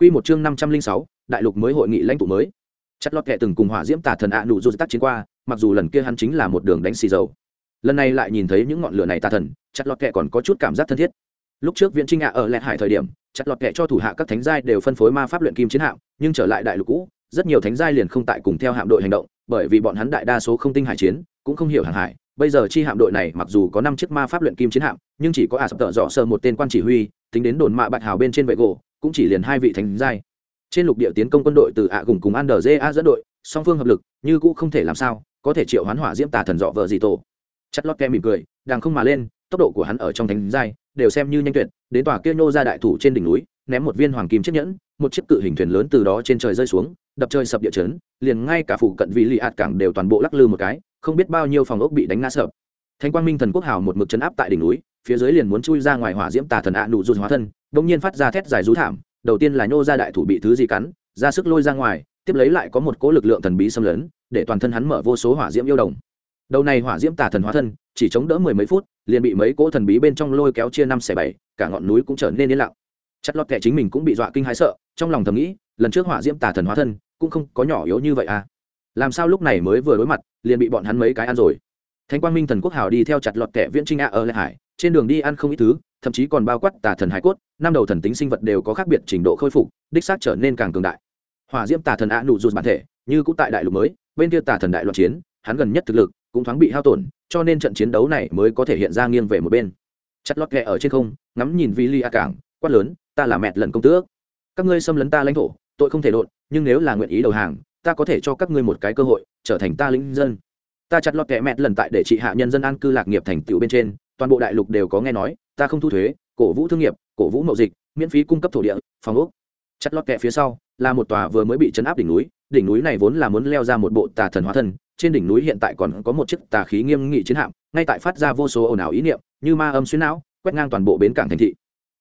Quy một chương năm trăm linh sáu, đại lục mới hội nghị lãnh tụ mới. Chặt lọt kẻ từng cùng hỏa diễm tà thần ạ nụ dù tác chiến qua, mặc dù lần kia hắn chính là một đường đánh xì dầu. Lần này lại nhìn thấy những ngọn lửa này tà thần, chặt lọt kẻ còn có chút cảm giác thân thiết. Lúc trước viện Trinh ạ ở Lẹt Hải thời điểm, chặt lọt kẻ cho thủ hạ các thánh giai đều phân phối ma pháp luyện kim chiến hạm, nhưng trở lại đại lục cũ, rất nhiều thánh giai liền không tại cùng theo hạm đội hành động, bởi vì bọn hắn đại đa số không tinh hải chiến, cũng không hiểu hàng hải. Bây giờ chi hạm đội này mặc dù có năm chiếc ma pháp luyện kim chiến hạm, nhưng chỉ có ả sập tợ dọ sơ một tên quan chỉ huy, tính đến đồn mạ bạch hào bên trên vệ gỗ, cũng chỉ liền hai vị thánh giai. Trên lục địa tiến công quân đội từ ạ gùng cùng an đờ ja dẫn đội, song phương hợp lực, như cũ không thể làm sao, có thể triệu hoán hỏa diễm tà thần dọ vợ gì tổ. Chất lót kem mỉm cười đang không mà lên, tốc độ của hắn ở trong thánh giai đều xem như nhanh tuyệt, đến tòa kia nô ra đại thủ trên đỉnh núi, ném một viên hoàng kim chiếc nhẫn, một chiếc cự hình thuyền lớn từ đó trên trời rơi xuống, đập trời sập địa chấn, liền ngay cả phụ cận vị lì ạt cảng đều toàn bộ lắc lư một cái, không biết bao nhiêu phòng ốc bị đánh ngã sập. Thanh quang minh thần quốc hào một mực chấn áp tại đỉnh núi, phía dưới liền muốn chui ra ngoài hỏa diễm tà thần ạ nụ rụt hóa thân đông nhiên phát ra thét dài rú thảm, đầu tiên là nhô ra đại thủ bị thứ gì cắn, ra sức lôi ra ngoài, tiếp lấy lại có một cỗ lực lượng thần bí xâm lấn, để toàn thân hắn mở vô số hỏa diễm yêu đồng. Đầu này hỏa diễm tà thần hóa thân, chỉ chống đỡ mười mấy phút, liền bị mấy cỗ thần bí bên trong lôi kéo chia năm xẻ bảy, cả ngọn núi cũng trở nên yên lặng. Chất lót kẻ chính mình cũng bị dọa kinh hãi sợ, trong lòng thầm nghĩ, lần trước hỏa diễm tà thần hóa thân, cũng không có nhỏ yếu như vậy à. Làm sao lúc này mới vừa đối mặt, liền bị bọn hắn mấy cái ăn rồi. Thánh quang minh thần quốc hào đi theo chặt lọt kẻ viễn trinh ạ ở lệ hải trên đường đi ăn không ít thứ, thậm chí còn bao quát tà thần hải cốt, năm đầu thần tính sinh vật đều có khác biệt trình độ khôi phục, đích xác trở nên càng cường đại. Hỏa diễm tà thần ạ nụ dù bản thể, như cũng tại đại lục mới, bên kia tà thần đại loạn chiến, hắn gần nhất thực lực cũng thoáng bị hao tổn, cho nên trận chiến đấu này mới có thể hiện ra nghiêng về một bên. Chặt lót ghẹ ở trên không, ngắm nhìn vi ly a cảng, quát lớn, ta là mẹ lần công tước. Các ngươi xâm lấn ta lãnh thổ, tội không thể đột nhưng nếu là nguyện ý đầu hàng, ta có thể cho các ngươi một cái cơ hội, trở thành ta lính dân. Ta chặt lọt kẹ mẹ lần tại để trị hạ nhân dân an cư lạc nghiệp thành tựu bên trên toàn bộ đại lục đều có nghe nói, ta không thu thuế, cổ vũ thương nghiệp, cổ vũ mậu dịch, miễn phí cung cấp thổ địa, phòng ốc. Chặt lọt kẹ phía sau, là một tòa vừa mới bị chấn áp đỉnh núi đỉnh núi này vốn là muốn leo ra một bộ tà thần hóa thân, trên đỉnh núi hiện tại còn có một chiếc tà khí nghiêm nghị chiến hạm, ngay tại phát ra vô số ồn ào ý niệm, như ma âm xuyên não, quét ngang toàn bộ bến cảng thành thị.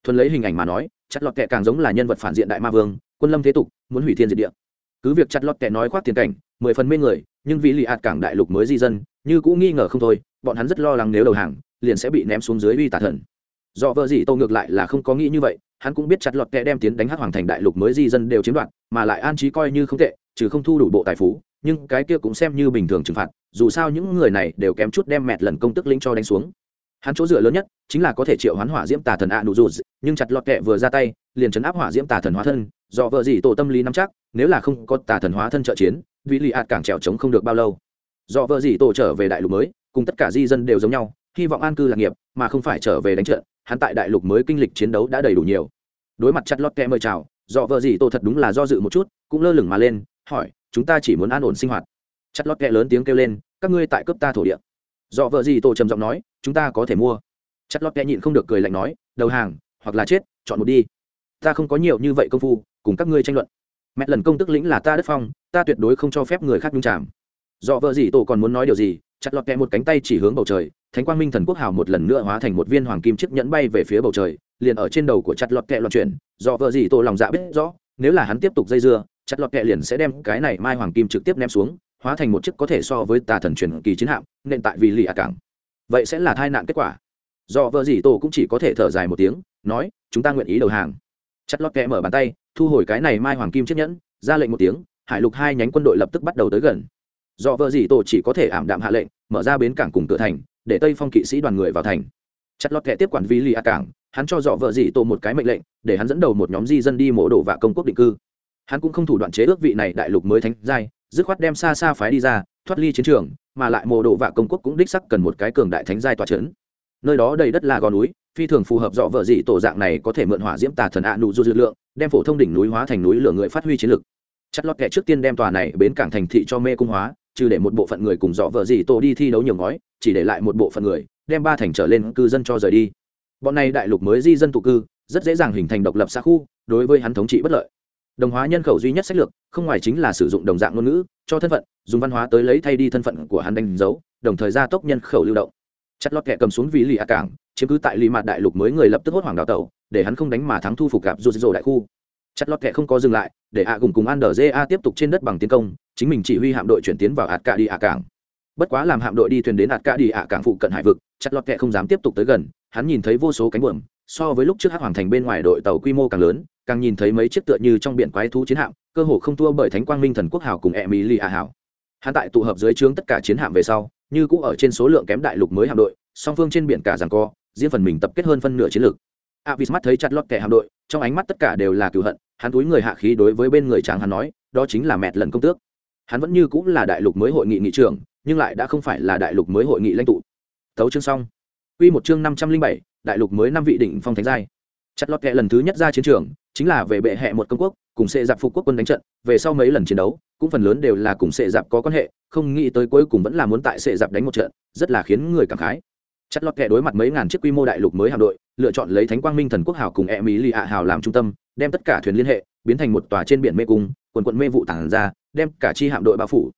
Thuần lấy hình ảnh mà nói, chặt lọt kẹ càng giống là nhân vật phản diện đại ma vương, quân lâm thế tục, muốn hủy thiên diệt địa. Cứ việc chặt lọt kẹ nói khoác tiền cảnh, mười phần mê người, nhưng vì lì hạt cảng đại lục mới di dân, như cũng nghi ngờ không thôi, bọn hắn rất lo lắng nếu đầu hàng liền sẽ bị ném xuống dưới uy tà thần. Do vợ gì tô ngược lại là không có nghĩ như vậy, hắn cũng biết chặt lọt kẻ đem tiến đánh hắc hoàng thành đại lục mới di dân đều chiếm đoạt, mà lại an trí coi như không tệ, trừ không thu đủ bộ tài phú, nhưng cái kia cũng xem như bình thường trừng phạt, dù sao những người này đều kém chút đem mẹt lần công tức lĩnh cho đánh xuống. Hắn chỗ dựa lớn nhất chính là có thể triệu hoán hỏa diễm tà thần a nụ dù nhưng chặt lọt kẹ vừa ra tay, liền chấn áp hỏa diễm tà thần hóa thân, do vợ gì tổ tâm lý nắm chắc, nếu là không có tà thần hóa thân trợ chiến vì lì ạt càng trèo trống không được bao lâu. Do vợ gì tổ trở về đại lục mới, cùng tất cả di dân đều giống nhau hy vọng an cư lạc nghiệp, mà không phải trở về đánh trận, hắn tại đại lục mới kinh lịch chiến đấu đã đầy đủ nhiều. Đối mặt chặt lót kẹ mời chào, dọ vợ gì tổ thật đúng là do dự một chút, cũng lơ lửng mà lên, hỏi, chúng ta chỉ muốn an ổn sinh hoạt. Chặt lót kẹ lớn tiếng kêu lên, các ngươi tại cướp ta thổ địa. Dọ vợ gì tổ trầm giọng nói, chúng ta có thể mua. Chặt lót kẹ nhịn không được cười lạnh nói, đầu hàng, hoặc là chết, chọn một đi. Ta không có nhiều như vậy công phu, cùng các ngươi tranh luận. Mẹ lần công tức lĩnh là ta đất phong, ta tuyệt đối không cho phép người khác nhung chạm dọ vợ gì tổ còn muốn nói điều gì, chặt lọt kẹ một cánh tay chỉ hướng bầu trời thánh quang minh thần quốc hào một lần nữa hóa thành một viên hoàng kim chiếc nhẫn bay về phía bầu trời, liền ở trên đầu của chặt lọt kẹ loạn chuyển, do vợ gì tổ lòng dạ biết rõ, nếu là hắn tiếp tục dây dưa, chặt lọt kẹ liền sẽ đem cái này mai hoàng kim trực tiếp ném xuống, hóa thành một chiếc có thể so với tà thần truyền kỳ chiến hạm nên tại vì lì ạ cảng. Vậy sẽ là tai nạn kết quả. Do vợ gì tổ cũng chỉ có thể thở dài một tiếng, nói, chúng ta nguyện ý đầu hàng. Chặt lọt kẹ mở bàn tay, thu hồi cái này mai hoàng kim chiếc nhẫn, ra lệnh một tiếng, hải lục hai nhánh quân đội lập tức bắt đầu tới gần. Do vợ gì tổ chỉ có thể ảm đạm hạ lệnh, mở ra bến cảng cùng cửa thành để tây phong kỵ sĩ đoàn người vào thành. Chặt lọt kẻ tiếp quản vi lì a cảng, hắn cho dọ vợ dị tổ một cái mệnh lệnh, để hắn dẫn đầu một nhóm di dân đi mổ đổ và công quốc định cư. Hắn cũng không thủ đoạn chế ước vị này đại lục mới thánh giai, dứt khoát đem xa xa phái đi ra, thoát ly chiến trường, mà lại mổ đổ và công quốc cũng đích sắc cần một cái cường đại thánh giai tòa trấn nơi đó đầy đất là gò núi, phi thường phù hợp dọ vợ dị tổ dạng này có thể mượn hỏa diễm tà thần ạ nụ du dư lượng, đem phổ thông đỉnh núi hóa thành núi lửa người phát huy chiến lực. Chặt lót kẻ trước tiên đem tòa này bến cảng thành thị cho mê cung hóa trừ để một bộ phận người cùng dọ vợ gì tổ đi thi đấu nhiều ngói, chỉ để lại một bộ phận người, đem ba thành trở lên cư dân cho rời đi. Bọn này đại lục mới di dân tụ cư, rất dễ dàng hình thành độc lập xã khu, đối với hắn thống trị bất lợi. Đồng hóa nhân khẩu duy nhất sách lược, không ngoài chính là sử dụng đồng dạng ngôn ngữ, cho thân phận, dùng văn hóa tới lấy thay đi thân phận của hắn đánh dấu, đồng thời gia tốc nhân khẩu lưu động. Chặt lọt kẹ cầm xuống vì lì a cảng, chiếm cứ tại lì mặt đại lục mới người lập tức hốt hoảng đào tẩu, để hắn không đánh mà thắng thu phục gặp dù dỗ đại khu. Chặt lọt kẹ không có dừng lại để a cùng cùng an đờ a tiếp tục trên đất bằng tiến công, chính mình chỉ huy hạm đội chuyển tiến vào ạt cả đi ạ cảng. Bất quá làm hạm đội đi thuyền đến ạt cả đi ạ cảng phụ cận hải vực chặt lọt kẹ không dám tiếp tục tới gần, hắn nhìn thấy vô số cánh buồm, so với lúc trước hát hoàng thành bên ngoài đội tàu quy mô càng lớn, càng nhìn thấy mấy chiếc tựa như trong biển quái thú chiến hạm, cơ hồ không thua bởi thánh quang minh thần quốc hào cùng e mỹ lì ạ hảo hắn tại tụ hợp dưới trướng tất cả chiến hạm về sau, như cũng ở trên số lượng kém đại lục mới hạm đội, song phương trên biển cả rằng co, riêng phần mình tập kết hơn phân nửa chiến lược. Avis mắt thấy chặt lót kẻ hạm đội, trong ánh mắt tất cả đều là cựu hận hắn túi người hạ khí đối với bên người tráng hắn nói, đó chính là mẹt lần công tước. Hắn vẫn như cũng là đại lục mới hội nghị nghị trưởng, nhưng lại đã không phải là đại lục mới hội nghị lãnh tụ. Thấu chương xong. Quy một chương năm trăm linh bảy, đại lục mới năm vị đỉnh phong thánh giai. Chặt lót kệ lần thứ nhất ra chiến trường, chính là về bệ hệ một công quốc, cùng sệ giặc phục quốc quân đánh trận, về sau mấy lần chiến đấu, cũng phần lớn đều là cùng sệ giặc có quan hệ, không nghĩ tới cuối cùng vẫn là muốn tại sệ giặc đánh một trận, rất là khiến người cảm khái. Chặt lọt kệ đối mặt mấy ngàn chiếc quy mô đại lục mới hạm đội, lựa chọn lấy thánh quang minh thần quốc hào cùng e mỹ lì ạ hào làm trung tâm đem tất cả thuyền liên hệ, biến thành một tòa trên biển mê cung, quần quận mê vụ tản ra, đem cả chi hạm đội bao phủ.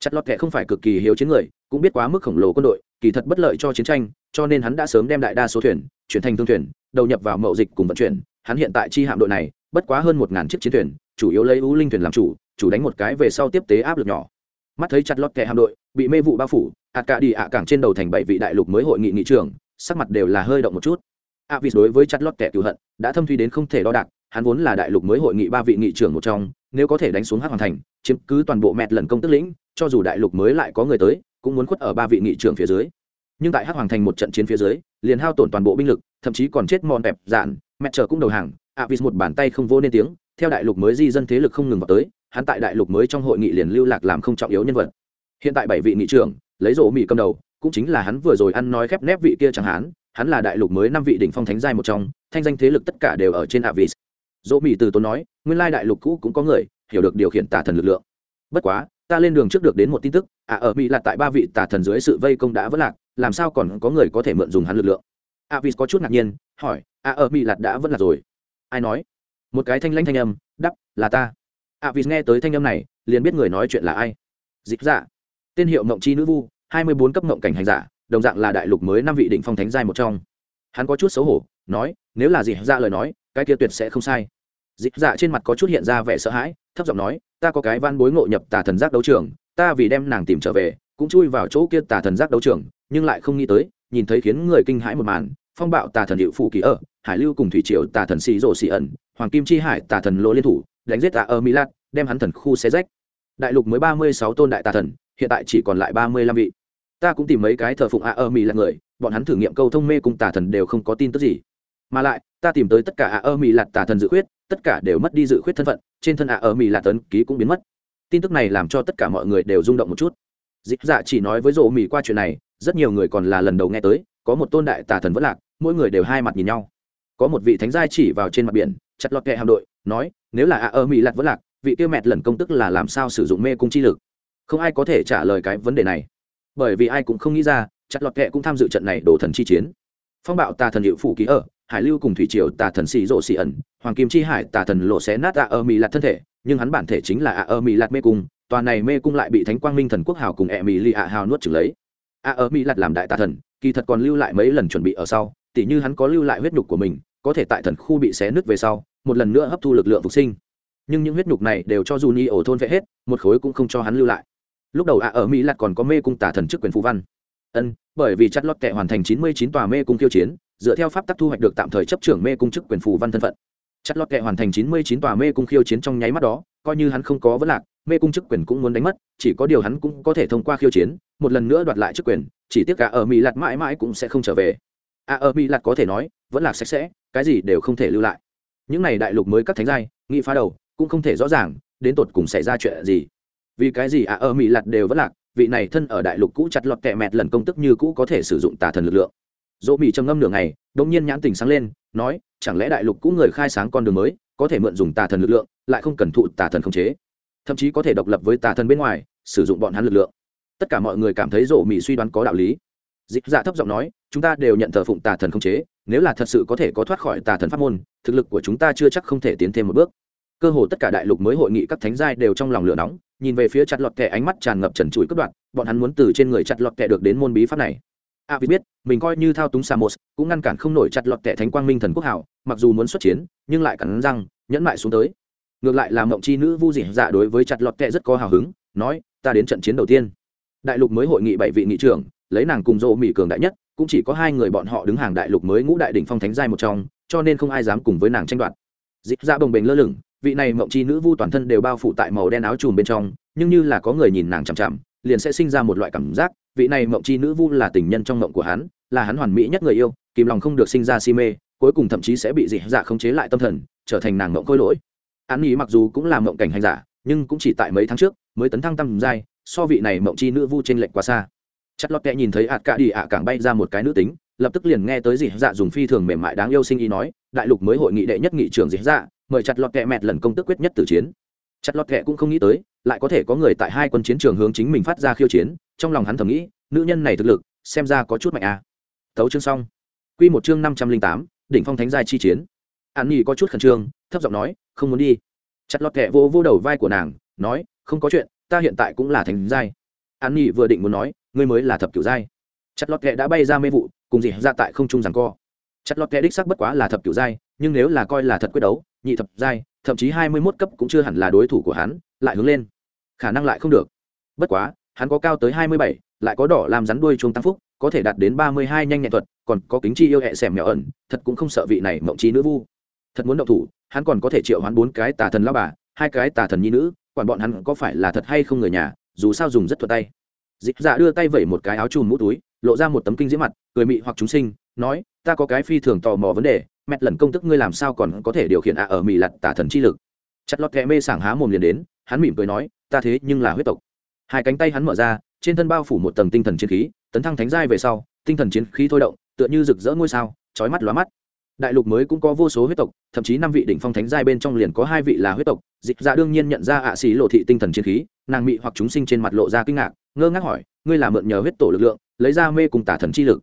Chặt lọt kẻ không phải cực kỳ hiếu chiến người, cũng biết quá mức khổng lồ quân đội, kỳ thật bất lợi cho chiến tranh, cho nên hắn đã sớm đem đại đa số thuyền chuyển thành thương thuyền, đầu nhập vào mậu dịch cùng vận chuyển. Hắn hiện tại chi hạm đội này, bất quá hơn một ngàn chiếc chiến thuyền, chủ yếu lấy ưu linh thuyền làm chủ chủ đánh một cái về sau tiếp tế áp lực nhỏ. Mắt thấy chặt lọt kẻ hạm đội bị mê vụ bao phủ ạ cả đi ạ cảng trên đầu thành bảy vị đại lục mới hội nghị nghị trưởng sắc mặt đều là hơi động một chút. Avis đối với chặt lọt kẻ cựu hận, đã thâm thuy đến không thể đo đạc hắn vốn là đại lục mới hội nghị ba vị nghị trưởng một trong, nếu có thể đánh xuống hát Hoàng thành, chiếm cứ toàn bộ mẹt lần công tức lĩnh, cho dù đại lục mới lại có người tới, cũng muốn khuất ở ba vị nghị trưởng phía dưới. Nhưng tại hát hoàng thành một trận chiến phía dưới, liền hao tổn toàn bộ binh lực, thậm chí còn chết mòn bẹp dạn mẹ chờ cũng đầu hàng, avis một bàn tay không vô nên tiếng, theo đại lục mới di dân thế lực không ngừng vào tới, hắn tại đại lục mới trong hội nghị liền lưu lạc làm không trọng yếu nhân vật. Hiện tại bảy vị nghị trưởng, lấy rổ mỹ cầm đầu, cũng chính là hắn vừa rồi ăn nói khép nép vị kia chẳng hắn hắn là đại lục mới năm vị đỉnh phong thánh giai một trong, thanh danh thế lực tất cả đều ở trên avis dỗ mỹ từ tốn nói, nguyên lai đại lục cũ cũng có người hiểu được điều khiển tà thần lực lượng. Bất quá, ta lên đường trước được đến một tin tức à ở mỹ là tại ba vị tà thần dưới sự vây công đã vất lạc, làm sao còn có người có thể mượn dùng hắn lực lượng? Avis có chút ngạc nhiên, hỏi à ở mỹ lạt đã vất lạc rồi? Ai nói? Một cái thanh lãnh thanh âm, đắp, là ta. Avis nghe tới thanh âm này, liền biết người nói chuyện là ai. Dịch dạ tên hiệu mộng chi nữ vu, hai mươi bốn cấp mộng cảnh hành giả, đồng dạng là đại lục mới năm vị định phong thánh giai một trong. Hắn có chút xấu hổ, nói, nếu là dịch dạ lời nói, cái kia tuyệt sẽ không sai dịch dạ trên mặt có chút hiện ra vẻ sợ hãi thấp giọng nói ta có cái van bối ngộ nhập tà thần giác đấu trường ta vì đem nàng tìm trở về cũng chui vào chỗ kia tà thần giác đấu trường nhưng lại không nghĩ tới nhìn thấy khiến người kinh hãi một màn phong bạo tà thần hiệu phụ kỳ ở hải lưu cùng thủy triều tà thần xì rổ xì ẩn hoàng kim chi hải tà thần lỗ liên thủ đánh giết tà ở lạt, đem hắn thần khu xé rách. Đại lục mới ba mươi sáu tôn đại tà thần hiện tại chỉ còn lại ba mươi lăm vị. Ta cũng tìm mấy cái thờ phụng a ơ mỹ là người bọn hắn thử nghiệm câu thông mê cùng tà thần đều không có tin tức gì. Mà lại ta tìm tới tất cả a ơ mỹ lạt tà thần dự khuyết tất cả đều mất đi dự khuyết thân phận, trên thân a ở mỹ lạt tấn ký cũng biến mất. Tin tức này làm cho tất cả mọi người đều rung động một chút. Dịch dạ chỉ nói với rộ mỹ qua chuyện này, rất nhiều người còn là lần đầu nghe tới, có một tôn đại tà thần vẫn lạc, mỗi người đều hai mặt nhìn nhau. Có một vị thánh giai chỉ vào trên mặt biển, chặt lọt kệ hạm đội, nói, nếu là a ở mỹ lạt vẫn lạc, vị tiêu mẹt lần công tức là làm sao sử dụng mê cung chi lực? Không ai có thể trả lời cái vấn đề này. Bởi vì ai cũng không nghĩ ra, chặt lọt kệ cũng tham dự trận này đổ thần chi chiến. Phong bạo tà thần hiệu phủ ký ở, hải lưu cùng thủy triều tà thần xì rộ xì ẩn hoàng kim chi hải tà thần lộ xé nát ạ ơ mỹ lạt thân thể, nhưng hắn bản thể chính là ạ ơ mỹ lạt mê cung, tòa này mê cung lại bị thánh quang minh thần quốc hào cùng ẹ mỹ lì ạ hào nuốt trừng lấy. Ạ ơ mỹ lạt làm đại tà thần, kỳ thật còn lưu lại mấy lần chuẩn bị ở sau, tỉ như hắn có lưu lại huyết nhục của mình, có thể tại thần khu bị xé nứt về sau, một lần nữa hấp thu lực lượng phục sinh. Nhưng những huyết nhục này đều cho dù ni ổ thôn vẽ hết, một khối cũng không cho hắn lưu lại. Lúc đầu ạ ở mỹ lạt còn có mê cung tả thần chức quyền phú văn. Ân, bởi vì chặt lót kệ hoàn thành chín mươi chín tòa mê cung kiêu chiến, dựa theo pháp tắc thu hoạch được tạm thời chấp trưởng mê cung chức quyền phù văn thân phận chặt lót kệ hoàn thành chín mươi chín tòa mê cung khiêu chiến trong nháy mắt đó, coi như hắn không có vấn lạc, mê cung chức quyền cũng muốn đánh mất, chỉ có điều hắn cũng có thể thông qua khiêu chiến, một lần nữa đoạt lại chức quyền, chỉ tiếc cả ở mỹ lạt mãi mãi cũng sẽ không trở về. À ở mỹ lạt có thể nói, vẫn là sạch sẽ, cái gì đều không thể lưu lại. Những này đại lục mới các thánh giai nghĩ phá đầu, cũng không thể rõ ràng, đến tột cùng xảy ra chuyện gì. Vì cái gì à ở mỹ lạt đều vẫn lạc, vị này thân ở đại lục cũ chặt lọt kẹ mẹt lần công tức như cũ có thể sử dụng tà thần lực lượng dỗ mỹ trầm ngâm nửa ngày đông nhiên nhãn tình sáng lên, nói, chẳng lẽ đại lục cũng người khai sáng con đường mới, có thể mượn dùng tà thần lực lượng, lại không cần thụ tà thần khống chế? Thậm chí có thể độc lập với tà thần bên ngoài, sử dụng bọn hắn lực lượng. Tất cả mọi người cảm thấy rộ mỹ suy đoán có đạo lý. Dịch dạ thấp giọng nói, chúng ta đều nhận thờ phụng tà thần khống chế, nếu là thật sự có thể có thoát khỏi tà thần pháp môn, thực lực của chúng ta chưa chắc không thể tiến thêm một bước. Cơ hồ tất cả đại lục mới hội nghị các thánh giai đều trong lòng lửa nóng, nhìn về phía chặt lọt kẻ ánh mắt tràn ngập trần trụi cất đoạn bọn hắn muốn từ trên người chặt lọt kẻ được đến môn bí pháp này a biết, mình coi như thao túng samos, cũng ngăn cản không nổi chặt lọt tệ thánh quang minh thần quốc hảo, mặc dù muốn xuất chiến, nhưng lại cắn răng, nhẫn mại xuống tới. Ngược lại là mộng chi nữ vu dỉ dạ đối với chặt lọt tệ rất có hào hứng, nói, ta đến trận chiến đầu tiên. Đại lục mới hội nghị bảy vị nghị trưởng, lấy nàng cùng dỗ mỹ cường đại nhất, cũng chỉ có hai người bọn họ đứng hàng đại lục mới ngũ đại đỉnh phong thánh giai một trong, cho nên không ai dám cùng với nàng tranh đoạt. Dịp dạ bồng bềnh lơ lửng, vị này mộng chi nữ vu toàn thân đều bao phủ tại màu đen áo chùm bên trong, nhưng như là có người nhìn nàng chằm chằm liền sẽ sinh ra một loại cảm giác, vị này mộng chi nữ vu là tình nhân trong mộng của hắn, là hắn hoàn mỹ nhất người yêu, kìm lòng không được sinh ra si mê, cuối cùng thậm chí sẽ bị dị dạ khống chế lại tâm thần, trở thành nàng mộng khôi lỗi. Án ý mặc dù cũng là mộng cảnh hành giả, nhưng cũng chỉ tại mấy tháng trước mới tấn thăng tâm giai, so vị này mộng chi nữ vu trên lệnh quá xa. Chất lót kẽ nhìn thấy ạt cả đi ạ cảng bay ra một cái nữ tính, lập tức liền nghe tới dị dạ dùng phi thường mềm mại đáng yêu sinh ý nói, đại lục mới hội nghị đệ nhất nghị trưởng dị dạ mời chặt lọt kẹ mẹt lần công tức quyết nhất tử chiến. Chặt lọt kẹ cũng không nghĩ tới lại có thể có người tại hai quân chiến trường hướng chính mình phát ra khiêu chiến, trong lòng hắn thầm nghĩ, nữ nhân này thực lực, xem ra có chút mạnh à. thấu chương xong. Q một chương năm trăm linh tám, đỉnh phong thánh giai chi chiến. An nhi có chút khẩn trương, thấp giọng nói, không muốn đi. Chặt lọt kẹ vô vô đầu vai của nàng, nói, không có chuyện, ta hiện tại cũng là thánh giai. An nhi vừa định muốn nói, ngươi mới là thập cửu giai. Chặt lọt kẹ đã bay ra mê vụ, cùng gì ra dạ tại không trung rằng co. Chặt lọt kẹ đích sắc bất quá là thập cửu giai, nhưng nếu là coi là thật quyết đấu, nhị thập giai, thậm chí hai mươi mốt cấp cũng chưa hẳn là đối thủ của hắn, lại hướng lên khả năng lại không được. Bất quá, hắn có cao tới hai mươi bảy, lại có đỏ làm rắn đuôi chuông tăng phúc, có thể đạt đến ba mươi hai nhanh nhẹn thuật, còn có kính chi yêu hẹ xẻm nhỏ ẩn, thật cũng không sợ vị này mộng trí nữ vu. Thật muốn động thủ, hắn còn có thể triệu hoán bốn cái tà thần lao bà, hai cái tà thần nhi nữ, quản bọn hắn có phải là thật hay không người nhà, dù sao dùng rất thuật tay. Dịch dạ đưa tay vẩy một cái áo chùm mũ túi, lộ ra một tấm kinh diễm mặt, cười mị hoặc chúng sinh, nói, ta có cái phi thường tò mò vấn đề mẹt lần công tức ngươi làm sao còn có thể điều khiển ạ ở mỹ lặt tả thần chi lực? Chặt lọt kẹ mê sảng há mồm liền đến, hắn mỉm cười nói ta thế nhưng là huyết tộc. Hai cánh tay hắn mở ra, trên thân bao phủ một tầng tinh thần chiến khí, tấn thăng thánh giai về sau, tinh thần chiến khí thôi động, tựa như rực rỡ ngôi sao, chói mắt lóa mắt. Đại lục mới cũng có vô số huyết tộc, thậm chí năm vị đỉnh phong thánh giai bên trong liền có hai vị là huyết tộc. Dịch dạ đương nhiên nhận ra ạ xỉ lộ thị tinh thần chiến khí, nàng mị hoặc chúng sinh trên mặt lộ ra kinh ngạc, ngơ ngác hỏi, ngươi là mượn nhờ huyết tổ lực lượng, lấy ra mê cùng tả thần chi lực?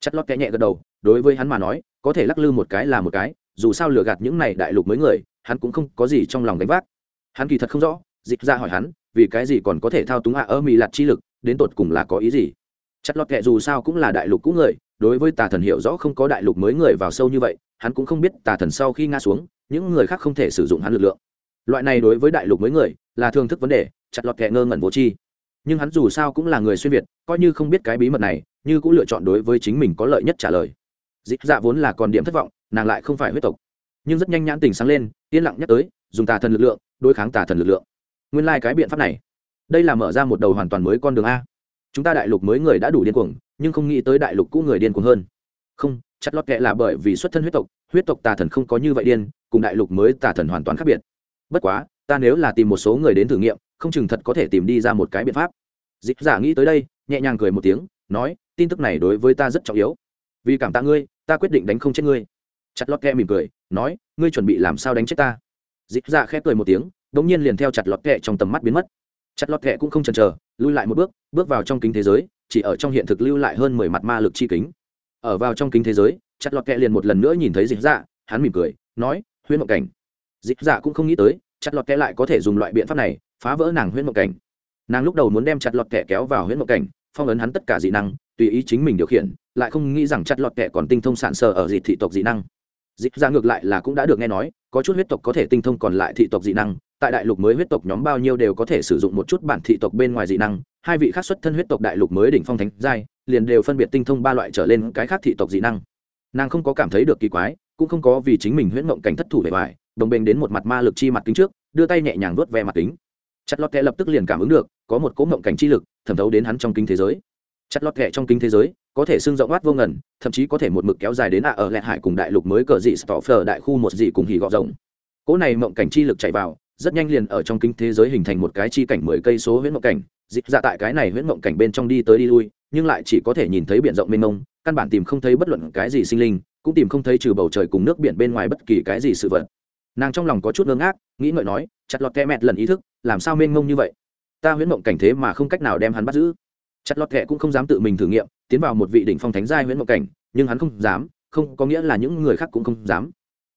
Chất lót kẽ nhẹ gật đầu, đối với hắn mà nói, có thể lắc lư một cái là một cái, dù sao lừa gạt những này đại lục mới người, hắn cũng không có gì trong lòng đánh vác. Hắn kỳ thật không rõ dịch ra hỏi hắn, vì cái gì còn có thể thao túng hạ ơ mỹ lạt chi lực, đến tột cùng là có ý gì? Chất lót kệ dù sao cũng là đại lục cũ người, đối với tà thần hiểu rõ không có đại lục mới người vào sâu như vậy, hắn cũng không biết tà thần sau khi ngã xuống, những người khác không thể sử dụng hắn lực lượng. Loại này đối với đại lục mới người, là thương thức vấn đề, chặt lọt kệ ngơ ngẩn vô chi. Nhưng hắn dù sao cũng là người xuyên việt, coi như không biết cái bí mật này, như cũng lựa chọn đối với chính mình có lợi nhất trả lời. Dịp dạ vốn là còn điểm thất vọng, nàng lại không phải huyết tộc. Nhưng rất nhanh nhãn tình sáng lên, yên lặng nhắc tới, dùng tà thần lực lượng, đối kháng tà thần lực lượng nguyên lai、like、cái biện pháp này. Đây là mở ra một đầu hoàn toàn mới con đường a. Chúng ta đại lục mới người đã đủ điên cuồng, nhưng không nghĩ tới đại lục cũ người điên cuồng hơn. Không, chặt lọt kệ là bởi vì xuất thân huyết tộc huyết tộc tà thần không có như vậy điên, cùng đại lục mới tà thần hoàn toàn khác biệt. Bất quá, ta nếu là tìm một số người đến thử nghiệm, không chừng thật có thể tìm đi ra một cái biện pháp. Dịch giả nghĩ tới đây, nhẹ nhàng cười một tiếng, nói, tin tức này đối với ta rất trọng yếu. Vì cảm tạ ngươi, ta quyết định đánh không chết ngươi. Chặt lọt kẹ mỉm cười, nói, ngươi chuẩn bị làm sao đánh chết ta? Dịch giả khẽ cười một tiếng đ nhiên liền theo chặt lọt kẹ trong tầm mắt biến mất. Chặt lọt kẹ cũng không chần chờ, lui lại một bước bước vào trong kính thế giới, chỉ ở trong hiện thực lưu lại hơn mười mặt ma lực chi kính. Ở vào trong kính thế giới, chặt lọt kẹ liền một lần nữa nhìn thấy dịch dạ hắn mỉm cười, nói, huyễn mộng cảnh. Dịch dạ cũng không nghĩ tới, chặt lọt kẹ lại có thể dùng loại biện pháp này, phá vỡ nàng huyễn mộng cảnh. Nàng lúc đầu muốn đem chặt lọt kẹ kéo vào huyễn mộng cảnh, phong ấn hắn tất cả dị năng, tùy ý chính mình điều khiển, lại không nghĩ rằng chặt lọt kẹ còn tinh thông sạn sờ ở dị thị tộc dị năng. Dịch ra ngược lại là cũng đã được nghe nói, có chút huyết tộc có thể tinh thông còn lại thị tộc dị năng tại đại lục mới huyết tộc nhóm bao nhiêu đều có thể sử dụng một chút bản thị tộc bên ngoài dị năng, hai vị khác xuất thân huyết tộc đại lục mới đỉnh phong thánh giai, liền đều phân biệt tinh thông ba loại trở lên cái khác thị tộc dị năng. Nàng không có cảm thấy được kỳ quái, cũng không có vì chính mình huyễn mộng cảnh thất thủ về vải đồng bên đến một mặt ma lực chi mặt kính trước, đưa tay nhẹ nhàng vuốt ve mặt kính. Chặt lọt kẹ lập tức liền cảm ứng được, có một cỗ mộng cảnh chi lực, thẩm thấu đến hắn trong kinh thế giới. Chặt lọt kẹ trong kinh thế giới, có thể xương rộng oát vô ngần, thậm chí có thể một mực kéo dài đến ạ ở lẹ hải cùng đại lục mới cờ dị stoffer đại khu một dị cùng hỉ gọ rộng. Cỗ này mộng cảnh chi lực chạy vào rất nhanh liền ở trong kinh thế giới hình thành một cái chi cảnh mười cây số huyễn mộng cảnh. Dịch ra tại cái này huyễn mộng cảnh bên trong đi tới đi lui, nhưng lại chỉ có thể nhìn thấy biển rộng mênh mông, căn bản tìm không thấy bất luận cái gì sinh linh, cũng tìm không thấy trừ bầu trời cùng nước biển bên ngoài bất kỳ cái gì sự vật. Nàng trong lòng có chút ngơ ngác, nghĩ ngợi nói, chặt lọt kẹ mẹt lần ý thức, làm sao mênh mông như vậy? Ta huyễn mộng cảnh thế mà không cách nào đem hắn bắt giữ. Chặt lọt kẹ cũng không dám tự mình thử nghiệm, tiến vào một vị đỉnh phong thánh giai huyễn mộng cảnh, nhưng hắn không dám, không có nghĩa là những người khác cũng không dám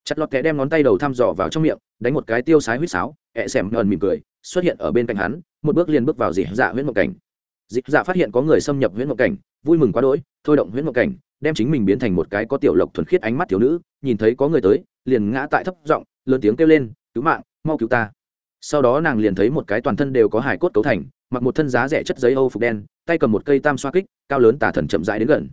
chặt lọt kẽ đem ngón tay đầu thăm dò vào trong miệng, đánh một cái tiêu sái huýt sáo, ẹ xẻm ngần mỉm cười, xuất hiện ở bên cạnh hắn, một bước liền bước vào dịp dạ huyễn mộng cảnh. Dịp dạ phát hiện có người xâm nhập huyễn mộng cảnh, vui mừng quá đỗi, thôi động huyễn mộng cảnh, đem chính mình biến thành một cái có tiểu lộc thuần khiết ánh mắt thiếu nữ, nhìn thấy có người tới, liền ngã tại thấp giọng, lớn tiếng kêu lên, cứu mạng, mau cứu ta. Sau đó nàng liền thấy một cái toàn thân đều có hải cốt cấu thành, mặc một thân giá rẻ chất giấy âu phục đen, tay cầm một cây tam xoa kích, cao lớn tà thần chậm rãi đến gần.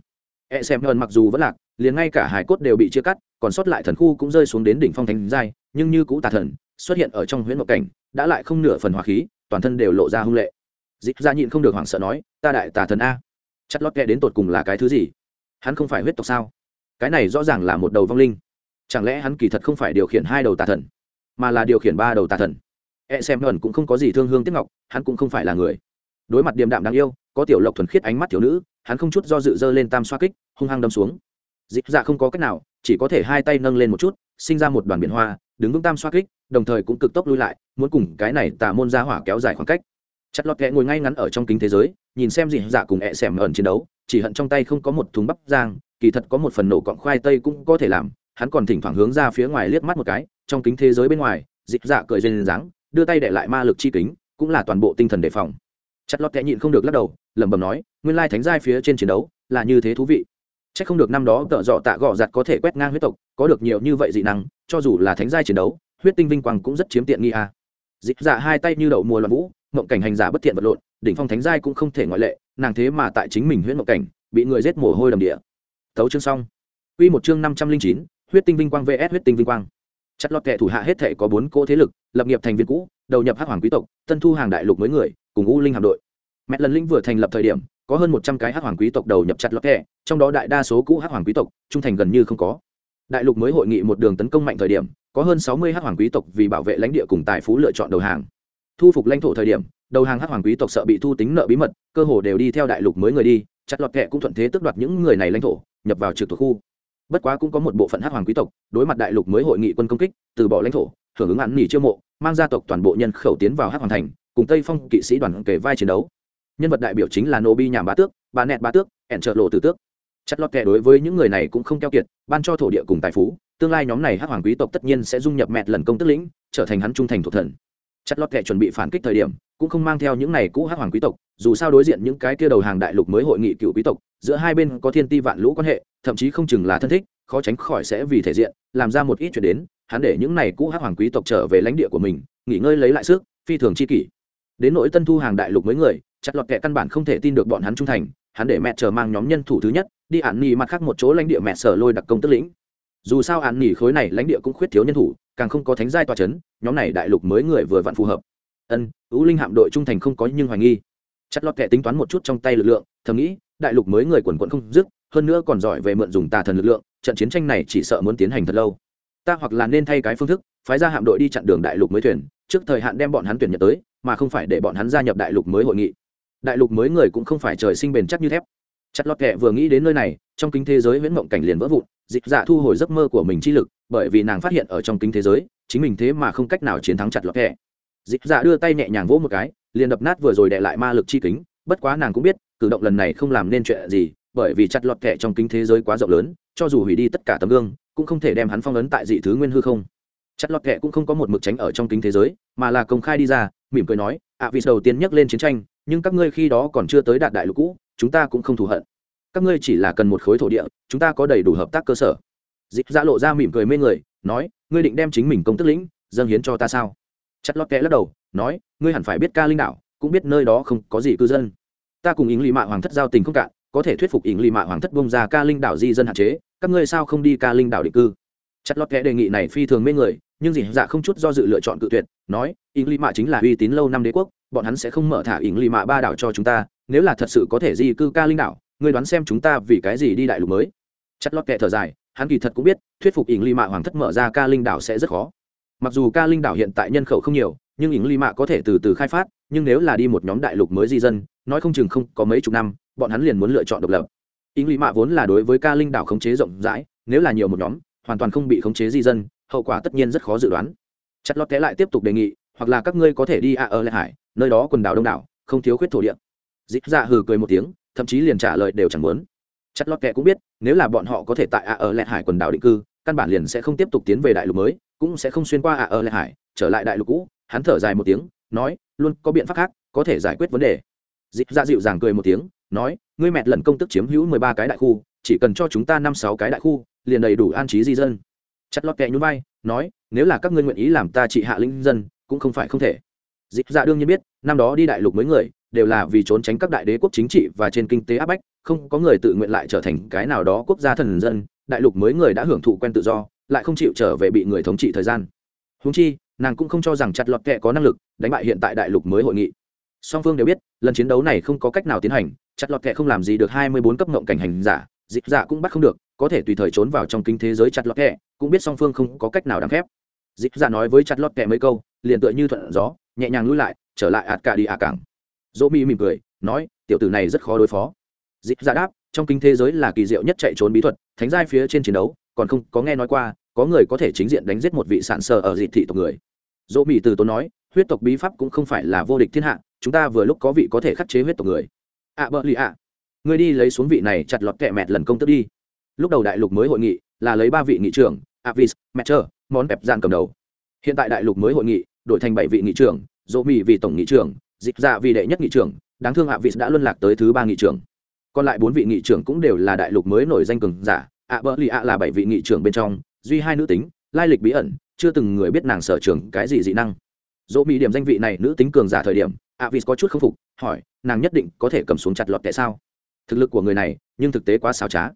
E xem hơn mặc dù vẫn lạc, liền ngay cả hải cốt đều bị chia cắt còn sót lại thần khu cũng rơi xuống đến đỉnh phong thánh giai, nhưng như cũ tà thần xuất hiện ở trong huyễn mộng cảnh, đã lại không nửa phần hỏa khí, toàn thân đều lộ ra hung lệ. Dịch ra nhịn không được hoảng sợ nói, ta đại tà thần a, chặt lót kẹ đến tột cùng là cái thứ gì? Hắn không phải huyết tộc sao? Cái này rõ ràng là một đầu vong linh. Chẳng lẽ hắn kỳ thật không phải điều khiển hai đầu tà thần, mà là điều khiển ba đầu tà thần? E xem ẩn cũng không có gì thương hương tiếc ngọc, hắn cũng không phải là người. Đối mặt điềm đạm đáng yêu, có tiểu lộc thuần khiết ánh mắt thiếu nữ, hắn không chút do dự dơ lên tam xoa kích, hung hăng đâm xuống. Dịch dạ không có cách nào chỉ có thể hai tay nâng lên một chút, sinh ra một đoàn biển hoa, đứng vững tam xoa kích, đồng thời cũng cực tốc lui lại, muốn cùng cái này tà môn ra hỏa kéo dài khoảng cách. Chặt lọt kẹ ngồi ngay ngắn ở trong kính thế giới, nhìn xem dị dạ cùng ẹ xẻm ẩn chiến đấu, chỉ hận trong tay không có một thùng bắp giang kỳ thật có một phần nổ cọng khoai tây cũng có thể làm, hắn còn thỉnh thoảng hướng ra phía ngoài liếc mắt một cái, trong kính thế giới bên ngoài dịp dạ cười duyên dáng, đưa tay để lại ma lực chi kính, cũng là toàn bộ tinh thần đề phòng. Chặt lọt kẹ nhịn không được lắc đầu, lẩm bẩm nói, nguyên lai thánh giai phía trên chiến đấu là như thế thú vị c h ắ c không được năm đó tợ dọ tạ gọ giặt có thể quét ngang huyết tộc, có được nhiều như vậy dị năng, cho dù là thánh giai chiến đấu, huyết tinh vinh quang cũng rất chiếm tiện nghi a. À. dịp dạ hai tay như đậu mùa loạn vũ, mộng cảnh hành giả bất thiện vật lộn, đỉnh phong thánh giai cũng không thể ngoại lệ, nàng thế mà tại chính mình huyết mộng cảnh, bị người giết mồ hôi đầm địa. Thấu chương xong. Quy một chương năm trăm linh chín, huyết tinh vinh quang vs huyết tinh vinh quang. Chất lọt kệ thủ hạ hết thể có bốn cỗ thế lực, lập nghiệp thành viên cũ, đầu nhập hắc hoàng quý tộc tân thu hàng đại lục mới người, cùng u linh hạm đội. Mẹ lần linh vừa thành lập thời điểm có hơn một trăm cái hắc hoàng quý tộc đầu nhập chặt lọt kẹ, trong đó đại đa số cũ hắc hoàng quý tộc, trung thành gần như không có. Đại lục mới hội nghị một đường tấn công mạnh thời điểm, có hơn sáu mươi hắc hoàng quý tộc vì bảo vệ lãnh địa cùng tài phú lựa chọn đầu hàng. Thu phục lãnh thổ thời điểm, đầu hàng hắc hoàng quý tộc sợ bị thu tính nợ bí mật, cơ hồ đều đi theo đại lục mới người đi, chặt lọt kẹ cũng thuận thế tước đoạt những người này lãnh thổ, nhập vào trực thuộc khu. Bất quá cũng có một bộ phận hắc hoàng quý tộc, đối mặt đại lục mới hội nghị quân công kích, từ bỏ lãnh thổ, hưởng ứng ăn nghỉ chiêu mộ, mang gia tộc toàn bộ nhân khẩu tiến vào hắc hoàng thành, cùng tây phong kỵ sĩ đoàn kề vai chiến đấu nhân vật đại biểu chính là Nobi nhàm bá tước, bà nẹt bá tước, ẻn trợ lộ tử tước. Chất lót kệ đối với những người này cũng không keo kiệt, ban cho thổ địa cùng tài phú. Tương lai nhóm này hắc hoàng quý tộc tất nhiên sẽ dung nhập mẹt lần công tức lĩnh, trở thành hắn trung thành thuộc thần. Chất lót kệ chuẩn bị phản kích thời điểm, cũng không mang theo những này cũ hắc hoàng quý tộc, dù sao đối diện những cái kia đầu hàng đại lục mới hội nghị cựu quý tộc, giữa hai bên có thiên ti vạn lũ quan hệ, thậm chí không chừng là thân thích, khó tránh khỏi sẽ vì thể diện, làm ra một ít chuyện đến, hắn để những này cũ hắc hoàng quý tộc trở về lãnh địa của mình, nghỉ ngơi lấy lại sức, phi thường chi kỷ. Đến nỗi tân thu hàng đại lục mới người chặt lọt kệ căn bản không thể tin được bọn hắn trung thành, hắn để mẹ chờ mang nhóm nhân thủ thứ nhất, đi ạn nghỉ mặt khác một chỗ lãnh địa mẹ sở lôi đặc công tức lĩnh. Dù sao ạn nghỉ khối này lãnh địa cũng khuyết thiếu nhân thủ, càng không có thánh giai tòa c h ấ n nhóm này đại lục mới người vừa vặn phù hợp. Ân ưu linh hạm đội trung thành không có nhưng hoài nghi. Chặt lọt kệ tính toán một chút trong tay lực lượng, thầm nghĩ, đại lục mới người quần quận không dứt, hơn nữa còn giỏi về mượn dùng tà thần lực lượng, trận chiến tranh này chỉ sợ muốn tiến hành thật lâu. Ta hoặc là nên thay cái phương thức, phái ra hạm đội đi chặn đường đại lục mới thuyền, trước thời hạn đem bọn hắn tuyển nhật tới, mà không phải để bọn hắn gia nhập đại lục mới hội nghị đại lục mới người cũng không phải trời sinh bền chắc như thép. Chặt lọt kệ vừa nghĩ đến nơi này trong kính thế giới viễn mộng cảnh liền vỡ vụn dịch dạ thu hồi giấc mơ của mình chi lực bởi vì nàng phát hiện ở trong kính thế giới chính mình thế mà không cách nào chiến thắng chặt lọt kệ dịch dạ đưa tay nhẹ nhàng vỗ một cái liền đập nát vừa rồi đệ lại ma lực chi kính bất quá nàng cũng biết cử động lần này không làm nên chuyện gì bởi vì chặt lọt kệ trong kính thế giới quá rộng lớn cho dù hủy đi tất cả tấm gương cũng không thể đem hắn phong ấn tại dị thứ nguyên hư không. Chặt lọt kệ cũng không có một mực tránh ở trong kính thế giới mà là công khai đi ra mỉm cười nói ạ à, đầu tiên nhắc lên chiến tranh nhưng các ngươi khi đó còn chưa tới đạt đại lục cũ, chúng ta cũng không thù hận. Các ngươi chỉ là cần một khối thổ địa, chúng ta có đầy đủ hợp tác cơ sở. Dịp ra dạ lộ ra mỉm cười mê người, nói, ngươi định đem chính mình công tức lĩnh, dâng hiến cho ta sao? Chặt lót kẽ lắc đầu, nói, ngươi hẳn phải biết ca linh đảo, cũng biết nơi đó không có gì cư dân. Ta cùng ý lì mạ hoàng thất giao tình không cạn, có thể thuyết phục ỉng lì mạ hoàng thất bông ra ca linh đảo di dân hạn chế, các ngươi sao không đi ca linh đảo định cư? Chặt lót kẽ đề nghị này phi thường mê người, nhưng dì dạ không chút do dự lựa chọn cự tuyệt, nói ỉng lì mạ chính là uy tín lâu năm đế quốc bọn hắn sẽ không mở thả ỉng lì mạ ba đảo cho chúng ta, nếu là thật sự có thể di cư ca linh đảo, ngươi đoán xem chúng ta vì cái gì đi đại lục mới. Chặt lót kẽ thở dài, hắn kỳ thật cũng biết, thuyết phục ỉng lì mạ hoàng thất mở ra ca linh đảo sẽ rất khó. Mặc dù ca linh đảo hiện tại nhân khẩu không nhiều, nhưng ỉng lì mạ có thể từ từ khai phát, nhưng nếu là đi một nhóm đại lục mới di dân, nói không chừng không có mấy chục năm, bọn hắn liền muốn lựa chọn độc lập. Ỉng lì mạ vốn là đối với ca linh đảo khống chế rộng rãi, nếu là nhiều một nhóm, hoàn toàn không bị khống chế di dân, hậu quả tất nhiên rất khó dự đoán. Chặt lót kệ lại tiếp tục đề nghị, hoặc là các ngươi có thể đi ạ ở lại hải nơi đó quần đảo đông đảo, không thiếu khuyết thổ địa. Dịp dạ hừ cười một tiếng, thậm chí liền trả lời đều chẳng muốn. Chất lót kệ cũng biết, nếu là bọn họ có thể tại ạ ở lệ hải quần đảo định cư, căn bản liền sẽ không tiếp tục tiến về đại lục mới, cũng sẽ không xuyên qua ạ ở lệ hải, trở lại đại lục cũ. Hắn thở dài một tiếng, nói, luôn, có biện pháp khác, có thể giải quyết vấn đề. Dịp dạ dịu dàng cười một tiếng, nói, ngươi mẹ lần công tức chiếm hữu mười ba cái đại khu, chỉ cần cho chúng ta năm sáu cái đại khu, liền đầy đủ an trí di dân. Chất lót kẹ nhún vai, nói, nếu là các ngươi nguyện ý làm ta trị hạ linh dân, cũng không phải không thể dịch dạ đương nhiên biết, năm đó đi đại lục mấy người, đều là vì trốn tránh các đại đế quốc chính trị và trên kinh tế áp bách, không có người tự nguyện lại trở thành cái nào đó quốc gia thần dân. Đại lục mới người đã hưởng thụ quen tự do, lại không chịu trở về bị người thống trị thời gian. Húng chi, nàng cũng không cho rằng chặt lọt kệ có năng lực, đánh bại hiện tại đại lục mới hội nghị. Song phương đều biết, lần chiến đấu này không có cách nào tiến hành, chặt lọt kệ không làm gì được hai mươi bốn cấp ngộng cảnh hành giả, dịch dạ cũng bắt không được, có thể tùy thời trốn vào trong kinh thế giới chặt lọt kệ cũng biết song phương không có cách nào đáng phép. Dịch dạ nói với chặt lọt kệ mấy câu liền tựa như thuận gió nhẹ nhàng lui lại trở lại ạt cả đi à cảng. Dỗ mi mỉm cười nói tiểu tử này rất khó đối phó. Dịp ra đáp trong kinh thế giới là kỳ diệu nhất chạy trốn bí thuật thánh giai phía trên chiến đấu còn không có nghe nói qua có người có thể chính diện đánh giết một vị sản sờ ở dị thị tộc người. Dỗ mỹ từ tốn nói huyết tộc bí pháp cũng không phải là vô địch thiên hạ chúng ta vừa lúc có vị có thể khắc chế huyết tộc người. Ạ à, bợ lì ạ ngươi đi lấy xuống vị này chặt lọt kẹ mẹt lần công tức đi. Lúc đầu đại lục mới hội nghị là lấy ba vị nghị trưởng avis metcher món pep gian cầm đầu hiện tại đại lục mới hội nghị, đổi thành bảy vị nghị trưởng, dỗ mỹ vì tổng nghị trưởng, dịch dạ vì đệ nhất nghị trưởng, đáng thương avis đã luân lạc tới thứ ba nghị trưởng. Còn lại bốn vị nghị trưởng cũng đều là đại lục mới nổi danh cường giả ạ bỡ lì ạ là bảy vị nghị trưởng bên trong, duy hai nữ tính, lai lịch bí ẩn, chưa từng người biết nàng sở trường cái gì dị năng. Dỗ mỹ điểm danh vị này nữ tính cường giả thời điểm ạ vis có chút k phục, hỏi, nàng nhất định có thể cầm xuống chặt lọt tại sao? Thực lực của người này, nhưng thực tế quá xáo trá.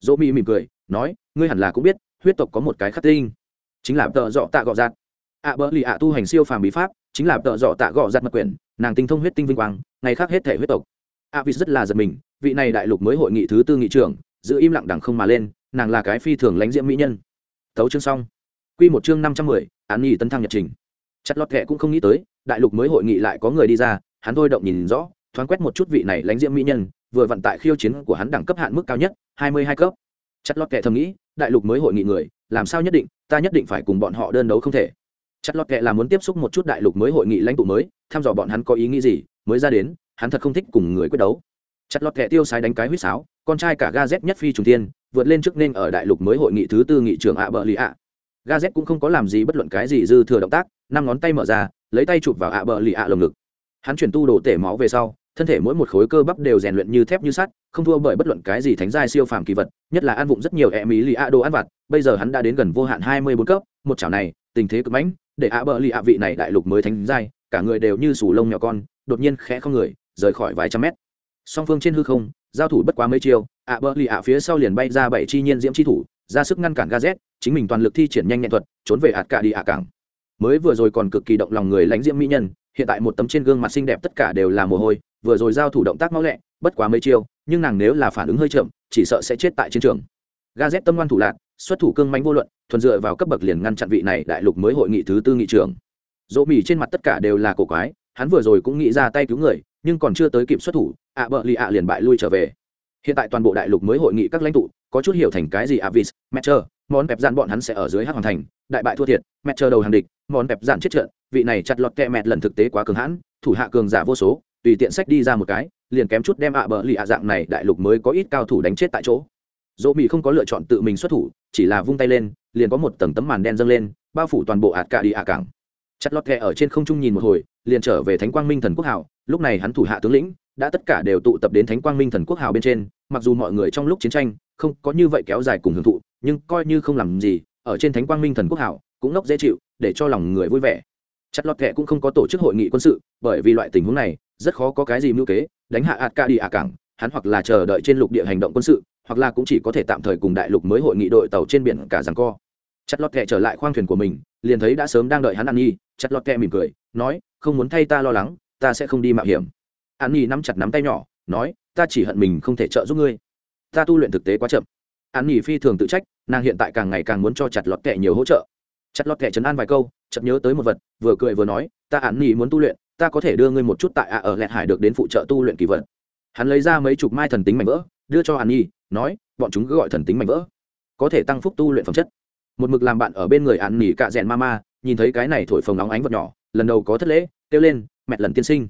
Dỗ mỹ mỉm cười, nói, ngươi hẳn là cũng biết, huyết tộc có một cái khắc tinh. Chính là tợ dọ tạ gọ dạt ạ bỡ lì ạ tu hành siêu phàm bí pháp, chính là tợ dọ tạ gọ giặt mật quyển, nàng tinh thông huyết tinh vinh quang, ngày khác hết thể huyết tộc. ạ vịt rất là giật mình, vị này đại lục mới hội nghị thứ tư nghị trưởng, giữ im lặng đằng không mà lên, nàng là cái phi thường lãnh diễm mỹ nhân. Thấu chương xong. Q một chương năm trăm mười, án nghị tấn thăng nhật trình. Chặt lọt kệ cũng không nghĩ tới, đại lục mới hội nghị lại có người đi ra, hắn thôi động nhìn rõ, thoáng quét một chút vị này lãnh diễm mỹ nhân, vừa vận tại khiêu chiến của hắn đẳng cấp hạn mức cao nhất, hai mươi hai cấp. Chặt lọt kệ thầm nghĩ, đại lục mới hội nghị người, làm sao nhất định, ta nhất định phải cùng bọn họ đơn đấu không thể chặt lọt kệ là muốn tiếp xúc một chút đại lục mới hội nghị lãnh tụ mới, thăm dò bọn hắn có ý nghĩ gì, mới ra đến, hắn thật không thích cùng người quyết đấu. Chặt lọt kệ tiêu sái đánh cái huýt sáo, con trai cả ga z nhất phi trùng tiên vượt lên trước nên ở đại lục mới hội nghị thứ tư nghị trưởng ạ bờ lì ạ. Ga z cũng không có làm gì bất luận cái gì dư thừa động tác, năm ngón tay mở ra, lấy tay chụp vào ạ bờ lì ạ lồng ngực. Hắn chuyển tu đổ tể máu về sau, thân thể mỗi một khối cơ bắp đều rèn luyện như thép như sắt, không thua bởi bất luận cái gì thánh giai siêu phàm kỳ vật, nhất là ăn vụng rất nhiều e mỹ lì ạ đồ ăn vặt, bây giờ hắn đã đến gần vô hạn hai mươi bốn cấp, một chảo này, tình thế cực mãnh để ạ bờ lì ạ vị này đại lục mới thánh giai, cả người đều như sủ lông nhỏ con, đột nhiên khẽ không người, rời khỏi vài trăm mét. Song phương trên hư không, giao thủ bất quá mấy chiêu, ạ bờ lì ạ phía sau liền bay ra bảy chi nhiên diễm chi thủ, ra sức ngăn cản Gazet, chính mình toàn lực thi triển nhanh nhẹn thuật, trốn về ạt cả đi ạ cảng. Mới vừa rồi còn cực kỳ động lòng người lãnh diễm mỹ nhân, hiện tại một tấm trên gương mặt xinh đẹp tất cả đều là mồ hôi, vừa rồi giao thủ động tác mau lẹ, bất quá mấy chiêu, nhưng nàng nếu là phản ứng hơi chậm, chỉ sợ sẽ chết tại chiến trường. Gazet tâm ngoan thủ lạc xuất thủ cương mánh vô luận, thuần dựa vào cấp bậc liền ngăn chặn vị này đại lục mới hội nghị thứ tư nghị trường. Dỗ mì trên mặt tất cả đều là cổ quái, hắn vừa rồi cũng nghĩ ra tay cứu người, nhưng còn chưa tới kịp xuất thủ, ạ bợ lì ạ liền bại lui trở về. Hiện tại toàn bộ đại lục mới hội nghị các lãnh tụ, có chút hiểu thành cái gì avis metcher món pẹp dạn bọn hắn sẽ ở dưới hát hoàn thành, đại bại thua thiệt metcher đầu hàng địch món pẹp dạn chết trận, vị này chặt lọt kẹ mẹt lần thực tế quá cường hãn, thủ hạ cường giả vô số, tùy tiện sách đi ra một cái, liền kém chút đem ạ bợ lì ạ dạng này đại lục mới có ít cao thủ đánh chết tại chỗ dỗ mỹ không có lựa chọn tự mình xuất thủ, chỉ là vung tay lên, liền có một tầng tấm màn đen dâng lên, bao phủ toàn bộ ạt cả đi ạ cảng. Chặt lọt kẹ ở trên không trung nhìn một hồi, liền trở về thánh quang minh thần quốc hảo lúc này hắn thủ hạ tướng lĩnh, đã tất cả đều tụ tập đến thánh quang minh thần quốc hào bên trên, mặc dù mọi người trong lúc chiến tranh, không có như vậy kéo dài cùng hưởng thụ, nhưng coi như không làm gì, ở trên thánh quang minh thần quốc hào, cũng ngốc dễ chịu, để cho lòng người vui vẻ. Chặt lọt kệ cũng không có tổ chức hội nghị quân sự, bởi vì loại tình huống này, rất khó có cái gì mưu kế, đánh hạ ạt ca đi ạ cảng hắn hoặc là chờ đợi trên lục địa hành động quân sự, hoặc là cũng chỉ có thể tạm thời cùng đại lục mới hội nghị đội tàu trên biển cả rằng co. Chặt lọt kẹ trở lại khoang thuyền của mình, liền thấy đã sớm đang đợi hắn ăn nhi. Chặt lọt kẹ mỉm cười, nói, không muốn thay ta lo lắng, ta sẽ không đi mạo hiểm. An nhi nắm chặt nắm tay nhỏ, nói, ta chỉ hận mình không thể trợ giúp ngươi. Ta tu luyện thực tế quá chậm. An nhi phi thường tự trách, nàng hiện tại càng ngày càng muốn cho chặt lọt kẹ nhiều hỗ trợ. Chặt lọt kẹ chấn an vài câu chậm nhớ tới một vật, vừa cười vừa nói, ta an nhi muốn tu luyện, ta có thể đưa ngươi một chút tại ạ ở lẹt hải được đến phụ trợ tu luyện kỳ vật hắn lấy ra mấy chục mai thần tính mảnh vỡ, đưa cho hàn nhi, nói, bọn chúng cứ gọi thần tính mảnh vỡ, có thể tăng phúc tu luyện phẩm chất. Một mực làm bạn ở bên người hàn nhi cạ rèn ma ma, nhìn thấy cái này thổi phồng nóng ánh vật nhỏ, lần đầu có thất lễ, kêu lên, mẹ lần tiên sinh,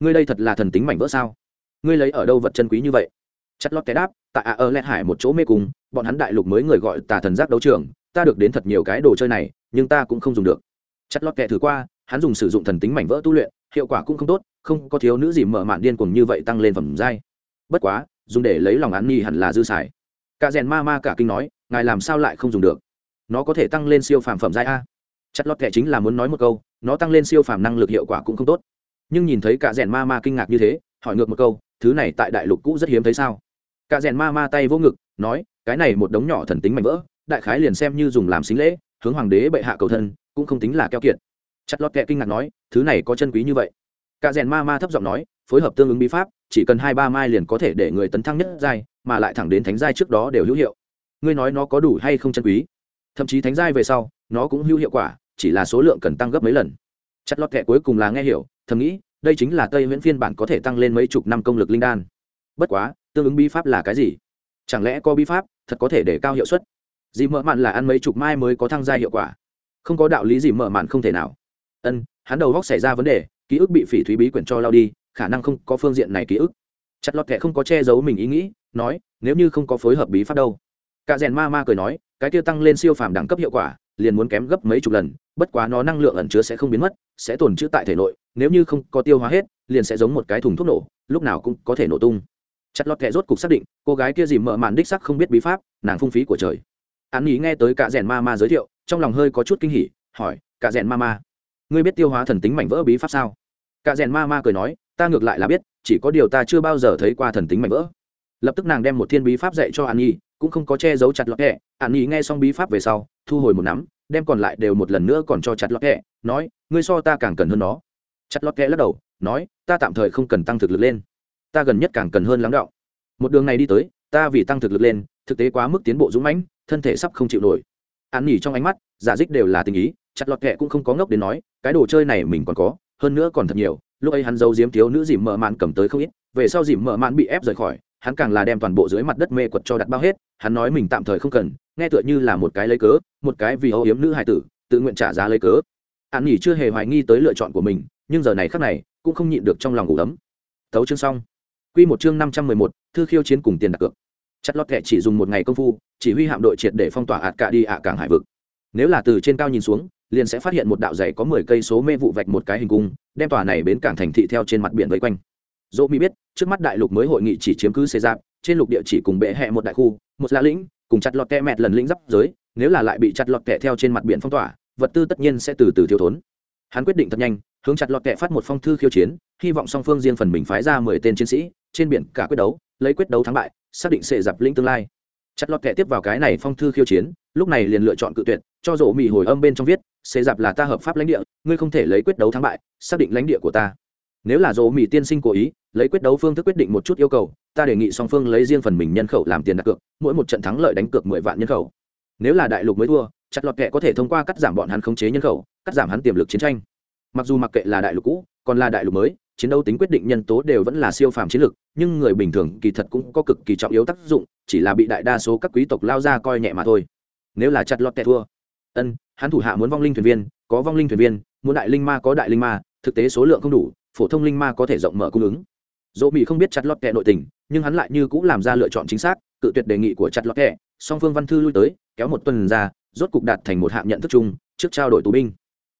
ngươi đây thật là thần tính mảnh vỡ sao? Ngươi lấy ở đâu vật chân quý như vậy? Chất lót té đáp tại ạ, ở lẹt hải một chỗ mê cung, bọn hắn đại lục mới người gọi tà thần giác đấu trường, ta được đến thật nhiều cái đồ chơi này, nhưng ta cũng không dùng được. Chất lót kẻ thử qua, hắn dùng sử dụng thần tính mảnh vỡ tu luyện hiệu quả cũng không tốt, không có thiếu nữ gì mở mạn điên cùng như vậy tăng lên phẩm giai. Bất quá, dùng để lấy lòng án nhi hẳn là dư xài. Cả rèn ma ma cả kinh nói, ngài làm sao lại không dùng được? Nó có thể tăng lên siêu phàm phẩm giai a? Chất lót kệ chính là muốn nói một câu, nó tăng lên siêu phàm năng lực hiệu quả cũng không tốt. Nhưng nhìn thấy cả rèn ma ma kinh ngạc như thế, hỏi ngược một câu, thứ này tại đại lục cũ rất hiếm thấy sao? Cả rèn ma ma tay vô ngực, nói, cái này một đống nhỏ thần tính mạnh vỡ, đại khái liền xem như dùng làm xính lễ, hướng hoàng đế bệ hạ cầu thân, cũng không tính là keo kiệt chặt lọt kệ kinh ngạc nói, thứ này có chân quý như vậy. Cả rèn ma ma thấp giọng nói, phối hợp tương ứng bí pháp, chỉ cần hai ba mai liền có thể để người tấn thăng nhất giai, mà lại thẳng đến thánh giai trước đó đều hữu hiệu. Ngươi nói nó có đủ hay không chân quý? Thậm chí thánh giai về sau, nó cũng hữu hiệu quả, chỉ là số lượng cần tăng gấp mấy lần. Chặt lọt kệ cuối cùng là nghe hiểu, thầm nghĩ, đây chính là tây miễn phiên bản có thể tăng lên mấy chục năm công lực linh đan. Bất quá, tương ứng bí pháp là cái gì? Chẳng lẽ có bí pháp thật có thể để cao hiệu suất? Dì mở mạn là ăn mấy chục mai mới có thăng gia hiệu quả. Không có đạo lý gì mở mạn không thể nào ân, hắn đầu góc xảy ra vấn đề, ký ức bị phỉ thúy bí quyển cho lao đi, khả năng không có phương diện này ký ức. Chặt lọt kệ không có che giấu mình ý nghĩ, nói, nếu như không có phối hợp bí pháp đâu. Cả rèn ma ma cười nói, cái kia tăng lên siêu phàm đẳng cấp hiệu quả, liền muốn kém gấp mấy chục lần, bất quá nó năng lượng ẩn chứa sẽ không biến mất, sẽ tồn trữ tại thể nội, nếu như không có tiêu hóa hết, liền sẽ giống một cái thùng thuốc nổ, lúc nào cũng có thể nổ tung. Chặt lọt kệ rốt cục xác định, cô gái kia dìm mở màn đích sắc không biết bí pháp, nàng phung phí của trời. Hắn nghĩ nghe tới cả rèn ma ma giới thiệu, trong lòng hơi có chút kinh hỉ, hỏi, cả rèn ma ma ngươi biết tiêu hóa thần tính mảnh vỡ bí pháp sao? Cả rèn ma ma cười nói, ta ngược lại là biết, chỉ có điều ta chưa bao giờ thấy qua thần tính mảnh vỡ. Lập tức nàng đem một thiên bí pháp dạy cho an nhi, cũng không có che giấu chặt lọt hẹ an nhi nghe xong bí pháp về sau, thu hồi một nắm, đem còn lại đều một lần nữa còn cho chặt lọt hẹ nói, ngươi so ta càng cần hơn nó. Chặt lọt hẹ lắc đầu, nói, ta tạm thời không cần tăng thực lực lên. Ta gần nhất càng cần hơn lắng đọng. Một đường này đi tới, ta vì tăng thực lực lên, thực tế quá mức tiến bộ dũng mãnh, thân thể sắp không chịu nổi. An Nhi trong ánh mắt, giả dích đều là tình ý chặt lọt kệ cũng không có ngốc đến nói, cái đồ chơi này mình còn có, hơn nữa còn thật nhiều. Lúc ấy hắn giấu diếm thiếu nữ dìm mợ mạn cầm tới không ít, về sau dìm mợ mạn bị ép rời khỏi, hắn càng là đem toàn bộ dưới mặt đất mê quật cho đặt bao hết, hắn nói mình tạm thời không cần, nghe tựa như là một cái lấy cớ, một cái vì âu yếm nữ hài tử, tự nguyện trả giá lấy cớ. Hắn nghỉ chưa hề hoài nghi tới lựa chọn của mình, nhưng giờ này khác này, cũng không nhịn được trong lòng ngủ ấm. Tấu chương xong. Quy một chương năm trăm mười một, thư khiêu chiến cùng tiền đặt cược. Chặt lọt kệ chỉ dùng một ngày công phu, chỉ huy hạm đội triệt để phong tỏa ạt cả đi ạ cảng hải vực. Nếu là từ trên cao nhìn xuống liền sẽ phát hiện một đạo dày có mười cây số mê vụ vạch một cái hình cung, đem tòa này bến cảng thành thị theo trên mặt biển vây quanh. Dỗ mỹ biết, trước mắt đại lục mới hội nghị chỉ chiếm cứ xê giáp, trên lục địa chỉ cùng bệ hẹ một đại khu, một la lĩnh, cùng chặt lọt kẹ mẹt lần lĩnh giáp giới, nếu là lại bị chặt lọt kẹ theo trên mặt biển phong tỏa, vật tư tất nhiên sẽ từ từ thiếu thốn. Hắn quyết định thật nhanh, hướng chặt lọt kẹ phát một phong thư khiêu chiến, hy vọng song phương riêng phần mình phái ra mười tên chiến sĩ, trên biển cả quyết đấu, lấy quyết đấu thắng bại, xác định sẽ dập lĩnh tương lai. Chặt lọt kẹ tiếp vào cái này phong thư khiêu chiến, lúc này liền lựa chọn cự tuyệt, cho rộ Mi hồi âm bên trong viết xê dạp là ta hợp pháp lãnh địa, ngươi không thể lấy quyết đấu thắng bại, xác định lãnh địa của ta. Nếu là dỗ mỹ tiên sinh cố ý, lấy quyết đấu phương thức quyết định một chút yêu cầu, ta đề nghị song phương lấy riêng phần mình nhân khẩu làm tiền đặt cược, mỗi một trận thắng lợi đánh cược mười vạn nhân khẩu. Nếu là đại lục mới thua, chặt lọt kệ có thể thông qua cắt giảm bọn hắn khống chế nhân khẩu, cắt giảm hắn tiềm lực chiến tranh. Mặc dù mặc kệ là đại lục cũ, còn là đại lục mới, chiến đấu tính quyết định nhân tố đều vẫn là siêu phàm chiến lược, nhưng người bình thường kỳ thật cũng có cực kỳ trọng yếu tác dụng, chỉ là bị đại đa số các quý tộc lao ra coi nhẹ mà thôi. Nếu là chặt lọt kệ thua, ân hắn thủ hạ muốn vong linh thuyền viên, có vong linh thuyền viên, muốn đại linh ma có đại linh ma, thực tế số lượng không đủ, phổ thông linh ma có thể rộng mở cung ứng. Dỗ mỹ không biết chặt lọt kẹ nội tình, nhưng hắn lại như cũng làm ra lựa chọn chính xác, cự tuyệt đề nghị của chặt lọt kẹ song phương văn thư lui tới, kéo một tuần ra, rốt cục đạt thành một hạng nhận thức chung, trước trao đổi tù binh.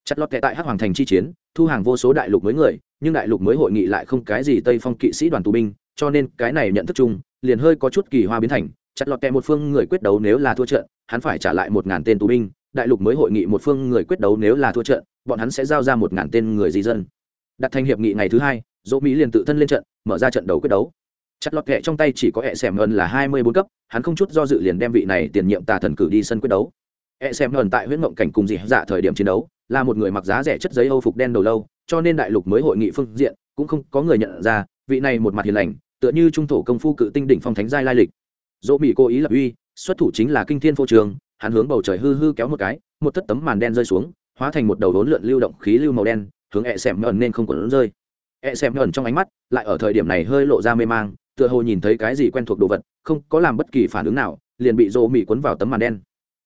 Chặt lọt kẹ tại hắc hoàng thành chi chiến, thu hàng vô số đại lục mới người, nhưng đại lục mới hội nghị lại không cái gì tây phong kỵ sĩ đoàn tù binh, cho nên cái này nhận thức chung, liền hơi có chút kỳ hoa biến thành, chặt lọt kẹ một phương người quyết đấu nếu là thua trận, hắn phải trả lại một ngàn tên tù binh đại lục mới hội nghị một phương người quyết đấu nếu là thua trận, bọn hắn sẽ giao ra một ngàn tên người di dân. Đặt thành hiệp nghị ngày thứ hai, dỗ mỹ liền tự thân lên trận, mở ra trận đấu quyết đấu. Chặt lọt kẹ trong tay chỉ có hệ xẻm ngân là hai mươi bốn cấp, hắn không chút do dự liền đem vị này tiền nhiệm tà thần cử đi sân quyết đấu. Hệ xẻm ngân tại huyết mộng cảnh cùng dị dạ thời điểm chiến đấu, là một người mặc giá rẻ chất giấy âu phục đen đầu lâu, cho nên đại lục mới hội nghị phương diện cũng không có người nhận ra, vị này một mặt hiền lành, tựa như trung thổ công phu cự tinh đỉnh phong thánh giai lai lịch. Dỗ mỹ cố ý lập uy, xuất thủ chính là kinh thiên phô trường hắn hướng bầu trời hư hư kéo một cái, một thất tấm màn đen rơi xuống, hóa thành một đầu đốn lượn lưu động khí lưu màu đen, hướng ẹ xẻm ẩn nên không còn rơi. Ẹ xẻm ẩn trong ánh mắt lại ở thời điểm này hơi lộ ra mê mang, tựa hồ nhìn thấy cái gì quen thuộc đồ vật, không có làm bất kỳ phản ứng nào, liền bị rỗ mỹ cuốn vào tấm màn đen.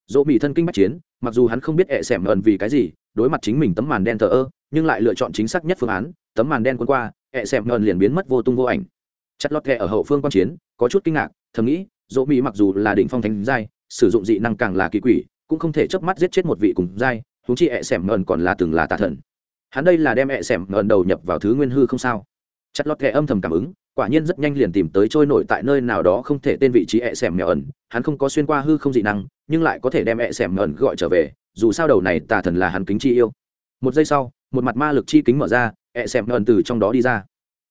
Rỗ mỹ thân kinh bắt chiến, mặc dù hắn không biết ẹ xẻm ẩn vì cái gì, đối mặt chính mình tấm màn đen thờ ơ, nhưng lại lựa chọn chính xác nhất phương án, tấm màn đen cuốn qua ẹ xẻm ẩn liền biến mất vô tung vô ảnh. Chặt lọt kẹ ở hậu phương quan chiến, có chút kinh ngạc, thầm nghĩ, dỗ mỹ mặc dù là đỉnh phong thánh giai sử dụng dị năng càng là kỳ quỷ, cũng không thể chớp mắt giết chết một vị cùng giai thú chi ẹ xẻm ngần còn là từng là tà thần. Hắn đây là đem ẹ xẻm ngần đầu nhập vào thứ nguyên hư không sao? Chặt lọt kẻ âm thầm cảm ứng, quả nhiên rất nhanh liền tìm tới trôi nổi tại nơi nào đó không thể tên vị trí ẹ xẻm mèo ẩn. Hắn không có xuyên qua hư không dị năng, nhưng lại có thể đem ẹ xẻm ẩn gọi trở về, dù sao đầu này tà thần là hắn kính chi yêu. Một giây sau, một mặt ma lực chi kính mở ra, ẹ xẻm ẩn từ trong đó đi ra.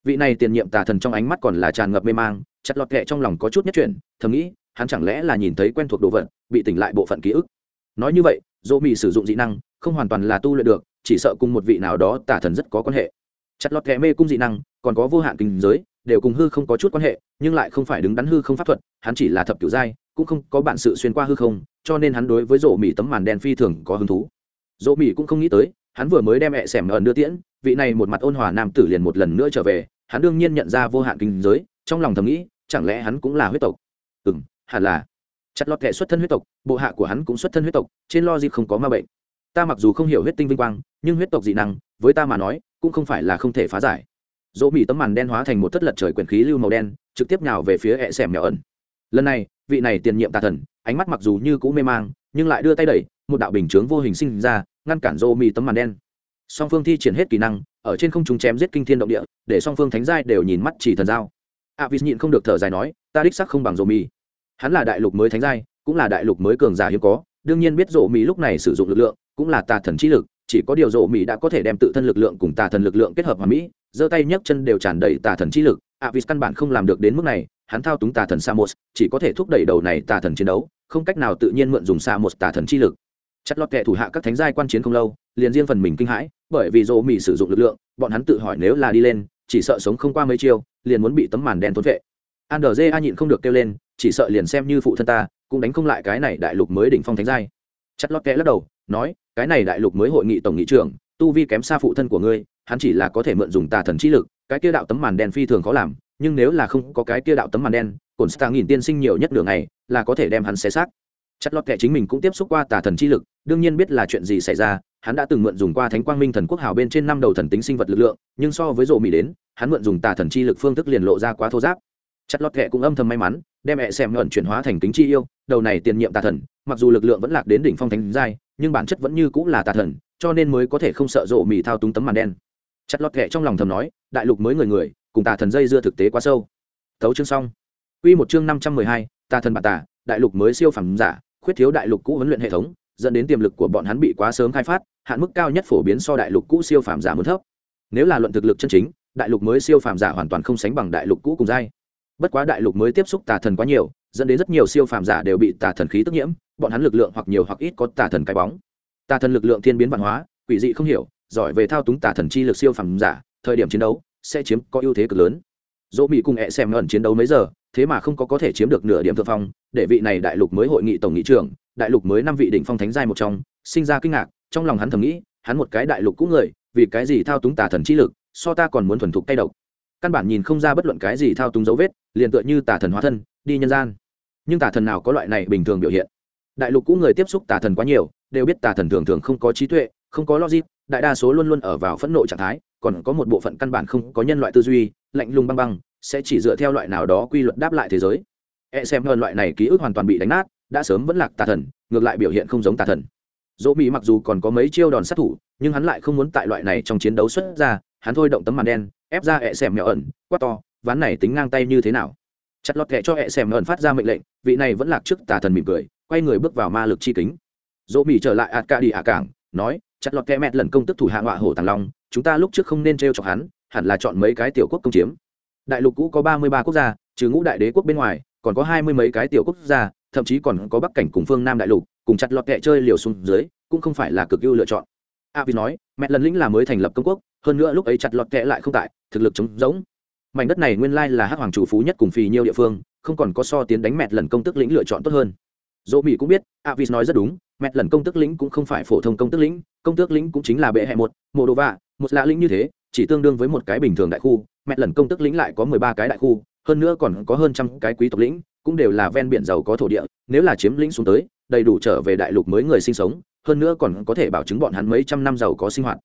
Vị này tiền nhiệm tà thần trong ánh mắt còn là tràn ngập mê mang, chặt lọt kệ trong lòng có chút nhất chuyển, thầm nghĩ hắn chẳng lẽ là nhìn thấy quen thuộc đồ vật, bị tỉnh lại bộ phận ký ức? Nói như vậy, dỗ mỹ sử dụng dị năng, không hoàn toàn là tu luyện được, chỉ sợ cùng một vị nào đó tà thần rất có quan hệ. Chặt lọt kẻ mê cung dị năng, còn có vô hạn kinh giới, đều cùng hư không có chút quan hệ, nhưng lại không phải đứng đắn hư không pháp thuật, hắn chỉ là thập kiểu giai, cũng không có bản sự xuyên qua hư không, cho nên hắn đối với rộ mỹ tấm màn đen phi thường có hứng thú. Rộ mỹ cũng không nghĩ tới, hắn vừa mới đem mẹ xẻm ẩn đưa tiễn, vị này một mặt ôn hòa nam tử liền một lần nữa trở về, hắn đương nhiên nhận ra vô hạn kinh giới, trong lòng thầm nghĩ, chẳng lẽ hắn cũng là huyết tộc? Ừ m hẳn là. Chặt lọt kệ xuất thân huyết tộc, bộ hạ của hắn cũng xuất thân huyết tộc, trên lo gì không có ma bệnh. Ta mặc dù không hiểu huyết tinh vinh quang, nhưng huyết tộc dị năng, với ta mà nói, cũng không phải là không thể phá giải. Dỗ mỹ tấm màn đen hóa thành một thất lật trời quyển khí lưu màu đen, trực tiếp nhào về phía hẹ xẻm nhỏ ẩn. Lần này, vị này tiền nhiệm tà thần, ánh mắt mặc dù như cũ mê mang, nhưng lại đưa tay đẩy, một đạo bình chướng vô hình sinh ra, ngăn cản dỗ mỹ tấm màn đen. Song phương thi triển hết kỹ năng, ở trên không chúng chém giết kinh thiên động địa, để song phương thánh giai đều nhìn mắt chỉ thần giao. Avis nhịn không được thở dài nói, ta đích sắc không bằng dỗ mỹ hắn là đại lục mới thánh giai cũng là đại lục mới cường giả hiếm có đương nhiên biết rộ mỹ lúc này sử dụng lực lượng cũng là tà thần trí lực chỉ có điều rộ mỹ đã có thể đem tự thân lực lượng cùng tà thần lực lượng kết hợp hòa mỹ giơ tay nhấc chân đều tràn đầy tà thần trí lực. Avis căn bản không làm được đến mức này hắn thao túng tà thần samos chỉ có thể thúc đẩy đầu này tà thần chiến đấu không cách nào tự nhiên mượn dùng samos tà thần chi lực. Chặt lọt kệ thủ hạ các thánh giai quan chiến không lâu liền riêng phần mình kinh hãi bởi vì rộ mỹ sử dụng lực lượng bọn hắn tự hỏi nếu là đi lên chỉ sợ sống không qua mấy chiêu liền muốn bị tấm màn đen thốn vệ. Andrze a nhịn không được kêu lên, chỉ sợ liền xem như phụ thân ta, cũng đánh không lại cái này đại lục mới đỉnh phong thánh giai. Chặt lót kẽ lắc đầu, nói, cái này đại lục mới hội nghị tổng nghị trưởng, tu vi kém xa phụ thân của ngươi, hắn chỉ là có thể mượn dùng tà thần chi lực, cái kia đạo tấm màn đen phi thường khó làm, nhưng nếu là không có cái kia đạo tấm màn đen, cổn Star nghìn tiên sinh nhiều nhất nửa ngày, là có thể đem hắn xé xác. Chặt lót kệ chính mình cũng tiếp xúc qua tà thần chi lực, đương nhiên biết là chuyện gì xảy ra, hắn đã từng mượn dùng qua Thánh Quang Minh Thần Quốc hào bên trên năm đầu thần tính sinh vật lực lượng, nhưng so với rộ mỹ đến, hắn mượn dùng tà thần chi lực phương thức liền lộ ra quá thô giáp chặt lọt kệ cũng âm thầm may mắn đem mẹ xem nhuận chuyển hóa thành kính chi yêu đầu này tiền nhiệm tà thần mặc dù lực lượng vẫn lạc đến đỉnh phong thánh giai nhưng bản chất vẫn như cũng là tà thần cho nên mới có thể không sợ rộ mì thao túng tấm màn đen. Chặt lọt kệ trong lòng thầm nói đại lục mới người người cùng tà thần dây dưa thực tế quá sâu. Thấu chương xong. Quy một chương năm trăm mười hai, tà thần bản tà, đại lục mới siêu phẩm giả, khuyết thiếu đại lục cũ huấn luyện hệ thống, dẫn đến tiềm lực của bọn hắn bị quá sớm khai phát, hạn mức cao nhất phổ biến so đại lục cũ siêu phẩm giả muốn thấp. Nếu là luận thực lực chân chính, đại lục mới siêu phàm giả hoàn toàn không sánh bằng đại lục cũ cùng giai bất quá đại lục mới tiếp xúc tà thần quá nhiều, dẫn đến rất nhiều siêu phàm giả đều bị tà thần khí tức nhiễm, bọn hắn lực lượng hoặc nhiều hoặc ít có tà thần cái bóng. Tà thần lực lượng thiên biến văn hóa, quỷ dị không hiểu, giỏi về thao túng tà thần chi lực siêu phàm giả, thời điểm chiến đấu sẽ chiếm có ưu thế cực lớn. Dỗ bị cùng hẹ xem ẩn chiến đấu mấy giờ, thế mà không có có thể chiếm được nửa điểm thượng phong, để vị này đại lục mới hội nghị tổng nghị trưởng, đại lục mới năm vị đỉnh phong thánh giai một trong, sinh ra kinh ngạc, trong lòng hắn thầm nghĩ, hắn một cái đại lục cũ người, vì cái gì thao túng tà thần chi lực, so ta còn muốn thuần thục tay độc. Căn bản nhìn không ra bất luận cái gì thao túng dấu vết liền tựa như tà thần hóa thân, đi nhân gian. Nhưng tà thần nào có loại này bình thường biểu hiện? Đại lục cũ người tiếp xúc tà thần quá nhiều, đều biết tà thần thường thường không có trí tuệ, không có logic, đại đa số luôn luôn ở vào phẫn nộ trạng thái, còn có một bộ phận căn bản không có nhân loại tư duy, lạnh lùng băng băng, sẽ chỉ dựa theo loại nào đó quy luật đáp lại thế giới. E xem hơn loại này ký ức hoàn toàn bị đánh nát, đã sớm vẫn lạc tà thần, ngược lại biểu hiện không giống tà thần. Dỗ mỹ mặc dù còn có mấy chiêu đòn sát thủ, nhưng hắn lại không muốn tại loại này trong chiến đấu xuất ra, hắn thôi động tấm màn đen, ép ra ẹ xẻm mèo ẩn, quát to ván này tính ngang tay như thế nào? Chặt lọt kệ cho hẹ xem ẩn phát ra mệnh lệnh, vị này vẫn lạc trước tà thần mỉm cười, quay người bước vào ma lực chi kính. Dỗ mỹ trở lại ạt ca đi ạ cảng, nói, chặt lọt kệ mẹt lần công tức thủ hạ ngọa hổ tàng long, chúng ta lúc trước không nên t chọc hắn, hẳn là chọn mấy cái tiểu quốc công chiếm. Đại lục cũ có ba mươi ba quốc gia, trừ ngũ đại đế quốc bên ngoài, còn có hai mươi mấy cái tiểu quốc gia, thậm chí còn có bắc cảnh cùng phương nam đại lục, cùng chặt lọt kệ chơi liều xuống dưới, cũng không phải là cực ưu lựa chọn. A vì nói mẹ lần lĩnh là mới thành lập công quốc, hơn nữa lúc ấy chặt lọt kệ lại không tại, thực lực chống giống mảnh đất này nguyên lai là hắc hoàng chủ phú nhất cùng phì nhiêu địa phương, không còn có so tiến đánh mẹt lần công tức lĩnh lựa chọn tốt hơn. Dỗ mỹ cũng biết, avis nói rất đúng, mẹt lần công tức lĩnh cũng không phải phổ thông công tức lĩnh, công tước lĩnh cũng chính là bệ hệ một, mộ đồ vạ, một lạ lĩnh như thế, chỉ tương đương với một cái bình thường đại khu, mẹt lần công tức lĩnh lại có mười ba cái đại khu, hơn nữa còn có hơn trăm cái quý tộc lĩnh, cũng đều là ven biển giàu có thổ địa, nếu là chiếm lĩnh xuống tới, đầy đủ trở về đại lục mới người sinh sống, hơn nữa còn có thể bảo chứng bọn hắn mấy trăm năm giàu có sinh hoạt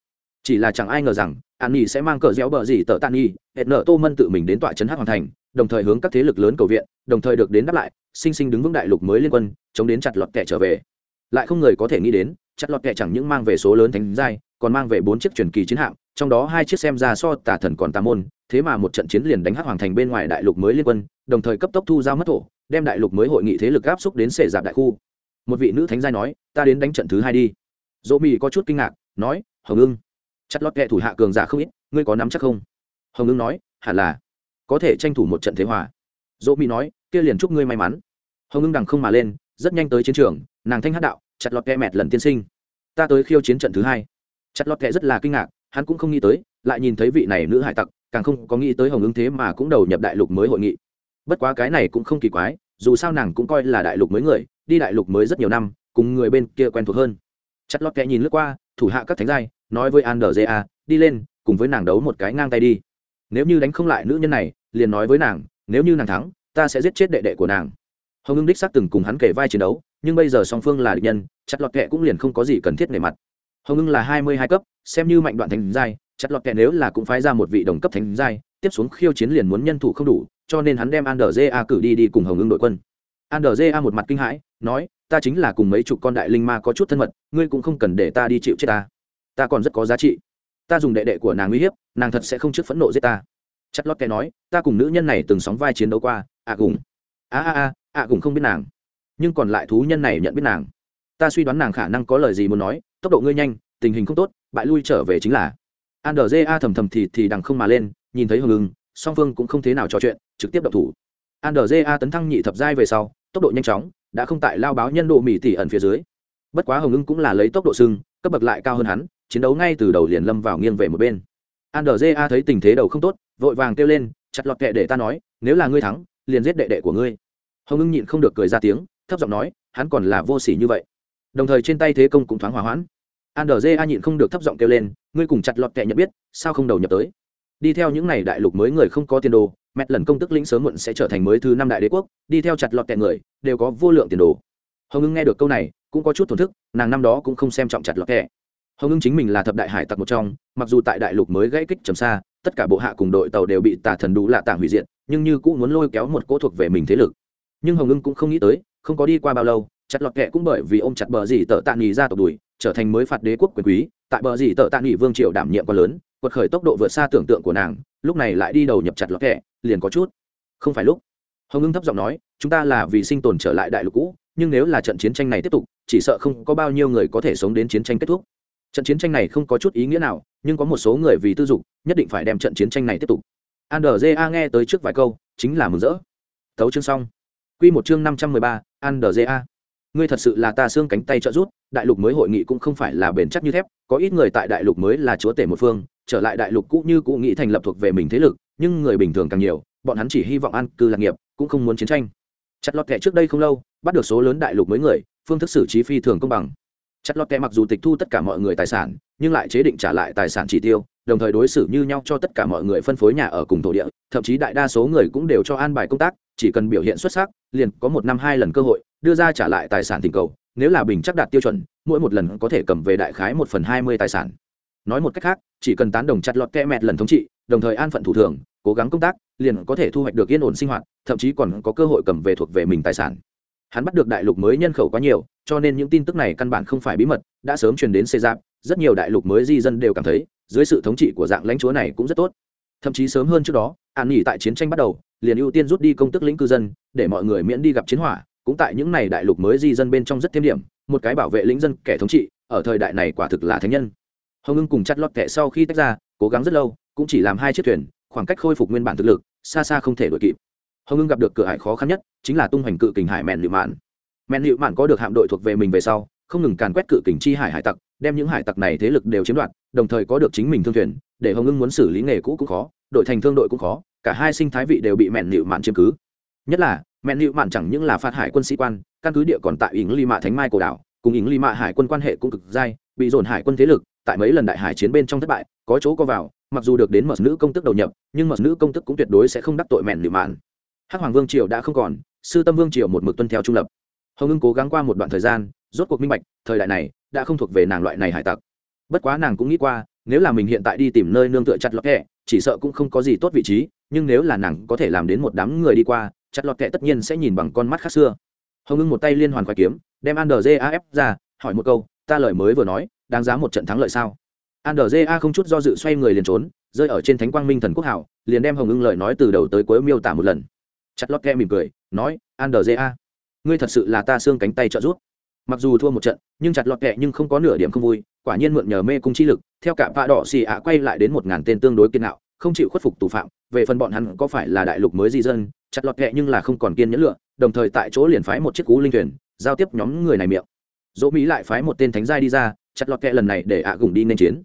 chỉ là chẳng ai ngờ rằng, an nhi sẽ mang cờ réo bờ gì tờ tàn nhi hệt nợ tô mân tự mình đến tọa trấn hát hoàn thành, đồng thời hướng các thế lực lớn cầu viện, đồng thời được đến đáp lại, sinh sinh đứng vững đại lục mới liên quân, chống đến chặt lọt kẻ trở về. Lại không người có thể nghĩ đến, chặt lọt kẻ chẳng những mang về số lớn thánh giai, còn mang về bốn chiếc truyền kỳ chiến hạm, trong đó hai chiếc xem ra so tà thần còn tà môn, thế mà một trận chiến liền đánh hát hoàng thành bên ngoài đại lục mới liên quân, đồng thời cấp tốc thu giao mất thổ, đem đại lục mới hội nghị thế lực áp xúc đến sể dạp đại khu. Một vị nữ thánh giai nói, ta đến đánh trận thứ hai đi. Dỗ mỹ có chút kinh ngạc, nói, hồng ưng chặt lót kệ thủ hạ cường giả không ít, ngươi có nắm chắc không? Hồng ưng nói, hẳn là. Có thể tranh thủ một trận thế hòa. Dỗ mỹ nói, kia liền chúc ngươi may mắn. Hồng ưng đằng không mà lên, rất nhanh tới chiến trường, nàng thanh hát đạo, chặt lọt kẹ mẹt lần tiên sinh. Ta tới khiêu chiến trận thứ hai. Chặt lọt kẹ rất là kinh ngạc, hắn cũng không nghĩ tới, lại nhìn thấy vị này nữ hải tặc, càng không có nghĩ tới hồng ứng thế mà cũng đầu nhập đại lục mới hội nghị. Bất quá cái này cũng không kỳ quái, dù sao nàng cũng coi là đại lục mới người, đi đại lục mới rất nhiều năm, cùng người bên kia quen thuộc hơn. Chặt lọt kẹ nhìn lướt qua, thủ hạ các thánh giai nói với an ja đi lên, cùng với nàng đấu một cái ngang tay đi. Nếu như đánh không lại nữ nhân này, liền nói với nàng, nếu như nàng thắng, ta sẽ giết chết đệ đệ của nàng. Hồng ưng đích xác từng cùng hắn kể vai chiến đấu, nhưng bây giờ song phương là địch nhân, chặt lọt kệ cũng liền không có gì cần thiết nề mặt. Hồng ưng là hai mươi hai cấp, xem như mạnh đoạn thánh giai, chặt lọt kệ nếu là cũng phái ra một vị đồng cấp thánh giai, tiếp xuống khiêu chiến liền muốn nhân thủ không đủ, cho nên hắn đem an ja cử đi đi cùng hồng ưng đội quân. An ja một mặt kinh hãi, nói, ta chính là cùng mấy chục con đại linh ma có chút thân mật, ngươi cũng không cần để ta đi chịu chết ta ta còn rất có giá trị. Ta dùng đệ đệ của nàng uy hiếp, nàng thật sẽ không trước phẫn nộ giết ta. Chất lót kẻ nói, ta cùng nữ nhân này từng sóng vai chiến đấu qua, ạ gùng. A a a, ạ gùng không biết nàng, nhưng còn lại thú nhân này nhận biết nàng. Ta suy đoán nàng khả năng có lời gì muốn nói, tốc độ ngươi nhanh, tình hình không tốt, bại lui trở về chính là. An đờ a thầm thầm thì thì đằng không mà lên, nhìn thấy hồng ngừng song phương cũng không thế nào trò chuyện, trực tiếp đập thủ. An đờ a tấn thăng nhị thập giai về sau, tốc độ nhanh chóng, đã không tại lao báo nhân độ mỹ tỷ ẩn phía dưới. Bất quá hồng ưng cũng là lấy tốc độ sưng cấp bậc lại cao hơn hắn chiến đấu ngay từ đầu liền lâm vào nghiêng về một bên. Andrja thấy tình thế đầu không tốt, vội vàng kêu lên, chặt lọt kệ để ta nói, nếu là ngươi thắng, liền giết đệ đệ của ngươi. Hồng ngưng nhịn không được cười ra tiếng, thấp giọng nói, hắn còn là vô sỉ như vậy. Đồng thời trên tay thế công cũng thoáng hòa hoãn. Andrja nhịn không được thấp giọng kêu lên, ngươi cùng chặt lọt kệ nhận biết, sao không đầu nhập tới? Đi theo những n à y đại lục mới người không có tiền đồ mẹ lần công tức lĩnh sớm muộn sẽ trở thành mới thứ năm đại đế quốc, đi theo chặt lọt kệ người, đều có vô lượng tiền đồ. Hồng ngưng nghe được câu này, cũng có chút thổn thức, nàng năm đó cũng không xem trọng chặt lọt kệ hồng ưng chính mình là thập đại hải tặc một trong, mặc dù tại đại lục mới gãy kích trầm xa, tất cả bộ hạ cùng đội tàu đều bị tà thần đủ lạ tảng hủy diệt, nhưng như cũng muốn lôi kéo một cỗ thuộc về mình thế lực. Nhưng hồng ưng cũng không nghĩ tới, không có đi qua bao lâu, chặt lọt kệ cũng bởi vì ông chặt bờ dì tợ tạ nghỉ ra tộc đùi, trở thành mới phạt đế quốc quyền quý, tại bờ dì tợ tạ nghỉ vương triều đảm nhiệm quá lớn, quật khởi tốc độ vượt xa tưởng tượng của nàng, lúc này lại đi đầu nhập chặt lọt kệ liền có chút không phải lúc. Hồng ưng thấp giọng nói, chúng ta là vì sinh tồn trở lại đại lục cũ, nhưng nếu là trận chiến tranh này tiếp tục, chỉ sợ không có bao nhiêu người có thể sống đến chiến tranh kết thúc trận chiến tranh này không có chút ý nghĩa nào, nhưng có một số người vì tư dục, nhất định phải đem trận chiến tranh này tiếp tục. Andrja nghe tới trước vài câu, chính là mừng rỡ. Tấu chương xong. Q một chương năm trăm mười ba andrja ngươi thật sự là ta xương cánh tay trợ rút đại lục mới hội nghị cũng không phải là bền chắc như thép, có ít người tại đại lục mới là chúa tể một phương, trở lại đại lục cũ như cũ nghĩ thành lập thuộc về mình thế lực, nhưng người bình thường càng nhiều, bọn hắn chỉ hy vọng an cư lạc nghiệp, cũng không muốn chiến tranh. Chặt lọt kẻ trước đây không lâu, bắt được số lớn đại lục mới người, phương thức xử trí phi thường công bằng chặt lọt kẹ mặc dù tịch thu tất cả mọi người tài sản, nhưng lại chế định trả lại tài sản chỉ tiêu, đồng thời đối xử như nhau cho tất cả mọi người phân phối nhà ở cùng thổ địa, thậm chí đại đa số người cũng đều cho an bài công tác, chỉ cần biểu hiện xuất sắc, liền có một năm hai lần cơ hội, đưa ra trả lại tài sản tình cầu, nếu là bình chắc đạt tiêu chuẩn, mỗi một lần có thể cầm về đại khái một phần hai mươi tài sản. Nói một cách khác, chỉ cần tán đồng chặt lọt kẽ mẹt lần thống trị, đồng thời an phận thủ thường, cố gắng công tác, liền có thể thu hoạch được yên ổn sinh hoạt, thậm chí còn có cơ hội cầm về thuộc về mình tài sản hắn bắt được đại lục mới nhân khẩu quá nhiều, cho nên những tin tức này căn bản không phải bí mật, đã sớm truyền đến xê giáp rất nhiều đại lục mới di dân đều cảm thấy, dưới sự thống trị của dạng lãnh chúa này cũng rất tốt. Thậm chí sớm hơn trước đó, an nghỉ tại chiến tranh bắt đầu, liền ưu tiên rút đi công tức lĩnh cư dân, để mọi người miễn đi gặp chiến hỏa, cũng tại những này đại lục mới di dân bên trong rất thêm điểm, một cái bảo vệ lĩnh dân kẻ thống trị, ở thời đại này quả thực là thánh nhân. Hồng ngưng cùng chặt lọt kẻ sau khi tách ra, cố gắng rất lâu, cũng chỉ làm hai chiếc thuyền, khoảng cách khôi phục nguyên bản thực lực, xa xa không thể đuổi kịp hồng ngưng gặp được cửa hải khó khăn nhất chính là tung hoành cự kình hải mẹn liệu mạn. Mẹn liệu mạn có được hạm đội thuộc về mình về sau, không ngừng càn quét cự kình chi hải hải tặc, đem những hải tặc này thế lực đều chiếm đoạt, đồng thời có được chính mình thương thuyền, để hồng ngưng muốn xử lý nghề cũ cũng khó, đội thành thương đội cũng khó, cả hai sinh thái vị đều bị mẹn liệu mạn chiếm cứ. Nhất là, mẹn liệu mạn chẳng những là phạt hải quân sĩ quan, căn cứ địa còn tại ỉng ly mạ thánh mai cổ đảo, cùng ỉng ly mạ hải quân quan hệ cũng cực dai, bị dồn hải quân thế lực, tại mấy lần đại hải chiến bên trong thất bại, có chỗ có vào, mặc dù được đến mật nữ công tức đầu nhập, nhưng mật nữ công tức cũng tuyệt đối sẽ không đắc tội mẹn liệu mạn hắc hoàng vương triều đã không còn, sư tâm vương triều một mực tuân theo trung lập. Hồng ngưng cố gắng qua một đoạn thời gian, rốt cuộc minh bạch, thời đại này đã không thuộc về nàng loại này hải tặc. Bất quá nàng cũng nghĩ qua, nếu là mình hiện tại đi tìm nơi nương tựa chặt lọt kẹ, chỉ sợ cũng không có gì tốt vị trí, nhưng nếu là nàng có thể làm đến một đám người đi qua, chặt lọt kẹ tất nhiên sẽ nhìn bằng con mắt khác xưa. Hồng ngưng một tay liên hoàn khoai kiếm, đem andrjaf ra, hỏi một câu, ta lời mới vừa nói, đáng giá một trận thắng lợi sao? Andrja không chút do dự xoay người liền trốn, rơi ở trên thánh quang minh thần quốc hảo, liền đem hồng ngưng lời nói từ đầu tới cuối miêu tả một lần chặt lót kẹ mỉm cười, nói andrja ngươi thật sự là ta xương cánh tay trợ giúp. Mặc dù thua một trận, nhưng chặt lọt kẹ nhưng không có nửa điểm không vui, quả nhiên mượn nhờ mê cung chi lực, theo cả vạ đỏ xì ạ quay lại đến một ngàn tên tương đối kiên nạo không chịu khuất phục tù phạm, về phần bọn hắn có phải là đại lục mới di dân, chặt lọt kẹ nhưng là không còn kiên nhẫn lựa, đồng thời tại chỗ liền phái một chiếc cú linh thuyền, giao tiếp nhóm người này miệng. Dỗ mỹ lại phái một tên thánh giai đi ra, chặt lọt kẹ lần này để ạ gùng đi nên chiến.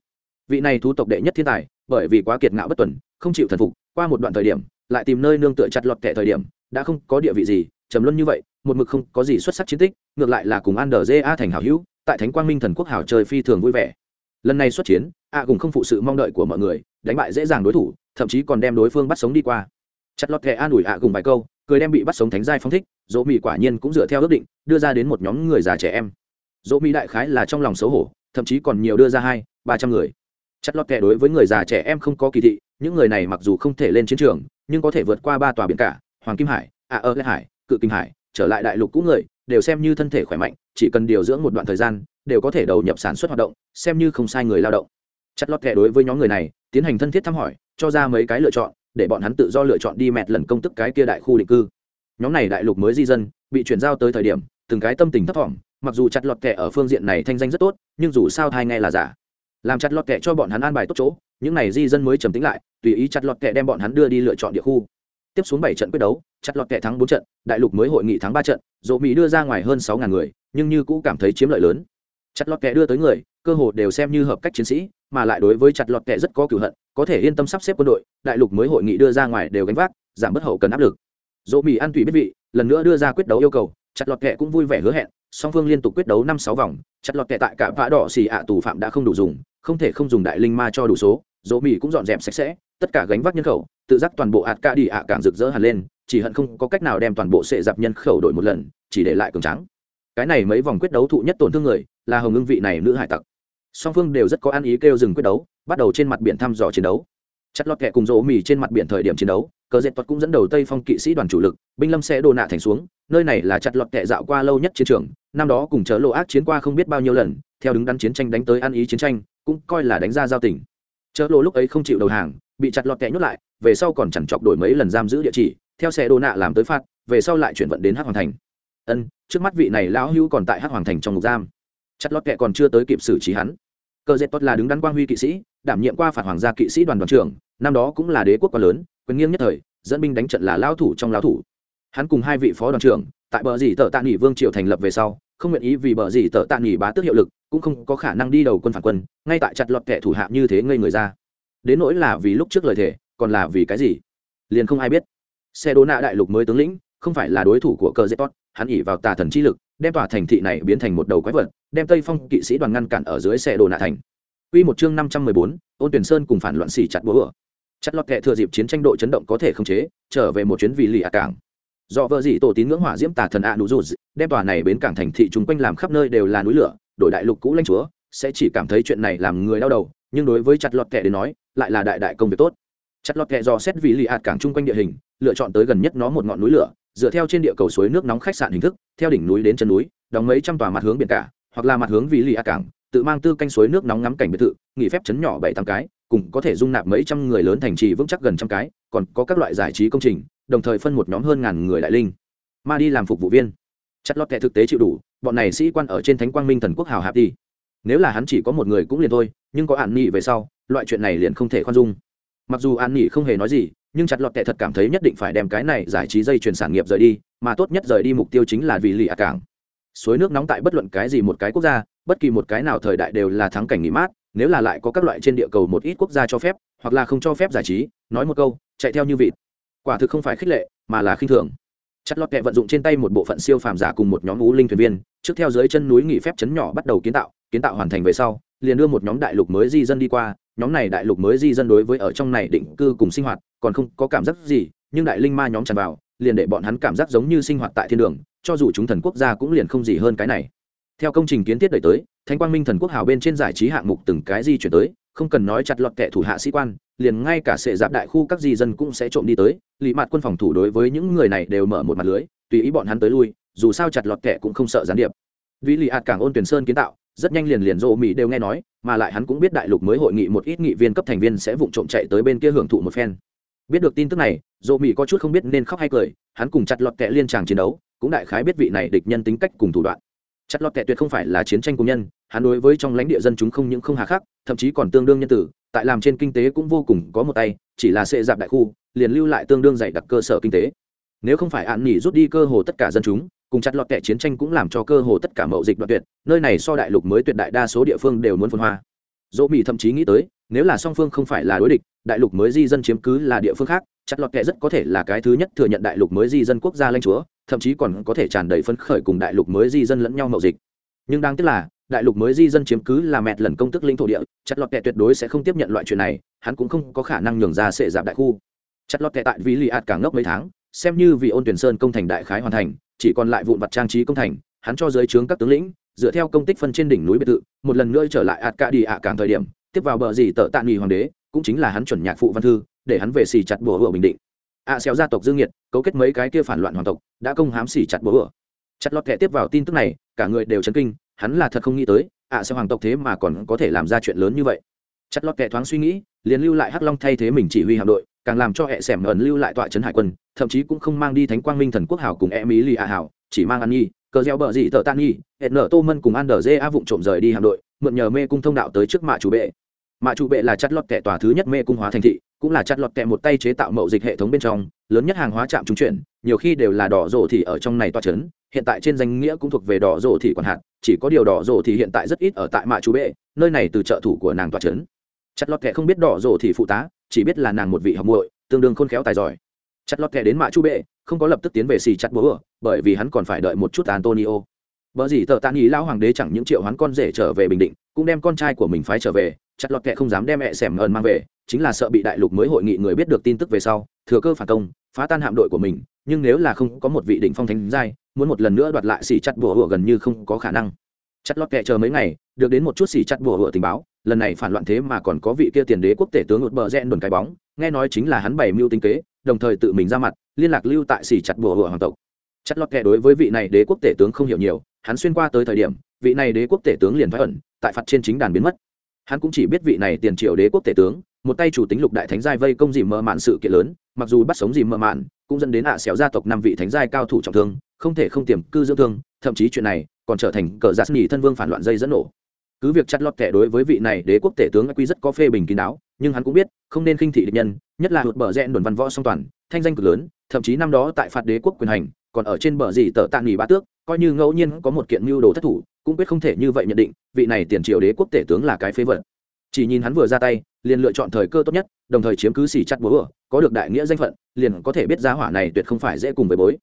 Vị này thú tộc đệ nhất thiên tài, bởi vì quá kiệt ngạo bất tuần, không chịu thần phục, qua một đoạn thời điểm lại tìm nơi nương tựa chặt lọt kẻ thời điểm, đã không có địa vị gì, trầm luân như vậy, một mực không có gì xuất sắc chiến tích, ngược lại là cùng an đờ a thành hảo hữu, tại thánh quang minh thần quốc hảo chơi phi thường vui vẻ. Lần này xuất chiến, a cùng không phụ sự mong đợi của mọi người, đánh bại dễ dàng đối thủ, thậm chí còn đem đối phương bắt sống đi qua. Chặt lọt kẻ an ủi a cùng vài câu, cười đem bị bắt sống thánh giai phong thích, dỗ mỹ quả nhiên cũng dựa theo ước định, đưa ra đến một nhóm người già trẻ em. Dỗ mỹ đại khái là trong lòng xấu hổ, thậm chí còn nhiều đưa ra hai, ba trăm người. Chặt lọt kẻ đối với người già trẻ em không có kỳ thị, những người này mặc dù không thể lên chiến trường nhưng có thể vượt qua ba tòa biển cả, hoàng kim hải a ơ lê hải, cự kinh hải, trở lại đại lục cũ người, đều xem như thân thể khỏe mạnh, chỉ cần điều dưỡng một đoạn thời gian, đều có thể đầu nhập sản xuất hoạt động, xem như không sai người lao động. Chặt lót kệ đối với nhóm người này, tiến hành thân thiết thăm hỏi, cho ra mấy cái lựa chọn, để bọn hắn tự do lựa chọn đi mẹt lần công tức cái kia đại khu định cư. Nhóm này đại lục mới di dân, bị chuyển giao tới thời điểm, từng cái tâm tình thấp thỏm, mặc dù chặt lọt kẹ ở phương diện này thanh danh rất tốt, nhưng dù sao thai nghe là giả. Làm chặt lọt kẹ cho bọn hắn an bài tốt chỗ những này di dân mới trầm tính lại, tùy ý chặt lọt kẹ đem bọn hắn đưa đi lựa chọn địa khu. Tiếp xuống bảy trận quyết đấu, chặt lọt kẹ thắng bốn trận, đại lục mới hội nghị thắng ba trận, dỗ mỹ đưa ra ngoài hơn sáu ngàn người, nhưng như cũ cảm thấy chiếm lợi lớn. Chặt lọt kẹ đưa tới người, cơ hồ đều xem như hợp cách chiến sĩ, mà lại đối với chặt lọt kẹ rất có cửu hận, có thể yên tâm sắp xếp quân đội, đại lục mới hội nghị đưa ra ngoài đều gánh vác, giảm bất hậu cần áp lực. Dỗ mỹ an tùy biết vị, lần nữa đưa ra quyết đấu yêu cầu, chặt lọt kẹ cũng vui vẻ hứa hẹn, song phương liên tục quyết đấu năm sáu vòng, chặt lọt kẹ tại cả vã đỏ xì ạ tù phạm đã không đủ dùng, không thể không dùng đại linh ma cho đủ số dỗ mỹ cũng dọn dẹp sạch sẽ, tất cả gánh vác nhân khẩu, tự giác toàn bộ ạt ca đi ạ càng rực rỡ hẳn lên, chỉ hận không có cách nào đem toàn bộ sệ dạp nhân khẩu đổi một lần, chỉ để lại cường trắng cái này mấy vòng quyết đấu thụ nhất tổn thương người, là hồng ngưng vị này nữ hải tặc. Song phương đều rất có ăn ý kêu dừng quyết đấu, bắt đầu trên mặt biển thăm dò chiến đấu. Chặt lọt kẹ cùng rỗ mì trên mặt biển thời điểm chiến đấu, cờ dệt tuật cũng dẫn đầu tây phong kỵ sĩ đoàn chủ lực, binh lâm sẽ đồ nạ thành xuống, nơi này là chặt lọt kẹ dạo qua lâu nhất chiến trường, năm đó cùng chớ lộ ác chiến qua không biết bao nhiêu lần, theo đứng đắn chiến tranh đánh tới ăn ý chiến tranh, cũng coi là đánh ra giao tỉnh chớ lộ lúc ấy không chịu đầu hàng, bị chặt lọt kẹ nhốt lại, về sau còn chẳng chọc đổi mấy lần giam giữ địa chỉ, theo xe đồ nạ làm tới phạt, về sau lại chuyển vận đến hắc hoàng thành. Ân, trước mắt vị này lão hữu còn tại hắc hoàng thành trong ngục giam. Chặt lọt kẹ còn chưa tới kịp xử trí hắn. Cờ dệt tốt là đứng đắn quang huy kỵ sĩ, đảm nhiệm qua phạt hoàng gia kỵ sĩ đoàn đoàn trưởng, năm đó cũng là đế quốc quá lớn, quyền nghiêng nhất thời, dẫn binh đánh trận là lao thủ trong lao thủ. Hắn cùng hai vị phó đoàn trưởng, tại bờ dì tờ tạ nghỉ vương triều thành lập về sau không nguyện ý vì bờ gì tờ tạ nghỉ bá tước hiệu lực cũng không có khả năng đi đầu quân phản quân ngay tại chặt lọt kẻ thủ hạ như thế ngây người ra đến nỗi là vì lúc trước lời thề còn là vì cái gì liền không ai biết xe đố nạ đại lục mới tướng lĩnh không phải là đối thủ của cờ dẹp hắn ỉ vào tà thần chi lực đem tòa thành thị này biến thành một đầu quái vật đem tây phong kỵ sĩ đoàn ngăn cản ở dưới xe đồ nạ thành Quy một chương năm trăm mười bốn, Ôn Tuyển Sơn cùng phản loạn xỉ chặt búa. Chặt lọt kẻ thừa dịp chiến tranh độ chấn động có thể khống chế, trở về một chuyến vì lì ạ cảng. Do vợ dị tổ tín ngưỡng hỏa diễm tà thần ạ nụ dù, đem tòa này bến cảng thành thị chung quanh làm khắp nơi đều là núi lửa, đổi đại lục cũ lãnh chúa, sẽ chỉ cảm thấy chuyện này làm người đau đầu, nhưng đối với chặt lọt kệ đến nói, lại là đại đại công việc tốt. Chặt lọt kệ do xét vì lì ạt cảng chung quanh địa hình, lựa chọn tới gần nhất nó một ngọn núi lửa, dựa theo trên địa cầu suối nước nóng khách sạn hình thức, theo đỉnh núi đến chân núi, đóng mấy trăm tòa mặt hướng biển cả, hoặc là mặt hướng vì lì ạt cảng, tự mang tư canh suối nước nóng ngắm cảnh biệt thự nghỉ phép chấn nhỏ bảy tám cái cùng có thể dung nạp mấy trăm người lớn thành trì vững chắc gần trăm cái còn có các loại giải trí công trình đồng thời phân một nhóm hơn ngàn người đại linh, mà đi làm phục vụ viên. Chặt lọt kệ thực tế chịu đủ, bọn này sĩ quan ở trên thánh quang minh thần quốc hào hạp đi. Nếu là hắn chỉ có một người cũng liền thôi, nhưng có ạn nghị về sau, loại chuyện này liền không thể khoan dung. Mặc dù an nghị không hề nói gì, nhưng chặt lọt kệ thật cảm thấy nhất định phải đem cái này giải trí dây chuyển sản nghiệp rời đi, mà tốt nhất rời đi mục tiêu chính là vì lì ạ cảng. Suối nước nóng tại bất luận cái gì một cái quốc gia, bất kỳ một cái nào thời đại đều là thắng cảnh nghỉ mát, nếu là lại có các loại trên địa cầu một ít quốc gia cho phép, hoặc là không cho phép giải trí, nói một câu, chạy theo như vịt quả thực không phải khích lệ, mà là khinh thường. Chất lót kẹ vận dụng trên tay một bộ phận siêu phàm giả cùng một nhóm ngũ linh thuyền viên, trước theo dưới chân núi nghỉ phép chấn nhỏ bắt đầu kiến tạo kiến tạo hoàn thành về sau, liền đưa một nhóm đại lục mới di dân đi qua. Nhóm này đại lục mới di dân đối với ở trong này định cư cùng sinh hoạt còn không có cảm giác gì, nhưng đại linh ma nhóm tràn vào, liền để bọn hắn cảm giác giống như sinh hoạt tại thiên đường, cho dù chúng thần quốc gia cũng liền không gì hơn cái này. Theo công trình kiến thiết đẩy tới, thánh quang minh thần quốc hào bên trên giải trí hạng mục từng cái di chuyển tới, không cần nói chặt lọt kẻ thủ hạ sĩ quan liền ngay cả sệ giáp đại khu các di dân cũng sẽ trộm đi tới lì mặt quân phòng thủ đối với những người này đều mở một mặt lưới, tùy ý bọn hắn tới lui, dù sao chặt lọt kẻ cũng không sợ gián điệp. Vì lì ạt cảng ôn tuyển sơn kiến tạo, rất nhanh liền liền rộ mỹ đều nghe nói, mà lại hắn cũng biết đại lục mới hội nghị một ít nghị viên cấp thành viên sẽ vụng trộm chạy tới bên kia hưởng thụ một phen. Biết được tin tức này, rộ mỹ có chút không biết nên khóc hay cười, hắn cùng chặt lọt kẻ liên tràng chiến đấu, cũng đại khái biết vị này địch nhân tính cách cùng thủ đoạn. Chặt lọt kẻ tuyệt không phải là chiến tranh cùng nhân, hắn đối với trong lãnh địa dân chúng không những không hà khắc, thậm chí còn tương đương nhân tử tại làm trên kinh tế cũng vô cùng có một tay, chỉ là sệ dạp đại khu, liền lưu lại tương đương dày đặc cơ sở kinh tế. Nếu không phải hạn nghỉ rút đi cơ hồ tất cả dân chúng, cùng chặt lọt kẻ chiến tranh cũng làm cho cơ hồ tất cả mậu dịch đoạn tuyệt, nơi này so đại lục mới tuyệt đại đa số địa phương đều muốn phân hoa. Dỗ mỹ thậm chí nghĩ tới, nếu là song phương không phải là đối địch, đại lục mới di dân chiếm cứ là địa phương khác, chặt lọt kẻ rất có thể là cái thứ nhất thừa nhận đại lục mới di dân quốc gia lãnh chúa, thậm chí còn có thể tràn đầy phấn khởi cùng đại lục mới di dân lẫn nhau mậu dịch. Nhưng đáng tiếc là đại lục mới di dân chiếm cứ là mẹt lần công tức linh thổ địa, chặt lọt kẻ tuyệt đối sẽ không tiếp nhận loại chuyện này, hắn cũng không có khả năng nhường ra sệ giảm đại khu. Chặt lọt kẻ tại vì lì ạt càng ngốc mấy tháng, xem như vì ôn tuyển sơn công thành đại khái hoàn thành, chỉ còn lại vụn vặt trang trí công thành, hắn cho giới trướng các tướng lĩnh, dựa theo công tích phân trên đỉnh núi biệt thự, một lần nữa trở lại ạt cả đi ạ càng thời điểm, tiếp vào bờ gì tợ tạ nghỉ hoàng đế, cũng chính là hắn chuẩn nhạc phụ văn thư, để hắn về xì chặt bùa hựa bình định. Ạ xéo gia tộc dương nhiệt, cấu kết mấy cái kia phản loạn hoàng tộc, đã công hám xì chặt bùa hựa. Chặt lọt kẻ tiếp vào tin tức này, cả người đều chấn kinh hắn là thật không nghĩ tới, ạ sẽ hoàng tộc thế mà còn có thể làm ra chuyện lớn như vậy. Chặt lọt kẻ thoáng suy nghĩ, liền lưu lại hắc long thay thế mình chỉ huy hạm đội, càng làm cho hệ xẻm ẩn lưu lại tọa trấn hải quân, thậm chí cũng không mang đi thánh quang minh thần quốc hảo cùng e mỹ lì ạ hảo, chỉ mang ăn nhi, cờ gieo bờ dị tờ tan nhi hẹn nở tô mân cùng ăn đờ dê a vụng trộm rời đi hạm đội, mượn nhờ mê cung thông đạo tới trước mạ chủ bệ. Mạ chủ bệ là chặt lọt kẻ tòa thứ nhất mê cung hóa thành thị, cũng là chặt lọt kẻ một tay chế tạo mậu dịch hệ thống bên trong, lớn nhất hàng hóa trạm trung chuyển nhiều khi đều là đỏ rổ thì ở trong này toa trấn hiện tại trên danh nghĩa cũng thuộc về đỏ rổ thì còn hạn chỉ có điều đỏ rổ thì hiện tại rất ít ở tại mạ chú bệ, nơi này từ trợ thủ của nàng toa trấn chặt lọt kẻ không biết đỏ rổ thì phụ tá, chỉ biết là nàng một vị học muội, tương đương khôn khéo tài giỏi. Chặt lọt kẻ đến mạ chu bệ, không có lập tức tiến về xì chặt bố ở bởi vì hắn còn phải đợi một chút antonio. Vợ gì tờ tạ ý lão hoàng đế chẳng những triệu hắn con rể trở về bình định, cũng đem con trai của mình phái trở về, chặt lọt kẻ không dám đem mẹ xẻm ẩn mang về, chính là sợ bị đại lục mới hội nghị người biết được tin tức về sau, thừa cơ phản công, phá tan hạm đội của mình nhưng nếu là không có một vị đỉnh phong thánh giai, muốn một lần nữa đoạt lại sỉ chặt bùa hựa gần như không có khả năng. Chặt lót kệ chờ mấy ngày, được đến một chút sỉ chặt bùa hựa tình báo, lần này phản loạn thế mà còn có vị kia tiền đế quốc tể tướng ngột bờ rẽ đồn cái bóng, nghe nói chính là hắn bày mưu tính kế, đồng thời tự mình ra mặt, liên lạc lưu tại sỉ chặt bùa hựa hoàng tộc. Chặt lót kệ đối với vị này đế quốc tể tướng không hiểu nhiều, hắn xuyên qua tới thời điểm, vị này đế quốc tể tướng liền thoái ẩn, tại phạt trên chính đàn biến mất. Hắn cũng chỉ biết vị này tiền triệu đế quốc tể tướng một tay chủ tính lục đại thánh giai vây công dìm mờ mạn sự kiện lớn, mặc dù bắt sống dìm mờ mạn, cũng dẫn đến ạ xéo gia tộc năm vị thánh giai cao thủ trọng thương, không thể không tiềm cư dưỡng thương, thậm chí chuyện này còn trở thành cờ giạt nghỉ thân vương phản loạn dây dẫn nổ. Cứ việc chặt lọt kẻ đối với vị này đế quốc tể tướng quy rất có phê bình kín đáo, nhưng hắn cũng biết, không nên khinh thị địch nhân, nhất là hụt bờ rẽ đồn văn võ song toàn, thanh danh cực lớn, thậm chí năm đó tại phạt đế quốc quyền hành, còn ở trên bờ gì tờ tạ nghỉ ba tước, coi như ngẫu nhiên có một kiện mưu đồ thất thủ, cũng quyết không thể như vậy nhận định, vị này tiền triều đế quốc tể tướng là cái phế vật chỉ nhìn hắn vừa ra tay, liền lựa chọn thời cơ tốt nhất, đồng thời chiếm cứ xỉ chặt búa có được đại nghĩa danh phận, liền có thể biết giá hỏa này tuyệt không phải dễ cùng với bối.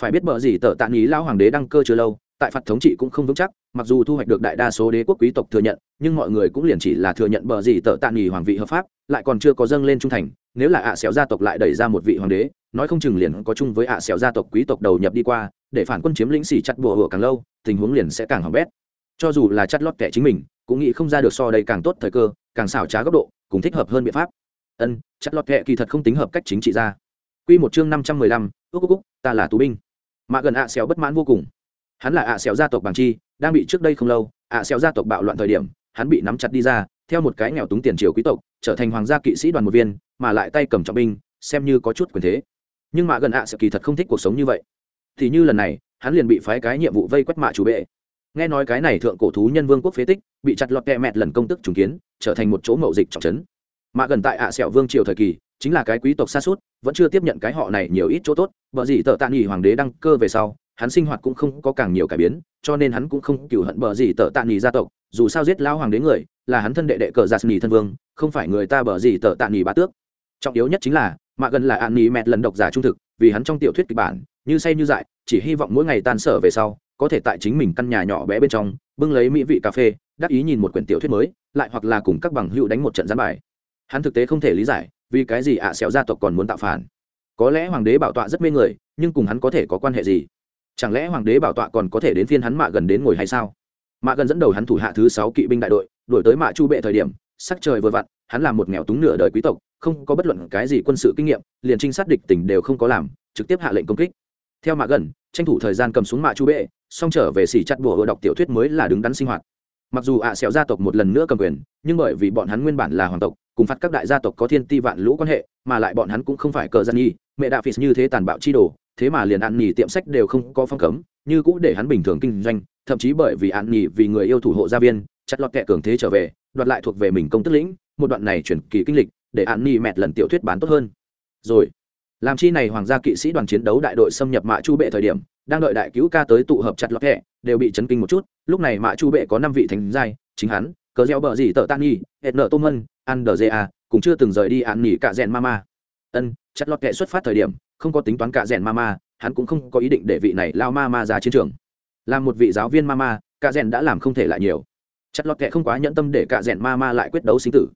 Phải biết bờ gì tờ tạ nghỉ lao hoàng đế đăng cơ chưa lâu, tại phạt thống trị cũng không vững chắc, mặc dù thu hoạch được đại đa số đế quốc quý tộc thừa nhận, nhưng mọi người cũng liền chỉ là thừa nhận bờ gì tợ tạ nghỉ hoàng vị hợp pháp, lại còn chưa có dâng lên trung thành, nếu là ạ à xẻo gia tộc lại đẩy ra một vị hoàng đế, nói không chừng liền có chung với ạ à xẻo gia tộc quý tộc đầu nhập đi qua, để phản quân chiếm lĩnh xỉ chặt bùa hửa càng lâu, tình huống liền sẽ càng hỏng bét. Cho dù là chắt lót kẻ chính mình cũng nghĩ không ra được so đây càng tốt thời cơ càng xảo trá góc độ cùng thích hợp hơn biện pháp ân chặt lọt kệ kỳ thật không tính hợp cách chính trị ra Quy một chương năm trăm mười lăm, ước cúc ta là tù binh. Mạ gần ạ xéo bất mãn vô cùng. Hắn là ạ xéo gia tộc bằng chi, đang bị trước đây không lâu, ạ xéo gia tộc bạo loạn thời điểm, hắn bị nắm chặt đi ra, theo một cái nghèo túng tiền triều quý tộc, trở thành hoàng gia kỵ sĩ đoàn một viên, mà lại tay cầm trọng binh, xem như có chút quyền thế. Nhưng mạ gần ạ xéo kỳ thật không thích cuộc sống như vậy. Thì như lần này, hắn liền bị phái cái nhiệm vụ vây quét mạ chủ bệ nghe nói cái này thượng cổ thú nhân vương quốc phế tích, bị chặt lọt kẹ mẹt lần công tức trùng kiến, trở thành một chỗ mậu dịch trọng trấn. Mà gần tại ạ sẹo vương triều thời kỳ, chính là cái quý tộc xa suốt, vẫn chưa tiếp nhận cái họ này nhiều ít chỗ tốt. Vợ gì tợ tạ nghỉ hoàng đế đăng cơ về sau, hắn sinh hoạt cũng không có càng nhiều cải biến, cho nên hắn cũng không cựu hận bờ gì tợ tạ nghỉ gia tộc. Dù sao giết lao hoàng đế người, là hắn thân đệ đệ cờ giạt nghỉ thân vương, không phải người ta bờ gì tợ tạ nghỉ bá tước. Trọng yếu nhất chính là mạ gần là an nghỉ mẹt lần độc giả trung thực, vì hắn trong tiểu thuyết kịch bản, như say như dại, chỉ hy vọng mỗi ngày tan sở về sau có thể tại chính mình căn nhà nhỏ bé bên trong, bưng lấy mỹ vị cà phê, đắc ý nhìn một quyển tiểu thuyết mới, lại hoặc là cùng các bằng hữu đánh một trận gián bài. Hắn thực tế không thể lý giải, vì cái gì ạ à xẻo gia tộc còn muốn tạo phản. Có lẽ hoàng đế bảo tọa rất mê người, nhưng cùng hắn có thể có quan hệ gì? Chẳng lẽ hoàng đế bảo tọa còn có thể đến phiên hắn mạ gần đến ngồi hay sao? Mạ gần dẫn đầu hắn thủ hạ thứ sáu kỵ binh đại đội đổi tới mạ chu bệ thời điểm, sắc trời vừa vặn, hắn là một nghèo túng nửa đời quý tộc, không có bất luận cái gì quân sự kinh nghiệm, liền trinh sát địch tỉnh đều không có làm, trực tiếp hạ lệnh công kích. Theo mạ gần, tranh thủ thời gian cầm xuống mạ chu bệ xong trở về xỉ chặt bùa đọc tiểu thuyết mới là đứng đắn sinh hoạt. Mặc dù ạ à xẻo gia tộc một lần nữa cầm quyền, nhưng bởi vì bọn hắn nguyên bản là hoàng tộc, cùng phát các đại gia tộc có thiên ti vạn lũ quan hệ, mà lại bọn hắn cũng không phải cờ gian nhi mẹ đạo phì như thế tàn bạo chi đồ, thế mà liền ăn nhì tiệm sách đều không có phong cấm, như cũ để hắn bình thường kinh doanh, thậm chí bởi vì ăn nhì vì người yêu thủ hộ gia viên, chặt lọt kẹ cường thế trở về, đoạt lại thuộc về mình công tức lĩnh, một đoạn này chuyển kỳ kinh lịch, để ăn nhì mẹt lần tiểu thuyết bán tốt hơn. Rồi, làm chi này hoàng gia kỵ sĩ đoàn chiến đấu đại đội xâm nhập mạ chu bệ thời điểm đang đợi đại cứu ca tới tụ hợp chặt lọt kẹ đều bị chấn kinh một chút. Lúc này mạ chu bệ có năm vị thánh giai chính hắn cớ gieo bờ gì tợ tan nhi hệt nợ tô mân ăn đờ dê à, cũng chưa từng rời đi ăn nghỉ cả rèn mama. Ân chặt lọt kẹ xuất phát thời điểm không có tính toán cả rèn mama hắn cũng không có ý định để vị này lao mama ra chiến trường. Làm một vị giáo viên mama cả rèn đã làm không thể lại nhiều. Chặt lọt kẹ không quá nhẫn tâm để cả rèn mama lại quyết đấu sinh tử.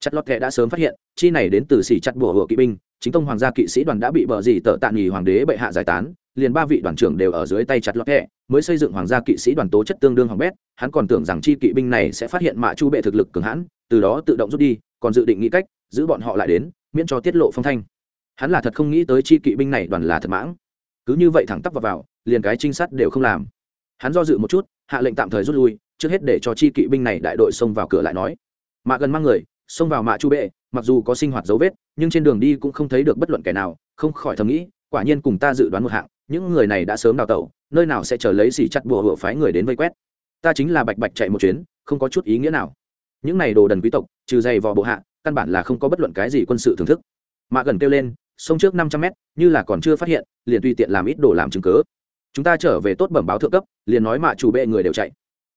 Chặt lọt kẹ đã sớm phát hiện chi này đến từ xỉ chặt bùa hựa kỵ binh chính tông hoàng gia kỵ sĩ đoàn đã bị bờ gì tợ tạ nghỉ hoàng đế bệ hạ giải tán liền ba vị đoàn trưởng đều ở dưới tay chặt lọt hẹ, mới xây dựng hoàng gia kỵ sĩ đoàn tố chất tương đương hỏng bét hắn còn tưởng rằng chi kỵ binh này sẽ phát hiện mạ chu bệ thực lực cường hãn từ đó tự động rút đi còn dự định nghĩ cách giữ bọn họ lại đến miễn cho tiết lộ phong thanh. Hắn là thật không nghĩ tới chi kỵ binh này đoàn là thật mãng. Cứ như vậy thẳng tắp vào, vào liền cái trinh sát đều không làm. Hắn do dự một chút hạ lệnh tạm thời rút lui trước hết để cho chi kỵ binh này đại đội xông vào cửa lại nói. Mạ gần mang người xông vào mạ chu bệ mặc dù có sinh hoạt dấu vết nhưng trên đường đi cũng không thấy được bất luận kẻ nào không khỏi thầm nghĩ quả nhiên cùng ta dự đoán một hạng những người này đã sớm đào tẩu, nơi nào sẽ chờ lấy xỉ chặt bùa hựa phái người đến vây quét. Ta chính là bạch bạch chạy một chuyến, không có chút ý nghĩa nào. Những này đồ đần quý tộc, trừ dày vò bộ hạ, căn bản là không có bất luận cái gì quân sự thưởng thức. Mạ gần kêu lên, sông trước năm trăm mét, như là còn chưa phát hiện, liền tùy tiện làm ít đồ làm chứng cớ chúng ta trở về tốt bẩm báo thượng cấp, liền nói mạ chủ bệ người đều chạy.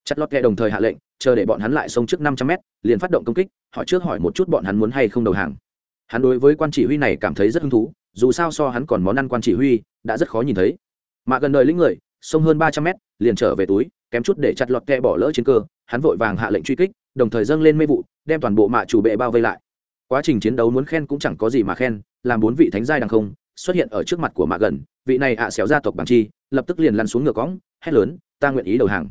Chặt lọt kẹ đồng thời hạ lệnh, chờ để bọn hắn lại sông trước năm trăm mét, liền phát động công kích, hỏi trước hỏi một chút bọn hắn muốn hay không đầu hàng. Hắn đối với quan chỉ huy này cảm thấy rất hứng thú dù sao so hắn còn món ăn quan chỉ huy, đã rất khó nhìn thấy. Mà gần đời lĩnh người, sông hơn ba trăm mét, liền trở về túi, kém chút để chặt lọt kẹ bỏ lỡ chiến cơ, hắn vội vàng hạ lệnh truy kích, đồng thời dâng lên mê vụ, đem toàn bộ mạ chủ bệ bao vây lại. Quá trình chiến đấu muốn khen cũng chẳng có gì mà khen, làm bốn vị thánh giai đằng không, xuất hiện ở trước mặt của mạ gần, vị này ạ xéo gia tộc bằng chi, lập tức liền lăn xuống ngựa cõng, hét lớn, ta nguyện ý đầu hàng.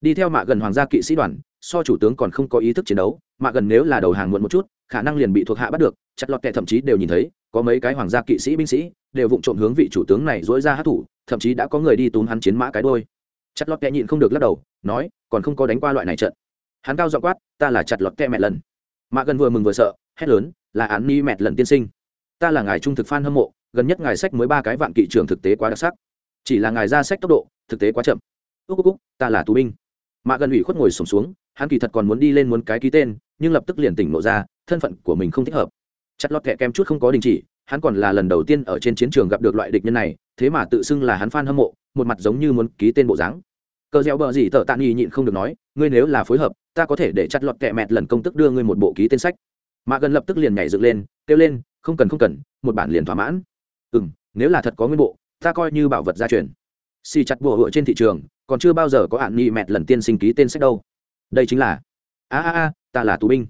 Đi theo mạ gần hoàng gia kỵ sĩ đoàn, so chủ tướng còn không có ý thức chiến đấu, mạ gần nếu là đầu hàng muộn một chút, khả năng liền bị thuộc hạ bắt được, chặt lọt kẹ thậm chí đều nhìn thấy có mấy cái hoàng gia kỵ sĩ binh sĩ đều vụng trộm hướng vị chủ tướng này dỗi ra hát thủ thậm chí đã có người đi túm hắn chiến mã cái đôi chặt lọt kẹ nhịn không được lắc đầu nói còn không có đánh qua loại này trận. Hắn cao dọ quát ta là chặt lọt kẹ mẹ lần. Mạ gần vừa mừng vừa sợ hét lớn là án ni mẹ lần tiên sinh. Ta là ngài trung thực f hâm mộ gần nhất ngài sách mới ba cái vạn kỵ trường thực tế quá đặc sắc. Chỉ là ngài ra sách tốc độ thực tế quá chậm. Ước úc, ta là tù binh. Mạ gần ủy khuất ngồi sổm xuống hắn kỳ thật còn muốn đi lên muốn cái ký tên nhưng lập tức liền tỉnh lộ ra thân phận của mình không thích hợp chặt lọt kẹ kem chút không có đình chỉ, hắn còn là lần đầu tiên ở trên chiến trường gặp được loại địch nhân này, thế mà tự xưng là hắn f hâm mộ, một mặt giống như muốn ký tên bộ dáng. Cờ dẻo bờ gì tờ tạ nghi nhịn không được nói, ngươi nếu là phối hợp, ta có thể để chặt lọt kẹ mẹt lần công tức đưa ngươi một bộ ký tên sách. Mà gần lập tức liền nhảy dựng lên, kêu lên, không cần không cần, một bản liền thỏa mãn. Ừ m nếu là thật có nguyên bộ, ta coi như bảo vật gia truyền. Xì chặt bùa hựa trên thị trường, còn chưa bao giờ có hạn nghi mẹt lần tiên sinh ký tên sách đâu. Đây chính là, a a a, ta là tù binh.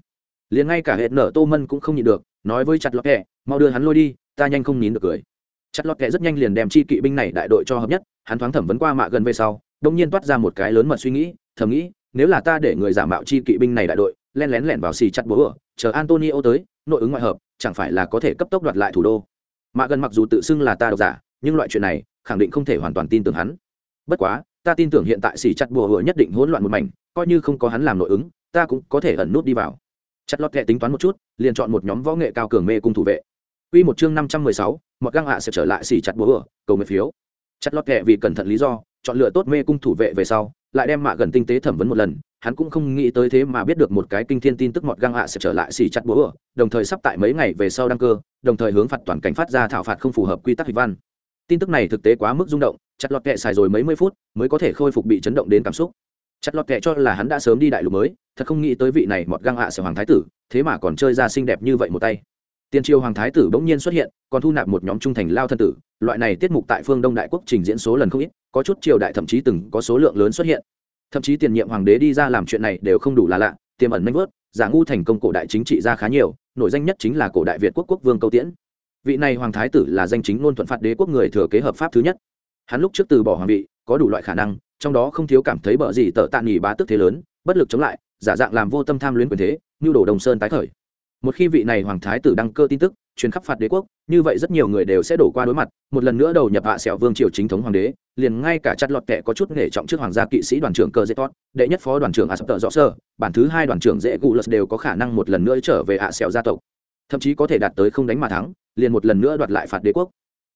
Liền ngay cả hệ nở tô mân cũng không nhịn được nói với chặt lọt kẹ, mau đưa hắn lôi đi, ta nhanh không nín được cười. Chặt lọt kẹ rất nhanh liền đem chi kỵ binh này đại đội cho hợp nhất, hắn thoáng thẩm vấn qua mạ gần về sau đông nhiên toát ra một cái lớn mật suy nghĩ, thầm nghĩ, nếu là ta để người giả mạo chi kỵ binh này đại đội len lén lẻn vào xì chặt bố ở chờ antonio tới, nội ứng ngoại hợp, chẳng phải là có thể cấp tốc đoạt lại thủ đô? Mạ gần mặc dù tự xưng là ta độc giả, nhưng loại chuyện này, khẳng định không thể hoàn toàn tin tưởng hắn. Bất quá, ta tin tưởng hiện tại xì chặt bùa hựa nhất định hỗn loạn một mảnh, coi như không có hắn làm nội ứng, ta cũng có thể ẩn nút đi vào chặt lọt kệ tính toán một chút liền chọn một nhóm võ nghệ cao cường mê cung thủ vệ Quy một chương năm trăm mười sáu, một găng hạ sẽ trở lại xỉ chặt búa ở, cầu nguyện phiếu. Chặt lọt kệ vì cẩn thận lý do, chọn lựa tốt mê cung thủ vệ về sau, lại đem mạ gần tinh tế thẩm vấn một lần, hắn cũng không nghĩ tới thế mà biết được một cái kinh thiên tin tức một găng hạ sẽ trở lại xì chặt búa ở, đồng thời sắp tại mấy ngày về sau đăng cơ, đồng thời hướng phạt toàn cảnh phát ra thảo phạt không phù hợp quy tắc hịch văn. Tin tức này thực tế quá mức rung động, chặt lọt kệ xài rồi mấy mươi phút mới có thể khôi phục bị chấn động đến cảm xúc chặt lọt kệ cho là hắn đã sớm đi đại lục mới thật không nghĩ tới vị này mọt găng hạ sở hoàng thái tử, thế mà còn chơi ra xinh đẹp như vậy một tay. Tiên triều hoàng thái tử bỗng nhiên xuất hiện, còn thu nạp một nhóm trung thành lao thân tử, loại này tiết mục tại phương đông đại quốc trình diễn số lần không ít, có chút triều đại thậm chí từng có số lượng lớn xuất hiện. Thậm chí tiền nhiệm hoàng đế đi ra làm chuyện này đều không đủ là lạ, tiềm ẩn nanh vớt, giả ngu thành công cổ đại chính trị ra khá nhiều, nổi danh nhất chính là cổ đại việt quốc quốc vương câu tiễn. Vị này hoàng thái tử là danh chính ngôn thuận phạt đế quốc người thừa kế hợp pháp thứ nhất. Hắn lúc trước từ bỏ hoàng vị, có đủ loại khả năng, trong đó không thiếu cảm thấy bợ gì tợ tạ nghỉ bá tức thế lớn, bất lực chống lại giả dạng làm vô tâm tham luyến quyền thế như đổ đồng sơn tái khởi. Một khi vị này hoàng thái tử đăng cơ tin tức truyền khắp phạt đế quốc như vậy rất nhiều người đều sẽ đổ qua đối mặt một lần nữa đầu nhập hạ sẹo vương triều chính thống hoàng đế liền ngay cả chặt lọt kẻ có chút nghề trọng trước hoàng gia kỵ sĩ đoàn trưởng cơ dễ tốt đệ nhất phó đoàn trưởng asap rõ sơ bản thứ hai đoàn trưởng dễ cụ lật đều có khả năng một lần nữa trở về hạ sẹo gia tộc. Thậm chí có thể đạt tới không đánh mà thắng liền một lần nữa đoạt lại phạt đế quốc.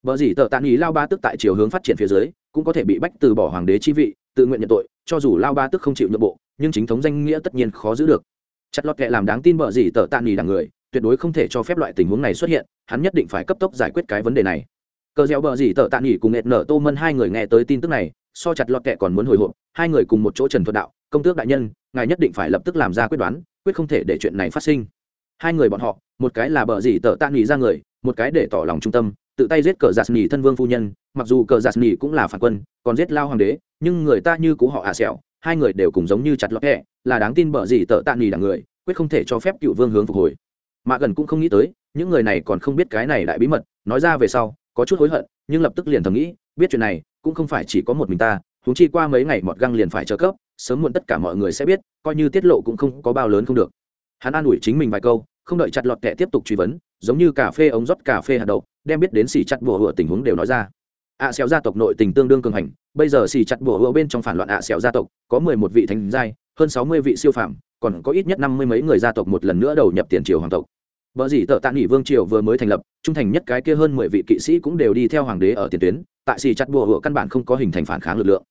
Bở gì tờ tàn ý lao ba tức tại chiều hướng phát triển phía dưới, cũng có thể bị bách từ bỏ hoàng đế chi vị, tự nguyện nhận tội, cho dù lao ba tức không chịu nhượng bộ, nhưng chính thống danh nghĩa tất nhiên khó giữ được. Chặt lọt kệ làm đáng tin bợ gì tờ tạ nỉ đằng người, tuyệt đối không thể cho phép loại tình huống này xuất hiện, hắn nhất định phải cấp tốc giải quyết cái vấn đề này. cờ dẻo bờ gì tờ tạ nghỉ cùng nghẹt nở tô mân hai người nghe tới tin tức này so chặt lọt kệ còn muốn hồi hộp hai người cùng một chỗ trần thuật đạo công tước đại nhân ngài nhất định phải lập tức làm ra quyết đoán quyết không thể để chuyện này phát sinh hai người bọn họ một cái là bờ gì tờ tạ nghỉ ra người một cái để tỏ lòng trung tâm tự tay giết cờ giạt nghỉ thân vương phu nhân mặc dù cờ giạt nghỉ cũng là phản quân còn giết lao hoàng đế nhưng người ta như cũ họ à sẹo hai người đều cùng giống như chặt lọt hẹ, là đáng tin bở gì tợ tạ nghỉ là người quyết không thể cho phép cựu vương hướng phục hồi. Mạ gần cũng không nghĩ tới những người này còn không biết cái này đại bí mật nói ra về sau có chút hối hận nhưng lập tức liền thầm nghĩ biết chuyện này cũng không phải chỉ có một mình ta huống chi qua mấy ngày mọt găng liền phải trợ cấp sớm muộn tất cả mọi người sẽ biết coi như tiết lộ cũng không có bao lớn không được. Hắn an ủi chính mình vài câu không đợi chặt lọt kẻ tiếp tục truy vấn giống như cà phê ống rót cà phê hạt đậu đem biết đến xì chặt bùa hựa tình huống đều nói ra ạ à, xéo gia tộc nội tình tương đương cường hành bây giờ xì chặt bùa hựa bên trong phản loạn ạ à, xéo gia tộc có mười một vị thánh giai hơn sáu mươi vị siêu phạm còn có ít nhất năm mươi mấy người gia tộc một lần nữa đầu nhập tiền triều hoàng tộc vợ dĩ tợ tạ nghỉ vương triều vừa mới thành lập, trung thành nhất cái kia hơn mười vị kỵ sĩ cũng đều đi theo hoàng đế ở tiền tuyến, tại xì chặt bùa hựa căn bản không có hình thành phản kháng lực lượng.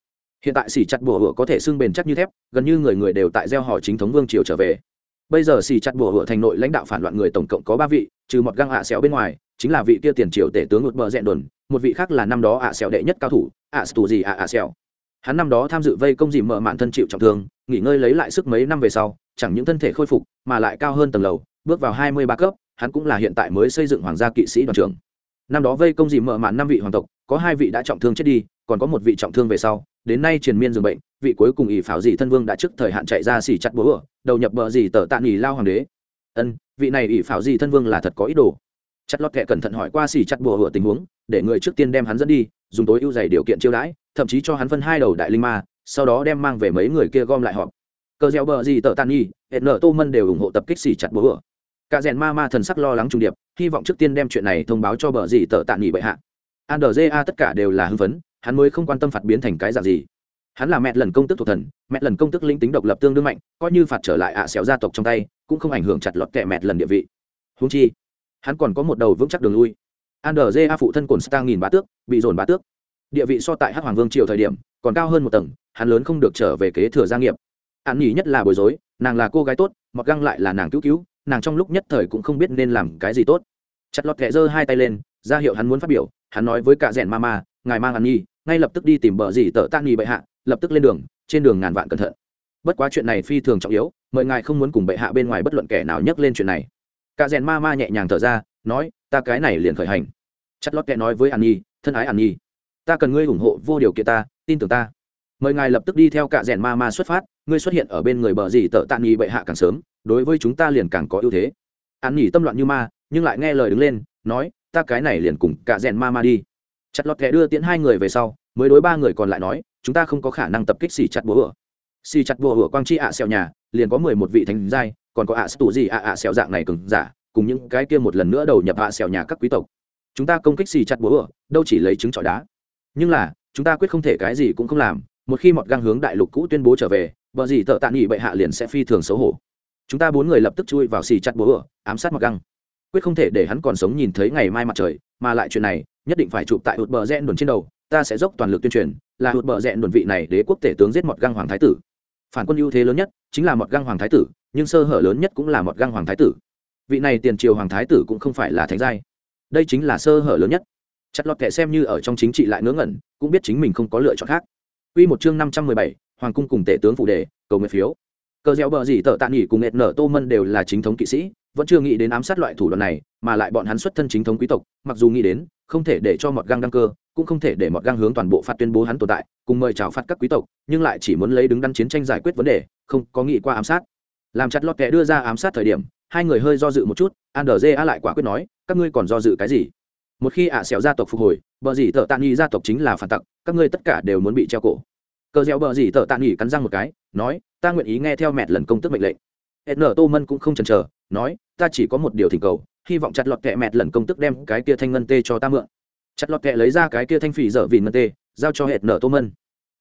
Hiện tại xì chặt bùa hựa có thể xưng bền chắc như thép, gần như người người đều tại gieo họ chính thống vương triều trở về. Bây giờ xì chặt bùa hựa thành nội lãnh đạo phản loạn người tổng cộng có ba vị, trừ một găng hạ xéo bên ngoài, chính là vị kia tiền triều tể tướng một bờ rèn đồn, một vị khác là năm đó ạ sẹo đệ nhất cao thủ, ạ tù gì ạ ạ sẹo Hắn năm đó tham dự vây công dìm mở mạn thân chịu trọng thương, nghỉ ngơi lấy lại sức mấy năm về sau, chẳng những thân thể khôi phục, mà lại cao hơn tầng lầu, bước vào hai mươi ba cấp, hắn cũng là hiện tại mới xây dựng hoàng gia kỵ sĩ đoàn trưởng. Năm đó vây công dìm mở mạn năm vị hoàng tộc có hai vị đã trọng thương chết đi còn có một vị trọng thương về sau đến nay triền miên dường bệnh vị cuối cùng ỷ pháo dì thân vương đã trước thời hạn chạy ra xỉ chặt bố ở đầu nhập bờ dì tờ tạ nghỉ lao hoàng đế. Ân vị này ỷ pháo dì thân vương là thật có ý đồ chặt lót kệ cẩn thận hỏi qua xỉ chặt bùa hựa tình huống, để người trước tiên đem hắn dẫn đi, dùng tối ưu dày điều kiện chiêu đãi, thậm chí cho hắn phân hai đầu đại linh ma, sau đó đem mang về mấy người kia gom lại họp. Cờ gieo bờ gì tờ tàn nhi hẹn nở tô mân đều ủng hộ tập kích xỉ chặt bùa hựa. Cả rèn ma ma thần sắc lo lắng trung điệp, hy vọng trước tiên đem chuyện này thông báo cho bờ gì tờ tàn nhi bệ hạ. Andrja tất cả đều là hưng phấn, hắn mới không quan tâm phạt biến thành cái dạng gì. Hắn là mẹ lần công tức thuộc thần, mẹ lần công tức linh tính độc lập tương đương mạnh, coi như phạt trở lại ạ à gia tộc trong tay, cũng không ảnh hưởng chặt lọt kẹ mẹ lần địa vị. Húng chi hắn còn có một đầu vững chắc đường lui. Andrja phụ thân cồn stang nghìn bá tước, bị dồn bá tước. Địa vị so tại hắc hoàng vương triều thời điểm, còn cao hơn một tầng, hắn lớn không được trở về kế thừa gia nghiệp. An nhỉ nhất là bối rối, nàng là cô gái tốt, mặc găng lại là nàng cứu cứu, nàng trong lúc nhất thời cũng không biết nên làm cái gì tốt. Chặt lọt kẹ giơ hai tay lên, ra hiệu hắn muốn phát biểu, hắn nói với cả rèn ma ma, ngài mang ăn nhi, ngay lập tức đi tìm bờ gì tờ tan nhi bệ hạ, lập tức lên đường, trên đường ngàn vạn cẩn thận. Bất quá chuyện này phi thường trọng yếu, mời ngài không muốn cùng bệ hạ bên ngoài bất luận kẻ nào nhắc lên chuyện này cả rèn ma ma nhẹ nhàng thở ra, nói, ta cái này liền khởi hành. Chặt lót kẹ nói với an nhi, thân ái an nhi, ta cần ngươi ủng hộ vô điều kiện ta, tin tưởng ta. Mời ngài lập tức đi theo cả rèn ma ma xuất phát, ngươi xuất hiện ở bên người bờ gì tợ tàn nhi bệ hạ càng sớm, đối với chúng ta liền càng có ưu thế. An Nhi tâm loạn như ma, nhưng lại nghe lời đứng lên, nói, ta cái này liền cùng cả rèn ma ma đi. Chặt lọt kẻ đưa tiễn hai người về sau, mới đối ba người còn lại nói, chúng ta không có khả năng tập kích xì chặt búa hựa. Xì chặt búa hựa quang chi ạ à xẹo nhà, liền có mười một vị thánh giai còn có ạ à tù gì ạ ạ xẻo dạng này cứng giả, cùng những cái kia một lần nữa đầu nhập ạ xẻo nhà các quý tộc. Chúng ta công kích xì chặt búa hựa đâu chỉ lấy trứng trọi đá. Nhưng là, chúng ta quyết không thể cái gì cũng không làm, một khi mọt găng hướng đại lục cũ tuyên bố trở về, vợ gì tợ tạ nghỉ bệ hạ liền sẽ phi thường xấu hổ. Chúng ta bốn người lập tức chui vào xì chặt búa hựa ám sát mọt găng quyết không thể để hắn còn sống nhìn thấy ngày mai mặt trời, mà lại chuyện này, nhất định phải chụp tại hụt bờ rẽ đồn trên đầu, ta sẽ dốc toàn lực tuyên truyền, là hụt bờ rẽ đồn vị này đế quốc tể tướng giết mọt găng hoàng thái tử. Phản quân ưu thế lớn nhất chính là mọt găng hoàng thái tử nhưng sơ hở lớn nhất cũng là mọt găng hoàng thái tử. Vị này tiền triều hoàng thái tử cũng không phải là thánh giai. Đây chính là sơ hở lớn nhất. Chặt lọt kệ xem như ở trong chính trị lại ngớ ngẩn cũng biết chính mình không có lựa chọn khác. Quy một chương năm trăm mười bảy, hoàng cung cùng tể tướng phụ đề, cầu nguyện phiếu. Cờ dẻo bờ gì tợ tạ nghỉ cùng nghệt nở Tô Mân đều là chính thống kỵ sĩ, vẫn chưa nghĩ đến ám sát loại thủ đoạn này mà lại bọn hắn xuất thân chính thống quý tộc mặc dù nghĩ đến không thể để cho mọt găng đăng cơ cũng không thể để mọt găng hướng toàn bộ phạt tuyên bố hắn tồn tại cùng mời chào phạt các quý tộc nhưng lại chỉ muốn lấy đứng đắn chiến tranh giải quyết vấn đề không có nghĩ qua ám sát làm chặt lọt kẻ đưa ra ám sát thời điểm, hai người hơi do dự một chút andrz a lại quả quyết nói, các ngươi còn do dự cái gì? Một khi ạ à xẻo gia tộc phục hồi, bờ dì tợ tạ nghi gia tộc chính là phản tặc, các ngươi tất cả đều muốn bị treo cổ. Cờ dẻo bờ dì tợ tạ nghi cắn răng một cái, nói, ta nguyện ý nghe theo mẹ lần công tức mệnh lệnh. Hết nở tô mân cũng không chần chờ, nói, ta chỉ có một điều thỉnh cầu, hy vọng chặt lọt kẹ mẹt lần công tức đem cái kia thanh ngân tê cho ta mượn. Chặt lọt kẹ lấy ra cái kia thanh phỉ dở vì ngân tê, giao cho hệt nở tô mân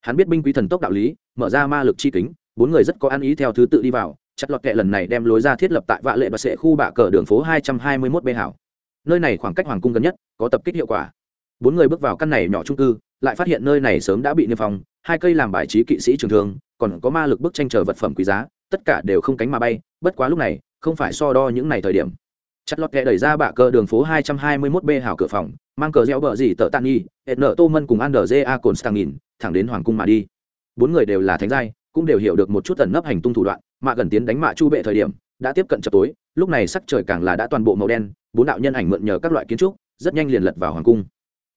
hắn biết binh quý thần tốc đạo lý, mở ra ma lực chi kính, bốn người rất có ăn ý theo thứ tự đi vào chặt lọt kệ lần này đem lối ra thiết lập tại vạ lệ và sệ khu bạ cờ đường phố hai trăm hai mươi mốt bê hảo. Nơi này khoảng cách hoàng cung gần nhất, có tập kích hiệu quả. Bốn người bước vào căn này nhỏ trung cư, lại phát hiện nơi này sớm đã bị niêm phong, hai cây làm bài trí kỵ sĩ trường thương, còn có ma lực bức tranh chờ vật phẩm quý giá, tất cả đều không cánh mà bay, bất quá lúc này, không phải so đo những ngày thời điểm. Chặt lọt kẹ đẩy ra bạ cờ đường phố 221 b hảo cửa phòng, mang cờ reo bờ gì tờ tan nhi hẹn nợ tô mân cùng an đờ ja cồn stang nghìn thẳng đến hoàng cung mà đi. Bốn người đều là thánh giai, cũng đều hiểu được một chút tần nấp hành tung thủ đoạn mà gần tiến đánh mạ chu bệ thời điểm, đã tiếp cận chập tối, lúc này sắc trời càng là đã toàn bộ màu đen, bốn đạo nhân ảnh mượn nhờ các loại kiến trúc, rất nhanh liền lật vào hoàng cung.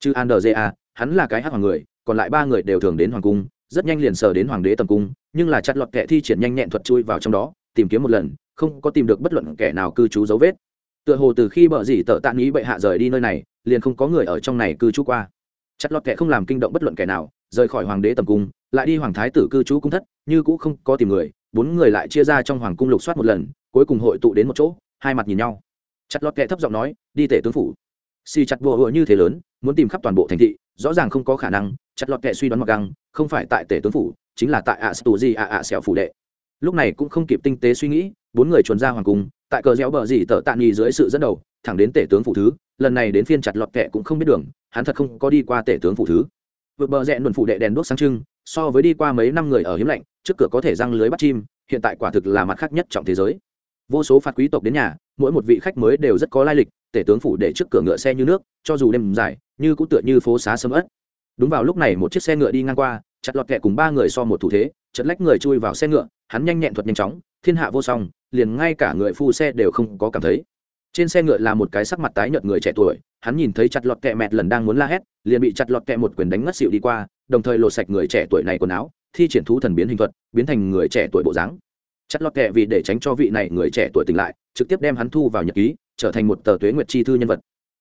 Chứ an đờ a hắn là cái hát hoàng người, còn lại ba người đều thường đến hoàng cung, rất nhanh liền sờ đến hoàng đế tầm cung, nhưng là chặt lọt kẻ thi triển nhanh nhẹn thuật chui vào trong đó, tìm kiếm một lần, không có tìm được bất luận kẻ nào cư trú dấu vết. Tựa hồ từ khi bờ dì tợ tạ nghĩ bệ hạ rời đi nơi này, liền không có người ở trong này cư trú qua. Chặt lọt kẻ không làm kinh động bất luận kẻ nào, rời khỏi hoàng đế tầm cung, lại đi hoàng thái tử cư trú cung thất, như cũ không có tìm người bốn người lại chia ra trong hoàng cung lục soát một lần, cuối cùng hội tụ đến một chỗ, hai mặt nhìn nhau. Chặt lọt kệ thấp giọng nói, đi tể tướng phủ. Xì chặt bùa hựa như thế lớn, muốn tìm khắp toàn bộ thành thị, rõ ràng không có khả năng, chặt lọt kệ suy đoán mặc găng, không phải tại tể tướng phủ, chính là tại ạ stù di ạ ạ xẻo phủ đệ. Lúc này cũng không kịp tinh tế suy nghĩ, bốn người chuồn ra hoàng cung, tại cờ réo bờ dì tờ tạ nghi dưới sự dẫn đầu, thẳng đến tể tướng phủ thứ, lần này đến phiên chặt lọt kẹ cũng không biết đường, hắn thật không có đi qua tể tướng phủ thứ. Vượt bờ rẽ luận phủ đệ đèn đuốc sáng trưng so với đi qua mấy năm người ở hiếm lạnh, trước cửa có thể răng lưới bắt chim, hiện tại quả thực là mặt khác nhất trọng thế giới. Vô số phạt quý tộc đến nhà, mỗi một vị khách mới đều rất có lai lịch, tể tướng phủ để trước cửa ngựa xe như nước, cho dù đêm dài, như cũng tựa như phố xá sầm ớt. Đúng vào lúc này một chiếc xe ngựa đi ngang qua, chặt lọt kẹ cùng ba người so một thủ thế, chật lách người chui vào xe ngựa, hắn nhanh nhẹn thuật nhanh chóng, thiên hạ vô song, liền ngay cả người phu xe đều không có cảm thấy trên xe ngựa là một cái sắc mặt tái nhợt người trẻ tuổi, hắn nhìn thấy chặt lọt kẹ mẹt lần đang muốn la hét, liền bị chặt lọt kẹ một quyền đánh ngất xịu đi qua, đồng thời lột sạch người trẻ tuổi này quần áo, thi triển thú thần biến hình thuật, biến thành người trẻ tuổi bộ dáng. Chặt lọt kẹ vì để tránh cho vị này người trẻ tuổi tỉnh lại, trực tiếp đem hắn thu vào nhật ký, trở thành một tờ tuế nguyệt chi thư nhân vật.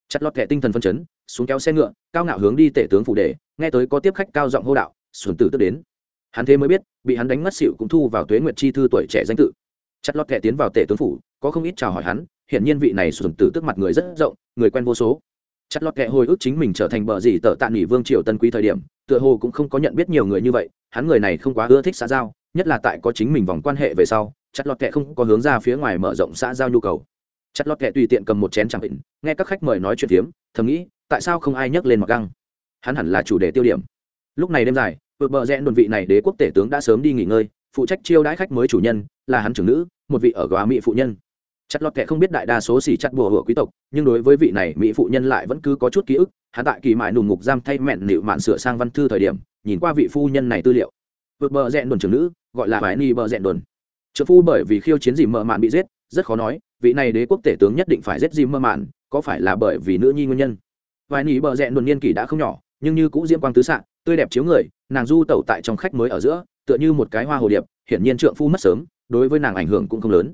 Chặt lọt kẹ tinh thần phân chấn, xuống kéo xe ngựa, cao ngạo hướng đi tể tướng phủ đề nghe tới có tiếp khách cao giọng hô đạo, xuân tử tức đến. Hắn thế mới biết, bị hắn đánh ngất xịu cũng thu vào tuế nguyệt chi thư tuổi trẻ danh tự. Chặt lọt kẹ tiến vào tể tướng phủ, có không ít chào hỏi hắn hiện nhiên vị này xuân tử tức mặt người rất rộng, người quen vô số. Chặt lọt kệ hồi ức chính mình trở thành bờ gì tờ tạ nghỉ vương triều tân quý thời điểm, tựa hồ cũng không có nhận biết nhiều người như vậy, hắn người này không quá ưa thích xã giao, nhất là tại có chính mình vòng quan hệ về sau, chặt lọt kệ không có hướng ra phía ngoài mở rộng xã giao nhu cầu. Chặt lọt kệ tùy tiện cầm một chén chẳng định, nghe các khách mời nói chuyện tiếm thầm nghĩ, tại sao không ai nhắc lên mặc găng? Hắn hẳn là chủ đề tiêu điểm. Lúc này đêm dài vượt bờ rẽ đồn vị này đế quốc tể tướng đã sớm đi nghỉ ngơi, phụ trách chiêu đãi khách mới chủ nhân, là hắn trưởng nữ, một vị ở góa mỹ phụ nhân chặt lọt kệ không biết đại đa số xỉ chặt bùa hửa quý tộc, nhưng đối với vị này, mỹ phụ nhân lại vẫn cứ có chút ký ức, hắn tại kỳ mại nùng ngục giam thay mẹn nịu mạn sửa sang văn thư thời điểm, nhìn qua vị phu nhân này tư liệu. Vượt bờ rẽn đồn trưởng nữ, gọi là vải ni bờ rẽn đồn. Trợ phu bởi vì khiêu chiến dìm mợ mạn bị giết, rất khó nói, vị này đế quốc tể tướng nhất định phải giết dìm mợ mạn, có phải là bởi vì nữ nhi nguyên nhân? Vài ni bờ rẽn đồn niên kỷ đã không nhỏ, nhưng như cũng diễm quang tứ xạ tươi đẹp chiếu người, nàng du tẩu tại trong khách mới ở giữa, tựa như một cái hoa hồ điệp, hiển nhiên trượng phu mất sớm, đối với nàng ảnh hưởng cũng không lớn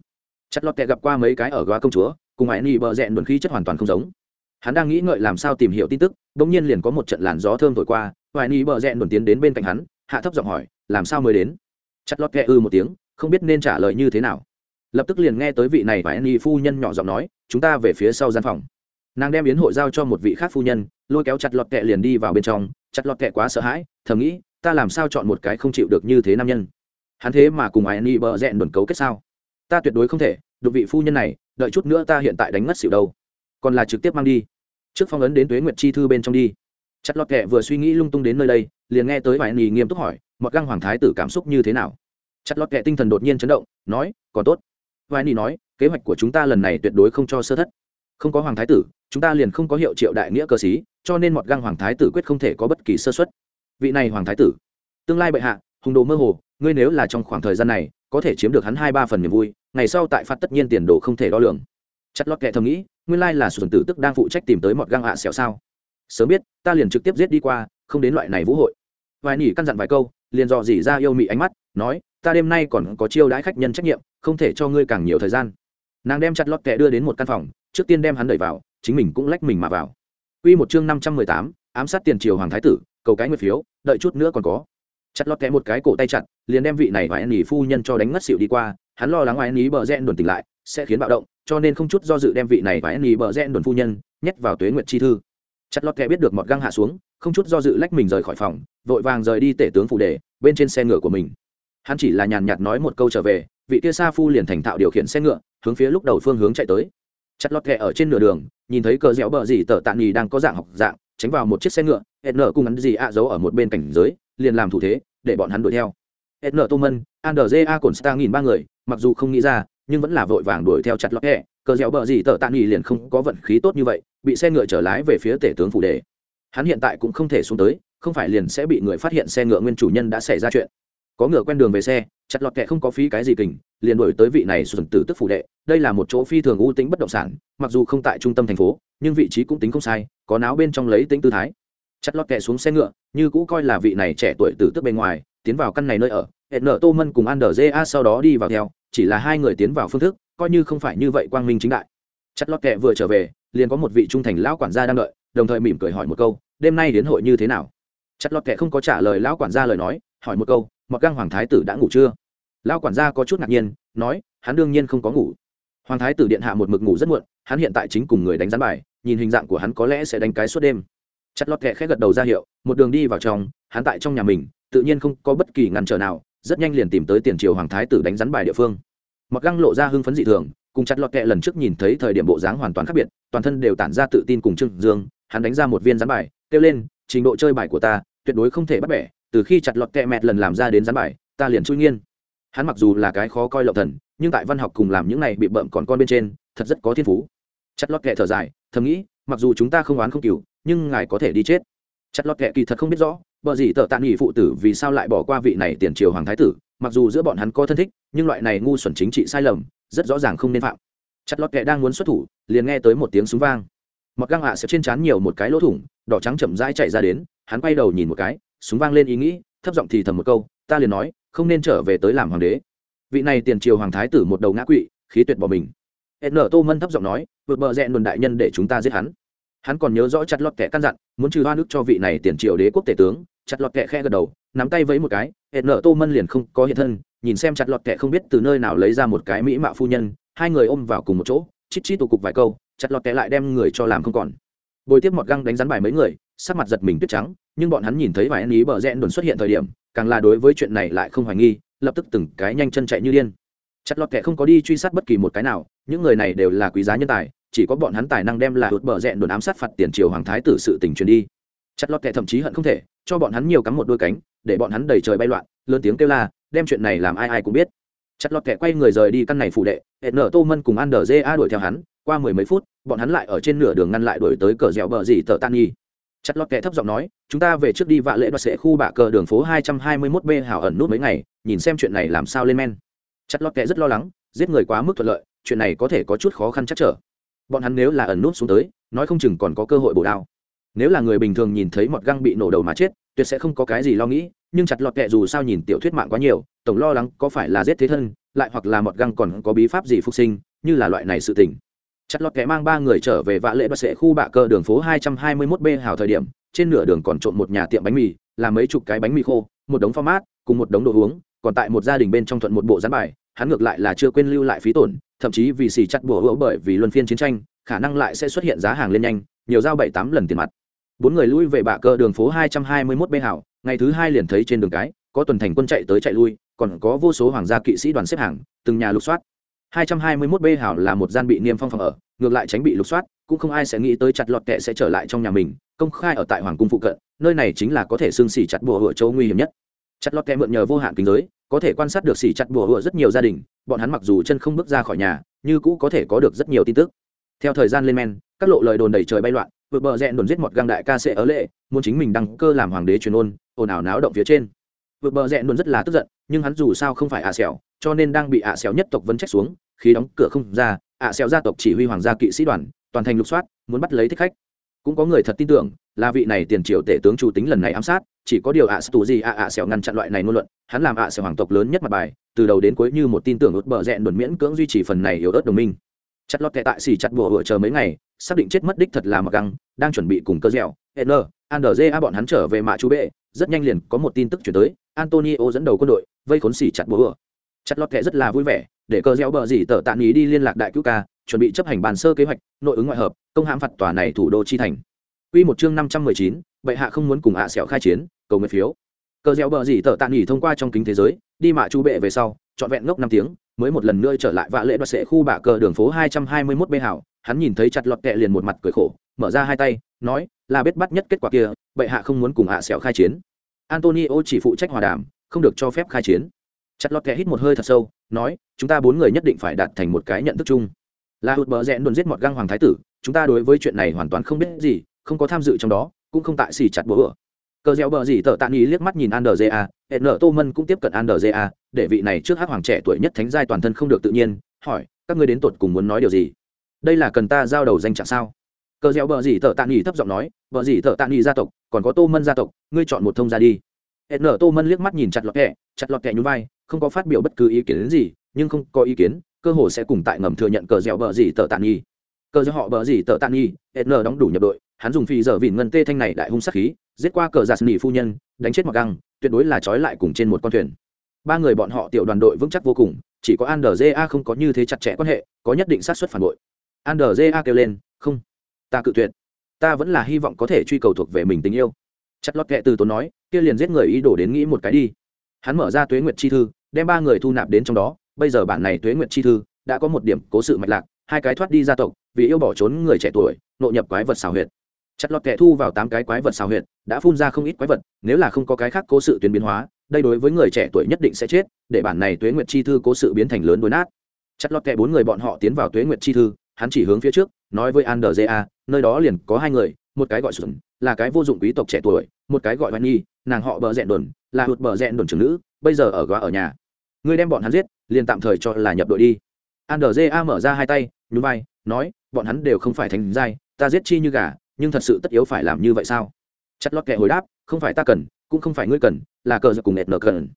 chặt lọt kẹ gặp qua mấy cái ở góa công chúa, cùng ải ni bờ rẽn đồn khí chất hoàn toàn không giống. Hắn đang nghĩ ngợi làm sao tìm hiểu tin tức đ ỗ n g nhiên liền có một trận làn gió thơm thổi qua ải ni bờ rẽn đồn tiến đến bên cạnh hắn, hạ thấp giọng hỏi, làm sao mới đến? Chặt lọt kẹ ư một tiếng, không biết nên trả lời như thế nào. Lập tức liền nghe tới vị này và ni phu nhân nhỏ giọng nói, chúng ta về phía sau gian phòng. Nàng đem yến hội giao cho một vị khác phu nhân, lôi kéo chặt lọt kẹ liền đi vào bên trong. Chặt lọt kẹ quá sợ hãi, thầm nghĩ, ta làm sao chọn một cái không chịu được như thế nam nhân? Hắn thế mà cùng ải ni bờ rẽn đồn cấu kết sao? Ta tuyệt đối không thể, đụng vị phu nhân này, đợi chút nữa ta hiện tại đánh ngất xỉu đâu. Còn là trực tiếp mang đi. Trước phong ấn đến tuế nguyệt chi thư bên trong đi. Chặt lọt kệ vừa suy nghĩ lung tung đến nơi đây, liền nghe tới vài nì nghiêm túc hỏi, mọt găng hoàng thái tử cảm xúc như thế nào? Chặt lọt kệ tinh thần đột nhiên chấn động, nói, còn tốt. Vài nì nói, kế hoạch của chúng ta lần này tuyệt đối không cho sơ thất. Không có hoàng thái tử, chúng ta liền không có hiệu triệu đại nghĩa cơ sĩ, cho nên mọt găng hoàng thái tử quyết không thể có bất kỳ sơ xuất vị này hoàng thái tử, tương lai bệ hạ, hùng đồ mơ hồ, ngươi nếu là trong khoảng thời gian này, có thể chiếm được hắn hai ba phần niềm vui ngày sau tại phạt tất nhiên tiền đồ không thể đo lường. Chặt lót kệ thầm nghĩ nguyên lai là sùn tử tức đang phụ trách tìm tới mọt găng ạ à xẻo sao? Sớm biết ta liền trực tiếp giết đi qua không đến loại này vũ hội. Vài nỉ căn dặn vài câu liền dò dỉ ra yêu mị ánh mắt nói ta đêm nay còn có chiêu đãi khách nhân trách nhiệm không thể cho ngươi càng nhiều thời gian. Nàng đem chặt lót kệ đưa đến một căn phòng trước tiên đem hắn đẩy vào chính mình cũng lách mình mà vào. Quy một chương năm trăm mười tám, ám sát tiền triều hoàng thái tử, cầu cái nguyệt phiếu, đợi chút nữa còn có. Chặt lót kẽ một cái cổ tay chặt liền đem vị này và en phu nhân cho đánh ngất xỉu đi qua hắn lo lắng ngoài en bờ rẽ đồn tỉnh lại, sẽ khiến bạo động, cho nên không chút do dự đem vị này và en bờ rẽ đồn phu nhân nhét vào tuế nguyện chi thư. Chặt lọt kẻ biết được mọt găng hạ xuống, không chút do dự lách mình rời khỏi phòng, vội vàng rời đi tể tướng phủ đề bên trên xe ngựa của mình. Hắn chỉ là nhàn nhạt nói một câu trở về, vị kia sa phu liền thành thạo điều khiển xe ngựa, hướng phía lúc đầu phương hướng chạy tới. Chặt lọt kẹ ở trên nửa đường, nhìn thấy cờ dẻo bờ gì tờ tạ nhì đang có dạng học dạng, tránh vào một chiếc xe ngựa hẹn nở cùng hắn gì ạ giấu ở một bên cảnh giới, liền làm thủ thế, để bọn hắn đuổi theo. N tô mân A. cồn star nghìn ba người mặc dù không nghĩ ra, nhưng vẫn là vội vàng đuổi theo chặt lọt hẹ. Cờ dẻo bờ gì tờ tạ nghỉ liền không có vận khí tốt như vậy, bị xe ngựa trở lái về phía tể tướng phủ đề hắn hiện tại cũng không thể xuống tới, không phải liền sẽ bị người phát hiện xe ngựa nguyên chủ nhân đã xảy ra chuyện. Có ngựa quen đường về xe, chặt lọt kẹ không có phí cái gì kình, liền đổi tới vị này xuân tử tức phủ đệ. Đây là một chỗ phi thường ưu tính bất động sản, mặc dù không tại trung tâm thành phố, nhưng vị trí cũng tính không sai, có náo bên trong lấy tính tư thái. Chặt lọt kẹ xuống xe ngựa, như cũ coi là vị này trẻ tuổi tử tức bên ngoài, tiến vào căn này nơi ở. Hẹn nợ tô mân cùng ăn đờ ja sau đó đi vào theo chỉ là hai người tiến vào phương thức, coi như không phải như vậy quang minh chính đại. Chặt lót kệ vừa trở về, liền có một vị trung thành lão quản gia đang đợi, đồng thời mỉm cười hỏi một câu, đêm nay đến hội như thế nào? Chặt lót kệ không có trả lời lão quản gia lời nói, hỏi một câu mặc găng hoàng thái tử đã ngủ chưa? Lão quản gia có chút ngạc nhiên, nói, hắn đương nhiên không có ngủ. Hoàng thái tử điện hạ một mực ngủ rất muộn, hắn hiện tại chính cùng người đánh gián bài, nhìn hình dạng của hắn có lẽ sẽ đánh cái suốt đêm. Chặt lọt kẹ khẽ gật đầu ra hiệu, một đường đi vào trong, hắn tại trong nhà mình, tự nhiên không có bất kỳ ngăn trở nào rất nhanh liền tìm tới tiền triều hoàng thái tử đánh rắn bài địa phương. Mặc găng lộ ra hưng phấn dị thường, cùng chặt lọt kẹ lần trước nhìn thấy thời điểm bộ dáng hoàn toàn khác biệt, toàn thân đều tản ra tự tin cùng trương dương, hắn đánh ra một viên rắn bài, kêu lên, trình độ chơi bài của ta, tuyệt đối không thể bắt bẻ, từ khi chặt lọt kẹ mẹt lần làm ra đến rắn bài, ta liền chui nghiên. Hắn mặc dù là cái khó coi lậu thần, nhưng tại văn học cùng làm những này bị bợm còn con bên trên, thật rất có thiên phú. Chặt lọt kẹ thở dài, thầm nghĩ, mặc dù chúng ta không oán không cừu, nhưng ngài có thể đi chết chặt lọt kệ kỳ thật không biết rõ bởi gì tờ tạ nghỉ phụ tử vì sao lại bỏ qua vị này tiền triều hoàng thái tử, mặc dù giữa bọn hắn có thân thích, nhưng loại này ngu xuẩn chính trị sai lầm, rất rõ ràng không nên phạm. Chặt lọt kệ đang muốn xuất thủ, liền nghe tới một tiếng súng vang. Mặc găng hạ sẽ trên trán nhiều một cái lỗ thủng, đỏ trắng chậm rãi chạy ra đến, hắn quay đầu nhìn một cái, súng vang lên ý nghĩ, thấp giọng thì thầm một câu, ta liền nói, không nên trở về tới làm hoàng đế. Vị này tiền triều hoàng thái tử một đầu ngã quỵ, khí tuyệt bỏ mình. Ed nở tô mân thấp giọng nói, vượt bờ rẽ đồn đại nhân để chúng ta giết hắn hắn còn nhớ rõ chặt lọt kẻ căn dặn, muốn trừ hoa nước cho vị này tiền triều đế quốc tể tướng. Chặt lọt kẻ khe gật đầu, nắm tay với một cái, hệt nợ tô mân liền không có hiện thân, nhìn xem chặt lọt kẻ không biết từ nơi nào lấy ra một cái mỹ mạo phu nhân. Hai người ôm vào cùng một chỗ, chít chít tụ cục vài câu, chặt lọt kẻ lại đem người cho làm không còn. Bồi tiếp một găng đánh rắn bài mấy người, sắc mặt giật mình tuyết trắng, nhưng bọn hắn nhìn thấy vài anh ý bờ rẽ đồn xuất hiện thời điểm, càng là đối với chuyện này lại không hoài nghi, lập tức từng cái nhanh chân chạy như điên. Chặt lọt kẻ không có đi truy sát bất kỳ một cái nào, những người này đều là quý giá nhân tài chỉ có bọn hắn tài năng đem là hụt bờ rẽ đồn ám sát phạt tiền triều hoàng thái tử sự tình truyền đi. Chặt lọt kẻ thậm chí hận không thể, cho bọn hắn nhiều cắm một đôi cánh, để bọn hắn đầy trời bay loạn, lớn tiếng kêu la, đem chuyện này làm ai ai cũng biết. Chặt lọt kẻ quay người rời đi căn này phủ đệ hẹn nở tô mân cùng ăn đờ dê a đuổi theo hắn, qua mười mấy phút, bọn hắn lại ở trên nửa đường ngăn lại đuổi tới cờ dẻo bờ dì tờ tan nhi chặt lọt kẻ thấp giọng nói, chúng ta về trước đi vạ lễ đoạt sẽ khu bạ cờ đường phố hai trăm hai mươi mốt b hảo ẩn nút mấy ngày, nhìn xem chuyện này làm sao lên men. Chặt lọt kẻ rất lo lắng, giết người quá mức thuận lợi, chuyện này có thể có chút khó khăn chắc trở bọn hắn nếu là ẩn nút xuống tới, nói không chừng còn có cơ hội bổ đao. Nếu là người bình thường nhìn thấy một găng bị nổ đầu mà chết, tuyệt sẽ không có cái gì lo nghĩ, nhưng chặt lọt kệ dù sao nhìn tiểu thuyết mạng quá nhiều, tổng lo lắng có phải là giết thế thân, lại hoặc là một găng còn có bí pháp gì phục sinh, như là loại này sự tình. Chặt lọt kệ mang ba người trở về vạ lễ bác sệ khu bạ cơ đường phố hai trăm hai mươi 221 b hào thời điểm, trên nửa đường còn trộn một nhà tiệm bánh mì làm mấy chục cái bánh mì khô, một đống format cùng một đống đồ uống, còn tại một gia đình bên trong thuận một bộ gián bài hắn ngược lại là chưa quên lưu lại phí tổn, thậm chí vì xì chặt bùa hữu bởi vì luân phiên chiến tranh, khả năng lại sẽ xuất hiện giá hàng lên nhanh, nhiều giao bảy tám lần tiền mặt. Bốn người lui về bạ cơ đường phố hai trăm hai mươi mốt bê hảo, ngày thứ hai liền thấy trên đường cái, có tuần thành quân chạy tới chạy lui, còn có vô số hoàng gia kỵ sĩ đoàn xếp hàng, từng nhà lục soát. Hai trăm hai mươi mốt bê hảo là một gian bị niêm phong phòng ở, ngược lại tránh bị lục soát, cũng không ai sẽ nghĩ tới chặt lọt kệ sẽ trở lại trong nhà mình, công khai ở tại hoàng cung phụ cận, nơi này chính là có thể xương xỉ chặt bùa hựa châu nguy hiểm nhất. Chặt lọt kệ mượn nhờ vô hạn kính giới có thể quan sát được xỉ chặt bùa hựa rất nhiều gia đình, bọn hắn mặc dù chân không bước ra khỏi nhà, như cũ có thể có được rất nhiều tin tức. Theo thời gian lên men, các lộ lời đồn đầy trời bay loạn, vượt bờ rẽ đồn giết một găng đại ca sẽ ở lệ, muốn chính mình đăng cơ làm hoàng đế truyền ôn, ồn ào náo động phía trên. Vượt bờ rẽ đồn rất là tức giận, nhưng hắn dù sao không phải ạ à xẻo cho nên đang bị ạ à xẻo nhất tộc vấn trách xuống khi đóng cửa không ra, ạ à xẻo gia tộc chỉ huy hoàng gia kỵ sĩ đoàn, toàn thành lục soát, muốn bắt lấy thích khách. Cũng có người thật tin tưởng là vị này tiền triệu tể tướng chủ tính lần này ám sát, chỉ có điều ạ tù gì ạ ạ xẻo ngăn chặn loại này ngôn luận, hắn làm ạ xẻo hoàng tộc lớn nhất mặt bài, từ đầu đến cuối như một tin tưởng út bờ rẽ đồn miễn cưỡng duy trì phần này yếu ớt đồng minh. Chặt lọt kệ tại xỉ chặt bùa hựa chờ mấy ngày, xác định chết mất đích thật là mặc găng, đang chuẩn bị cùng cơ dẻo, n andrja bọn hắn trở về mạ chú bệ, rất nhanh liền có một tin tức chuyển tới, antonio dẫn đầu quân đội vây khốn xỉ chặt bùa hựa. Chặt lọt kệ rất là vui vẻ, để cơ dẻo bờ dỉ tờ tạm ý đi liên lạc đại cứu ca, chuẩn bị chấp hành bàn sơ kế hoạch, nội ứng ngoại hợp, công hãm phạt tòa này thủ đô chi thành. Quy một chương năm trăm mười chín, bệ hạ không muốn cùng ạ à khai chiến, cầu nguyện phiếu. Cờ dẻo bờ gì tở tạm nghỉ thông qua trong kính thế giới, đi mạ chú bệ về sau, trọn vẹn ngốc năm tiếng, mới một lần nữa trở lại vạ lễ đoạt sẽ khu bạ cờ đường phố hai trăm hai mươi 221 bê hảo. Hắn nhìn thấy chặt lọt kẹ liền một mặt cười khổ mở ra hai tay nói là biết bắt nhất kết quả kia bệ hạ không muốn cùng ạ sẹo khai chiến. Antonio chỉ phụ trách hòa đàm không được cho phép khai chiến. Chặt lọt kẹ hít một hơi thật sâu nói chúng ta bốn người nhất định phải đạt thành một cái nhận thức chung. Là hụt bờ rẽ đồn giết một găng hoàng thái tử chúng ta đối với chuyện này hoàn toàn không biết gì không có tham dự trong đó, cũng không tại xì chặt bố ở cờ dẻo bờ gì tờ tạ nghi liếc mắt nhìn an đờ ja hẹn nợ tô mân cũng tiếp cận an đờ để vị này trước hát hoàng trẻ tuổi nhất thánh giai toàn thân không được tự nhiên, hỏi, các ngươi đến tột cùng muốn nói điều gì? Đây là cần ta giao đầu danh trạng sao? Cờ dẻo bờ gì tờ tạ nghi thấp giọng nói, bờ gì tờ tạ nghi gia tộc, còn có tô mân gia tộc, ngươi chọn một thông ra đi. Hẹn nợ tô mân liếc mắt nhìn chặt lọt kẹ, chặt lọt kẹ nhún vai, không có phát biểu bất cứ ý kiến gì, nhưng không có ý kiến, cơ hồ sẽ cùng tại ngầm thừa nhận cờ dẻo bờ gì tờ tạ nghi cờ dẻo họ bờ gì tờ tạ nghi n đóng đủ nhập đội hắn dùng phi giờ vịn ngân tê thanh này đại hung sát khí, giết qua cờ giạt nỉ phu nhân, đánh chết mặc găng, tuyệt đối là trói lại cùng trên một con thuyền. Ba người bọn họ tiểu đoàn đội vững chắc vô cùng, chỉ có an ja không có như thế chặt chẽ quan hệ, có nhất định sát xuất phản bội. An ja kêu lên, không, ta cự tuyệt. Ta vẫn là hy vọng có thể truy cầu thuộc về mình tình yêu. Chặt lót kệ từ tốn nói, kia liền giết người ý đồ đến nghĩ một cái đi. Hắn mở ra tuế nguyệt chi thư, đem ba người thu nạp đến trong đó. Bây giờ bản này tuế nguyệt chi thư đã có một điểm cố sự mạch lạc, hai cái thoát đi gia tộc, vì yêu bỏ trốn người trẻ tuổi, nội nhập quái vật xào huyệt chặt lọt kẻ thu vào tám cái quái vật xào huyệt, đã phun ra không ít quái vật, nếu là không có cái khác cố sự tuyến biến hóa, đây đối với người trẻ tuổi nhất định sẽ chết, để bản này tuế nguyệt chi thư cố sự biến thành lớn đối nát. Chặt lọt kẻ bốn người bọn họ tiến vào tuế nguyệt chi thư, hắn chỉ hướng phía trước, nói với an ja nơi đó liền có hai người, một cái gọi sùn là cái vô dụng quý tộc trẻ tuổi, một cái gọi hoài nhi, nàng họ bờ rẽn đồn, là hụt bờ rẽn đồn trưởng nữ, bây giờ ở góa ở nhà. Ngươi đem bọn hắn giết, liền tạm thời cho là nhập đội đi. An ja mở ra hai tay, nhún vai, nói, bọn hắn đều không phải thành giai, ta giết chi như gà nhưng thật sự tất yếu phải làm như vậy sao? Chặt lót kệ hồi đáp, không phải ta cần, cũng không phải ngươi cần, là cờ giặc cùng nẹt nở cần.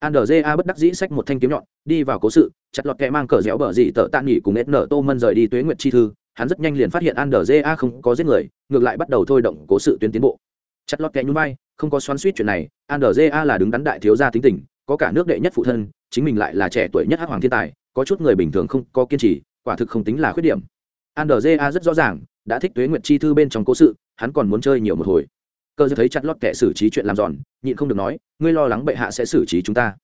Andrja bất đắc dĩ xách một thanh kiếm nhọn, đi vào cố sự, chặt lọt kệ mang cờ dẻo bờ dị tợ tạ nghỉ cùng nẹt nở tô mân rời đi tuế nguyệt chi thư, hắn rất nhanh liền phát hiện andrja không có giết người, ngược lại bắt đầu thôi động cố sự tuyến tiến bộ. Chặt lọt kệ nhún vai, không có xoắn suýt chuyện này andrja là đứng đắn đại thiếu gia tính tình, có cả nước đệ nhất phụ thân, chính mình lại là trẻ tuổi nhất hắc hoàng thiên tài, có chút người bình thường không có kiên trì, quả thực không tính là khuyết điểm. Andrja rất rõ ràng đã thích tuế nguyệt chi thư bên trong cố sự, hắn còn muốn chơi nhiều một hồi. Cơ thấy chặt lót kệ xử trí chuyện làm giòn, nhịn không được nói, ngươi lo lắng bệ hạ sẽ xử trí chúng ta.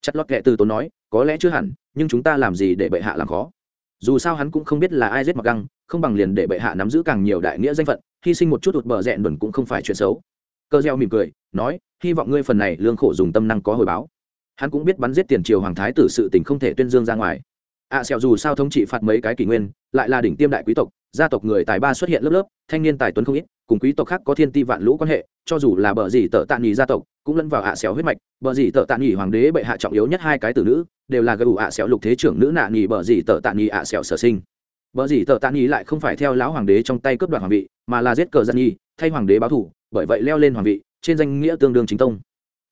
Chặt lót kệ từ tốn nói, có lẽ chưa hẳn, nhưng chúng ta làm gì để bệ hạ làm khó? Dù sao hắn cũng không biết là ai giết mặc găng, không bằng liền để bệ hạ nắm giữ càng nhiều đại nghĩa danh phận, hy sinh một chút ụt bờ rẹn đồn cũng không phải chuyện xấu. Cơ gieo mỉm cười, nói, hy vọng ngươi phần này lương khổ dùng tâm năng có hồi báo. Hắn cũng biết bắn giết tiền triều hoàng thái tử sự tình không thể tuyên dương ra ngoài ạ à, dù sao thống trị phạt mấy cái kỷ nguyên lại là đỉnh tiêm đại quý tộc gia tộc người tài ba xuất hiện lớp lớp thanh niên tài tuấn không ít cùng quý tộc khác có thiên ti vạn lũ quan hệ cho dù là bờ gì tợ tạ nghỉ gia tộc cũng lẫn vào ạ à xéo huyết mạch. Bờ gì tợ tạ nghỉ hoàng đế bệ hạ trọng yếu nhất hai cái tử nữ đều là gây ủ ạ xéo lục thế trưởng nữ nạ nghỉ bờ gì tợ tạ nghỉ ạ xéo sở sinh. Bờ gì tợ tạ nghỉ lại không phải theo lão hoàng đế trong tay cướp đoạt hoàng vị mà là giết cờ dân nhi thay hoàng đế báo thủ bởi vậy leo lên hoàng vị trên danh nghĩa tương đương chính tông.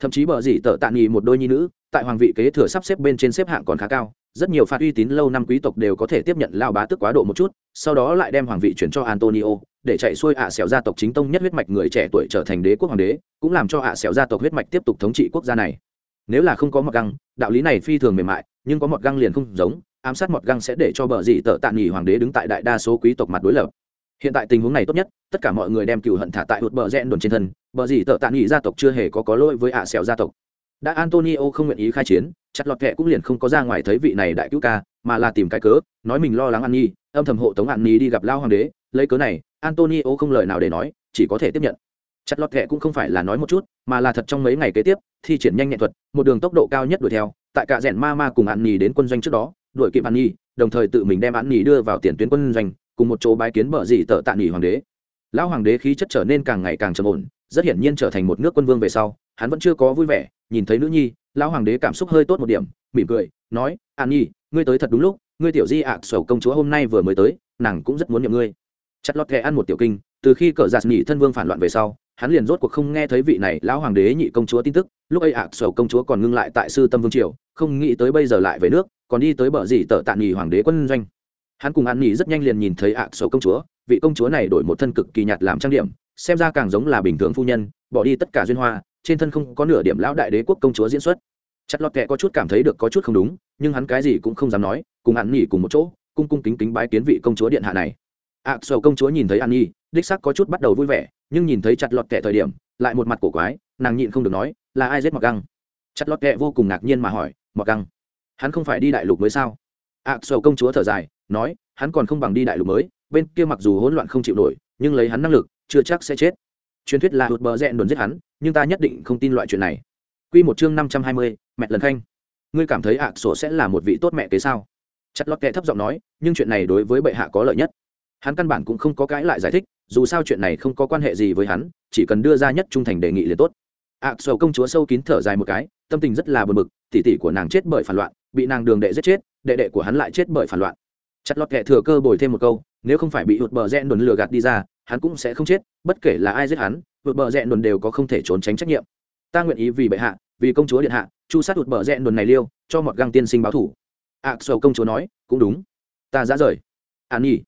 Thậm chí bờ gì tợ tạ nghỉ một đôi nhi nữ tại hoàng vị kế thừa sắp xếp bên trên xếp hạng còn khá cao rất nhiều phạt uy tín lâu năm quý tộc đều có thể tiếp nhận lao bá tức quá độ một chút, sau đó lại đem hoàng vị chuyển cho antonio, để chạy xuôi ạ à xẻo gia tộc chính tông nhất huyết mạch người trẻ tuổi trở thành đế quốc hoàng đế, cũng làm cho ạ à xẻo gia tộc huyết mạch tiếp tục thống trị quốc gia này. Nếu là không có mọt găng, đạo lý này phi thường mềm mại, nhưng có mọt găng liền không giống, ám sát mọt găng sẽ để cho bờ dị tợ tạ nghỉ hoàng đế đứng tại đại đa số quý tộc mặt đối lập. Hiện tại tình huống này tốt nhất, tất cả mọi người đem cựu hận thả tại hụt bờ rẽn đồn trên thân, bờ dị tợ tạ nghỉ gia tộc chưa hề có có lỗi với ạ à xẻo gia tộc đã antonio không nguyện ý khai chiến, chặt lọt kệ cũng liền không có ra ngoài thấy vị này đại cứu ca, mà là tìm cái cớ, nói mình lo lắng an nhi âm thầm hộ tống an nhi đi gặp lao hoàng đế, lấy cớ này, antonio không lời nào để nói, chỉ có thể tiếp nhận. Chặt lọt kệ cũng không phải là nói một chút, mà là thật trong mấy ngày kế tiếp, thi triển nhanh nhẹn thuật, một đường tốc độ cao nhất đuổi theo, tại cả rèn ma ma cùng an nhi đến quân doanh trước đó, đuổi kịp an nhi đồng thời tự mình đem an nhi đưa vào tiền tuyến quân doanh, cùng một chỗ bái kiến bờ dị tợ tạ nghỉ hoàng đế. Lão hoàng đế khí chất trở nên càng ngày càng trầm ổn rất hiển nhiên trở thành một nước quân vương về sau, hắn vẫn chưa có vui vẻ, nhìn thấy nữ nhi, lão hoàng đế cảm xúc hơi tốt một điểm, mỉm cười, nói, an nhi, ngươi tới thật đúng lúc, ngươi tiểu di ạ, sầu công chúa hôm nay vừa mới tới, nàng cũng rất muốn nhậm ngươi. Chặt lọt kẻ ăn một tiểu kinh, từ khi cờ giạt nhị thân vương phản loạn về sau, hắn liền rốt cuộc không nghe thấy vị này lão hoàng đế nhị công chúa tin tức, lúc ấy ạ, sầu công chúa còn ngưng lại tại sư tâm vương triều, không nghĩ tới bây giờ lại về nước, còn đi tới bờ gì tợ tạ nghỉ hoàng đế quân doanh. Hắn cùng an nhị rất nhanh liền nhìn thấy ạ, sầu công chúa, vị công chúa này đổi một thân cực kỳ nhạt làm trang điểm xem ra càng giống là bình thường phu nhân bỏ đi tất cả duyên hoa trên thân không có nửa điểm lão đại đế quốc công chúa diễn xuất. Chặt lọt kệ có chút cảm thấy được có chút không đúng nhưng hắn cái gì cũng không dám nói cùng an nghỉ cùng một chỗ cung cung kính kính bái kiến vị công chúa điện hạ này. Ạ à, sầu công chúa nhìn thấy an nhi đích sắc có chút bắt đầu vui vẻ nhưng nhìn thấy chặt lọt kệ thời điểm lại một mặt cổ quái nàng nhịn không được nói là ai giết mặc găng? Chặt lọt kệ vô cùng ngạc nhiên mà hỏi mặc găng hắn không phải đi đại lục mới sao? Ạ à, sầu công chúa thở dài nói hắn còn không bằng đi đại lục mới bên kia mặc dù hỗn loạn không chịu nổi nhưng lấy hắn năng lực chưa chắc sẽ chết truyền thuyết là hụt bờ rẽ đồn giết hắn nhưng ta nhất định không tin loại chuyện này Quy một chương năm trăm hai mươi, mẹ lần khanh. Ngươi cảm thấy ạ sổ sẽ là một vị tốt mẹ kế sao? Chặt lót kệ thấp giọng nói, nhưng chuyện này đối với bệ hạ có lợi nhất. hắn căn bản cũng không có cãi lại giải thích dù sao chuyện này không có quan hệ gì với hắn chỉ cần đưa ra nhất trung thành đề nghị liền tốt ạ sổ công chúa sâu kín thở dài một cái tâm tình rất là bờ bực tỉ tỉ của nàng chết bởi phản loạn bị nàng đường đệ giết chết đệ đệ của hắn lại chết bởi phản loạn chặt lọt kệ thừa cơ bồi thêm một câu nếu không phải bị hụt bờ rẽ đồn lừa gạt đi ra hắn cũng sẽ không chết, bất kể là ai giết hắn, vượt bờ rẽ đồn đều có không thể trốn tránh trách nhiệm. Ta nguyện ý vì bệ hạ, vì công chúa điện hạ, chu sát vượt bờ rẽ đồn này liêu, cho một găng tiên sinh báo thủ. Ạ sầu công chúa nói, cũng đúng. Ta ra rời. An nhi,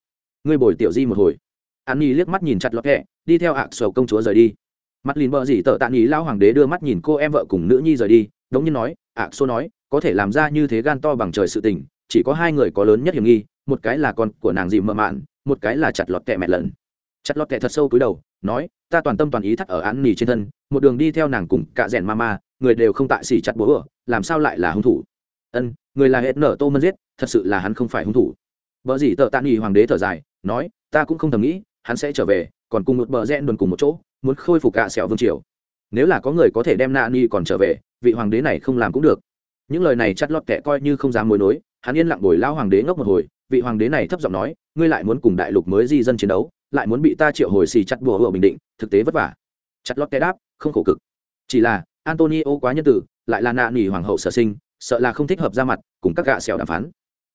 ngươi bồi tiểu di một hồi. An nhi liếc mắt nhìn chặt lọt hẹ, đi theo ạ sầu công chúa rời đi. Mắt lìn bờ dì tợ tạ nghỉ lao hoàng đế đưa mắt nhìn cô em vợ cùng nữ nhi rời đi, đống nhiên nói, ạ xô nói, có thể làm ra như thế gan to bằng trời sự tình, chỉ có hai người có lớn nhất hiểm nghi, một cái là con của nàng dì mợ mạn, một cái là chặt lọt kẹ mẹ lần chặt lọt kệ thật sâu cúi đầu, nói, ta toàn tâm toàn ý thắt ở án nỉ trên thân, một đường đi theo nàng cùng cạ rèn ma ma, người đều không tại xỉ chặt bố ở làm sao lại là hung thủ? Ân, người là hết nở tô mân giết, thật sự là hắn không phải hung thủ. Vợ gì tợ tạ nghỉ hoàng đế thở dài, nói, ta cũng không thầm nghĩ, hắn sẽ trở về, còn cùng một bờ rẽ đồn cùng một chỗ, muốn khôi phục cả sẹo vương triều. Nếu là có người có thể đem na ni còn trở về, vị hoàng đế này không làm cũng được. Những lời này chắt lọt kẻ coi như không dám mối nối, hắn yên lặng bồi lao hoàng đế ngốc một hồi, vị hoàng đế này thấp giọng nói, ngươi lại muốn cùng đại lục mới di dân chiến đấu lại muốn bị ta triệu hồi xì chặt bùa hựa bình định, thực tế vất vả. Chặt lót té đáp, không khổ cực. Chỉ là, antonio quá nhân tử, lại là nạ nỉ hoàng hậu sở sinh, sợ là không thích hợp ra mặt, cùng các gạ xẻo đàm phán.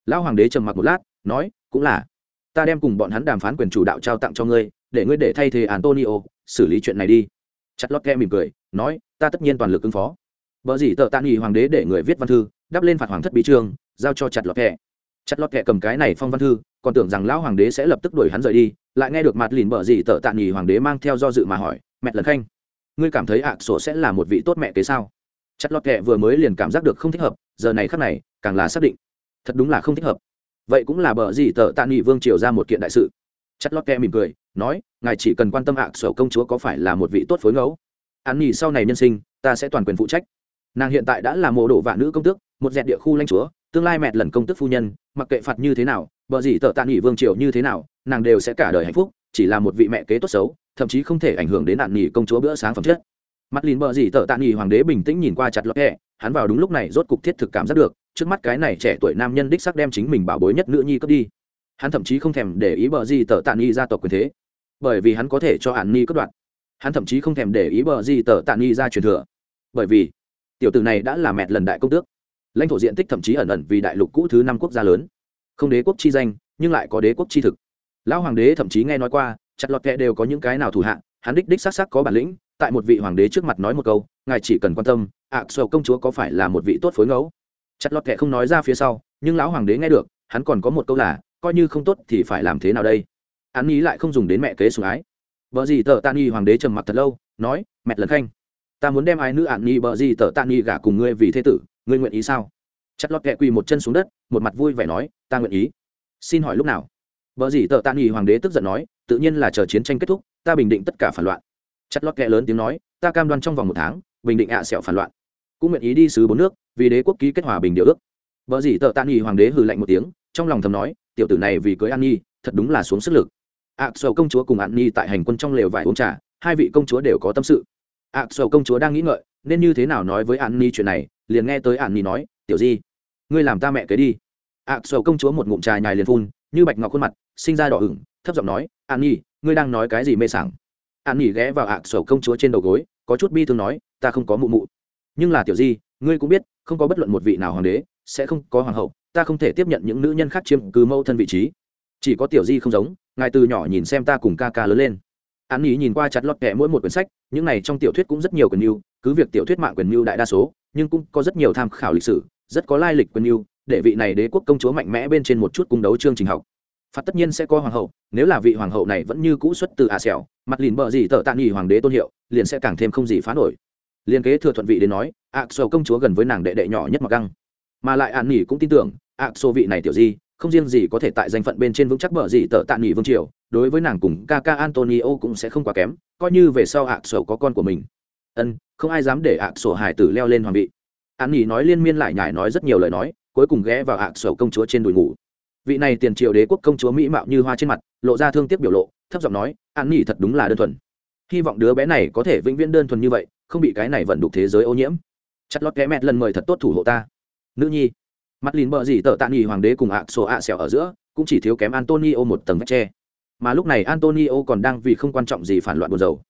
Lão hoàng đế trầm mặc một lát, nói, cũng là. Ta đem cùng bọn hắn đàm phán quyền chủ đạo trao tặng cho ngươi, để ngươi để thay thế antonio, xử lý chuyện này đi. Chặt lót ke mỉm cười, nói, ta tất nhiên toàn lực ứng phó. Vợ gì tợ tạ nghỉ hoàng đế để người viết văn thư, đắp lên phạt hoàng thất bí trương, giao cho chặt lót kẹ chặt lót kẹ cầm cái này phong văn thư, còn tưởng rằng lão hoàng đế sẽ lập tức đuổi hắn rời đi, lại nghe được mặt lìn bở gì tợ tạ nghỉ hoàng đế mang theo do dự mà hỏi, mẹ lần khanh, ngươi cảm thấy ạ sổ sẽ là một vị tốt mẹ kế sao? Chặt lót kẹ vừa mới liền cảm giác được không thích hợp, giờ này khắc này, càng là xác định. Thật đúng là không thích hợp. Vậy cũng là bở gì tợ tạ nghỉ vương triều ra một kiện đại sự. Chặt lót kẹ mỉm cười, nói, ngài chỉ cần quan tâm ạ sổ công chúa có phải là một vị tốt phối ngẫu. An nghỉ sau này nhân sinh, ta sẽ toàn quyền phụ trách. Nàng hiện tại đã là mộ đổ vạn nữ công tước, một dẹt địa khu lãnh chúa tương lai mẹ lần công tức phu nhân, mặc kệ phạt như thế nào bờ gì tợ tạ nghỉ vương triều như thế nào, nàng đều sẽ cả đời hạnh phúc, chỉ là một vị mẹ kế tốt xấu, thậm chí không thể ảnh hưởng đến nạn nghỉ công chúa bữa sáng phẩm chất. Mắt lìn bờ gì tợ tạ nghỉ hoàng đế bình tĩnh nhìn qua chặt lọt hẹ, hắn vào đúng lúc này rốt cục thiết thực cảm giác được, trước mắt cái này trẻ tuổi nam nhân đích sắc đem chính mình bảo bối nhất nữ nhi cướp đi. Hắn thậm chí không thèm để ý bờ gì tờ tạ nhi gia tộc quyền thế, bởi vì hắn có thể cho hạn nghi cướp đoạt hắn thậm chí không thèm để ý bờ gì tờ tạ nhi ra truyền thừa, bởi vì tiểu tử này đã là mẹ lần đại công tước lãnh thổ diện tích thậm chí ẩn ẩn vì đại lục cũ thứ năm quốc gia lớn. Không đế quốc chi danh nhưng lại có đế quốc chi thực. Lão hoàng đế thậm chí nghe nói qua chặt lọt kẹ đều có những cái nào thủ hạ hắn đích đích xác xác có bản lĩnh tại một vị hoàng đế trước mặt nói một câu ngài chỉ cần quan tâm ạ à, công chúa có phải là một vị tốt phối ngẫu? Chặt lọt kệ không nói ra phía sau nhưng lão hoàng đế nghe được hắn còn có một câu là coi như không tốt thì phải làm thế nào đây? Hắn nghĩ lại không dùng đến mẹ kế sùng ái. Vợ gì tờ tan y hoàng đế trầm mặc thật lâu nói mẹ lần khanh ta muốn đem ai nữ ạn nghi bờ gì tờ tạ nghi gả cùng ngươi vì thế tử, ngươi nguyện ý sao? Chặt lót kẹ quỳ một chân xuống đất, một mặt vui vẻ nói, ta nguyện ý. Xin hỏi lúc nào? Bờ gì tờ tạ nghi hoàng đế tức giận nói, tự nhiên là chờ chiến tranh kết thúc, ta bình định tất cả phản loạn. Chặt lót kẹ lớn tiếng nói, ta cam đoan trong vòng một tháng, bình định ạ à phản loạn. Cũng nguyện ý đi sứ bốn nước, vì đế quốc ký kết hòa bình điều ước. Vợ gì tợ tạ nghi hoàng đế hừ lạnh một tiếng, trong lòng thầm nói, tiểu tử này vì cưới an nhi thật đúng là xuống sức lực. Ạ sầu công chúa cùng an nhi tại hành quân trong lều vải uống trà, hai vị công chúa đều có tâm sự ạ, sầu công chúa đang nghĩ ngợi, nên như thế nào nói với an nhi chuyện này, liền nghe tới an nhi nói, tiểu di, ngươi làm ta mẹ kế đi. ạ, sầu công chúa một ngụm trà nhài liền phun, như bạch ngọc khuôn mặt, sinh ra đỏ ửng, thấp giọng nói, an nhi ngươi đang nói cái gì mê sảng? An nhi ghé vào ạ, sầu công chúa trên đầu gối, có chút bi thương nói, ta không có mụ mụ. Nhưng là tiểu di, ngươi cũng biết, không có bất luận một vị nào hoàng đế sẽ không có hoàng hậu, ta không thể tiếp nhận những nữ nhân khác chiếm cứ mâu thân vị trí. Chỉ có tiểu di không giống, ngài từ nhỏ nhìn xem ta cùng ca ca lớn lên an ý nhìn qua chặt lọt kẹ mỗi một quyển sách, những này trong tiểu thuyết cũng rất nhiều quyền mưu, cứ việc tiểu thuyết mạng quyền mưu đại đa số, nhưng cũng có rất nhiều tham khảo lịch sử, rất có lai lịch quyền mưu, để vị này đế quốc công chúa mạnh mẽ bên trên một chút cung đấu chương trình học. Phạt tất nhiên sẽ có hoàng hậu, nếu là vị hoàng hậu này vẫn như cũ xuất từ a xẻo mặt lìn bờ gì tờ tạ nghỉ hoàng đế tôn hiệu, liền sẽ càng thêm không gì phá nổi. Liên kế thừa thuận vị đến nói, ạ xô công chúa gần với nàng đệ đệ nhỏ nhất mặc găng. Mà lại an nghỉ cũng tin tưởng, ạ xô vị này tiểu di không riêng gì có thể tại danh phận bên trên vững chắc bờ gì tờ tạ nghỉ vương triều, đối với nàng cùng ca ca antonio cũng sẽ không quá kém, coi như về sau ạ sổ có con của mình. Ân, không ai dám để ạ sổ hải tử leo lên hoàng vị. An nghỉ nói liên miên lại nhải nói rất nhiều lời nói, cuối cùng ghé vào ạ sổ công chúa trên đùi ngủ. Vị này tiền triều đế quốc công chúa mỹ mạo như hoa trên mặt, lộ ra thương tiếc biểu lộ, thấp giọng nói an nghỉ thật đúng là đơn thuần. Hy vọng đứa bé này có thể vĩnh viễn đơn thuần như vậy, không bị cái này vận đục thế giới ô nhiễm. Chặt lót ghé mẹt lần mời thật tốt thủ hộ ta. Nữ nhi mắt lìn bờ gì tờ tạ nghỉ hoàng đế cùng ạ sổ ạ xẻo ở giữa cũng chỉ thiếu kém antonio một tầng vách tre mà lúc này antonio còn đang vì không quan trọng gì phản loạn buồn dầu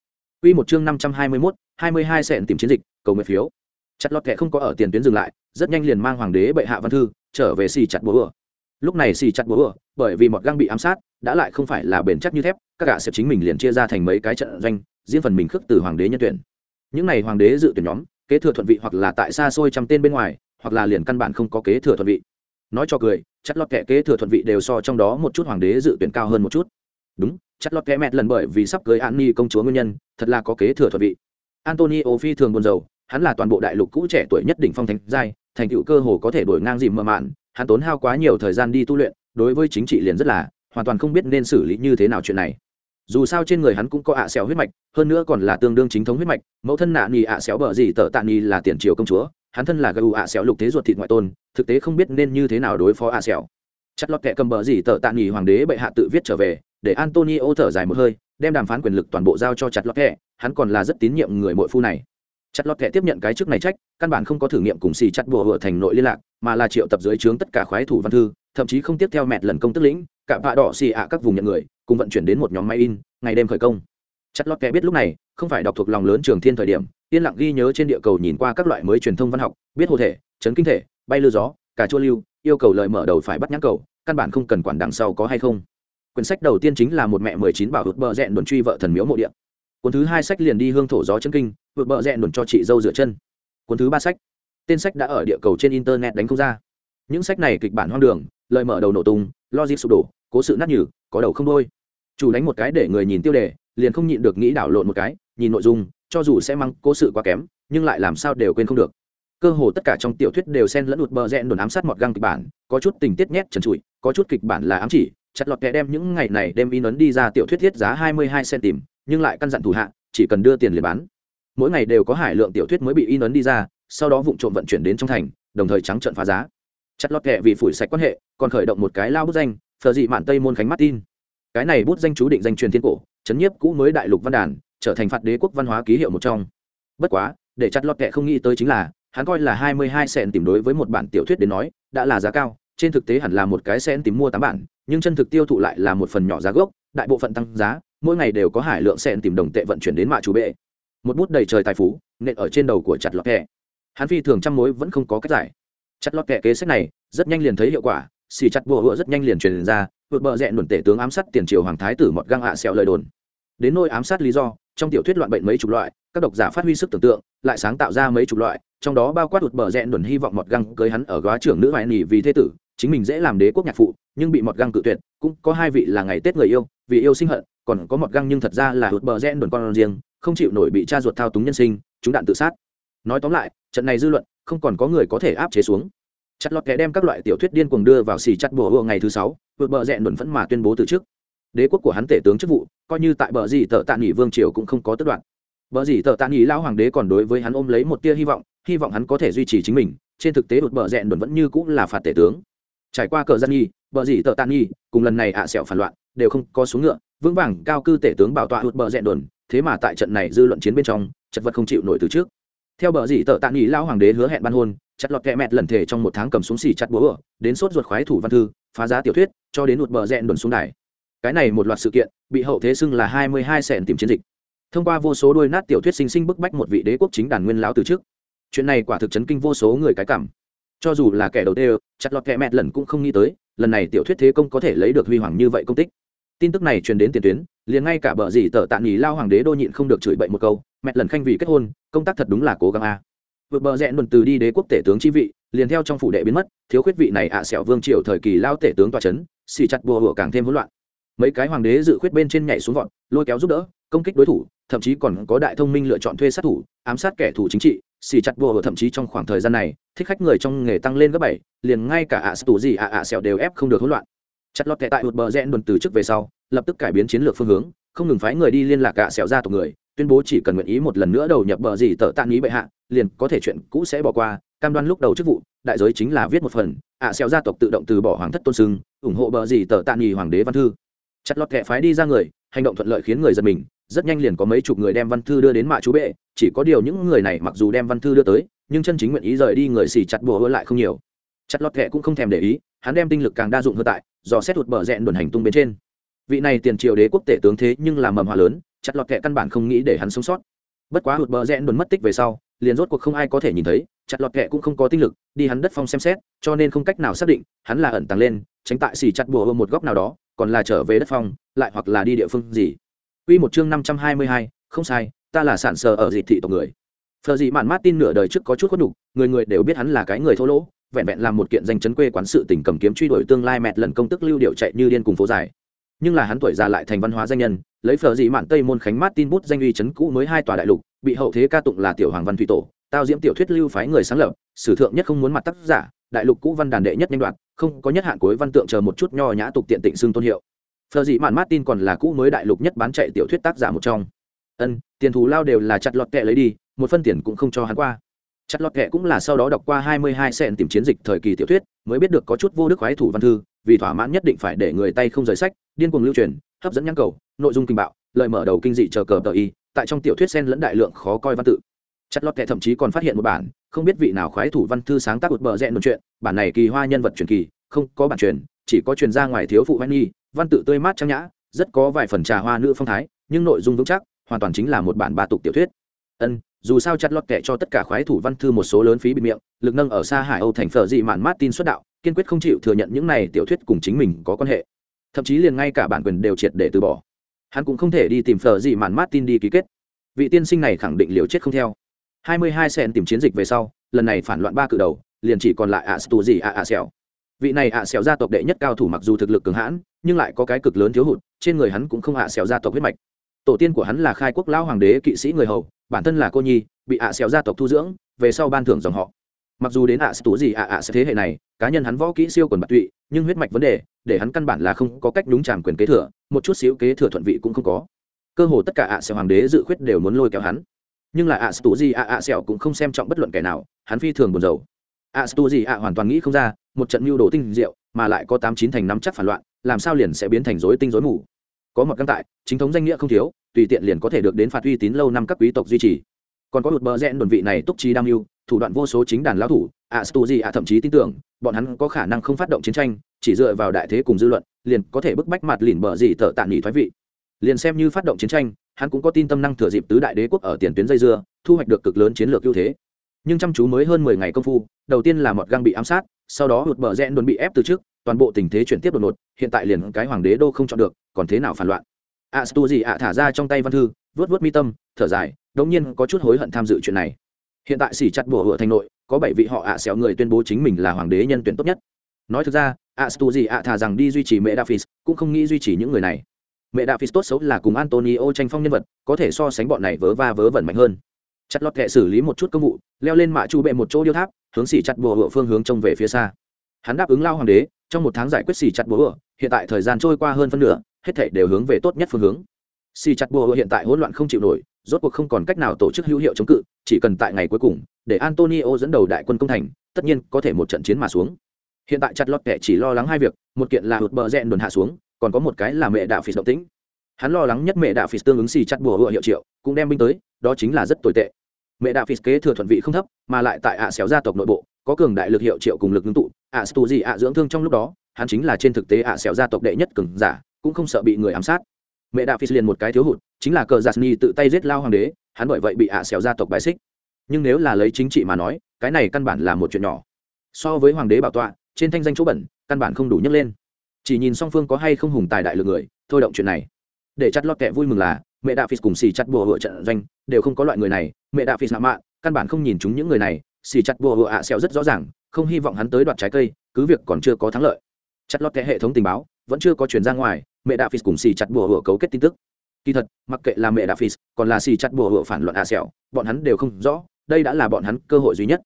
Quy một chương 521, 22 sẹn tìm chiến dịch, cầu nguyện phiếu. Chặt lọt kẻ không có ở tiền tuyến dừng lại, rất nhanh liền mang hoàng đế bệ hạ văn thư, trở về xì chặt búa. Lúc này xì chặt búa, bởi vì mọt găng bị ám sát, đã lại không phải là bền chắc như thép, các gã sẽ chính mình liền chia ra thành mấy cái trận doanh, riêng phần mình khước từ hoàng đế nhân tuyển. Những này hoàng đế dự tuyển nhóm, kế thừa thuận vị hoặc là tại xa xôi trăm tên bên ngoài, hoặc là liền căn bản không có kế thừa thuận vị. Nói cho cười, chặt lót kẻ kế thừa thuận vị đều so trong đó một chút hoàng đế dự tuyển cao hơn một chút. Đúng, chặt lót kẻ mệt lần bởi vì sắp cưới An Ni công chúa nguyên nhân, thật là có kế thừa thuận vị antonio phi thường buồn rầu hắn là toàn bộ đại lục cũ trẻ tuổi nhất đỉnh phong thánh giai thành tựu cơ hồ có thể đổi ngang dìm mơ mạn hắn tốn hao quá nhiều thời gian đi tu luyện đối với chính trị liền rất là hoàn toàn không biết nên xử lý như thế nào chuyện này dù sao trên người hắn cũng có ạ à xéo huyết mạch hơn nữa còn là tương đương chính thống huyết mạch mẫu thân nạ nì ạ à xéo bờ gì tờ tạ nì là tiền triều công chúa hắn thân là gù ạ xéo lục thế ruột thịt ngoại tôn, thực tế không biết nên như thế nào đối phó ạ xẻo. Chất lót kẹ cầm bờ gì tờ tạ nghỉ hoàng đế bệ hạ tự viết trở về, để antonio thở dài một hơi, đem đàm phán quyền lực toàn bộ giao cho chặt lót kẹ hắn còn là rất tín nhiệm người mội phu này. Chặt lọt kẹ tiếp nhận cái chức này trách, căn bản không có thử nghiệm cùng xì chặt bùa hựa thành nội liên lạc, mà là triệu tập dưới trướng tất cả khoái thủ văn thư, thậm chí không tiếp theo mẹt lần công tức lĩnh, cả vạ đỏ xì ạ các vùng nhận người, cùng vận chuyển đến một nhóm máy in, ngày đêm khởi công. Chặt lọt kẹ biết lúc này, không phải đọc thuộc lòng lớn trường thiên thời điểm yên lặng ghi nhớ trên địa cầu nhìn qua các loại mới truyền thông văn học, biết hồ thể, chấn kinh thể, bay lư gió cả chua lưu, yêu cầu lời mở đầu phải bắt nhãn cầu, căn bản không cần quản đằng sau có hay không. Quyển sách đầu tiên chính là một mẹ mười chín bảo hụt bờ rẽn đồn truy vợ thần miếu mộ điện cuốn thứ hai sách liền đi hương thổ gió chân kinh, vượt bờ rẽ đồn cho chị dâu rửa chân. Cuốn thứ ba sách, tên sách đã ở địa cầu trên internet đánh không ra. Những sách này kịch bản hoang đường, lời mở đầu nổ tung, logic sụp đổ, cố sự nát nhừ, có đầu không đôi. Chủ đánh một cái để người nhìn tiêu đề, liền không nhịn được nghĩ đảo lộn một cái, nhìn nội dung cho dù sẽ mang cố sự quá kém, nhưng lại làm sao đều quên không được. Cơ hồ tất cả trong tiểu thuyết đều xen lẫn ụt bờ rẽ đồn ám sát mọt găng kịch bản, có chút tình tiết nhét trần trụi, có chút kịch bản là ám chỉ, chặt lọt kẻ đem những ngày này đem in ấn đi ra tiểu thuyết thiết giá hai mươi hai cm, nhưng lại căn dặn thủ hạ, chỉ cần đưa tiền liền bán. Mỗi ngày đều có hải lượng tiểu thuyết mới bị in ấn đi ra, sau đó vụ trộm vận chuyển đến trong thành, đồng thời trắng trợn phá giá. Chặt lọt kẻ vì phủi sạch quan hệ, còn khởi động một cái lao bút danh, phờ dị mạn tây môn khánh mắt tin. cái này bút danh chú định danh truyền thiên cổ, chấn nhiếp cũ mới đại lục văn đàn trở thành phạt đế quốc văn hóa ký hiệu một trong. Bất quá, để chặt lọt kệ không nghĩ tới chính là, hắn coi là hai mươi hai sen tìm đối với một bản tiểu thuyết đến nói, đã là giá cao, trên thực tế hẳn là một cái sen tìm mua tám bản, nhưng chân thực tiêu thụ lại là một phần nhỏ giá gốc, đại bộ phận tăng giá, mỗi ngày đều có hải lượng sen tìm đồng tệ vận chuyển đến mạ chủ bệ. Một bút đầy trời tài phú, nện ở trên đầu của chặt lọt kẹ hắn phi thường trăm mối vẫn không có cách giải. Chặt lọt kẹ kế sách này, rất nhanh liền thấy hiệu quả, xì chặt bùa hựa rất nhanh liền truyền ra, vượt bờ rẽ đồn tể tướng ám sát tiền triều hoàng thái tử mọt găng hạ à lời đồn. Đến nôi ám sát lý do trong tiểu thuyết loạn bệnh mấy chục loại, các độc giả phát huy sức tưởng tượng, lại sáng tạo ra mấy chục loại, trong đó bao quát đột bờ rẽ đồn hy vọng mọt găng cưới hắn ở góa trưởng nữ hoài nỉ vì thế tử, chính mình dễ làm đế quốc nhạc phụ, nhưng bị mọt găng cự tuyệt, cũng có hai vị là ngày tết người yêu, vì yêu sinh hận, còn có mọt găng nhưng thật ra là đột bờ rẽ đồn con riêng, không chịu nổi bị cha ruột thao túng nhân sinh, chúng đạn tự sát. Nói tóm lại, trận này dư luận, không còn có người có thể áp chế xuống. Chặt lọt kẻ đem các loại tiểu thuyết điên cuồng đưa vào xì chặt bùa hộ ngày thứ sáu vượt bờ rẽ đồn phẫn mà tuyên bố từ chức đế quốc của hắn tể tướng chức vụ, coi như tại bờ dì tờ tạ nghỉ vương triều cũng không có tất đoạn. Bờ dì tờ tạ nghỉ lão hoàng đế còn đối với hắn ôm lấy một tia hy vọng hy vọng hắn có thể duy trì chính mình, trên thực tế đột bờ rẽn đồn vẫn như cũng là phạt tể tướng. Trải qua cờ gian nghi, bờ dì tờ tạ nghỉ, cùng lần này ạ à sẹo phản loạn, đều không có xuống ngựa, vững vàng cao cư tể tướng bảo tọa đột bờ rẽn đồn, thế mà tại trận này dư luận chiến bên trong, chật vật không chịu nổi từ trước. Theo bờ dì tờ tạ nghỉ lao hoàng đế hứa hẹn ban hôn, chặt lọt kẹ mẹt lần thể trong một tháng cầm súng xì chặt búa đến sốt ruột khoái thủ văn thư, phá giá tiểu thuyết, cho đến một bờ rẽn đồn xuống đài cái này một loạt sự kiện, bị hậu thế xưng là hai mươi hai sẹn tìm chiến dịch. Thông qua vô số đôi nát tiểu thuyết sinh sinh bức bách một vị đế quốc chính đàn nguyên lão từ trước. Chuyện này quả thực chấn kinh vô số người cái cảm. Cho dù là kẻ đầu tiên, chặt lọt kẹ mẹt lần cũng không nghĩ tới, lần này tiểu thuyết thế công có thể lấy được huy hoàng như vậy công tích. Tin tức này truyền đến tiền tuyến, liền ngay cả bờ dì tờ tạ nghỉ lao hoàng đế đô nhịn không được chửi bậy một câu, mẹt lần khanh vì kết hôn, công tác thật đúng là cố gắng a. Vượt bờ rẽ luận từ đi đế quốc tể tướng chi vị, liền theo trong phủ đệ biến mất, thiếu khuyết vị này ạ à xẻo vương triều thời kỳ lao tể tướng tòa c h ấ n xì chặt bùa hủa càng thêm hỗn loạn mấy cái hoàng đế dự khuyết bên trên nhảy xuống vọt, lôi kéo giúp đỡ, công kích đối thủ, thậm chí còn có đại thông minh lựa chọn thuê sát thủ, ám sát kẻ thù chính trị, xì chặt bùa ở thậm chí trong khoảng thời gian này, thích khách người trong nghề tăng lên gấp bảy, liền ngay cả ạ à tù gì ạ ạ xẻo đều ép không được hỗn loạn. Chặt lọt kẻ tại một bờ rẽ đồn từ trước về sau, lập tức cải biến chiến lược phương hướng, không ngừng phái người đi liên lạc cả xẻo ra tộc người, tuyên bố chỉ cần nguyện ý một lần nữa đầu nhập bờ gì tờ tạ ý bệ hạ, liền có thể chuyện cũ sẽ bỏ qua, cam đoan lúc đầu chức vụ, đại giới chính là viết một phần, ạ xẻo gia tộc tự động từ bỏ hoàng thất tôn sưng, ủng hộ bờ gì tờ tạ nghỉ hoàng đế văn thư chặt lọt kệ phái đi ra người, hành động thuận lợi khiến người giật mình, rất nhanh liền có mấy chục người đem văn thư đưa đến mạ chú bệ, chỉ có điều những người này mặc dù đem văn thư đưa tới, nhưng chân chính nguyện ý rời đi người xì chặt bùa hơn lại không nhiều. Chặt lọt kệ cũng không thèm để ý, hắn đem tinh lực càng đa dụng hơn tại do xét hụt bờ rẽn đồn hành tung bên trên. Vị này tiền triều đế quốc tể tướng thế nhưng là mầm hòa lớn, chặt lọt kệ căn bản không nghĩ để hắn sống sót. Bất quá hụt bờ rẽ đồn mất tích về sau, liền rốt cuộc không ai có thể nhìn thấy, chặt lọt kệ cũng không có tinh lực, đi hắn đất phong xem xét, cho nên không cách nào xác định, hắn là ẩn tàng lên, tránh tại xì chặt bùa một góc nào đó còn là trở về đất phong lại hoặc là đi địa phương gì Quy một chương năm trăm hai mươi hai, không sai, ta là sản sờ ở dị thị tộc người. phở dị mạn mát tin nửa đời trước có chút khuất đủ, người người đều biết hắn là cái người thô lỗ, vẹn vẹn làm một kiện danh chấn quê quán sự tình cầm kiếm truy đuổi tương lai mệt lần công tức lưu điệu chạy như điên cùng phố dài. Nhưng là hắn tuổi già lại thành văn hóa danh nhân, lấy phờ dị mạn Tây môn khánh mát tin bút danh uy chấn cũ mới hai tòa đại lục, bị hậu thế ca tụng là tiểu hoàng văn thủy tổ, tao diễm tiểu thuyết lưu phái người sáng lập, sử thượng nhất không muốn mặt tác giả, đại lục cũ văn đàn đệ nhất nhanh đoạn, không có nhất hạn cuối văn tượng chờ một chút nho nhã tục tiện tịnh xưng tôn hiệu. Phờ dị mạn martin còn là cũ mới đại lục nhất bán chạy tiểu thuyết tác giả một trong. Ân, tiền thù lao đều là chặt lọt kệ lấy đi, một phân tiền cũng không cho hắn qua. Chặt lọt kệ cũng là sau đó đọc qua hai mươi hai sẹn tìm chiến dịch thời kỳ tiểu thuyết, mới biết được có chút vô đức khoái thủ văn thư, vì thỏa mãn nhất định phải để người tay không rời sách, điên cuồng lưu truyền, hấp dẫn nhãn cầu, nội dung kinh bạo, lời mở đầu kinh dị chờ cờ tờ y, tại trong tiểu thuyết sen lẫn đại lượng khó coi văn tự. Chặt lọt kệ thậm chí còn phát hiện một bản, không biết vị nào khoái thủ văn thư sáng tác một bờ rẽ một chuyện bản này kỳ hoa nhân vật truyền kỳ, không có bản truyền, chỉ có truyền ra ngoài thiếu phụ hoan nghi văn tự tươi mát trang nhã, rất có vài phần trà hoa nữ phong thái, nhưng nội dung vững chắc, hoàn toàn chính là một bản ba tục tiểu thuyết. Ân, dù sao chặt lọt kệ cho tất cả khoái thủ văn thư một số lớn phí bị miệng, lực nâng ở xa hải âu thành phở dị mạn mát tin xuất đạo, kiên quyết không chịu thừa nhận những này tiểu thuyết cùng chính mình có quan hệ. Thậm chí liền ngay cả bản quyền đều triệt để từ bỏ. Hắn cũng không thể đi tìm phở dị mạn mát tin đi ký kết. Vị tiên sinh này khẳng định liều chết không theo. 22 sen tìm chiến dịch về sau, lần này phản loạn ba cự đầu liền chỉ còn lại ạ tù gì ạ ạ xẻo vị này ạ xẻo gia tộc đệ nhất cao thủ mặc dù thực lực cường hãn, nhưng lại có cái cực lớn thiếu hụt, trên người hắn cũng không ạ xẻo gia tộc huyết mạch. Tổ tiên của hắn là khai quốc lão hoàng đế kỵ sĩ người hầu, bản thân là cô nhi, bị ạ xẻo gia tộc thu dưỡng, về sau ban thưởng dòng họ. Mặc dù đến ạ tù gì ạ ạ thế hệ này, cá nhân hắn võ kỹ siêu quần bạc tụy, nhưng huyết mạch vấn đề, để hắn căn bản là không có cách đúng tràm quyền kế thừa, một chút xíu kế thừa thuận vị cũng không có. Cơ hồ tất cả ạ xẻo hoàng đế dự khuyết đều muốn lôi kéo hắn. Nhưng là ạ tù gì ạ ạ xẻo cũng không xem trọng bất luận kẻ nào, hắn phi thường buồn rầu ạ stù gì ạ hoàn toàn nghĩ không ra, một trận mưu đồ tinh diệu, mà lại có tám chín thành năm chắc phản loạn, làm sao liền sẽ biến thành rối tinh rối mù? Có một căn tại, chính thống danh nghĩa không thiếu, tùy tiện liền có thể được đến phạt uy tín lâu năm các quý tộc duy trì. Còn có một bờ rẽ đồn vị này túc trí đam mưu, thủ đoạn vô số chính đàn lão thủ, ạ stu gì ạ thậm chí tin tưởng, bọn hắn có khả năng không phát động chiến tranh, chỉ dựa vào đại thế cùng dư luận, liền có thể bức bách mặt lìn bờ gì thợ tạm nghỉ thoái vị. Liền xem như phát động chiến tranh, hắn cũng có tin tâm năng thừa dịp tứ đại đế quốc ở tiền tuyến dây dưa, thu hoạch được cực lớn chiến lược ưu thế nhưng chăm chú mới hơn mười ngày công phu đầu tiên là một găng bị ám sát sau đó hụt bờ rẽ đồn bị ép từ trước toàn bộ tình thế chuyển tiếp đột ngột hiện tại liền cái hoàng đế đô không chọn được còn thế nào phản loạn? À, stu gì ạ thả ra trong tay văn thư vớt vớt mi tâm thở dài đống nhiên có chút hối hận tham dự chuyện này. Hiện tại xỉ chặt bùa hựa thành nội có bảy vị họ ạ xéo người tuyên bố chính mình là hoàng đế nhân tuyển tốt nhất. Nói thực ra ạ stu gì ạ thả rằng đi duy trì mẹ daphis cũng không nghĩ duy trì những người này. Mẹ daphis tốt xấu là cùng antonio tranh phong nhân vật có thể so sánh bọn này vớ va vớ vẩn mạnh hơn chặt lọt kệ xử lý một chút công vụ, leo lên mạ chu bệ một chỗ điêu tháp, hướng xỉ chặt bùa hựa phương hướng trông về phía xa. Hắn đáp ứng lao hoàng đế, trong một tháng giải quyết xỉ chặt bùa hựa hiện tại thời gian trôi qua hơn phân nửa, hết thể đều hướng về tốt nhất phương hướng. Xỉ chặt bùa hựa hiện tại hỗn loạn không chịu nổi, rốt cuộc không còn cách nào tổ chức hữu hiệu chống cự, chỉ cần tại ngày cuối cùng, để antonio dẫn đầu đại quân công thành, tất nhiên có thể một trận chiến mà xuống. Hiện tại chặt lọt kệ chỉ lo lắng hai việc, một kiện là hụt bờ rẽn đồn hạ xuống, còn có một cái là mẹ đạo phỉ động tĩnh. Hắn lo lắng nhất mẹ đạo phỉ tương ứng xì chặt bùa hựa hiệu triệu, cũng đem binh tới, đó chính là rất tồi tệ mẹ đạo phì kế thừa thuận vị không thấp, mà lại tại ạ xéo gia tộc nội bộ, có cường đại lực hiệu triệu cùng lực ngưng tụ. ạ stu gì ạ dưỡng thương trong lúc đó, hắn chính là trên thực tế ạ xẻo gia tộc đệ nhất cường giả, cũng không sợ bị người ám sát. mẹ đạo phi liền một cái thiếu hụt, chính là cờ giả ni tự tay giết lao hoàng đế, hắn bởi vậy bị ạ xẻo gia tộc bài xích. nhưng nếu là lấy chính trị mà nói, cái này căn bản là một chuyện nhỏ. so với hoàng đế bảo tọa, trên thanh danh chỗ bẩn, căn bản không đủ nhấc lên. chỉ nhìn song phương có hay không hùng tài đại lực người, thôi động chuyện này. để chặt lọt kẻ vui mừng là mẹ đạ phi cùng xì chặt bùa hựa trận doanh đều không có loại người này. Mẹ đạ phi nạ mạ, căn bản không nhìn chúng những người này. Xì chặt bùa hựa ạ xẹo rất rõ ràng, không hy vọng hắn tới đoạt trái cây, cứ việc còn chưa có thắng lợi. Chặt lọt kẽ hệ thống tình báo, vẫn chưa có chuyển ra ngoài, mẹ đạ phis cùng xì chặt bùa hựa cấu kết tin tức. Kỳ thật, mặc kệ là mẹ đạ phis còn là xì chặt bùa hựa phản luận ạ xẹo bọn hắn đều không rõ, đây đã là bọn hắn cơ hội duy nhất.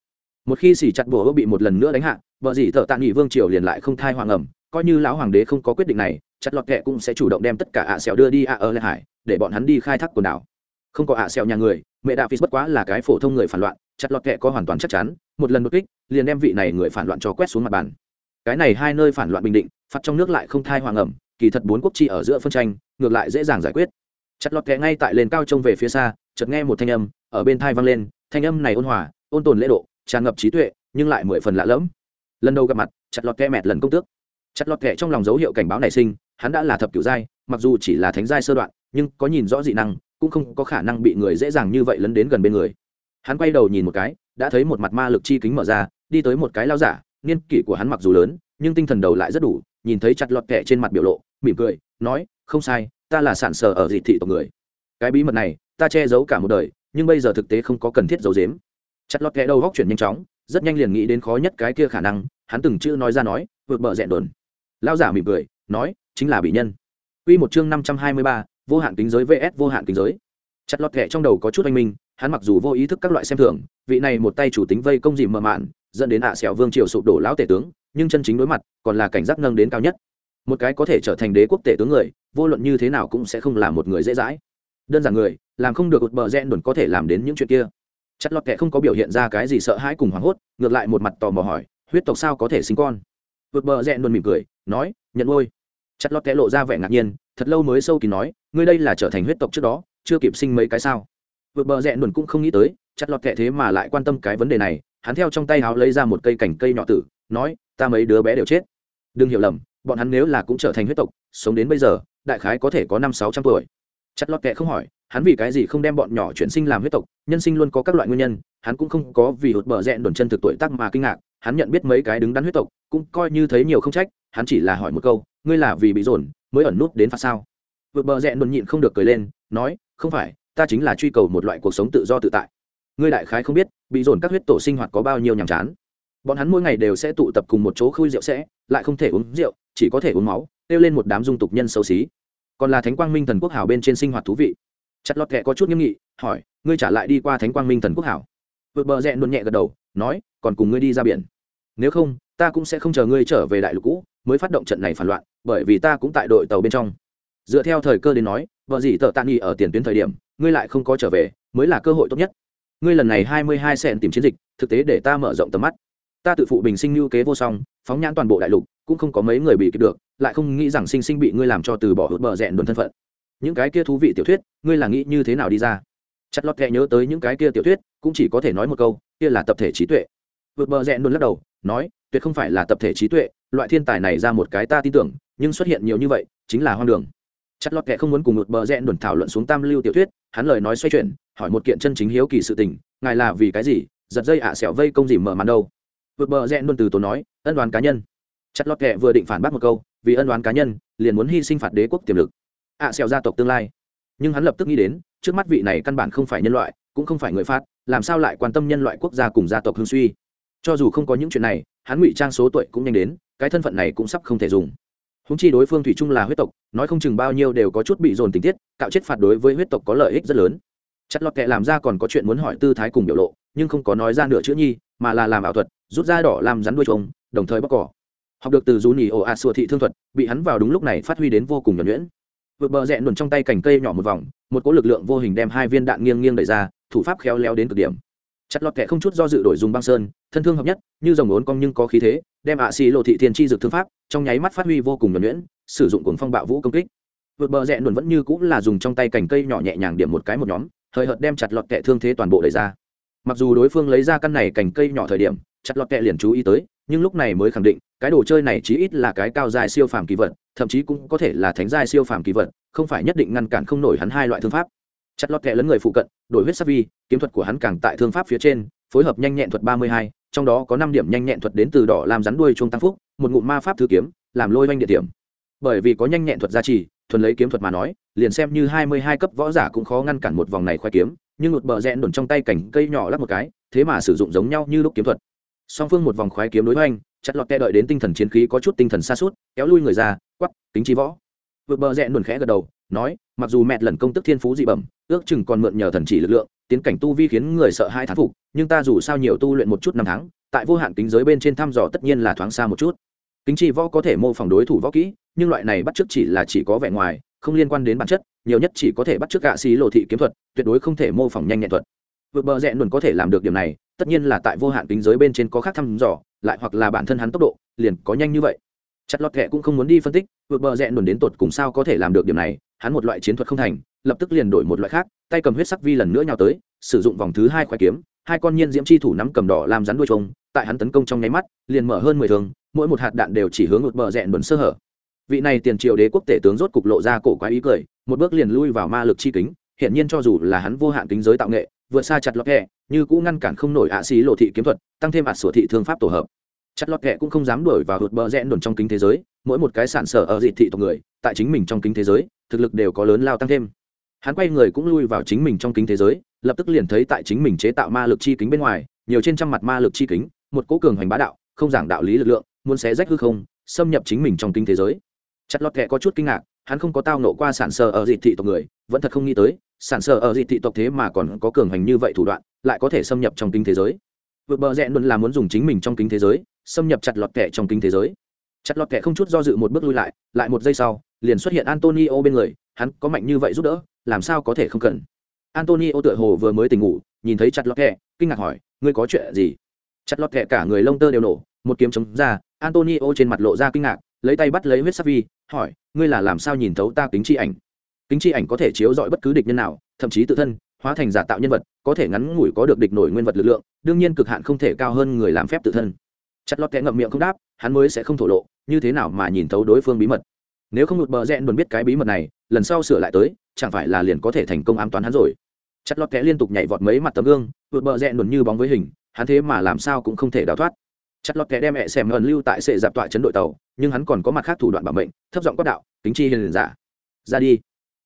Một khi xì chặt bùa hựa bị một lần nữa đánh hạ, vợ gì thợ tạ nghị vương triều liền lại không thai hoàng ẩm, coi như lão hoàng đế không có quyết định này, chặt lọt kệ cũng sẽ chủ động đem tất cả ạ xẻo đưa đi ạ ở lệ hải để bọn hắn đi khai thác quần đảo. Không có ạ xẹo nhà người, mẹ đạ phis bất quá là cái phổ thông người phản loạn, chặt lọt kệ có hoàn toàn chắc chắn, một lần một kích, liền đem vị này người phản loạn cho quét xuống mặt bàn. Cái này hai nơi phản loạn bình định, phạt trong nước lại không thai hoàng ẩm, kỳ thật bốn quốc chi ở giữa phân tranh, ngược lại dễ dàng giải quyết. Chặt lọt kệ ngay tại lên cao trông về phía xa, chợt nghe một thanh âm, ở bên thai vang lên, thanh âm này ôn hòa, ôn tồn lễ độ, tràn ngập trí tuệ, nhưng lại mười phần lạ lẫm. Lần đầu gặp mặt, chặt lọt kệ mẹt lần công tước. Chặt lọt kệ trong lòng dấu hiệu cảnh báo nảy sinh, hắn đã là thập cửu giai, mặc dù chỉ là thánh giai sơ đoạn nhưng có nhìn rõ dị năng cũng không có khả năng bị người dễ dàng như vậy lấn đến gần bên người. Hắn quay đầu nhìn một cái đã thấy một mặt ma lực chi kính mở ra đi tới một cái lao giả niên kỷ của hắn mặc dù lớn nhưng tinh thần đầu lại rất đủ nhìn thấy chặt lọt kẻ trên mặt biểu lộ mỉm cười nói không sai ta là sản sờ ở dị thị tộc người. Cái bí mật này ta che giấu cả một đời nhưng bây giờ thực tế không có cần thiết giấu giếm. Chặt lọt kẻ đầu góc chuyển nhanh chóng rất nhanh liền nghĩ đến khó nhất cái kia khả năng hắn từng chữ nói ra nói vượt bờ rẽ đồn. Lao giả mỉm cười nói chính là bị nhân. Quy một chương 523, vô hạn kính giới vs vô hạn kính giới. Chặt lọt kẹ trong đầu có chút anh minh, hắn mặc dù vô ý thức các loại xem thường, vị này một tay chủ tính vây công dìm mờ mạn, dẫn đến ạ à sẹo vương triều sụp đổ lão tể tướng, nhưng chân chính đối mặt, còn là cảnh giác nâng đến cao nhất. Một cái có thể trở thành đế quốc tể tướng người, vô luận như thế nào cũng sẽ không là một người dễ dãi. Đơn giản người, làm không được ụt bờ rẽ đồn có thể làm đến những chuyện kia. Chặt lọt kẹ không có biểu hiện ra cái gì sợ hãi cùng hoảng hốt, ngược lại một mặt tò mò hỏi, huyết tộc sao có thể sinh con? Vượt bờ rẽ đồn mỉm cười, nói, nhận ôi chặt lọt kẽ lộ ra vẻ ngạc nhiên thật lâu mới sâu kỳ nói, ngươi đây là trở thành huyết tộc trước đó, chưa kịp sinh mấy cái sao? Vượt bờ rẽ luận cũng không nghĩ tới, chặt lọt kệ thế mà lại quan tâm cái vấn đề này, hắn theo trong tay háo lấy ra một cây cành cây nhỏ tử, nói, ta mấy đứa bé đều chết. Đừng hiểu lầm, bọn hắn nếu là cũng trở thành huyết tộc, sống đến bây giờ, đại khái có thể có năm sáu trăm tuổi. Chặt lọt kệ không hỏi, hắn vì cái gì không đem bọn nhỏ chuyển sinh làm huyết tộc, nhân sinh luôn có các loại nguyên nhân, hắn cũng không có vì hụt bờ rẽ đồn chân thực tuổi tác mà kinh ngạc, hắn nhận biết mấy cái đứng đắn huyết tộc, cũng coi như thấy nhiều không trách, hắn chỉ là hỏi một câu, ngươi là vì bị dồn mới ẩn nút đến phạt sao? Vượt bờ rẽ đồn nhịn không được cười lên, nói, không phải, ta chính là truy cầu một loại cuộc sống tự do tự tại. Ngươi đại khái không biết, bị dồn các huyết tổ sinh hoạt có bao nhiêu nhàm chán. Bọn hắn mỗi ngày đều sẽ tụ tập cùng một chỗ khui rượu sẽ, lại không thể uống rượu, chỉ có thể uống máu, kêu lên một đám dung tục nhân xấu xí. Còn là thánh quang minh thần quốc hảo bên trên sinh hoạt thú vị. Chặt lọt kệ có chút nghiêm nghị, hỏi, ngươi trả lại đi qua thánh quang minh thần quốc hảo. Vượt bờ rẽ luôn nhẹ gật đầu, nói, còn cùng ngươi đi ra biển. Nếu không ta cũng sẽ không chờ ngươi trở về đại lục cũ, mới phát động trận này phản loạn, bởi vì ta cũng tại đội tàu bên trong. Dựa theo thời cơ đến nói, vợ gì tờ tạ nghi ở tiền tuyến thời điểm, ngươi lại không có trở về, mới là cơ hội tốt nhất. Ngươi lần này hai mươi hai sẹn tìm chiến dịch, thực tế để ta mở rộng tầm mắt. Ta tự phụ bình sinh lưu kế vô song, phóng nhãn toàn bộ đại lục, cũng không có mấy người bị kịp được, lại không nghĩ rằng sinh sinh bị ngươi làm cho từ bỏ hụt bờ rẽn đồn thân phận. Những cái kia thú vị tiểu thuyết, ngươi là nghĩ như thế nào đi ra? Chặt lọt kệ nhớ tới những cái kia tiểu thuyết, cũng chỉ có thể nói một câu, kia là tập thể trí tuệ. Vượt bờ rẽn đồn lắc đầu nói, tuyệt không phải là tập thể trí tuệ, loại thiên tài này ra một cái ta tin tưởng, nhưng xuất hiện nhiều như vậy, chính là hoang đường. Chất lót kệ không muốn cùng một bờ rẽ đồn thảo luận xuống tam lưu tiểu thuyết, hắn lời nói xoay chuyển, hỏi một kiện chân chính hiếu kỳ sự tình, ngài là vì cái gì, giật dây ạ à xẻo vây công gì mở màn đâu? Vượt bờ rẽ đồn từ tốn nói, ân đoán cá nhân. Chất lót kệ vừa định phản bác một câu, vì ân đoán cá nhân, liền muốn hy sinh phạt đế quốc tiềm lực. Ạ à xẻo gia tộc tương lai. Nhưng hắn lập tức nghĩ đến, trước mắt vị này căn bản không phải nhân loại, cũng không phải người phát làm sao lại quan tâm nhân loại quốc gia cùng gia tộc hương suy? Cho dù không có những chuyện này, hắn ngụy trang số tuổi cũng nhanh đến, cái thân phận này cũng sắp không thể dùng. Húng chi đối phương thủy chung là huyết tộc, nói không chừng bao nhiêu đều có chút bị dồn tình tiết, cạo chết phạt đối với huyết tộc có lợi ích rất lớn. Chặt lọt kệ làm ra còn có chuyện muốn hỏi tư thái cùng biểu lộ, nhưng không có nói ra nửa chữ nhi, mà là làm ảo thuật, rút ra đỏ làm rắn đuôi trống đồng thời bóc cỏ. Học được từ rú nỉ ồ ạt xua thị thương thuật, bị hắn vào đúng lúc này phát huy đến vô cùng nhuẩn nhuyễn. Vượt bờ rẽ luồn trong tay cành cây nhỏ một vòng, một cỗ lực lượng vô hình đem hai viên đạn nghiêng nghiêng đẩy ra, thủ pháp khéo léo đến cực điểm chặt lọt kẻ không chút do dự đổi dùng băng sơn, thân thương hợp nhất, như dòng ốn cong nhưng có khí thế, đem ạ xì lộ thị thiên tri dược thương pháp, trong nháy mắt phát huy vô cùng nhuẩn nhuyễn, sử dụng cuồng phong bạo vũ công kích. Vượt bờ rẽ luồn vẫn như cũng là dùng trong tay cành cây nhỏ nhẹ nhàng điểm một cái một nhóm thời hợt đem chặt lọt kẻ thương thế toàn bộ đẩy ra. Mặc dù đối phương lấy ra căn này cành cây nhỏ thời điểm, chặt lọt kệ liền chú ý tới, nhưng lúc này mới khẳng định, cái đồ chơi này chí ít là cái cao dài siêu phàm kỳ vật, thậm chí cũng có thể là thánh giai siêu phàm kỳ vật, không phải nhất định ngăn cản không nổi hắn hai loại thương pháp chặt lọt kệ lấn người phụ cận, đổi huyết sắc vi, kiếm thuật của hắn càng tại thương pháp phía trên, phối hợp nhanh nhẹn thuật ba mươi hai, trong đó có năm điểm nhanh nhẹn thuật đến từ đỏ làm rắn đuôi chuông tăng phúc, một ngụm ma pháp thứ kiếm, làm lôi oanh địa điểm. Bởi vì có nhanh nhẹn thuật gia trì, thuần lấy kiếm thuật mà nói, liền xem như hai mươi hai cấp võ giả cũng khó ngăn cản một vòng này khoai kiếm, nhưng một bờ rẽn đồn trong tay cảnh cây nhỏ lắp một cái, thế mà sử dụng giống nhau như lúc kiếm thuật. Song phương một vòng khoái kiếm đối hoành chặt lọt kẹ đợi đến tinh thần chiến khí có chút tinh thần xa suốt kéo lui người ra quắp tính trí võ. Vượt bờ rẽ luồn khẽ gật đầu, nói mặc dù mẹ lần công tức thiên phú dị bẩm, ước chừng còn mượn nhờ thần chỉ lực lượng, tiến cảnh tu vi khiến người sợ hai thán phục, nhưng ta dù sao nhiều tu luyện một chút năm tháng, tại vô hạn kính giới bên trên thăm dò tất nhiên là thoáng xa một chút. Kính chi võ có thể mô phỏng đối thủ võ kỹ, nhưng loại này bắt chước chỉ là chỉ có vẻ ngoài, không liên quan đến bản chất, nhiều nhất chỉ có thể bắt chước gạ xí lộ thị kiếm thuật, tuyệt đối không thể mô phỏng nhanh nhẹn thuật. Vượt bờ rẽ luôn có thể làm được điểm này, tất nhiên là tại vô hạn kính giới bên trên có khác thăm dò, lại hoặc là bản thân hắn tốc độ, liền có nhanh như vậy chặt lọt kệ cũng không muốn đi phân tích, vượt bờ rẽ luồn đến tột cùng sao có thể làm được điểm này, hắn một loại chiến thuật không thành, lập tức liền đổi một loại khác, tay cầm huyết sắc vi lần nữa nhào tới, sử dụng vòng thứ hai khoai kiếm, hai con nhiên diễm chi thủ nắm cầm đỏ làm rắn đuôi trông tại hắn tấn công trong nháy mắt, liền mở hơn mười thường mỗi một hạt đạn đều chỉ hướng vượt bờ rẽn luồn sơ hở. Vị này tiền triệu đế quốc tể tướng rốt cục lộ ra cổ quái ý cười, một bước liền lui vào ma lực chi kính hiện nhiên cho dù là hắn vô hạn kính giới tạo nghệ, vượt xa chặt lọt kẹ như cũ ngăn cản không nổi ạ xí lộ thị kiếm thuật, tăng thêm ạt sửa thị thương pháp tổ hợp chặt lọt kệ cũng không dám đuổi vào hụt bờ rẽ đồn trong kính thế giới, mỗi một cái sản sở ở dị thị tộc người, tại chính mình trong kính thế giới, thực lực đều có lớn lao tăng thêm. Hắn quay người cũng lui vào chính mình trong kính thế giới, lập tức liền thấy tại chính mình chế tạo ma lực chi kính bên ngoài, nhiều trên trăm mặt ma lực chi kính, một cố cường hoành bá đạo, không giảng đạo lý lực lượng, muốn xé rách hư không, xâm nhập chính mình trong kính thế giới. Chặt lọt kệ có chút kinh ngạc, hắn không có tao nộ qua sản sở ở dị thị tộc người, vẫn thật không nghĩ tới, sản sở ở dị thị tộc thế mà còn có cường hành như vậy thủ đoạn, lại có thể xâm nhập trong kính thế giới. Vượt bờ rẽ luôn là muốn dùng chính mình trong kính thế giới xâm nhập chặt lọt kẻ trong kính thế giới. Chặt lọt kẻ không chút do dự một bước lui lại lại một giây sau liền xuất hiện antonio bên người hắn có mạnh như vậy giúp đỡ làm sao có thể không cần? Antonio tựa hồ vừa mới tỉnh ngủ nhìn thấy chặt lọt kẻ, kinh ngạc hỏi ngươi có chuyện gì? Chặt lọt kẻ cả người lông tơ đều nổ một kiếm chống ra antonio trên mặt lộ ra kinh ngạc lấy tay bắt lấy huyết sắc vi hỏi ngươi là làm sao nhìn thấu ta kính chi ảnh? Kính chi ảnh có thể chiếu dọi bất cứ địch nhân nào thậm chí tự thân hóa thành giả tạo nhân vật có thể ngắn ngủi có được địch nổi nguyên vật lực lượng đương nhiên cực hạn không thể cao hơn người làm phép tự thân chặt lọt kẽ ngậm miệng không đáp, hắn mới sẽ không thổ lộ, như thế nào mà nhìn thấu đối phương bí mật. Nếu không một bờ rẽ đồn biết cái bí mật này, lần sau sửa lại tới, chẳng phải là liền có thể thành công ám toán hắn rồi. Chặt lọt kẽ liên tục nhảy vọt mấy mặt tấm gương vượt bờ rẽ đồn như bóng với hình, hắn thế mà làm sao cũng không thể đào thoát. Chặt lọt kẽ đem mẹ xem ẩn lưu tại sệ dạp tọa chấn đội tàu, nhưng hắn còn có mặt khác thủ đoạn bảo mệnh, thấp giọng quát đạo tính chi hiền giả, ra đi.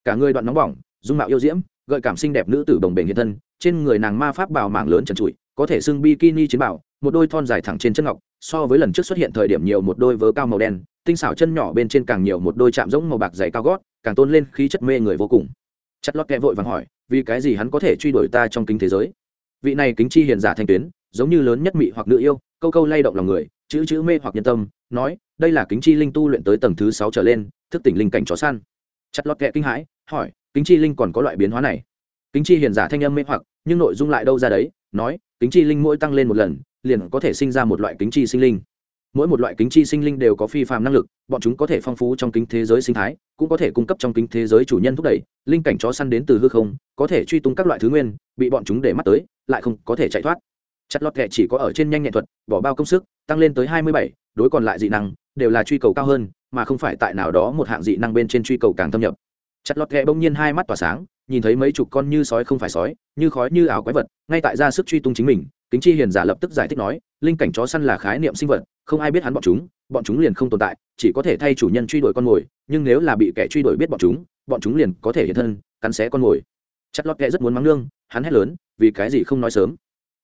Cả người đoạn nóng bỏng, dung mạo yêu diễm, gợi cảm xinh đẹp nữ tử đồng bền hiện thân, trên người nàng ma pháp bào mảng lớn trần trụi, có thể xưng bikini chiến bảo một đôi thon dài thẳng trên chân ngọc, so với lần trước xuất hiện thời điểm nhiều một đôi vớ cao màu đen, tinh xảo chân nhỏ bên trên càng nhiều một đôi chạm giống màu bạc dày cao gót, càng tôn lên khí chất mê người vô cùng. Chất lót kẹ vội vàng hỏi, vì cái gì hắn có thể truy đuổi ta trong kính thế giới? Vị này kính chi hiền giả thanh tuyến, giống như lớn nhất mị hoặc nữ yêu, câu câu lay động lòng người, chữ chữ mê hoặc nhân tâm, nói, đây là kính chi linh tu luyện tới tầng thứ sáu trở lên, thức tỉnh linh cảnh chó săn. Chặt lót kẹ kinh hãi, hỏi, kính chi linh còn có loại biến hóa này? Kính chi hiền giả thanh âm mê hoặc, nhưng nội dung lại đâu ra đấy, nói, kính chi linh mỗi tăng lên một lần liền có thể sinh ra một loại kính chi sinh linh. Mỗi một loại kính chi sinh linh đều có phi phàm năng lực, bọn chúng có thể phong phú trong kính thế giới sinh thái, cũng có thể cung cấp trong kính thế giới chủ nhân thúc đẩy, linh cảnh chó săn đến từ hư không, có thể truy tung các loại thứ nguyên, bị bọn chúng để mắt tới, lại không có thể chạy thoát. Chặt lọt kệ chỉ có ở trên nhanh nhẹn thuật, bỏ bao công sức, tăng lên tới hai mươi bảy, đối còn lại dị năng, đều là truy cầu cao hơn, mà không phải tại nào đó một hạng dị năng bên trên truy cầu càng thâm nhập. Chặt lọt kệ bỗng nhiên hai mắt tỏa sáng, nhìn thấy mấy chục con như sói không phải sói, như khói như ảo quái vật, ngay tại ra sức truy tung chính mình kính chi hiền giả lập tức giải thích nói, linh cảnh chó săn là khái niệm sinh vật, không ai biết hắn bọn chúng bọn chúng liền không tồn tại, chỉ có thể thay chủ nhân truy đuổi con mồi, nhưng nếu là bị kẻ truy đuổi biết bọn chúng bọn chúng liền có thể hiện thân, cắn xé con mồi. Chặt lót kệ rất muốn mắng nương, hắn hét lớn, vì cái gì không nói sớm?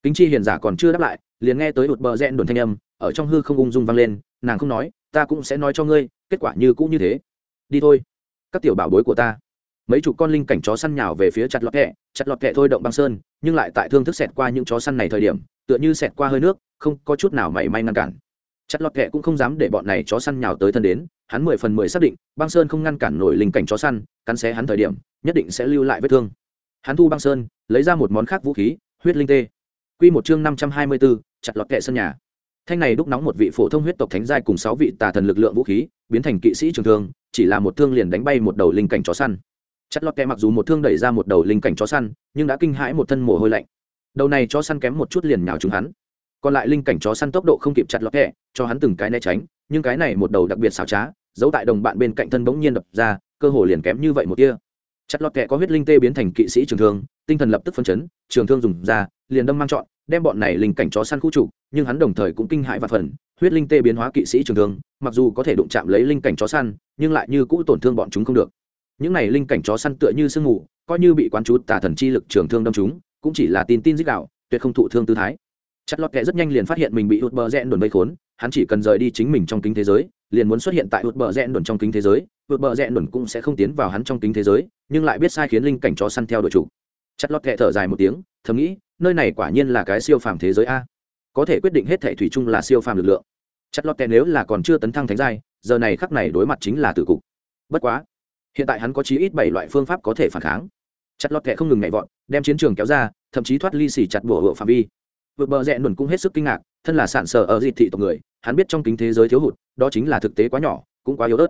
Kính chi hiền giả còn chưa đáp lại, liền nghe tới đột bờ rẽn đồn thanh âm, ở trong hư không ung dung vang lên, nàng không nói, ta cũng sẽ nói cho ngươi, kết quả như cũ như thế. Đi thôi, các tiểu bảo bối của ta mấy chục con linh cảnh chó săn nhào về phía chặt lọt kẹ chặt lọt kẹ thôi động băng sơn nhưng lại tại thương thức xẹt qua những chó săn này thời điểm tựa như xẹt qua hơi nước không có chút nào mảy may ngăn cản chặt lọt kẹ cũng không dám để bọn này chó săn nhào tới thân đến hắn mười phần mười xác định băng sơn không ngăn cản nổi linh cảnh chó săn cắn xé hắn thời điểm nhất định sẽ lưu lại vết thương hắn thu băng sơn lấy ra một món khác vũ khí huyết linh tê Quy một chương 524, chặt lọt kẹ sân nhà. Thanh này đúc nóng một vị phổ thông huyết tộc thánh giai cùng sáu vị tà thần lực lượng vũ khí, biến thành kỵ sĩ trường thương, chỉ là một thương liền đánh bay một đầu linh cảnh chó săn. Chặt lót kẹ mặc dù một thương đẩy ra một đầu linh cảnh chó săn, nhưng đã kinh hãi một thân mồ hôi lạnh. Đầu này chó săn kém một chút liền nhào trúng hắn. Còn lại linh cảnh chó săn tốc độ không kịp chặt lọt kẹ, cho hắn từng cái né tránh, nhưng cái này một đầu đặc biệt xảo trá, giấu tại đồng bạn bên cạnh thân bỗng nhiên đập ra, cơ hồ liền kém như vậy một tia. Chặt lọt kẹ có huyết linh tê biến thành kỵ sĩ trường thương, tinh thần lập tức phấn chấn, trường thương dùng ra, liền đâm mang chọn, đem bọn này linh cảnh chó săn khu trục nhưng hắn đồng thời cũng kinh hãi và phần huyết linh tê biến hóa kỵ sĩ trường thương mặc dù có thể đụng chạm lấy linh cảnh chó săn nhưng lại như cũ tổn thương bọn chúng không được những này linh cảnh chó săn tựa như sương mù, coi như bị quán chú tà thần chi lực trường thương đâm chúng, cũng chỉ là tin tin dích đạo, tuyệt không thụ thương tư thái. Chặt lót kệ rất nhanh liền phát hiện mình bị hụt bờ rẽn đồn vây khốn, hắn chỉ cần rời đi chính mình trong kính thế giới, liền muốn xuất hiện tại hụt bờ rẽn đồn trong kính thế giới hụt bờ rẽn đồn cũng sẽ không tiến vào hắn trong kính thế giới, nhưng lại biết sai khiến linh cảnh chó săn theo đội chủ. Chặt lót kệ thở dài một tiếng, thầm nghĩ, nơi này quả nhiên là cái siêu phàm thế giới a. Có thể quyết định hết thệ thủy chung là siêu phàm lực lượng. Chặt lót kệ nếu là còn chưa tấn thăng thánh giai, giờ này khắc này đối mặt chính là tử cục. Bất quá hiện tại hắn có chí ít bảy loại phương pháp có thể phản kháng. Chặt lọt kẹ không ngừng nhảy vọt, đem chiến trường kéo ra, thậm chí thoát ly xỉ chặt bổ hựa phạm vi. Vượt bờ rẽ luận cũng hết sức kinh ngạc, thân là sản sở ở dịp thị tộc người, hắn biết trong kính thế giới thiếu hụt, đó chính là thực tế quá nhỏ, cũng quá yếu ớt.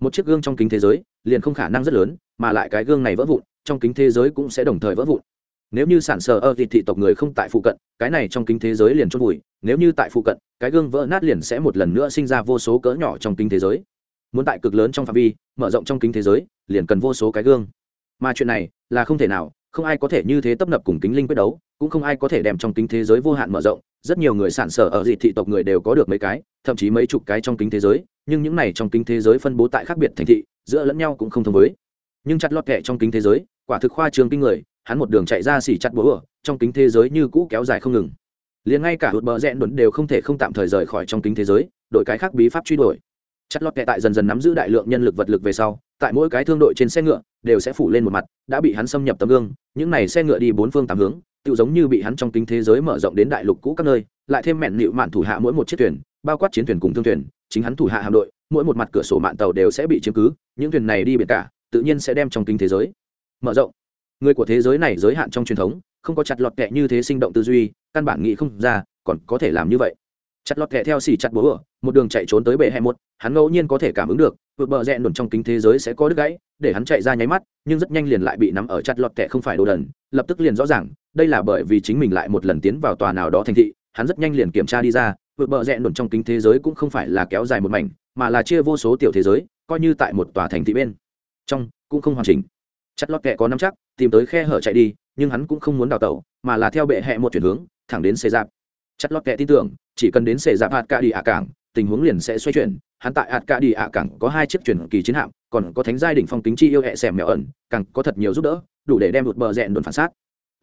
Một chiếc gương trong kính thế giới, liền không khả năng rất lớn, mà lại cái gương này vỡ vụn, trong kính thế giới cũng sẽ đồng thời vỡ vụn. Nếu như sản sở ở thị thị tộc người không tại phụ cận, cái này trong kính thế giới liền chôn vùi, nếu như tại phụ cận, cái gương vỡ nát liền sẽ một lần nữa sinh ra vô số cỡ nhỏ trong kính thế giới muốn tại cực lớn trong phạm vi, mở rộng trong kính thế giới, liền cần vô số cái gương. Mà chuyện này là không thể nào, không ai có thể như thế tấp nập cùng kính linh quyết đấu, cũng không ai có thể đem trong kính thế giới vô hạn mở rộng. Rất nhiều người sản sở ở dị thị tộc người đều có được mấy cái, thậm chí mấy chục cái trong kính thế giới, nhưng những này trong kính thế giới phân bố tại khác biệt thành thị, giữa lẫn nhau cũng không thông với. Nhưng chặt lọt kẹ trong kính thế giới, quả thực khoa trường kinh người, hắn một đường chạy ra xỉ chặt búa ở trong kính thế giới như cũ kéo dài không ngừng. Liền ngay cả hụt bờ rẽ đuẩn đều không thể không tạm thời rời khỏi trong kính thế giới, đổi cái khác bí pháp truy đuổi chặt lọt kệ tại dần dần nắm giữ đại lượng nhân lực vật lực về sau, tại mỗi cái thương đội trên xe ngựa, đều sẽ phủ lên một mặt, đã bị hắn xâm nhập tấm gương. Những này xe ngựa đi bốn phương tám hướng tự giống như bị hắn trong kính thế giới mở rộng đến đại lục cũ các nơi, lại thêm mẹn nịu mạn thủ hạ mỗi một chiếc thuyền, bao quát chiến thuyền cùng thương thuyền, chính hắn thủ hạ hạm đội, mỗi một mặt cửa sổ mạn tàu đều sẽ bị chiếm cứ, những thuyền này đi biển cả, tự nhiên sẽ đem trong kính thế giới mở rộng. Người của thế giới này giới hạn trong truyền thống, không có chặt lọt kẹ như thế sinh động tư duy, căn bản nghĩ không ra, còn có thể làm như vậy chặt lọt kẹ theo xì chặt bố ở một đường chạy trốn tới bệ hẹ một, hắn ngẫu nhiên có thể cảm ứng được, vượt bờ rẽ nổn trong kính thế giới sẽ có đứt gãy, để hắn chạy ra nháy mắt, nhưng rất nhanh liền lại bị nắm ở chặt lọt kẹ không phải đồ đần, lập tức liền rõ ràng, đây là bởi vì chính mình lại một lần tiến vào tòa nào đó thành thị, hắn rất nhanh liền kiểm tra đi ra, vượt bờ rẽ nổn trong kính thế giới cũng không phải là kéo dài một mảnh, mà là chia vô số tiểu thế giới, coi như tại một tòa thành thị bên trong cũng không hoàn chỉnh. Chặt lọt kẹ có nắm chắc, tìm tới khe hở chạy đi, nhưng hắn cũng không muốn đào tẩu, mà là theo bệ hẹ một chuyển hướng, thẳng đến xê dạp chặt lọt kẹ tin tưởng, chỉ cần đến xẻ dạp hạt ca đi ạ cảng tình huống liền sẽ xoay chuyển. Hắn tại hạt ca đi ạ cảng có hai chiếc chuyển kỳ chiến hạm, còn có thánh giai đỉnh phong kính chi yêu hẹ xẻm mèo ẩn, càng có thật nhiều giúp đỡ, đủ để đem vượt bờ rẽn đồn phản sát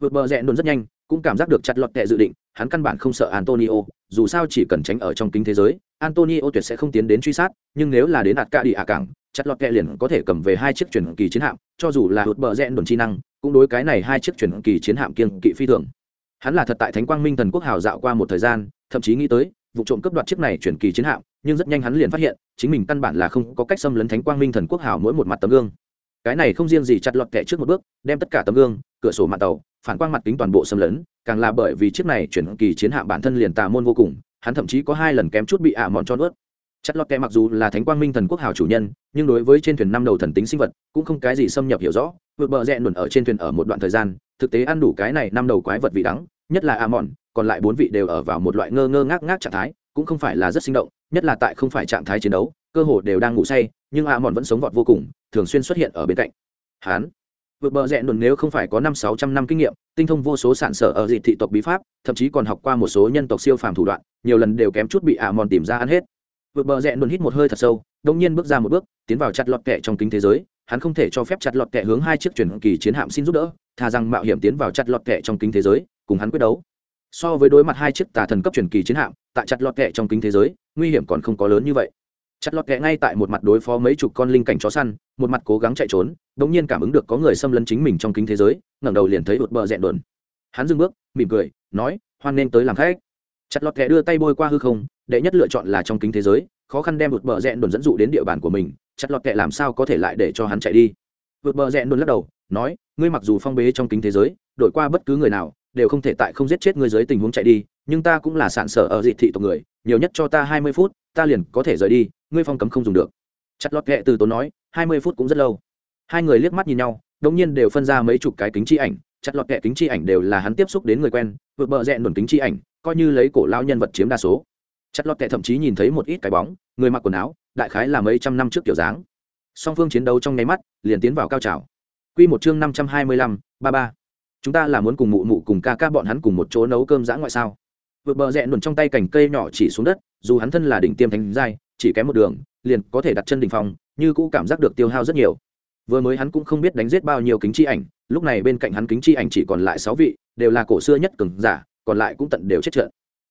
vượt bờ rẽn đồn rất nhanh, cũng cảm giác được chặt lọt kẹ dự định, hắn căn bản không sợ antonio, dù sao chỉ cần tránh ở trong kính thế giới, antonio tuyệt sẽ không tiến đến truy sát, nhưng nếu là đến hạt ca đi ạ cảng chặt lọt kẹ liền có thể cầm về hai chiếc chuyển kỳ chiến hạm, cho dù là vượt bờ rẽn đồn chi năng, cũng đối cái này hai chiếc chuyển kỳ chiến hạm kiên kỵ phi thường hắn là thật tại thánh quang minh thần quốc hào dạo qua một thời gian, thậm chí nghĩ tới, vụ trộm cướp đoạt chiếc này chuyển kỳ chiến hạm, nhưng rất nhanh hắn liền phát hiện, chính mình căn bản là không có cách xâm lấn thánh quang minh thần quốc hào mỗi một mặt tấm gương. Cái này không riêng gì chặt lọt kẻ trước một bước, đem tất cả tấm gương, cửa sổ mặt tàu, phản quang mặt kính toàn bộ xâm lấn, càng là bởi vì chiếc này chuyển kỳ chiến hạm bản thân liền tà môn vô cùng, hắn thậm chí có hai lần kém chút bị ả mòn cho nuốt. Chất lọt kẹ mặc dù là thánh quang minh thần quốc hào chủ nhân, nhưng đối với trên thuyền năm đầu thần tính sinh vật, cũng không cái gì xâm nhập hiểu rõ, vượt bờ rẽ nổn ở trên thuyền ở một đoạn thời gian thực tế ăn đủ cái này năm đầu quái vật vị đắng, nhất là a mòn còn lại bốn vị đều ở vào một loại ngơ ngơ ngác ngác trạng thái, cũng không phải là rất sinh động, nhất là tại không phải trạng thái chiến đấu, cơ hồ đều đang ngủ say, nhưng a mòn vẫn sống vọt vô cùng, thường xuyên xuất hiện ở bên cạnh. Hán, vượt bờ rẽ đồn nếu không phải có năm sáu trăm năm kinh nghiệm, tinh thông vô số sản sở ở dị thị tộc bí pháp, thậm chí còn học qua một số nhân tộc siêu phàm thủ đoạn, nhiều lần đều kém chút bị a mòn tìm ra ăn hết. Vượt bờ rẽ đồn hít một hơi thật sâu đông nhiên bước ra một bước, tiến vào chặt lọt kẹ trong kính thế giới hắn không thể cho phép chặt lọt kẹ hướng hai chiếc chuyển kỳ chiến hạm xin giúp đỡ, thà rằng mạo hiểm tiến vào chặt lọt kẹ trong kính thế giới, cùng hắn quyết đấu. So với đối mặt hai chiếc tà thần cấp chuyển kỳ chiến hạm, tại chặt lọt kẹ trong kính thế giới, nguy hiểm còn không có lớn như vậy. Chặt lọt kẹ ngay tại một mặt đối phó mấy chục con linh cảnh chó săn, một mặt cố gắng chạy trốn, đống nhiên cảm ứng được có người xâm lấn chính mình trong kính thế giới, ngẩng đầu liền thấy ụt bờ rẽn đồn. Hắn dừng bước, mỉm cười, nói, hoan nên tới làm khách. Chặt lọt kẹ đưa tay bôi qua hư không, đệ nhất lựa chọn là trong kính thế giới khó khăn đem vượt bờ rẽ đồn dẫn dụ đến địa bàn của mình, chặt lọt kệ làm sao có thể lại để cho hắn chạy đi. Vượt bờ rẽ đồn lắc đầu, nói, ngươi mặc dù phong bế trong kính thế giới, đổi qua bất cứ người nào, đều không thể tại không giết chết ngươi dưới tình huống chạy đi, nhưng ta cũng là sản sở ở dị thị tộc người, nhiều nhất cho ta hai mươi phút, ta liền có thể rời đi, ngươi phong cấm không dùng được. Chặt lọt kệ từ tốn nói, hai mươi phút cũng rất lâu. Hai người liếc mắt nhìn nhau đông nhiên đều phân ra mấy chục cái kính chi ảnh, chặt lọt kệ kính chi ảnh đều là hắn tiếp xúc đến người quen, vượt bờ rẽ đồn kính chi ảnh, coi như lấy cổ lao nhân vật chiếm đa số chất lót kệ thậm chí nhìn thấy một ít cái bóng, người mặc quần áo, đại khái là mấy trăm năm trước kiểu dáng. Song phương chiến đấu trong nháy mắt, liền tiến vào cao trào. Quy một chương năm trăm hai mươi lăm, ba ba. Chúng ta là muốn cùng mụ mụ cùng ca ca bọn hắn cùng một chỗ nấu cơm giã ngoại sao? Vượt bờ rẽ luồn trong tay cành cây nhỏ chỉ xuống đất, dù hắn thân là đỉnh tiêm thánh giai, chỉ kém một đường, liền có thể đặt chân đỉnh phòng như cũ cảm giác được tiêu hao rất nhiều. Vừa mới hắn cũng không biết đánh giết bao nhiêu kính chi ảnh, lúc này bên cạnh hắn kính chi ảnh chỉ còn lại sáu vị, đều là cổ xưa nhất cường giả, còn lại cũng tận đều chết trận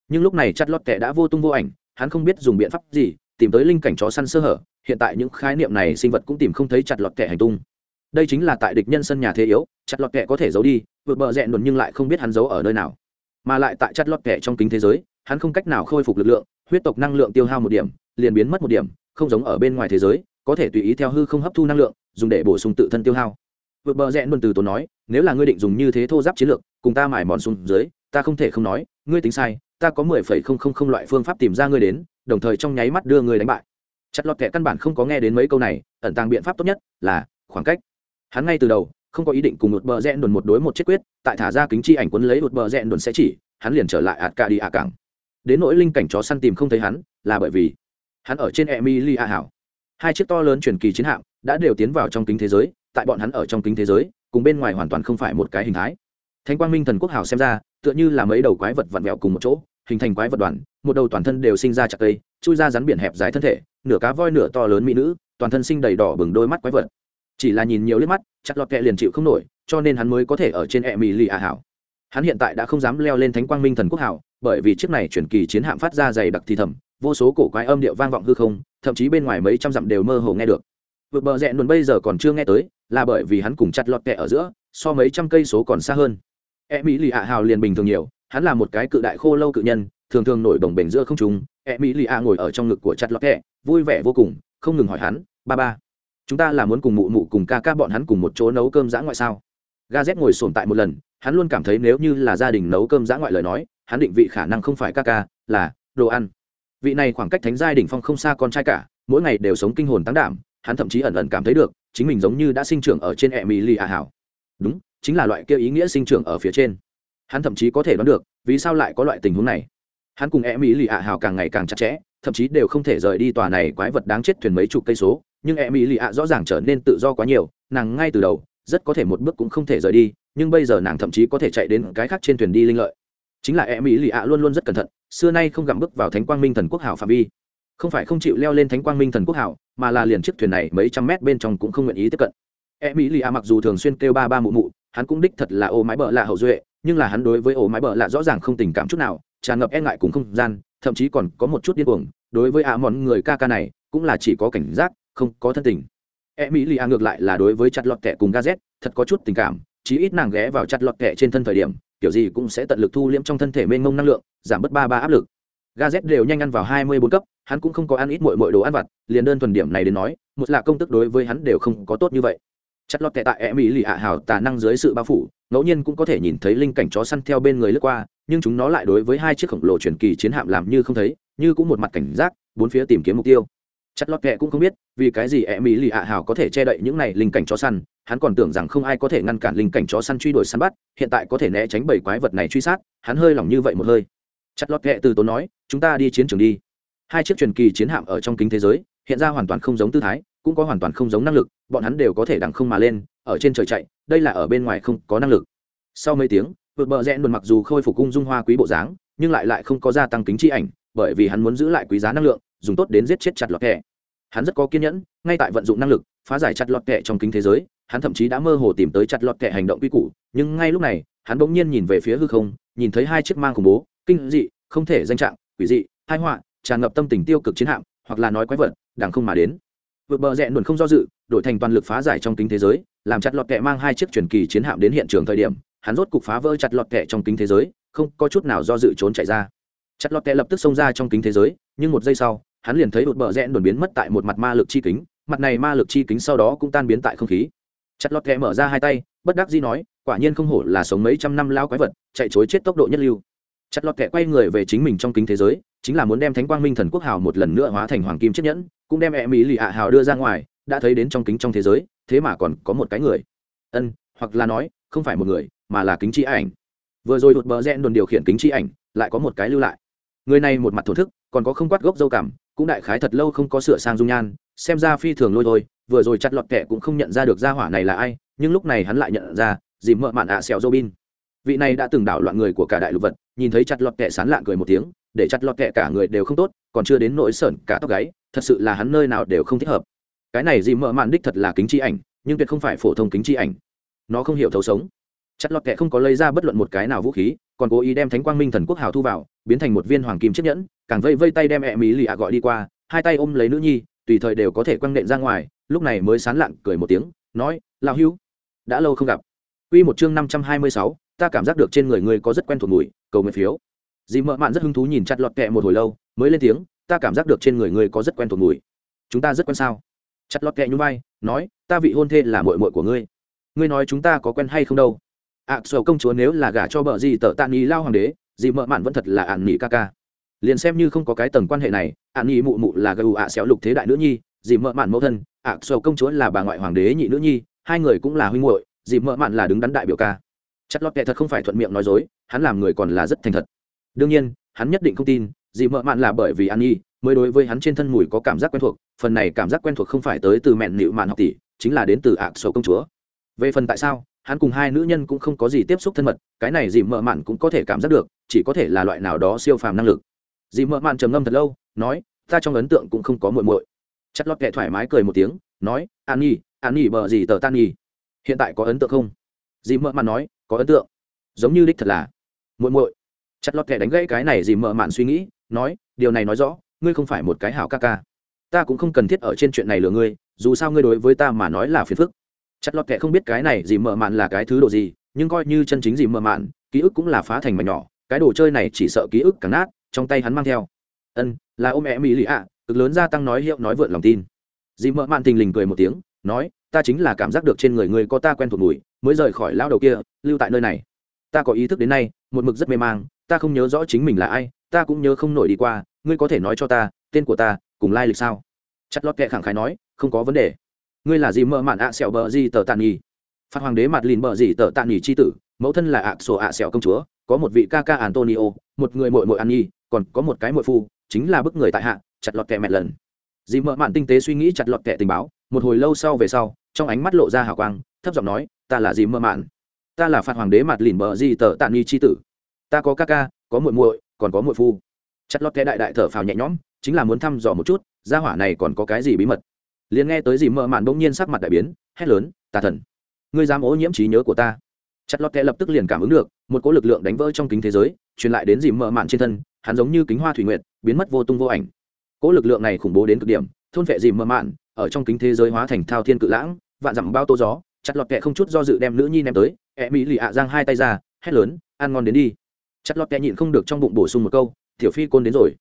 nhưng lúc này chặt lót kẻ đã vô tung vô ảnh, hắn không biết dùng biện pháp gì, tìm tới linh cảnh chó săn sơ hở, hiện tại những khái niệm này sinh vật cũng tìm không thấy chặt lọt kẻ hành tung. Đây chính là tại địch nhân sân nhà thế yếu, chặt lọt kẻ có thể giấu đi vượt bờ rẽ đồn nhưng lại không biết hắn giấu ở nơi nào. Mà lại tại chặt lọt kẻ trong kính thế giới, hắn không cách nào khôi phục lực lượng, huyết tộc năng lượng tiêu hao một điểm, liền biến mất một điểm, không giống ở bên ngoài thế giới, có thể tùy ý theo hư không hấp thu năng lượng, dùng để bổ sung tự thân tiêu hao. Vượt bờ rẽ đồn từ tốn nói, nếu là ngươi định dùng như thế thô giáp chiến lược, cùng ta mải mòn xuống dưới, ta không thể không nói, ngươi tính sai ta có mười phẩy không không không loại phương pháp tìm ra ngươi đến, đồng thời trong nháy mắt đưa ngươi đánh bại. Chặt lọt kẻ căn bản không có nghe đến mấy câu này, ẩn tàng biện pháp tốt nhất là khoảng cách. Hắn ngay từ đầu, không có ý định cùng một bờ rẽ đồn một đối một chết quyết, tại thả ra kính chi ảnh quấn lấy một bờ rẽ đồn sẽ chỉ, hắn liền trở lại ạt cả đi ạ cảng. Đến nỗi linh cảnh chó săn tìm không thấy hắn, là bởi vì hắn ở trên emily a hảo. Hai chiếc to lớn truyền kỳ chiến hạm đã đều tiến vào trong kính thế giới, tại bọn hắn ở trong kính thế giới, cùng bên ngoài hoàn toàn không phải một cái hình thái thánh quang minh thần quốc hào xem ra, tựa như là mấy đầu quái vật vặn vẹo cùng một chỗ, hình thành quái vật đoàn, một đầu toàn thân đều sinh ra chặt cây, chui ra rắn biển hẹp dài thân thể, nửa cá voi nửa to lớn mỹ nữ, toàn thân sinh đầy đỏ bừng đôi mắt quái vật. Chỉ là nhìn nhiều liếc mắt chặt lọt kẹ liền chịu không nổi, cho nên hắn mới có thể ở trên e mỹ lì ạ hảo. Hắn hiện tại đã không dám leo lên thánh quang minh thần quốc hảo bởi vì chiếc này chuyển kỳ chiến hạm phát ra dày đặc thì thầm, vô số cổ quái âm điệu vang vọng hư không, thậm chí bên ngoài mấy trăm dặm đều mơ hồ nghe được. Vượt bờ rẽ luôn bây giờ còn chưa nghe tới, là bởi vì hắn cùng chặt lọt kẹ ở giữa, so mấy trăm cây số còn xa hơn e mỹ lì ạ hào liền bình thường nhiều, hắn là một cái cự đại khô lâu cự nhân, thường thường nổi bồng bềnh giữa không trung. E mỹ lì ạ ngồi ở trong ngực của chặt lọt kẹ, vui vẻ vô cùng, không ngừng hỏi hắn, ba ba, chúng ta là muốn cùng mụ mụ cùng ca ca bọn hắn cùng một chỗ nấu cơm dã ngoại sao? Ga z ngồi sồn tại một lần, hắn luôn cảm thấy nếu như là gia đình nấu cơm dã ngoại lời nói, hắn định vị khả năng không phải ca ca, là đồ ăn. Vị này khoảng cách thánh giai đỉnh phong không xa con trai cả, mỗi ngày đều sống kinh hồn tăng đảm, hắn thậm chí ẩn ẩn cảm thấy được, chính mình giống như đã sinh trưởng ở trên e mỹ lì ạ hảo đúng chính là loại kia ý nghĩa sinh trưởng ở phía trên. Hắn thậm chí có thể đoán được, vì sao lại có loại tình huống này. Hắn cùng e mỹ lì ạ hảo càng ngày càng chặt chẽ, thậm chí đều không thể rời đi tòa này quái vật đáng chết thuyền mấy chục cây số, nhưng e mỹ lì ạ rõ ràng trở nên tự do quá nhiều, nàng ngay từ đầu, rất có thể một bước cũng không thể rời đi, nhưng bây giờ nàng thậm chí có thể chạy đến cái khác trên thuyền đi linh lợi. Chính là e mỹ lì ạ luôn luôn rất cẩn thận, xưa nay không gặm bước vào thánh quang minh thần quốc hảo phạm vi. Không phải không chịu leo lên thánh quang minh thần quốc hảo, mà là liền chiếc thuyền này mấy trăm mét bên trong cũng không nguyện ý tiếp cận e mỹ lì mặc dù thường xuyên kêu ba ba mụ mụ, hắn cũng đích thật là ô mái bợ lạ hậu duệ, nhưng là hắn đối với ô mái bợ lạ rõ ràng không tình cảm chút nào, tràn ngập e ngại cùng không gian, thậm chí còn có một chút điên cuồng. Đối với ạ món người ca ca này, cũng là chỉ có cảnh giác, không có thân tình. E mỹ lì ngược lại là đối với chặt lọt kẻ cùng gazet thật có chút tình cảm, chí ít nàng ghé vào chặt lọt kẻ trên thân thời điểm, kiểu gì cũng sẽ tận lực thu liễm trong thân thể mênh mông năng lượng, giảm bớt ba ba áp lực. Gazet đều nhanh ăn vào hai mươi bốn cấp, hắn cũng không có ăn ít mọi mọi đồ ăn vặt, liền đơn thuần điểm này đến nói, một là công tức đối với hắn đều không có tốt như vậy chặt lọt tệ tại e mỹ lì ạ hào tà năng dưới sự bao phủ, ngẫu nhiên cũng có thể nhìn thấy linh cảnh chó săn theo bên người lướt qua, nhưng chúng nó lại đối với hai chiếc khổng lồ truyền kỳ chiến hạm làm như không thấy, như cũng một mặt cảnh giác, bốn phía tìm kiếm mục tiêu. Chặt lọt kệ cũng không biết, vì cái gì e mỹ lì ạ hào có thể che đậy những này linh cảnh chó săn, hắn còn tưởng rằng không ai có thể ngăn cản linh cảnh chó săn truy đuổi săn bắt, hiện tại có thể né tránh bảy quái vật này truy sát, hắn hơi lỏng như vậy một hơi. Chặt lọt kệ từ tốn nói, chúng ta đi chiến trường đi. Hai chiếc truyền kỳ chiến hạm ở trong kính thế giới, hiện ra hoàn toàn không giống tư thái cũng có hoàn toàn không giống năng lực, bọn hắn đều có thể đằng không mà lên, ở trên trời chạy, đây là ở bên ngoài không có năng lực. Sau mấy tiếng, vượt bờ rẽ đồn mặc dù khôi phục cung dung hoa quý bộ dáng, nhưng lại lại không có gia tăng kính chi ảnh, bởi vì hắn muốn giữ lại quý giá năng lượng, dùng tốt đến giết chết chặt lọt kẹ hắn rất có kiên nhẫn, ngay tại vận dụng năng lực, phá giải chặt lọt kẹ trong kính thế giới, hắn thậm chí đã mơ hồ tìm tới chặt lọt kẹ hành động quy củ, nhưng ngay lúc này, hắn bỗng nhiên nhìn về phía hư không, nhìn thấy hai chiếc mang khủng bố, kinh dị, không thể danh trạng, quỷ dị hai họa, tràn ngập tâm tình tiêu cực chiến hạm, hoặc là nói quái vật, đằng không mà đến vượt bờ rẽ luồn không do dự, đổi thành toàn lực phá giải trong kính thế giới, làm chặt lọt kẹ mang hai chiếc truyền kỳ chiến hạm đến hiện trường thời điểm, hắn rốt cục phá vỡ chặt lọt kẹ trong kính thế giới, không có chút nào do dự trốn chạy ra. Chặt lọt kẹ lập tức xông ra trong kính thế giới, nhưng một giây sau, hắn liền thấy vượt bờ rẽ đồn biến mất tại một mặt ma lực chi kính, mặt này ma lực chi kính sau đó cũng tan biến tại không khí. Chặt lọt kẹ mở ra hai tay, bất đắc dĩ nói, quả nhiên không hổ là sống mấy trăm năm lao quái vật, chạy chối chết tốc độ nhất lưu. Chặt lọt kẹ quay người về chính mình trong kính thế giới, chính là muốn đem thánh quang minh thần quốc hào một lần nữa hóa thành hoàng kim chiếc nhẫn cũng đem e mỹ lì hạ hào đưa ra ngoài, đã thấy đến trong kính trong thế giới, thế mà còn có một cái người. Ân, hoặc là nói, không phải một người, mà là kính chi ảnh. Vừa rồi đột bờ rẽ đồn điều khiển kính chi ảnh, lại có một cái lưu lại. Người này một mặt thổ thức, còn có không quát gốc dâu cảm, cũng đại khái thật lâu không có sửa sang dung nhan, xem ra phi thường lôi thôi, vừa rồi chặt lọt kẻ cũng không nhận ra được gia hỏa này là ai, nhưng lúc này hắn lại nhận ra dìm mợ mạn ạ à xèo dô bin. Vị này đã từng đảo loạn người của cả đại lục vật, nhìn thấy chặt lọt kẻ sán lạng cười một tiếng, để chặt lọt kẻ cả người đều không tốt, còn chưa đến nỗi sởn cả tóc gáy thật sự là hắn nơi nào đều không thích hợp. Cái này Dì mợ mạn đích thật là kính chi ảnh nhưng tuyệt không phải phổ thông kính chi ảnh. Nó không hiểu thấu sống. Chặt lọt kệ không có lấy ra bất luận một cái nào vũ khí còn cố ý đem thánh quang minh thần quốc hào thu vào biến thành một viên hoàng kim chiếc nhẫn càng vây vây tay đem mẹ mỹ lì ạ gọi đi qua hai tay ôm lấy nữ nhi tùy thời đều có thể quăng nện ra ngoài lúc này mới sán lặng cười một tiếng nói lao hưu đã lâu không gặp. Quy một chương năm trăm hai mươi sáu, ta cảm giác được trên người người có rất quen thuộc mùi, cầu nguyện phiếu. Dì mợ mạn rất hứng thú nhìn chặt lọt kẹ một hồi lâu, mới lên tiếng, ta cảm giác được trên người ngươi có rất quen thuộc mùi. Chúng ta rất quen sao? Chặt lọt kẹ nhún vai, nói, ta vị hôn thê là muội muội của ngươi. Ngươi nói chúng ta có quen hay không đâu? ạ à, công chúa nếu là gả cho bợ gì tợ tạ nghi lao hoàng đế dì mợ mạn vẫn thật là ạn nghỉ ca ca liền xem như không có cái tầng quan hệ này ạn nghỉ mụ mụ là gù ạ xéo lục thế đại nữ nhi dì mợ mạn mẫu thân ạ à, công chúa là bà ngoại hoàng đế nhị nữ nhi hai người cũng là huynh muội dì mợ mạn là đứng đắn đại biểu ca chất lót kệ thật không phải thuận miệng nói dối hắn làm người còn là rất thành thật đương nhiên hắn nhất định không tin dì mợ mạn là bởi vì an nhi mới đối với hắn trên thân mùi có cảm giác quen thuộc, phần này cảm giác quen thuộc không phải tới từ mẹn nịu mạn học tỷ, chính là đến từ ạc sầu công chúa. Về phần tại sao, hắn cùng hai nữ nhân cũng không có gì tiếp xúc thân mật, cái này dì mợ mạn cũng có thể cảm giác được, chỉ có thể là loại nào đó siêu phàm năng lực. Dì mợ mạn trầm ngâm thật lâu, nói, ta trong ấn tượng cũng không có muội muội. Chặt lót kệ thoải mái cười một tiếng, nói, an nhi an nhi bờ gì tờ tan nhi? Hiện tại có ấn tượng không? Dì mợ mạn nói, có ấn tượng. Giống như đích thật là, muội muội. Chặt lót kệ đánh gãy cái này dì mợ mạn suy nghĩ nói, điều này nói rõ, ngươi không phải một cái hảo ca ca. Ta cũng không cần thiết ở trên chuyện này lừa ngươi, dù sao ngươi đối với ta mà nói là phiền phức. Chặt lọt kệ không biết cái này gì mợ mạn là cái thứ đồ gì, nhưng coi như chân chính gì mợ mạn, ký ức cũng là phá thành mảnh nhỏ, cái đồ chơi này chỉ sợ ký ức càng nát, trong tay hắn mang theo. Ân, là ôm mẹ mỹ lì ạ. Cực lớn gia tăng nói hiệu nói vượn lòng tin. Dì mợ mạn tình lình cười một tiếng, nói, ta chính là cảm giác được trên người người có ta quen thuộc mùi, mới rời khỏi lao đầu kia, lưu tại nơi này. Ta có ý thức đến nay, một mực rất mê mang, ta không nhớ rõ chính mình là ai ta cũng nhớ không nổi đi qua, ngươi có thể nói cho ta, tên của ta, cùng lai lịch sao? Chặt lót kệ khẳng khái nói, không có vấn đề. Ngươi là gì mợ mạn ạ sẹo bờ gì tờ tàn nhì phạt hoàng đế mặt lìn bờ gì tờ tàn nhì c tử, mẫu thân là ạ sổ ạ sẹo công chúa, có một vị ca ca antonio, một người mội mội an nhi, còn có một cái mội phu, chính là bức người tại hạ, chặt lọt kẹ mẹ lần. Dì mợ mạn tinh tế suy nghĩ chặt lọt kẹ tình báo, một hồi lâu sau về sau, trong ánh mắt lộ ra hào quang, thấp giọng nói, ta là dì mợ mạn. Ta là phạt hoàng đế mặt lìn bờ gì tờ tàn nhi c tử. Ta có ca ca, có muội muội còn có muội phu. Chặt lọt kẽ đại đại thở phào nhẹ nhõm, chính là muốn thăm dò một chút, gia hỏa này còn có cái gì bí mật. Liền nghe tới gì mơ mạn bỗng nhiên sắc mặt đại biến, hét lớn, tà thần, ngươi dám ô nhiễm trí nhớ của ta? Chặt lọt kẽ lập tức liền cảm ứng được, một cỗ lực lượng đánh vỡ trong kính thế giới, truyền lại đến dìm mợ mạn trên thân, hắn giống như kính hoa thủy nguyệt, biến mất vô tung vô ảnh. Cỗ lực lượng này khủng bố đến cực điểm, thôn vệ dìm mợ mạn, ở trong kính thế giới hóa thành thao thiên cự lãng, vạn dặm bao tô gió, chặt lọt kẽ không chút do dự đem nữ nhi ném tới e mỹ lì ạ giang hai tay ra, hét lớn, ăn ngon đến đi chặt lọt kẹ nhịn không được trong bụng bổ sung một câu, tiểu phi côn đến rồi.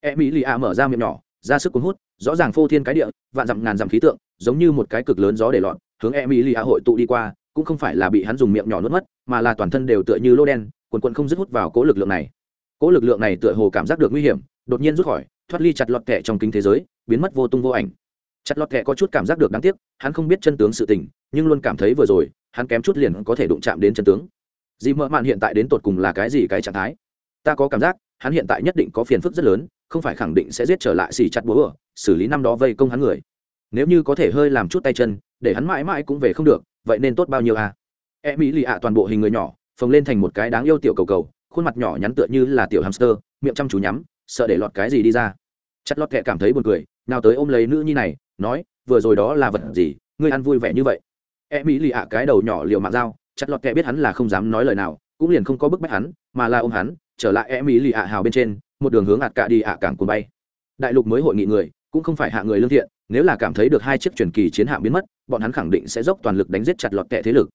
E mỹ lì ạ mở ra miệng nhỏ, ra sức cuốn hút, rõ ràng phô thiên cái địa, vạn dặm ngàn dặm khí tượng, giống như một cái cực lớn gió để lọt, hướng e mỹ lì ạ hội tụ đi qua, cũng không phải là bị hắn dùng miệng nhỏ nuốt mất, mà là toàn thân đều tựa như lô đen, quần quần không dứt hút vào cố lực lượng này. Cố lực lượng này tựa hồ cảm giác được nguy hiểm, đột nhiên rút khỏi, thoát ly chặt lọt kẹ trong kính thế giới, biến mất vô tung vô ảnh. Chặt lọt kẹ có chút cảm giác được đáng tiếc, hắn không biết chân tướng sự tình, nhưng luôn cảm thấy vừa rồi, hắn kém chút liền có thể đụng chạm đến chân tướng dì mợ mạn hiện tại đến tột cùng là cái gì cái trạng thái? Ta có cảm giác, hắn hiện tại nhất định có phiền phức rất lớn, không phải khẳng định sẽ giết trở lại xì chặt búa ở, xử lý năm đó vây công hắn người. Nếu như có thể hơi làm chút tay chân, để hắn mãi mãi cũng về không được, vậy nên tốt bao nhiêu à? E mỹ lì ạ toàn bộ hình người nhỏ, phồng lên thành một cái đáng yêu tiểu cầu cầu, khuôn mặt nhỏ nhắn tựa như là tiểu hamster, miệng chăm chú nhắm, sợ để lọt cái gì đi ra. Chặt lọt kệ cảm thấy buồn cười, nào tới ôm lấy nữ nhi này, nói, vừa rồi đó là vật gì? Ngươi ăn vui vẻ như vậy. E mỹ lì ạ cái đầu nhỏ liều mạng dao chặt lọt kệ biết hắn là không dám nói lời nào, cũng liền không có bức bách hắn, mà là ôm hắn, trở lại em mỹ lì ạ hào bên trên, một đường hướng ạt cả đi ạ cảng cuốn bay. Đại lục mới hội nghị người, cũng không phải hạ người lương thiện, nếu là cảm thấy được hai chiếc truyền kỳ chiến hạm biến mất, bọn hắn khẳng định sẽ dốc toàn lực đánh giết chặt lọt kẹ thế lực.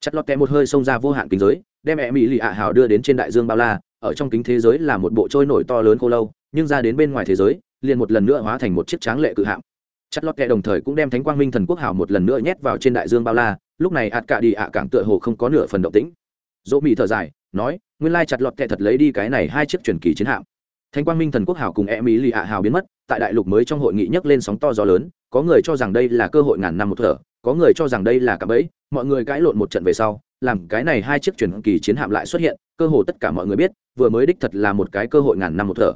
Chặt lọt kẹ một hơi xông ra vô hạn kính giới, đem em mỹ lì ạ hào đưa đến trên đại dương bao la, ở trong kính thế giới là một bộ trôi nổi to lớn khô lâu, nhưng ra đến bên ngoài thế giới, liền một lần nữa hóa thành một chiếc tráng lệ cự hạm. Chặt lọt kẹ đồng thời cũng đem thánh quang minh thần quốc hào một lần nữa nhét vào trên đại dương bao la lúc này ạt cả đi ạ cảng tựa hồ không có nửa phần động tĩnh dỗ mỹ thở dài nói nguyên lai chặt lọt kẹ thật lấy đi cái này hai chiếc truyền kỳ chiến hạm Thánh Quang Minh Thần Quốc hảo cùng e Mỹ Lì ạ hào biến mất, tại đại lục mới trong hội nghị nhấc lên sóng to gió lớn, có người cho rằng đây là cơ hội ngàn năm một thở, có người cho rằng đây là cả bẫy, mọi người cãi lộn một trận về sau, làm cái này hai chiếc truyền kỳ chiến hạm lại xuất hiện, cơ hồ tất cả mọi người biết, vừa mới đích thật là một cái cơ hội ngàn năm một thở.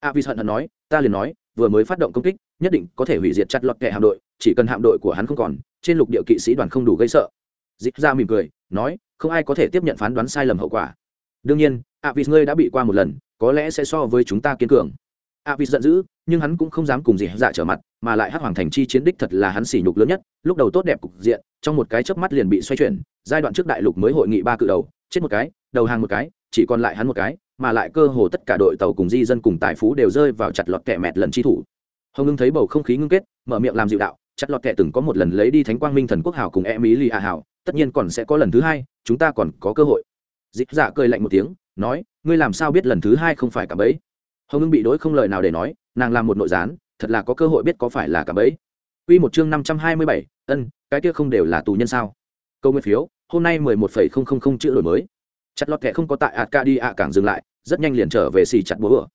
Avis hận hận nói, ta liền nói, vừa mới phát động công kích, nhất định có thể hủy diệt chặt lọt kẻ hạm đội, chỉ cần hạm đội của hắn không còn, trên lục địa kỵ sĩ đoàn không đủ gây sợ. Dịch ra mỉm cười, nói, không ai có thể tiếp nhận phán đoán sai lầm hậu quả. Đương nhiên, a vịt ngươi đã bị qua một lần, có lẽ sẽ so với chúng ta kiên cường a vịt giận dữ nhưng hắn cũng không dám cùng gì dạ trở mặt mà lại hắc hoàng thành chi chiến đích thật là hắn sỉ nhục lớn nhất lúc đầu tốt đẹp cục diện trong một cái chớp mắt liền bị xoay chuyển giai đoạn trước đại lục mới hội nghị ba cự đầu chết một cái đầu hàng một cái chỉ còn lại hắn một cái mà lại cơ hồ tất cả đội tàu cùng di dân cùng tài phú đều rơi vào chặt lọt kẻ mẹt lần chi thủ hồng ngưng thấy bầu không khí ngưng kết mở miệng làm dịu đạo chặt lọt kệ từng có một lần lấy đi thánh quang minh thần quốc hảo cùng e mỹ lì hạ hảo tất nhiên còn sẽ có lần thứ hai chúng ta còn có cơ hội dịch dạ cười lạnh một tiếng nói ngươi làm sao biết lần thứ hai không phải cả bấy hồng ưng bị đối không lời nào để nói nàng làm một nội gián thật là có cơ hội biết có phải là cả bấy Quy một chương năm trăm hai mươi bảy, ân, cái kia không đều là tù nhân sao? Câu nguyên phiếu, hôm nay mười một phẩy không không không chữ đổi mới. Chặt lọt kẻ không có tại Arcadia ạ cảng dừng lại, rất nhanh liền trở về xì chặt búa.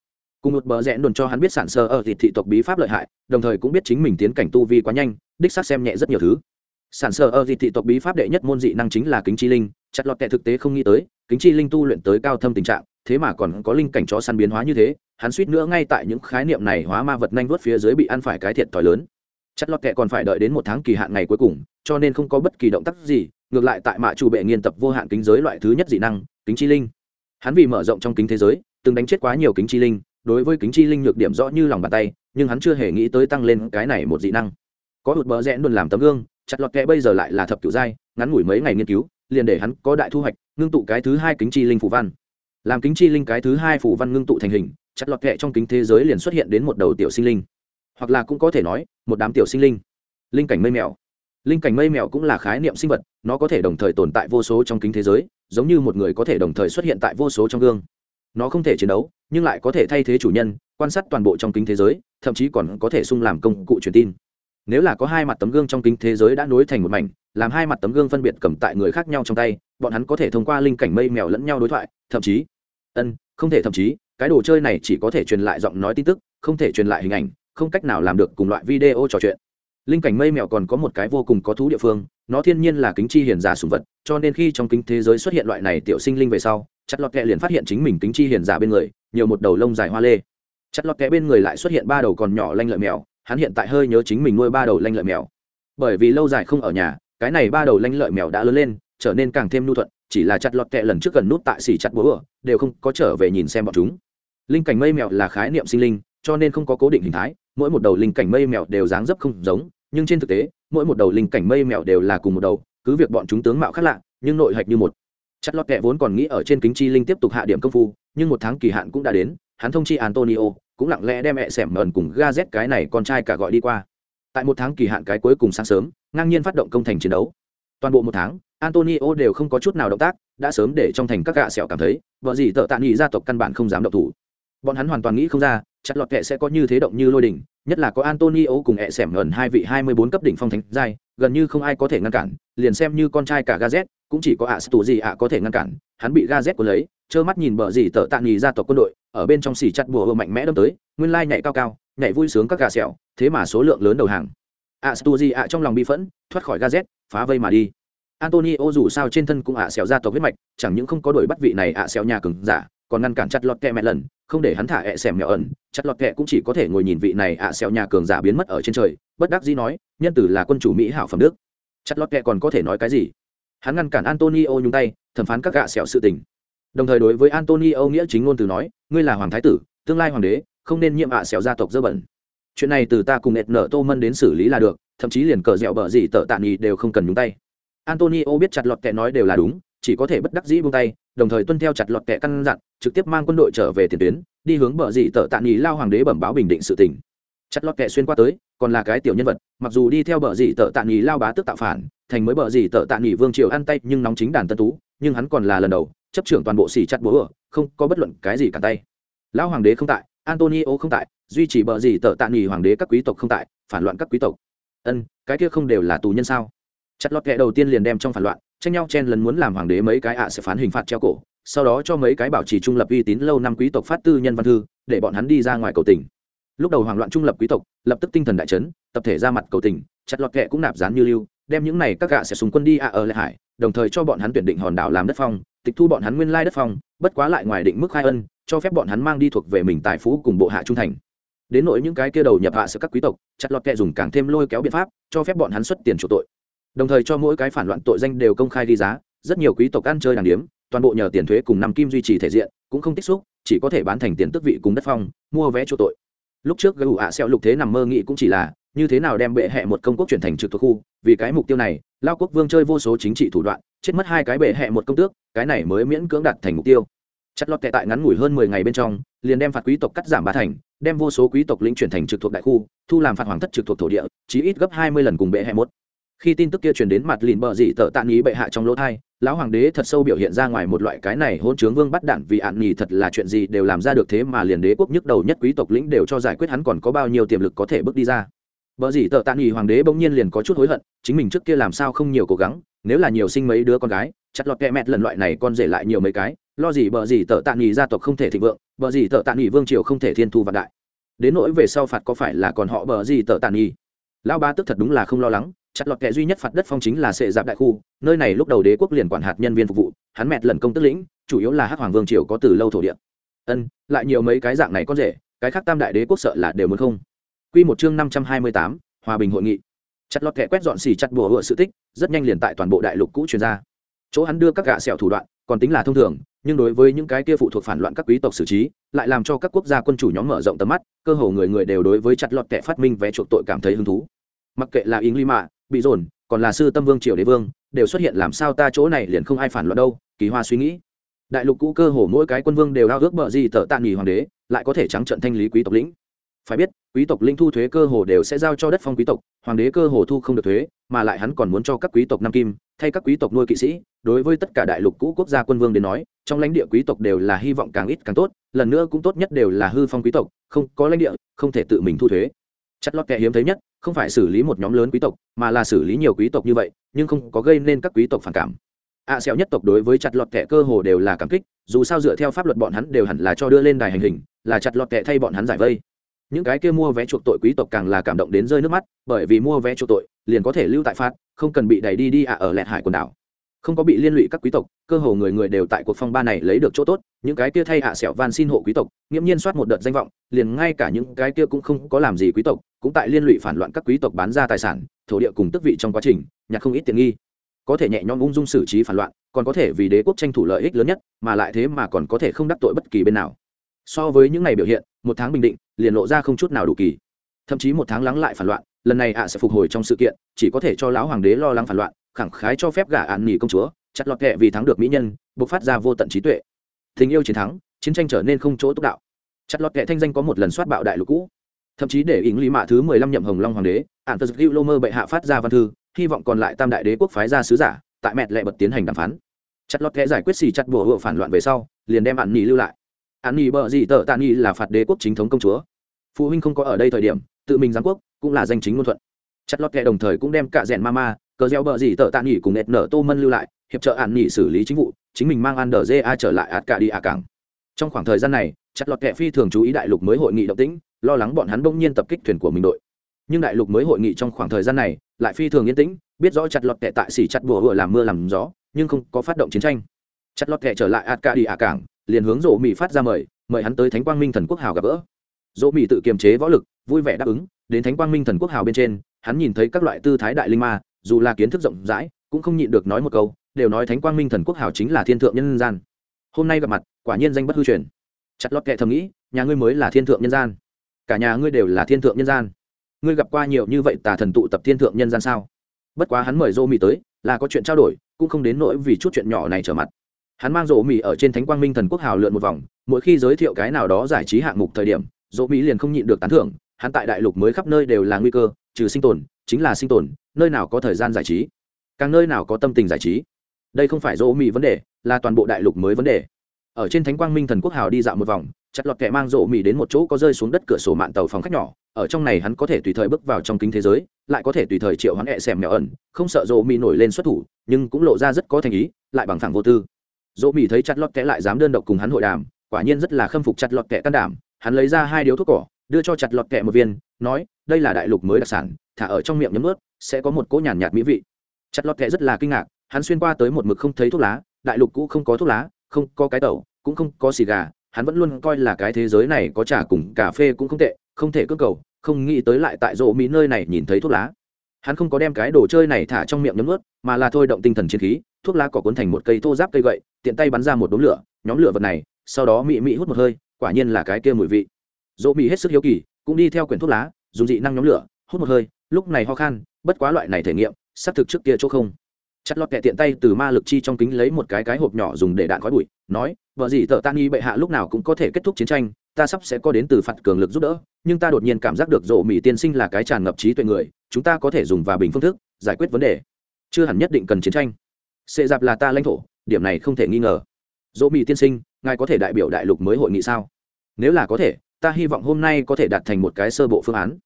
Cùng một bờ rẽ đồn cho hắn biết sản sơ ở thịt thị tộc bí pháp lợi hại, đồng thời cũng biết chính mình tiến cảnh tu vi quá nhanh, đích xác xem nhẹ rất nhiều thứ. Sản sơ ở thịt thị tộc bí pháp đệ nhất môn dị năng chính là kính chi linh, chặt lọt kệ thực tế không nghĩ tới, kính chi linh tu luyện tới cao thâm tình trạng thế mà còn có linh cảnh chó săn biến hóa như thế hắn suýt nữa ngay tại những khái niệm này hóa ma vật nhanh vuốt phía dưới bị ăn phải cái thiệt thòi lớn chất lọt kệ còn phải đợi đến một tháng kỳ hạn ngày cuối cùng cho nên không có bất kỳ động tác gì ngược lại tại mạ chủ bệ nghiên tập vô hạn kính giới loại thứ nhất dị năng kính chi linh hắn vì mở rộng trong kính thế giới từng đánh chết quá nhiều kính chi linh đối với kính chi linh nhược điểm rõ như lòng bàn tay, nhưng hắn chưa hề nghĩ tới tăng lên cái này một dị năng. Có hụt bờ rẽ luôn làm tấm gương, chặt lọt kẽ bây giờ lại là thập kiểu giai, ngắn ngủi mấy ngày nghiên cứu, liền để hắn có đại thu hoạch, ngưng tụ cái thứ hai kính chi linh phủ văn. Làm kính chi linh cái thứ hai phủ văn ngưng tụ thành hình, chặt lọt kẽ trong kính thế giới liền xuất hiện đến một đầu tiểu sinh linh. Hoặc là cũng có thể nói, một đám tiểu sinh linh. Linh cảnh mây mèo. Linh cảnh mây mèo cũng là khái niệm sinh vật, nó có thể đồng thời tồn tại vô số trong kính thế giới, giống như một người có thể đồng thời xuất hiện tại vô số trong gương nó không thể chiến đấu, nhưng lại có thể thay thế chủ nhân, quan sát toàn bộ trong kính thế giới, thậm chí còn có thể sung làm công cụ truyền tin. Nếu là có hai mặt tấm gương trong kính thế giới đã nối thành một mảnh, làm hai mặt tấm gương phân biệt cầm tại người khác nhau trong tay, bọn hắn có thể thông qua linh cảnh mây mèo lẫn nhau đối thoại, thậm chí, ân, không thể thậm chí, cái đồ chơi này chỉ có thể truyền lại giọng nói tin tức, không thể truyền lại hình ảnh, không cách nào làm được cùng loại video trò chuyện. Linh cảnh mây mèo còn có một cái vô cùng có thú địa phương, nó thiên nhiên là kính chi hiền giả sùng vật, cho nên khi trong kính thế giới xuất hiện loại này tiểu sinh linh về sau chặt lọt kẹ liền phát hiện chính mình kính chi hiền giả bên người, nhiều một đầu lông dài hoa lê. Chặt lọt kẹ bên người lại xuất hiện ba đầu còn nhỏ lanh lợi mèo, hắn hiện tại hơi nhớ chính mình nuôi ba đầu lanh lợi mèo. Bởi vì lâu dài không ở nhà, cái này ba đầu lanh lợi mèo đã lớn lên, trở nên càng thêm nhu thuận, chỉ là chặt lọt kẹ lần trước gần nút tại xỉ chặt búa đều không có trở về nhìn xem bọn chúng. Linh cảnh mây mèo là khái niệm sinh linh, cho nên không có cố định hình thái, mỗi một đầu linh cảnh mây mèo đều dáng dấp không giống, nhưng trên thực tế, mỗi một đầu linh cảnh mây mèo đều là cùng một đầu, cứ việc bọn chúng tướng mạo khác lạ, nhưng nội hạch như một chất lót kẹ vốn còn nghĩ ở trên kính chi linh tiếp tục hạ điểm công phu, nhưng một tháng kỳ hạn cũng đã đến, hắn thông chi antonio, cũng lặng lẽ đem mẹ xẻm mờn cùng ga z cái này con trai cả gọi đi qua. Tại một tháng kỳ hạn cái cuối cùng sáng sớm, ngang nhiên phát động công thành chiến đấu. Toàn bộ một tháng, antonio đều không có chút nào động tác, đã sớm để trong thành các gạ sẹo cảm thấy, vợ gì tợ tạ nghị gia tộc căn bản không dám động thủ. Bọn hắn hoàn toàn nghĩ không ra, chặt lọt kệ sẽ có như thế động như lôi đỉnh, nhất là có antonio cùng ẹ xẻm gần hai vị hai mươi bốn cấp đỉnh phong thánh giai, gần như không ai có thể ngăn cản, liền xem như con trai cả gazet cũng chỉ có ạ tù gì ạ có thể ngăn cản, hắn bị gazet của lấy, trơ mắt nhìn bờ gì tờ tạ nghỉ ra tộc quân đội, ở bên trong xì chặt bùa mạnh mẽ đâm tới, nguyên lai nhảy cao cao, nhảy vui sướng các gà sẹo, thế mà số lượng lớn đầu hàng. ạ tù gì ạ trong lòng bị phẫn, thoát khỏi gazet phá vây mà đi. Antonio dù sao trên thân cũng ạ sẹo ra tộc huyết mạch, chẳng những không có đuổi bắt vị này ạ sẹo nhà cứng giả, còn ngăn cản chặt lọt kẹ mẹ lần, không để hắn thả ẹ xẻm mèo ẩn, chặt lọt kẹ cũng chỉ có thể ngồi nhìn vị này ạ xẻo nhà cường giả biến mất ở trên trời, bất đắc dĩ nói, nhân tử là quân chủ mỹ hảo phẩm đức. Chặt lọt kẹ còn có thể nói cái gì? Hắn ngăn cản antonio nhung tay, thẩm phán các gạ sẹo sự tình. Đồng thời đối với antonio nghĩa chính ngôn từ nói, ngươi là hoàng thái tử, tương lai hoàng đế, không nên nhiệm ạ sẹo gia tộc dơ bẩn. Chuyện này từ ta cùng nẹt nở tô mân đến xử lý là được, thậm chí liền cờ dẻo bờ gì tợ tạ nghỉ đều không cần nhúng tay. Antonio biết chặt lọt kẹ nói đều là đúng, chỉ có thể bất đắc dĩ buông tay, đồng thời tuân theo chặt lọt kẹ căn dặn, trực tiếp mang quân đội trở về tiền tuyến, đi hướng bờ dị tợ tạ nghỉ lao hoàng đế bẩm báo bình định sự tình. Chặt lọt kẹ xuyên qua tới còn là cái tiểu nhân vật, mặc dù đi theo bờ dì tợ tạ nghỉ lao bá tước tạo phản, thành mới bờ dì tợ tạ nghỉ vương triều ăn tay, nhưng nóng chính đàn tân tú, nhưng hắn còn là lần đầu, chấp trưởng toàn bộ xì chặt búa không có bất luận cái gì cả tay. Lão hoàng đế không tại, antonio không tại, duy trì bờ gì tợ tạ nghỉ hoàng đế các quý tộc không tại, phản loạn các quý tộc. Ân, cái kia không đều là tù nhân sao? Chặt lọt kẹ đầu tiên liền đem trong phản loạn, tranh nhau chen lần muốn làm hoàng đế mấy cái ạ sẽ phán hình phạt treo cổ, sau đó cho mấy cái bảo trì trung lập uy tín lâu năm quý tộc phát tư nhân văn thư, để bọn hắn đi ra ngoài cầu tình lúc đầu hoảng loạn trung lập quý tộc, lập tức tinh thần đại chấn, tập thể ra mặt cầu tình, chặt lọt kệ cũng nạp dán như lưu, đem những này các gạ sẽ súng quân đi ạ ở lệ hải, đồng thời cho bọn hắn tuyển định hòn đảo làm đất phong, tịch thu bọn hắn nguyên lai đất phong, bất quá lại ngoài định mức khai ân, cho phép bọn hắn mang đi thuộc về mình tài phú cùng bộ hạ trung thành. Đến nỗi những cái kia đầu nhập hạ sự các quý tộc, chặt lọt kệ dùng càng thêm lôi kéo biện pháp, cho phép bọn hắn xuất tiền chủ tội. Đồng thời cho mỗi cái phản loạn tội danh đều công khai ghi giá, rất nhiều quý tộc ăn chơi đàng điếm, toàn bộ nhờ tiền thuế cùng năm kim duy trì thể diện, cũng không tích xúc, chỉ có thể bán thành tiền tước vị cùng đất phong, mua vé chỗ tội lúc trước gây ủ ạ xẹo lục thế nằm mơ nghĩ cũng chỉ là, như thế nào đem bệ hẹ một công quốc chuyển thành trực thuộc khu, vì cái mục tiêu này, lao quốc vương chơi vô số chính trị thủ đoạn, chết mất hai cái bệ hẹ một công tước, cái này mới miễn cưỡng đạt thành mục tiêu. Chất lót tệ tại ngắn ngủi hơn mười ngày bên trong, liền đem phạt quý tộc cắt giảm ba thành, đem vô số quý tộc lĩnh chuyển thành trực thuộc đại khu, thu làm phạt hoàng thất trực thuộc thổ địa, chí ít gấp hai mươi lần cùng bệ hẹ một khi tin tức kia truyền đến mặt lìn bờ dị tợ tạ ý bệ hạ trong lỗ thai lão hoàng đế thật sâu biểu hiện ra ngoài một loại cái này hôn chướng vương bắt đản vì ạn nhì thật là chuyện gì đều làm ra được thế mà liền đế quốc nhức đầu nhất quý tộc lĩnh đều cho giải quyết hắn còn có bao nhiêu tiềm lực có thể bước đi ra Bờ gì tợ tạ nghỉ hoàng đế bỗng nhiên liền có chút hối hận, chính mình trước kia làm sao không nhiều cố gắng, nếu là nhiều sinh mấy đứa con gái, chặt lọt kẹ mẹt lần loại này con rể lại nhiều mấy cái, lo gì bờ gì tợ tạ nghỉ gia tộc không thể thịnh vượng, bờ gì tợ tạ nghỉ vương triều không thể thiên thu vạn đại. Đến nỗi về sau phạt có phải là còn họ bờ gì tợ tạ nghỉ. Lão ba tức thật đúng là không lo lắng, chặt lọt kẻ duy nhất phạt đất phong chính là sệ dạp đại khu, nơi này lúc đầu đế quốc liền quản hạt nhân viên phục vụ, hắn mẹt lần công tức lĩnh, chủ yếu là hắc hoàng vương triều có từ lâu thổ địa. Ân, lại nhiều mấy cái dạng này con rể, cái khác tam đại đế quốc sợ là đều muốn không. Quy một chương năm trăm hai mươi tám, hòa bình hội nghị. Chặt lọt kẻ quét dọn xì chặt bùa hựa sự tích, rất nhanh liền tại toàn bộ đại lục cũ truyền ra. Chỗ hắn đưa các gạ sẹo thủ đoạn, còn tính là thông thường, nhưng đối với những cái kia phụ thuộc phản loạn các quý tộc xử trí, lại làm cho các quốc gia quân chủ nhóm mở rộng tầm mắt, cơ hồ người người đều đối với chặt lọt kẻ phát minh vé chuộc tội cảm thấy hứng thú mặc kệ là yến ly mạ bị dồn, còn là sư tâm vương triều đế vương, đều xuất hiện làm sao ta chỗ này liền không ai phản loạn đâu, kỳ hoa suy nghĩ. Đại lục cũ cơ hồ mỗi cái quân vương đều ao ước bợ gì tờ tạ nghỉ hoàng đế, lại có thể trắng trận thanh lý quý tộc lĩnh. Phải biết, quý tộc linh thu thuế cơ hồ đều sẽ giao cho đất phong quý tộc, hoàng đế cơ hồ thu không được thuế, mà lại hắn còn muốn cho các quý tộc nam kim, thay các quý tộc nuôi kỵ sĩ. Đối với tất cả đại lục cũ quốc gia quân vương đến nói, trong lãnh địa quý tộc đều là hy vọng càng ít càng tốt, lần nữa cũng tốt nhất đều là hư phong quý tộc, không có lãnh địa, không thể tự mình thu thuế chất lót kẻ hiếm thấy nhất không phải xử lý một nhóm lớn quý tộc mà là xử lý nhiều quý tộc như vậy nhưng không có gây nên các quý tộc phản cảm. Ạ à, xẻo nhất tộc đối với chặt lọt kẻ cơ hồ đều là cảm kích dù sao dựa theo pháp luật bọn hắn đều hẳn là cho đưa lên đài hành hình là chặt lọt kẻ thay bọn hắn giải vây. Những cái kia mua vé chuộc tội quý tộc càng là cảm động đến rơi nước mắt bởi vì mua vé chuộc tội liền có thể lưu tại phát không cần bị đẩy đi đi ạ ở lẹt hải quần đảo không có bị liên lụy các quý tộc, cơ hồ người người đều tại cuộc phong ba này lấy được chỗ tốt, những cái kia thay hạ sẹo van xin hộ quý tộc, nghiễm nhiên soát một đợt danh vọng, liền ngay cả những cái kia cũng không có làm gì quý tộc, cũng tại liên lụy phản loạn các quý tộc bán ra tài sản, thổ địa cùng tức vị trong quá trình, nhặt không ít tiền nghi. Có thể nhẹ nhõm ung dung xử trí phản loạn, còn có thể vì đế quốc tranh thủ lợi ích lớn nhất, mà lại thế mà còn có thể không đắc tội bất kỳ bên nào. So với những ngày biểu hiện, một tháng bình định, liền lộ ra không chút nào đủ kỳ. Thậm chí một tháng lắng lại phản loạn, lần này ạ sẽ phục hồi trong sự kiện, chỉ có thể cho lão hoàng đế lo lắng phản loạn khẳng khái cho phép gả ạn nghỉ công chúa, chặt lọt kệ vì thắng được mỹ nhân buộc phát ra vô tận trí tuệ. Tình yêu chiến thắng, chiến tranh trở nên không chỗ túc đạo. Chặt lọt kệ thanh danh có một lần soát bạo đại lục cũ. Thậm chí để ỉng lý mạ thứ mười lăm nhậm hồng long hoàng đế ạn tật hữu lô mơ bệ hạ phát ra văn thư, hy vọng còn lại tam đại đế quốc phái ra sứ giả, tại mẹt lệ bật tiến hành đàm phán. Chặt lọt kệ giải quyết xì chặt bùa hựa phản loạn về sau, liền đem ạn nghỉ lưu lại. Ạn nghỉ bợ gì tờ tạ nghỉ là phạt đế quốc chính thống công chúa. Phụ huynh không có ở đây thời điểm, tự mình giám quốc, cũng là danh chính ngôn thuận. Chặt lọt kệ đồng thời cũng đem cả rèn ma ma cờ gieo bờ gì tờ tạ nghỉ cùng nẹt nở tô mân lưu lại, hiệp trợ ạn nghỉ xử lý chính vụ, chính mình mang ăn đờ ja trở lại ạt cả đi ạ cảng. Trong khoảng thời gian này, chặt lọt kẹ phi thường chú ý đại lục mới hội nghị động tĩnh, lo lắng bọn hắn bỗng nhiên tập kích thuyền của mình đội. Nhưng đại lục mới hội nghị trong khoảng thời gian này, lại phi thường yên tĩnh, biết rõ chặt lọt kẹ tại xỉ chặt bùa vừa làm mưa làm gió, nhưng không có phát động chiến tranh. Chặt lọt kẹ trở lại ạt cả đi ạ cảng, liền hướng rộ mỹ phát ra mời mời hắn tới thánh quang minh thần quốc hào gặp gỡ. Dỗ mỹ tự kiềm chế võ lực, vui vẻ đáp ứng, đến thánh quang minh thần quốc hào bên trên, hắn nhìn thấy các loại tư thái đại linh ma dù là kiến thức rộng rãi, cũng không nhịn được nói một câu, đều nói thánh quang minh thần quốc Hảo chính là thiên thượng nhân gian. Hôm nay gặp mặt, quả nhiên danh bất hư truyền. Chặt lót kệ thầm nghĩ, nhà ngươi mới là thiên thượng nhân gian. Cả nhà ngươi đều là thiên thượng nhân gian. Ngươi gặp qua nhiều như vậy tà thần tụ tập thiên thượng nhân gian sao? Bất quá hắn mời dô Mị tới, là có chuyện trao đổi, cũng không đến nỗi vì chút chuyện nhỏ này trở mặt. Hắn mang Dỗ Mị ở trên thánh quang minh thần quốc hào lượn một vòng, mỗi khi giới thiệu cái nào đó giải trí hạng mục thời điểm, dỗ Mị liền không nhịn được tán thưởng. Hắn tại đại lục mới khắp nơi đều là nguy cơ, trừ sinh tồn, chính là sinh tồn nơi nào có thời gian giải trí, càng nơi nào có tâm tình giải trí. Đây không phải dỗ mỹ vấn đề, là toàn bộ đại lục mới vấn đề. Ở trên thánh quang minh thần quốc hào đi dạo một vòng, chặt lọt kẻ mang rộ mì đến một chỗ có rơi xuống đất cửa sổ mạng tàu phòng khách nhỏ. Ở trong này hắn có thể tùy thời bước vào trong kính thế giới, lại có thể tùy thời triệu hắn hẹ xem nhỏ ẩn. Không sợ rộ mì nổi lên xuất thủ, nhưng cũng lộ ra rất có thành ý, lại bằng thẳng vô tư. Rộ mì thấy chặt lọt kẻ lại dám đơn độc cùng hắn hội đàm, quả nhiên rất là khâm phục chặt lọt kẻ can đảm. Hắn lấy ra hai điếu thuốc cỏ, đưa cho chặt lọt kẹ một viên, nói, đây là đại lục mới đặc sản, thả ở trong miệng nhấm ướt sẽ có một cỗ nhàn nhạt mỹ vị. Chặt lọt kẹ rất là kinh ngạc, hắn xuyên qua tới một mực không thấy thuốc lá, đại lục cũ không có thuốc lá, không có cái tẩu, cũng không có xì gà, hắn vẫn luôn coi là cái thế giới này có trà cùng cà phê cũng không tệ, không thể cưỡng cầu, không nghĩ tới lại tại rộ mỹ nơi này nhìn thấy thuốc lá. Hắn không có đem cái đồ chơi này thả trong miệng nhấm ướt mà là thôi động tinh thần chiến khí, thuốc lá cỏ cuốn thành một cây thô giáp cây gậy, tiện tay bắn ra một đống lửa, nhóm lửa vật này, sau đó mị mị hút một hơi, quả nhiên là cái kia mùi vị. Dỗ mỹ hết sức hiếu kỳ, cũng đi theo quyển thuốc lá, dùng dị năng nhóm lửa, hút một hơi, lúc này ho khan bất quá loại này thể nghiệm, xác thực trước kia chỗ không. Chặt lọt kẹ tiện tay từ ma lực chi trong kính lấy một cái cái hộp nhỏ dùng để đạn khói bụi, nói, vợ gì tờ tan nghi bệ hạ lúc nào cũng có thể kết thúc chiến tranh, ta sắp sẽ có đến từ phạt cường lực giúp đỡ, nhưng ta đột nhiên cảm giác được rộ mỹ tiên sinh là cái tràn ngập trí tuệ người, chúng ta có thể dùng và bình phương thức giải quyết vấn đề. Chưa hẳn nhất định cần chiến tranh. Sệ dạp là ta lãnh thổ, điểm này không thể nghi ngờ. Dỗ mỹ tiên sinh, ngài có thể đại biểu đại lục mới hội nghị sao? Nếu là có thể, ta hy vọng hôm nay có thể đạt thành một cái sơ bộ phương án.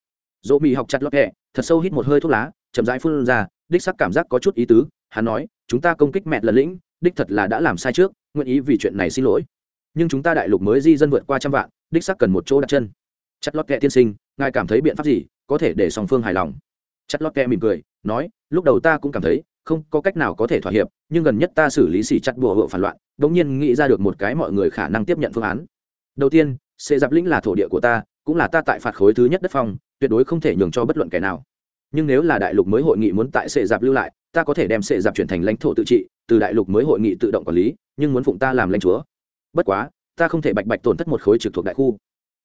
Dỗ mỹ học chặt lót hẹ thật sâu hít một hơi thuốc lá, chậm rãi phun ra, đích sắc cảm giác có chút ý tứ, hắn nói, chúng ta công kích mẹ lần lĩnh, đích thật là đã làm sai trước, nguyện ý vì chuyện này xin lỗi. Nhưng chúng ta đại lục mới di dân vượt qua trăm vạn, đích sắc cần một chỗ đặt chân. Chặt lót kẹ tiên sinh, ngài cảm thấy biện pháp gì, có thể để song phương hài lòng? Chặt lót kẹ mỉm cười, nói, lúc đầu ta cũng cảm thấy, không có cách nào có thể thỏa hiệp, nhưng gần nhất ta xử lý xỉ chặt bùa hộ phản loạn đ ỗ n g nhiên nghĩ ra được một cái mọi người khả năng tiếp nhận phương án. Đầu tiên sẽ giáp lĩnh là thổ địa của ta cũng là ta tại phạt khối thứ nhất đất phong, tuyệt đối không thể nhường cho bất luận kẻ nào. Nhưng nếu là đại lục mới hội nghị muốn tại sệ dạp lưu lại, ta có thể đem sệ dạp chuyển thành lãnh thổ tự trị, từ đại lục mới hội nghị tự động quản lý, nhưng muốn phụng ta làm lãnh chúa. Bất quá, ta không thể bạch bạch tổn thất một khối trực thuộc đại khu.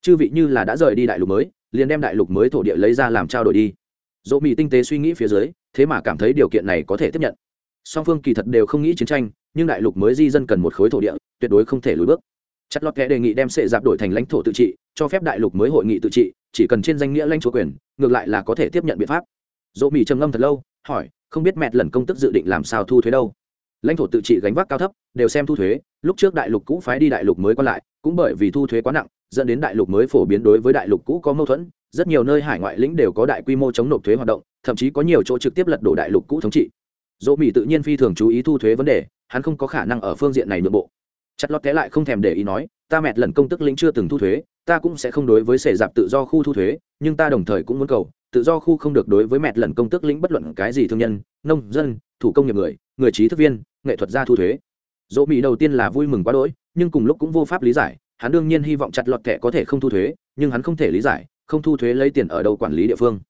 Chư vị như là đã rời đi đại lục mới, liền đem đại lục mới thổ địa lấy ra làm trao đổi đi. Dỗ mỹ tinh tế suy nghĩ phía dưới, thế mà cảm thấy điều kiện này có thể tiếp nhận. Song phương kỳ thật đều không nghĩ chiến tranh, nhưng đại lục mới di dân cần một khối thổ địa, tuyệt đối không thể lùi bước chất lót kẽ đề nghị đem sệ giáp đổi thành lãnh thổ tự trị, cho phép đại lục mới hội nghị tự trị, chỉ cần trên danh nghĩa lãnh chúa quyền, ngược lại là có thể tiếp nhận biện pháp. Dỗ mỹ trầm ngâm thật lâu, hỏi, không biết mẹ lần công tức dự định làm sao thu thuế đâu? Lãnh thổ tự trị gánh vác cao thấp, đều xem thu thuế, lúc trước đại lục cũ phái đi đại lục mới còn lại, cũng bởi vì thu thuế quá nặng, dẫn đến đại lục mới phổ biến đối với đại lục cũ có mâu thuẫn, rất nhiều nơi hải ngoại lĩnh đều có đại quy mô chống nộp thuế hoạt động, thậm chí có nhiều chỗ trực tiếp lật đổ đại lục cũ thống trị. Dỗ mỹ tự nhiên phi thường chú ý thu thuế vấn đề, hắn không có khả năng ở phương diện này nội bộ chặt lót té lại không thèm để ý nói, ta mẹt lần công tức lĩnh chưa từng thu thuế, ta cũng sẽ không đối với sể dạp tự do khu thu thuế, nhưng ta đồng thời cũng muốn cầu, tự do khu không được đối với mẹt lần công tức lĩnh bất luận cái gì thương nhân, nông, dân, thủ công nghiệp người người trí thức viên, nghệ thuật gia thu thuế. Dỗ mỹ đầu tiên là vui mừng quá đỗi, nhưng cùng lúc cũng vô pháp lý giải, hắn đương nhiên hy vọng chặt lọt thẻ có thể không thu thuế, nhưng hắn không thể lý giải, không thu thuế lấy tiền ở đâu quản lý địa phương.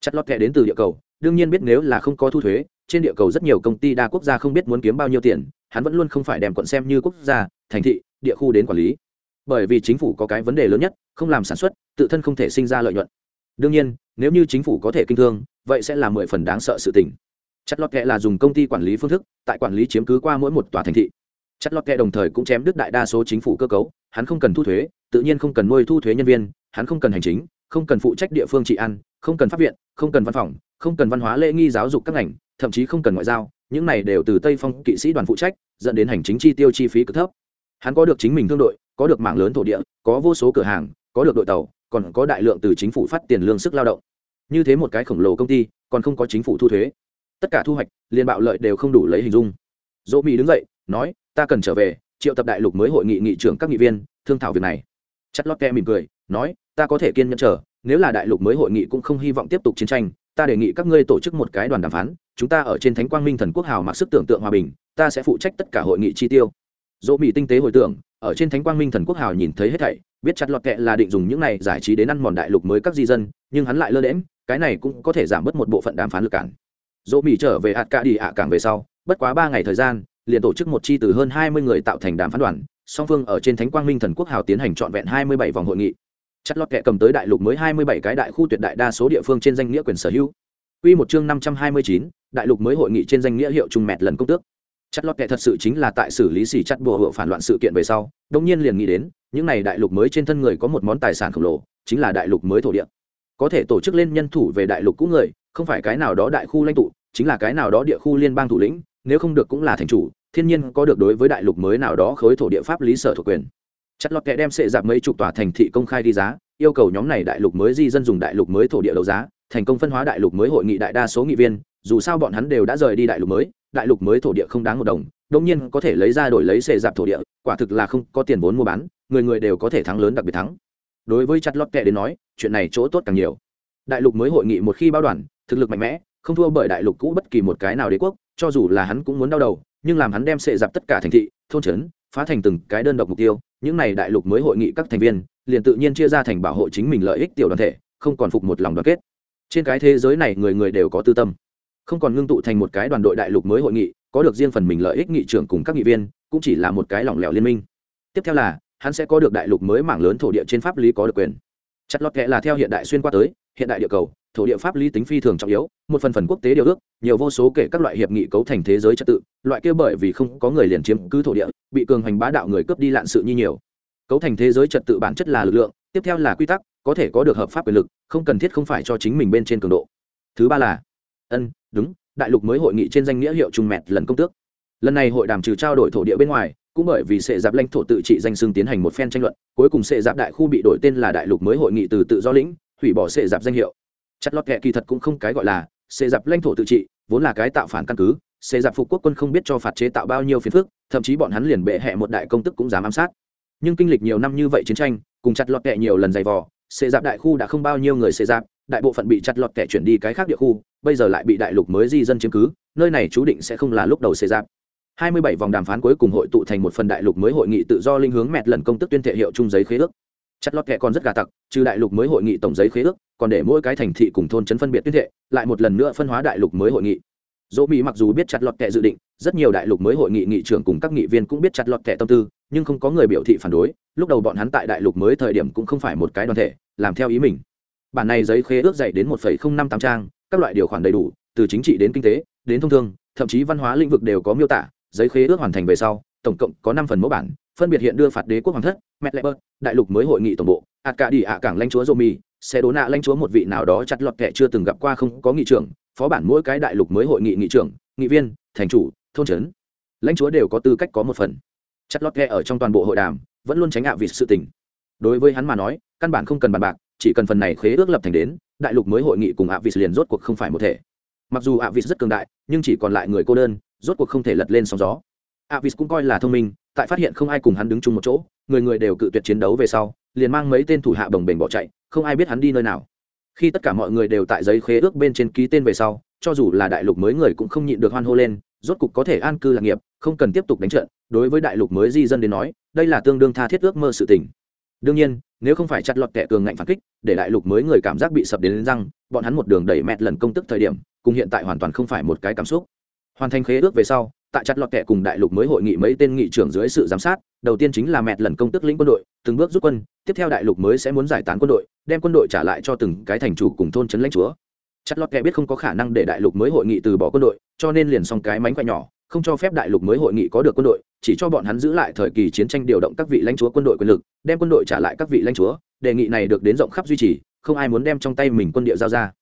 Chặt lọt thẻ đến từ địa cầu, đương nhiên biết nếu là không có thu thuế trên địa cầu rất nhiều công ty đa quốc gia không biết muốn kiếm bao nhiêu tiền, hắn vẫn luôn không phải đem quận xem như quốc gia, thành thị, địa khu đến quản lý. Bởi vì chính phủ có cái vấn đề lớn nhất, không làm sản xuất, tự thân không thể sinh ra lợi nhuận. Đương nhiên, nếu như chính phủ có thể kinh thương, vậy sẽ là mười phần đáng sợ sự tình. Chất lót kệ là dùng công ty quản lý phương thức, tại quản lý chiếm cứ qua mỗi một tòa thành thị. Chất lót kệ đồng thời cũng chém đứt đại đa số chính phủ cơ cấu, hắn không cần thu thuế, tự nhiên không cần nuôi thu thuế nhân viên, hắn không cần hành chính, không cần phụ trách địa phương trị ăn không cần pháp viện, không cần văn phòng, không cần văn hóa lễ nghi giáo dục các ngành thậm chí không cần ngoại giao, những này đều từ tây phong kỵ sĩ đoàn phụ trách, dẫn đến hành chính chi tiêu chi phí cực thấp. Hắn có được chính mình thương đội, có được mạng lớn thổ địa, có vô số cửa hàng, có được đội tàu, còn có đại lượng từ chính phủ phát tiền lương sức lao động. Như thế một cái khổng lồ công ty, còn không có chính phủ thu thuế. Tất cả thu hoạch, liên bạo lợi đều không đủ lấy hình dung. Dỗ mỹ đứng dậy, nói, ta cần trở về, triệu tập đại lục mới hội nghị nghị trưởng các nghị viên, thương thảo việc này. Chất lót ke mỉm cười, nói, ta có thể kiên nhẫn chờ, nếu là đại lục mới hội nghị cũng không hy vọng tiếp tục chiến tranh, ta đề nghị các ngươi tổ chức một cái đoàn đàm phán chúng ta ở trên thánh quang minh thần quốc hào mặc sức tưởng tượng hòa bình ta sẽ phụ trách tất cả hội nghị chi tiêu. Dỗ mỹ tinh tế hồi tưởng ở trên thánh quang minh thần quốc hào nhìn thấy hết thảy biết chặt lọt kệ là định dùng những này giải trí đến ăn mòn đại lục mới các di dân nhưng hắn lại lơ đễm cái này cũng có thể giảm bớt một bộ phận đàm phán lực cản. Dỗ mỹ trở về hạt cả đi ạ cảng về sau bất quá ba ngày thời gian liền tổ chức một chi từ hơn hai mươi người tạo thành đàm phán đoàn song phương ở trên thánh quang minh thần quốc hào tiến hành trọn vẹn hai mươi bảy vòng hội nghị. Chặt lọt kệ cầm tới đại lục mới hai mươi bảy cái đại khu tuyệt đại đa số địa phương trên danh nghĩa quyền sở hữu. Quy một chương năm trăm hai mươi chín, đại lục mới hội nghị trên danh nghĩa hiệu trung mẹt lần công tước. Chất lót kệ thật sự chính là tại xử lý xỉ chặt bùa hộ phản loạn sự kiện về sau, đông nhiên liền nghĩ đến, những này đại lục mới trên thân người có một món tài sản khổng lồ, chính là đại lục mới thổ địa. Có thể tổ chức lên nhân thủ về đại lục cũ người, không phải cái nào đó đại khu lãnh tụ, chính là cái nào đó địa khu liên bang thủ lĩnh, nếu không được cũng là thành chủ, thiên nhiên có được đối với đại lục mới nào đó khối thổ địa pháp lý sở thuộc quyền. Chất lót kệ đem sệ dạp mấy chục tòa thành thị công khai đi giá, yêu cầu nhóm này đại lục mới di dân dùng đại lục mới thổ địa đấu giá, thành công phân hóa đại lục mới hội nghị đại đa số nghị viên dù sao bọn hắn đều đã rời đi đại lục mới, đại lục mới thổ địa không đáng một đồng đông nhiên có thể lấy ra đổi lấy xệ dạp thổ địa, quả thực là không có tiền vốn mua bán, người người đều có thể thắng lớn đặc biệt thắng. Đối với chặt lót kệ đến nói, chuyện này chỗ tốt càng nhiều. Đại lục mới hội nghị một khi bao đoàn, thực lực mạnh mẽ, không thua bởi đại lục cũ bất kỳ một cái nào đế quốc, cho dù là hắn cũng muốn đau đầu, nhưng làm hắn đem xệ dạp tất cả thành thị, thôn trấn, phá thành từng cái đơn độc mục tiêu, những này đại lục mới hội nghị các thành viên, liền tự nhiên chia ra thành bảo hộ chính mình lợi ích tiểu đoàn thể, không còn phục một lòng đoàn kết. Trên cái thế giới này người người đều có tư tâm không còn ngưng tụ thành một cái đoàn đội đại lục mới hội nghị, có được riêng phần mình lợi ích nghị trưởng cùng các nghị viên, cũng chỉ là một cái lỏng lẻo liên minh. Tiếp theo là, hắn sẽ có được đại lục mới mảng lớn thổ địa trên pháp lý có được quyền. Chặt lọt kệ là theo hiện đại xuyên qua tới, hiện đại địa cầu, thổ địa pháp lý tính phi thường trọng yếu, một phần phần quốc tế điều ước, nhiều vô số kể các loại hiệp nghị cấu thành thế giới trật tự, loại kia bởi vì không có người liền chiếm cứ thổ địa, bị cường hành bá đạo người cướp đi lạn sự như nhiều. Cấu thành thế giới trật tự bản chất là lực lượng, tiếp theo là quy tắc, có thể có được hợp pháp quyền lực, không cần thiết không phải cho chính mình bên trên cường độ. Thứ ba là, ân đúng, đại lục mới hội nghị trên danh nghĩa hiệu trung mẹt lần công tước. Lần này hội đàm trừ trao đổi thổ địa bên ngoài, cũng bởi vì sệ giáp lãnh thổ tự trị danh xưng tiến hành một phen tranh luận, cuối cùng sệ giáp đại khu bị đổi tên là đại lục mới hội nghị từ tự do lĩnh, hủy bỏ sệ giáp danh hiệu. Chặt lót kệ kỳ thật cũng không cái gọi là sệ giáp lãnh thổ tự trị, vốn là cái tạo phản căn cứ, sệ giáp phục quốc quân không biết cho phạt chế tạo bao nhiêu phiền phức, thậm chí bọn hắn liền bệ hẹ một đại công tức cũng dám ám sát. Nhưng kinh lịch nhiều năm như vậy chiến tranh, cùng chặt lọt kệ nhiều lần dày vò, sệ giáp đại khu đã không bao nhiêu người sệ giáp đại bộ phận bị chặt lọt kẻ chuyển đi cái khác địa khu, bây giờ lại bị đại lục mới di dân chiếm cứ, nơi này chú định sẽ không là lúc đầu xảy ra 27 vòng đàm phán cuối cùng hội tụ thành một phần đại lục mới hội nghị tự do linh hướng mẹt lần công tức tuyên thệ hiệu chung giấy khế ước. Chặt lọt kẻ còn rất gà tặc, trừ đại lục mới hội nghị tổng giấy khế ước, còn để mỗi cái thành thị cùng thôn trấn phân biệt tuyên thệ, lại một lần nữa phân hóa đại lục mới hội nghị. Dỗ mỹ mặc dù biết chặt lọt kẻ dự định, rất nhiều đại lục mới hội nghị nghị trưởng cùng các nghị viên cũng biết chặt lọt kẻ tâm tư, nhưng không có người biểu thị phản đối, lúc đầu bọn hắn tại đại lục mới thời điểm cũng không phải một cái đoàn thể, làm theo ý mình bản này giấy khế ước dày đến một năm tám trang các loại điều khoản đầy đủ từ chính trị đến kinh tế đến thông thương thậm chí văn hóa lĩnh vực đều có miêu tả. Giấy khế ước hoàn thành về sau tổng cộng có năm phần mẫu bản phân biệt hiện đưa phạt đế quốc hoàng thất mẹt lệ bơ đại lục mới hội nghị tổng bộ ạt cả đi ạ cảng lãnh chúa Romi, xe đố nạ lãnh chúa một vị nào đó chặt lọt kẻ chưa từng gặp qua không có nghị trưởng phó bản mỗi cái đại lục mới hội nghị nghị trưởng nghị viên thành chủ thôn trấn. Lãnh chúa đều có tư cách có một phần. Chặt lọt kẻ ở trong toàn bộ hội đàm vẫn luôn tránh ạ vì sự tình. Đối với hắn mà nói căn bản không cần bàn bạc chỉ cần phần này khế ước lập thành đến, đại lục mới hội nghị cùng ạ vịt liền rốt cuộc không phải một thể. Mặc dù ạ vịt rất cường đại, nhưng chỉ còn lại người cô đơn, rốt cuộc không thể lật lên sóng gió. Ạ vịt cũng coi là thông minh, tại phát hiện không ai cùng hắn đứng chung một chỗ, người người đều cự tuyệt chiến đấu về sau, liền mang mấy tên thủ hạ bồng bềnh bỏ chạy, không ai biết hắn đi nơi nào. Khi tất cả mọi người đều tại giấy khế ước bên trên ký tên về sau, cho dù là đại lục mới người cũng không nhịn được hoan hô lên, rốt cục có thể an cư lạc nghiệp, không cần tiếp tục đánh trận, đối với đại lục mới di dân đến nói, đây là tương đương tha thiết ước mơ sự tình đương nhiên nếu không phải chặt lọt kẻ cường ngạnh phản kích để đại lục mới người cảm giác bị sập đến, đến răng bọn hắn một đường đẩy mẹt lần công tức thời điểm cùng hiện tại hoàn toàn không phải một cái cảm xúc. Hoàn thành khế ước về sau tại chặt lọt kẻ cùng đại lục mới hội nghị mấy tên nghị trưởng dưới sự giám sát đầu tiên chính là mẹt lần công tức lĩnh quân đội từng bước rút quân tiếp theo đại lục mới sẽ muốn giải tán quân đội đem quân đội trả lại cho từng cái thành chủ cùng thôn trấn lãnh chúa. Chặt lọt kẻ biết không có khả năng để đại lục mới hội nghị từ bỏ quân đội cho nên liền xong cái mánh khỏe nhỏ không cho phép đại lục mới hội nghị có được quân đội, chỉ cho bọn hắn giữ lại thời kỳ chiến tranh điều động các vị lãnh chúa quân đội quyền lực, đem quân đội trả lại các vị lãnh chúa, đề nghị này được đến rộng khắp duy trì, không ai muốn đem trong tay mình quân địa giao ra.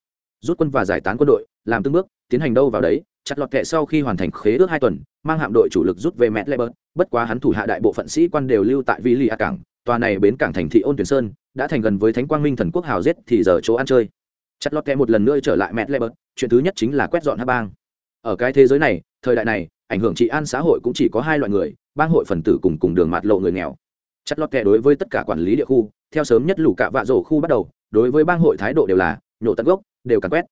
Rút quân và giải tán quân đội, làm từng bước, tiến hành đâu vào đấy, chặt lọt kệ sau khi hoàn thành khế ước hai tuần, mang hạm đội chủ lực rút về mẹ leber bất quá hắn thủ hạ đại bộ phận sĩ quan đều lưu tại vi lì a cảng, tòa này bến cảng thành thị ôn tuyển sơn, đã thành gần với thánh quang minh thần quốc hào giết thì giờ chỗ ăn chơi. Chặt lọt kệ một lần nữa trở lại mẹ leber chuyện thứ nhất chính là quét dọn hát bang. Ở cái thế giới này thời đại này, ảnh hưởng trị an xã hội cũng chỉ có hai loại người, bang hội phần tử cùng cùng đường mạt lộ người nghèo. Chặt lót kẻ đối với tất cả quản lý địa khu, theo sớm nhất lũ cạ vạ rổ khu bắt đầu, đối với bang hội thái độ đều là, nhổ tận gốc, đều càn quét.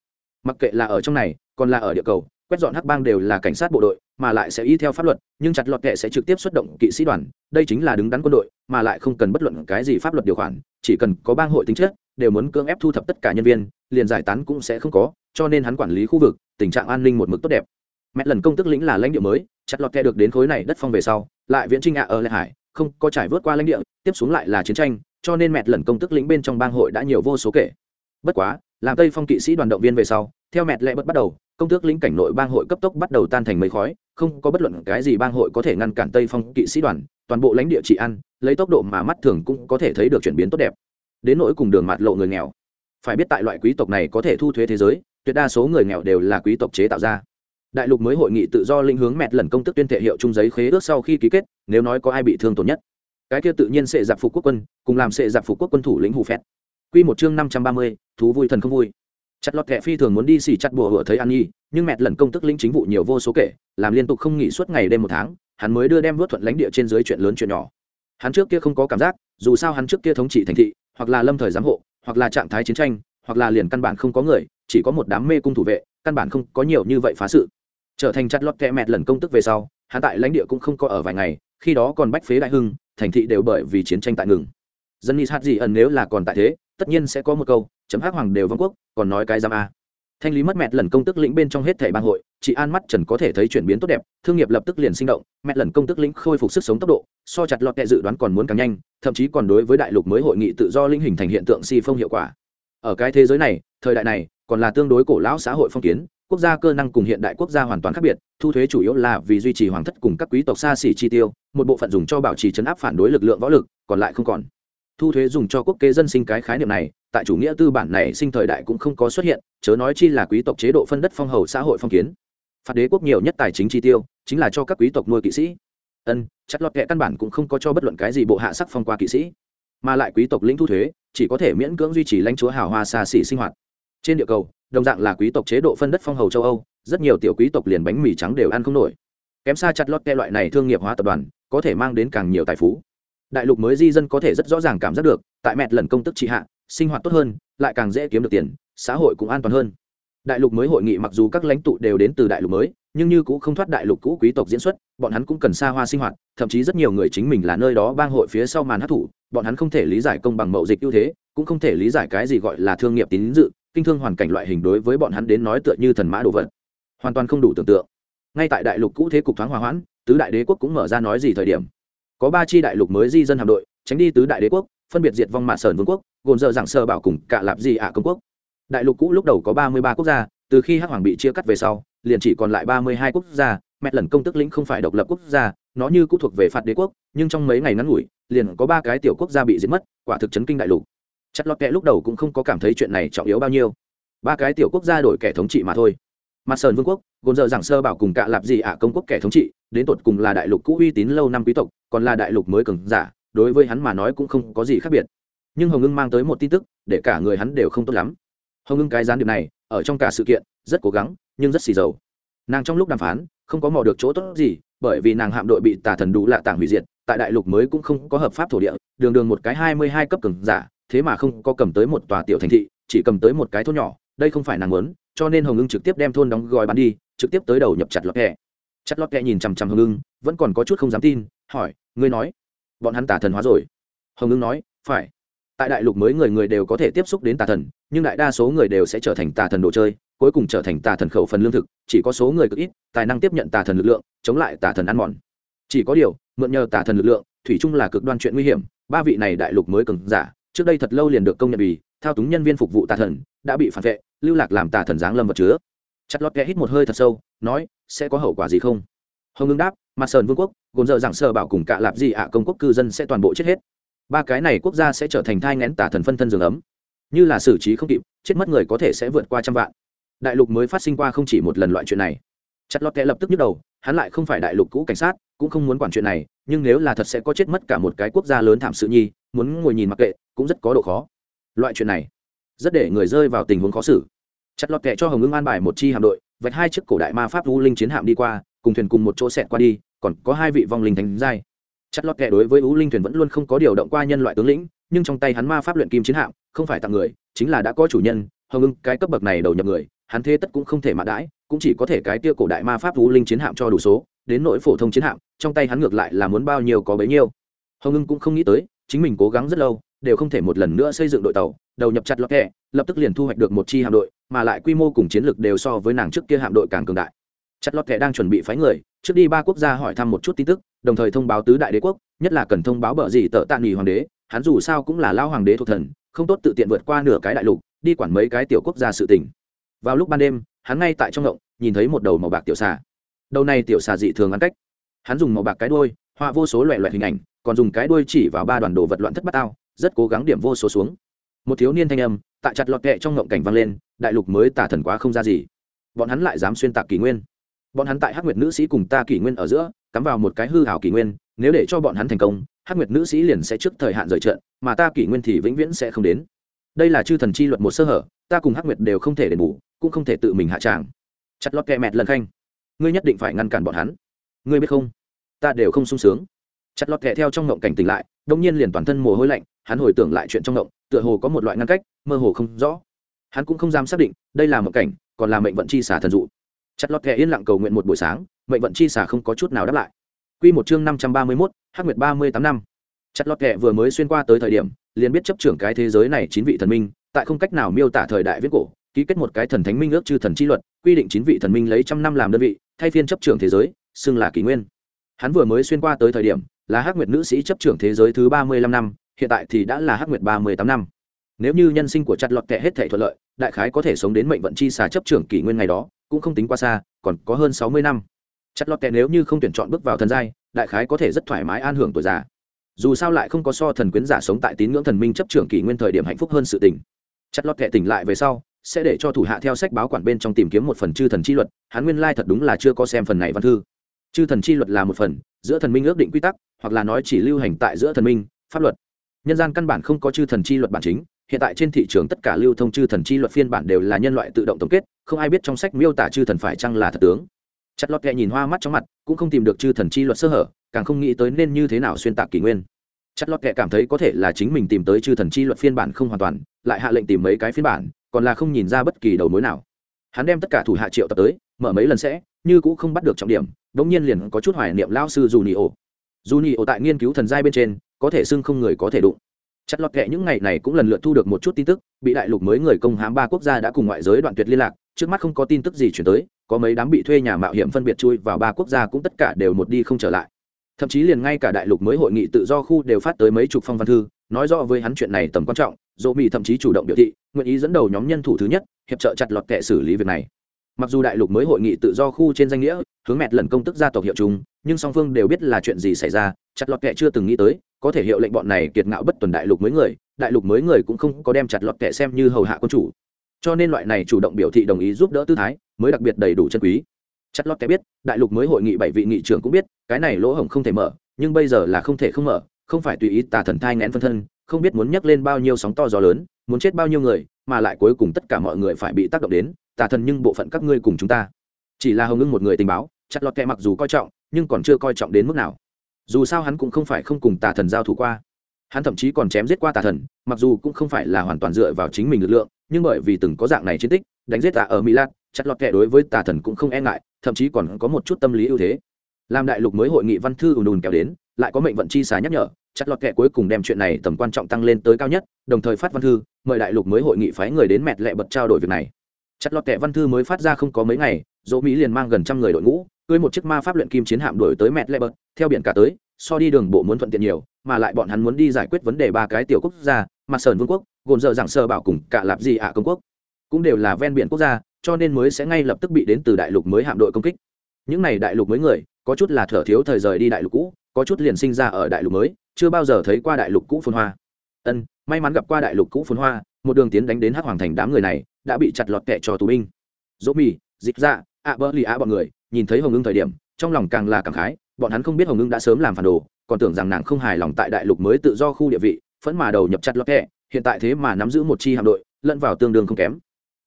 Mặc kệ là ở trong này, còn là ở địa cầu, quét dọn hắc bang đều là cảnh sát bộ đội, mà lại sẽ y theo pháp luật, nhưng chặt lọt kệ sẽ trực tiếp xuất động kỵ sĩ đoàn, đây chính là đứng đắn quân đội, mà lại không cần bất luận cái gì pháp luật điều khoản, chỉ cần có bang hội tính chất, đều muốn cưỡng ép thu thập tất cả nhân viên, liền giải tán cũng sẽ không có, cho nên hắn quản lý khu vực, tình trạng an ninh một mực tốt đẹp mẹ lần công tức lĩnh là lãnh địa mới, chặt lọt kẹ được đến khối này đất phong về sau, lại viễn trinh ạ ở lệ hải, không có trải vượt qua lãnh địa, tiếp xuống lại là chiến tranh, cho nên mẹ lần công tức lĩnh bên trong bang hội đã nhiều vô số kể. Bất quá, làm tây phong kỵ sĩ đoàn động viên về sau, theo mẹ lệ bất bắt đầu, công tước lĩnh cảnh nội bang hội cấp tốc bắt đầu tan thành mấy khói, không có bất luận cái gì bang hội có thể ngăn cản tây phong kỵ sĩ đoàn, toàn bộ lãnh địa trị ăn lấy tốc độ mà mắt thường cũng có thể thấy được chuyển biến tốt đẹp. Đến nỗi cùng đường mạt lộ người nghèo. Phải biết tại loại quý tộc này có thể thu thuế thế giới, tuyệt đa số người nghèo đều là quý tộc chế tạo ra đại lục mới hội nghị tự do linh hướng mẹt lần công tức tuyên thể hiệu chung giấy khế ước sau khi ký kết, nếu nói có ai bị thương tổn nhất. Cái kia tự nhiên sẽ giặc phục quốc quân, cùng làm sẽ giặc phục quốc quân thủ lĩnh hù phét quy một chương năm trăm ba mươi, thú vui thần không vui. Chặt lọt kẹ phi thường muốn đi xì chặt bùa hựa thấy an nhi nhưng mẹt lần công tức lĩnh chính vụ nhiều vô số kể, làm liên tục không nghỉ suốt ngày đêm một tháng, hắn mới đưa đem vớt thuận lãnh địa trên dưới chuyện lớn chuyện nhỏ. Hắn trước kia không có cảm giác, dù sao hắn trước kia thống trị thành thị, hoặc là lâm thời giám hộ, hoặc là trạng thái chiến tranh, hoặc là liền căn bản không có người, chỉ có một đám mê cung thủ vệ, căn bản không có nhiều như vậy phá sự trở thành chặt lọt kẹ mẹt lần công tức về sau hạ tại lãnh địa cũng không có ở vài ngày, khi đó còn bách phế đại hưng, thành thị đều bởi vì chiến tranh tại ngừng. Dân nis hát gì ẩn nếu là còn tại thế, tất nhiên sẽ có một câu, chấm hát hoàng đều vong quốc, còn nói cái giam a. Thanh lý mất mẹt lần công tức lĩnh bên trong hết thẻ bang hội, chị an mắt trần có thể thấy chuyển biến tốt đẹp, thương nghiệp lập tức liền sinh động, mẹt lần công tức lĩnh khôi phục sức sống tốc độ, so chặt lọt kẹ dự đoán còn muốn càng nhanh, thậm chí còn đối với đại lục mới hội nghị tự do linh hình thành hiện tượng si phong hiệu quả. Ở cái thế giới này, thời đại này, còn là tương đối cổ lão xã hội phong kiến quốc gia cơ năng cùng hiện đại quốc gia hoàn toàn khác biệt, thu thuế chủ yếu là vì duy trì hoàng thất cùng các quý tộc xa xỉ chi tiêu, một bộ phận dùng cho bảo trì chấn áp phản đối lực lượng võ lực, còn lại không còn. Thu thuế dùng cho quốc kế dân sinh cái khái niệm này, tại chủ nghĩa tư bản này sinh thời đại cũng không có xuất hiện, chớ nói chi là quý tộc chế độ phân đất phong hầu xã hội phong kiến. Phạt đế quốc nhiều nhất tài chính chi tiêu, chính là cho các quý tộc nuôi kỵ sĩ. Ân chất lọt kệ căn bản cũng không có cho bất luận cái gì bộ hạ sắc phong qua kỵ sĩ. Mà lại quý tộc lĩnh thu thuế, chỉ có thể miễn cưỡng duy trì lãnh chúa hào hoa xa xỉ sinh hoạt. Trên địa cầu đồng dạng là quý tộc chế độ phân đất phong hầu châu âu, rất nhiều tiểu quý tộc liền bánh mì trắng đều ăn không nổi. Kém xa chặt lọt kệ loại này thương nghiệp hóa tập đoàn, có thể mang đến càng nhiều tài phú. Đại lục mới di dân có thể rất rõ ràng cảm giác được, tại mẹt lần công tức trị hạ, sinh hoạt tốt hơn, lại càng dễ kiếm được tiền, xã hội cũng an toàn hơn. Đại lục mới hội nghị mặc dù các lãnh tụ đều đến từ đại lục mới, nhưng như cũng không thoát đại lục cũ quý tộc diễn xuất, bọn hắn cũng cần xa hoa sinh hoạt, thậm chí rất nhiều người chính mình là nơi đó bang hội phía sau màn hát thủ, bọn hắn không thể lý giải công bằng mậu dịch ưu thế, cũng không thể lý giải cái gì gọi là thương nghiệp tín dự kinh thương hoàn cảnh loại hình đối với bọn hắn đến nói tựa như thần mã đồ vật. Hoàn toàn không đủ tưởng tượng. Ngay tại đại lục cũ thế cục thoáng hòa hoãn, tứ đại đế quốc cũng mở ra nói gì thời điểm. Có ba chi đại lục mới di dân hạm đội, tránh đi tứ đại đế quốc, phân biệt diệt vong mạ sơn vương quốc, gồm dơ giảng sơ bảo cùng cả lạp di ạ công quốc. Đại lục cũ lúc đầu có ba mươi ba quốc gia, từ khi hắc hoàng bị chia cắt về sau, liền chỉ còn lại ba mươi hai quốc gia, mẹ lần công tức lĩnh không phải độc lập quốc gia, nó như cũng thuộc về phạt đế quốc, nhưng trong mấy ngày ngắn ngủi, liền có ba cái tiểu quốc gia bị diệt mất, quả thực chấn kinh đại lục chất lót kẽ lúc đầu cũng không có cảm thấy chuyện này trọng yếu bao nhiêu. Ba cái tiểu quốc gia đổi kẻ thống trị mà thôi. Mặt sơn vương quốc, gồm giờ giảng sơ bảo cùng cạ lạp gì ạ công quốc kẻ thống trị, đến tột cùng là đại lục cũ uy tín lâu năm quý tộc, còn là đại lục mới cường giả, đối với hắn mà nói cũng không có gì khác biệt. Nhưng hồng ngưng mang tới một tin tức, để cả người hắn đều không tốt lắm. Hồng ngưng cái gián điệp này, ở trong cả sự kiện, rất cố gắng, nhưng rất xì dầu. Nàng trong lúc đàm phán, không có mò được chỗ tốt gì, bởi vì nàng hạm đội bị tà thần đủ lạ tảng hủy diệt, tại đại lục mới cũng không có hợp pháp thổ địa, đường đường một cái hai mươi hai cấp cường giả thế mà không có cầm tới một tòa tiểu thành thị, chỉ cầm tới một cái thôn nhỏ, đây không phải nàng muốn, cho nên hồng ngưng trực tiếp đem thôn đóng gói bán đi, trực tiếp tới đầu nhập chặt lọt kẹ. Chặt lọt kẹ nhìn chằm chằm hồng ngưng vẫn còn có chút không dám tin, hỏi, ngươi nói, bọn hắn tả thần hóa rồi? Hồng ngưng nói, phải. Tại đại lục mới người người đều có thể tiếp xúc đến tà thần, nhưng đại đa số người đều sẽ trở thành tà thần đồ chơi, cuối cùng trở thành tà thần khẩu phần lương thực, chỉ có số người cực ít, tài năng tiếp nhận tà thần lực lượng, chống lại tà thần ăn mòn. Chỉ có điều, mượn nhờ tà thần lực lượng, thủy chung là cực đoan chuyện nguy hiểm, ba vị này đại lục mới cường giả trước đây thật lâu liền được công nhận vì thao túng nhân viên phục vụ tà thần, đã bị phản vệ, lưu lạc làm tà thần giáng lâm vật chứa. Chặt lọt kẽ hít một hơi thật sâu, nói, sẽ có hậu quả gì không? Hồng ngưng đáp mặt sơn vương quốc, gồm dợ giảng sơ bảo cùng cạ lạp gì ạ công quốc cư dân sẽ toàn bộ chết hết. Ba cái này quốc gia sẽ trở thành thai ngén tà thần phân thân giường ấm. Như là xử trí không kịp, chết mất người có thể sẽ vượt qua trăm vạn. Đại lục mới phát sinh qua không chỉ một lần loại chuyện này. Chặt lọt kẽ lập tức nhức đầu, hắn lại không phải đại lục cũ cảnh sát, cũng không muốn quản chuyện này, nhưng nếu là thật sẽ có chết mất cả một cái quốc gia lớn thảm sự nhi, muốn ngồi nhìn mặc kệ cũng rất có độ khó. Loại chuyện này, rất để người rơi vào tình huống khó xử. Chặt lọt kệ cho hồng ngưng an bài một chi hạm đội, vạch hai chiếc cổ đại ma pháp u linh chiến hạm đi qua, cùng thuyền cùng một chỗ xẹt qua đi, còn có hai vị vong linh thánh giai. Chặt lọt kệ đối với u linh thuyền vẫn luôn không có điều động qua nhân loại tướng lĩnh, nhưng trong tay hắn ma pháp luyện kim chiến hạm, không phải tặng người, chính là đã có chủ nhân, hồng ngưng, cái cấp bậc này đầu nhập người, hắn thế tất cũng không thể mã đãi, cũng chỉ có thể cái tia cổ đại ma pháp u linh chiến hạm cho đủ số, đến nỗi phổ thông chiến hạm, trong tay hắn ngược lại là muốn bao nhiêu có bấy nhiêu. Hồng ngưng cũng không nghĩ tới, chính mình cố gắng rất lâu đều không thể một lần nữa xây dựng đội tàu, đầu nhập chặt lọt kẹ, lập tức liền thu hoạch được một chi hạm đội, mà lại quy mô cùng chiến lược đều so với nàng trước kia hạm đội càng cường đại. Chặt lọt kẹ đang chuẩn bị phái người, trước đi ba quốc gia hỏi thăm một chút tin tức, đồng thời thông báo tứ đại đế quốc, nhất là cần thông báo bờ gì tợ tạ nghỉ hoàng đế, hắn dù sao cũng là lao hoàng đế thuộc thần, không tốt tự tiện vượt qua nửa cái đại lục, đi quản mấy cái tiểu quốc gia sự tình. Vào lúc ban đêm, hắn ngay tại trong ngộng nhìn thấy một đầu màu bạc tiểu xà. Đầu này tiểu xà dị thường ngắn cách. Hắn dùng màu bạc cái đuôi, họa vô số loẹ loẹt hình ảnh, còn dùng cái đuôi chỉ vào ba đoàn đồ vật loạn thất bát ao rất cố gắng điểm vô số xuống. Một thiếu niên thanh âm, tại chặt lọt kệ trong ngộng cảnh vang lên, đại lục mới tả thần quá không ra gì. Bọn hắn lại dám xuyên tạc kỷ nguyên. Bọn hắn tại hắc nguyệt nữ sĩ cùng ta kỷ nguyên ở giữa, cắm vào một cái hư hảo kỷ nguyên, nếu để cho bọn hắn thành công, hắc nguyệt nữ sĩ liền sẽ trước thời hạn rời trận, mà ta kỷ nguyên thì vĩnh viễn sẽ không đến. Đây là chư thần chi luật một sơ hở, ta cùng hắc nguyệt đều không thể đền bù, cũng không thể tự mình hạ tràng. Chặt lọt kẹ mẹt lần khanh. Ngươi nhất định phải ngăn cản bọn hắn. Ngươi biết không? Ta đều không sung sướng. Chặt lọt kẹ theo trong ngộng cảnh tỉnh lại đông nhiên liền toàn thân mồ hôi lạnh hắn hồi tưởng lại chuyện trong động, tựa hồ có một loại ngăn cách mơ hồ không rõ. Hắn cũng không dám xác định đây là một cảnh còn là mệnh vận chi xả thần dụ. Chặt lọt kẻ yên lặng cầu nguyện một buổi sáng mệnh vận chi xả không có chút nào đáp lại. Q một chương năm trăm ba mươi mốt hắc nguyệt ba mươi tám năm. Chặt lọt kẻ vừa mới xuyên qua tới thời điểm liền biết chấp trưởng cái thế giới này chín vị thần minh tại không cách nào miêu tả thời đại viết cổ ký kết một cái thần thánh minh ước chư thần chi luật quy định chín vị thần minh lấy trăm năm làm đơn vị thay phiên chấp trưởng thế giới xưng là kỷ nguyên. Hắn vừa mới xuyên qua tới thời điểm là hắc nguyệt nữ sĩ chấp trưởng thế giới thứ ba mươi lăm năm, hiện tại thì đã là hắc nguyệt ba mươi tám năm. Nếu như nhân sinh của chặt lọt kệ hết thể thuận lợi, đại khái có thể sống đến mệnh vận chi xà chấp trưởng kỷ nguyên ngày đó, cũng không tính quá xa, còn có hơn sáu mươi năm. Chặt lọt kệ nếu như không tuyển chọn bước vào thần giai, đại khái có thể rất thoải mái an hưởng tuổi già. Dù sao lại không có so thần quyến giả sống tại tín ngưỡng thần minh chấp trưởng kỷ nguyên thời điểm hạnh phúc hơn sự tình. Chặt lọt kệ tỉnh lại về sau, sẽ để cho thủ hạ theo sách báo quản bên trong tìm kiếm một phần chư thần chi luật, hắn nguyên lai thật đúng là chưa có xem phần này văn thư chư thần chi luật là một phần, giữa thần minh ước định quy tắc, hoặc là nói chỉ lưu hành tại giữa thần minh, pháp luật. Nhân gian căn bản không có chư thần chi luật bản chính, hiện tại trên thị trường tất cả lưu thông chư thần chi luật phiên bản đều là nhân loại tự động tổng kết, không ai biết trong sách miêu tả chư thần phải chăng là thật tướng. Chặt lọt kẹ nhìn hoa mắt trong mặt, cũng không tìm được chư thần chi luật sơ hở, càng không nghĩ tới nên như thế nào xuyên tạc kỷ nguyên. Chặt lọt kẹ cảm thấy có thể là chính mình tìm tới chư thần chi luật phiên bản không hoàn toàn, lại hạ lệnh tìm mấy cái phiên bản, còn là không nhìn ra bất kỳ đầu mối nào. Hắn đem tất cả thủ hạ triệu tập tới, mở mấy lần sẽ, như cũng không bắt được trọng điểm đống nhiên liền có chút hoài niệm lao sư dù nhị ổ dù nhị ổ tại nghiên cứu thần giai bên trên, có thể xưng không người có thể đụng. Chặt lọt kệ những ngày này cũng lần lượt thu được một chút tin tức, bị đại lục mới người công hãm ba quốc gia đã cùng ngoại giới đoạn tuyệt liên lạc, trước mắt không có tin tức gì chuyển tới, có mấy đám bị thuê nhà mạo hiểm phân biệt chui vào ba quốc gia cũng tất cả đều một đi không trở lại. Thậm chí liền ngay cả đại lục mới hội nghị tự do khu đều phát tới mấy chục phong văn thư, nói rõ với hắn chuyện này tầm quan trọng, dỗ mỹ thậm chí chủ động biểu thị, nguyện ý dẫn đầu nhóm nhân thủ thứ nhất, hiệp trợ chặt lọt kệ xử lý việc này mặc dù đại lục mới hội nghị tự do khu trên danh nghĩa hướng mẹt lần công tức gia tộc hiệu chúng, nhưng song phương đều biết là chuyện gì xảy ra chặt lọt kệ chưa từng nghĩ tới có thể hiệu lệnh bọn này kiệt ngạo bất tuần đại lục mới người đại lục mới người cũng không có đem chặt lọt kệ xem như hầu hạ quân chủ. Cho nên loại này chủ động biểu thị đồng ý giúp đỡ tư thái mới đặc biệt đầy đủ chân quý. Chặt lọt kệ biết đại lục mới hội nghị bảy vị nghị trưởng cũng biết cái này lỗ hổng không thể mở nhưng bây giờ là không thể không mở không phải tùy ý tà thần thai ngẽn phân thân không biết muốn nhắc lên bao nhiêu sóng to gió lớn muốn chết bao nhiêu người mà lại cuối cùng tất cả mọi người phải bị tác động đến tà thần nhưng bộ phận các ngươi cùng chúng ta. Chỉ là hồng ngưng một người tình báo, chặt lọt kẹ mặc dù coi trọng, nhưng còn chưa coi trọng đến mức nào. Dù sao hắn cũng không phải không cùng tà thần giao thủ qua. Hắn thậm chí còn chém giết qua tà thần, mặc dù cũng không phải là hoàn toàn dựa vào chính mình lực lượng, nhưng bởi vì từng có dạng này chiến tích, đánh giết tà ở milan, chặt lọt kẹ đối với tà thần cũng không e ngại, thậm chí còn có một chút tâm lý ưu thế. Làm đại lục mới hội nghị văn thư ùn ùn kéo đến, lại có mệnh vận chi xá nhắc nhở, chặt lọt kẹ cuối cùng đem chuyện này tầm quan trọng tăng lên tới cao nhất, đồng thời phát văn thư, mời đại lục mới hội nghị phái người đến mẹt lệ bật trao đổi việc này chặt lọt kệ văn thư mới phát ra không có mấy ngày, dỗ mỹ liền mang gần trăm người đội ngũ, cưới một chiếc ma pháp luyện kim chiến hạm đổi tới mẹt lệ bật theo biển cả tới, so đi đường bộ muốn thuận tiện nhiều, mà lại bọn hắn muốn đi giải quyết vấn đề ba cái tiểu quốc gia mặt sơn vương quốc, gồm giờ giảng sơ bảo cùng cả lạp gì ạ công quốc, cũng đều là ven biển quốc gia, cho nên mới sẽ ngay lập tức bị đến từ đại lục mới hạm đội công kích. Những này đại lục mới người, có chút là thở thiếu thời rời đi đại lục cũ, có chút liền sinh ra ở đại lục mới, chưa bao giờ thấy qua đại lục cũ phun hoa. Ân, may mắn gặp qua đại lục cũ phun hoa, một đường tiến đánh đến hắc hoàng thành đám người này đã bị chặt lọt kẻ cho tù binh. Dỗ mì dịch dạ, ạ bỡ lì ạ bọn người nhìn thấy hồng ưng thời điểm trong lòng càng là càng khái bọn hắn không biết hồng ưng đã sớm làm phản đồ còn tưởng rằng nàng không hài lòng tại đại lục mới tự do khu địa vị phẫn mà đầu nhập chặt lọt kẻ hiện tại thế mà nắm giữ một chi hạm đội lẫn vào tương đương không kém.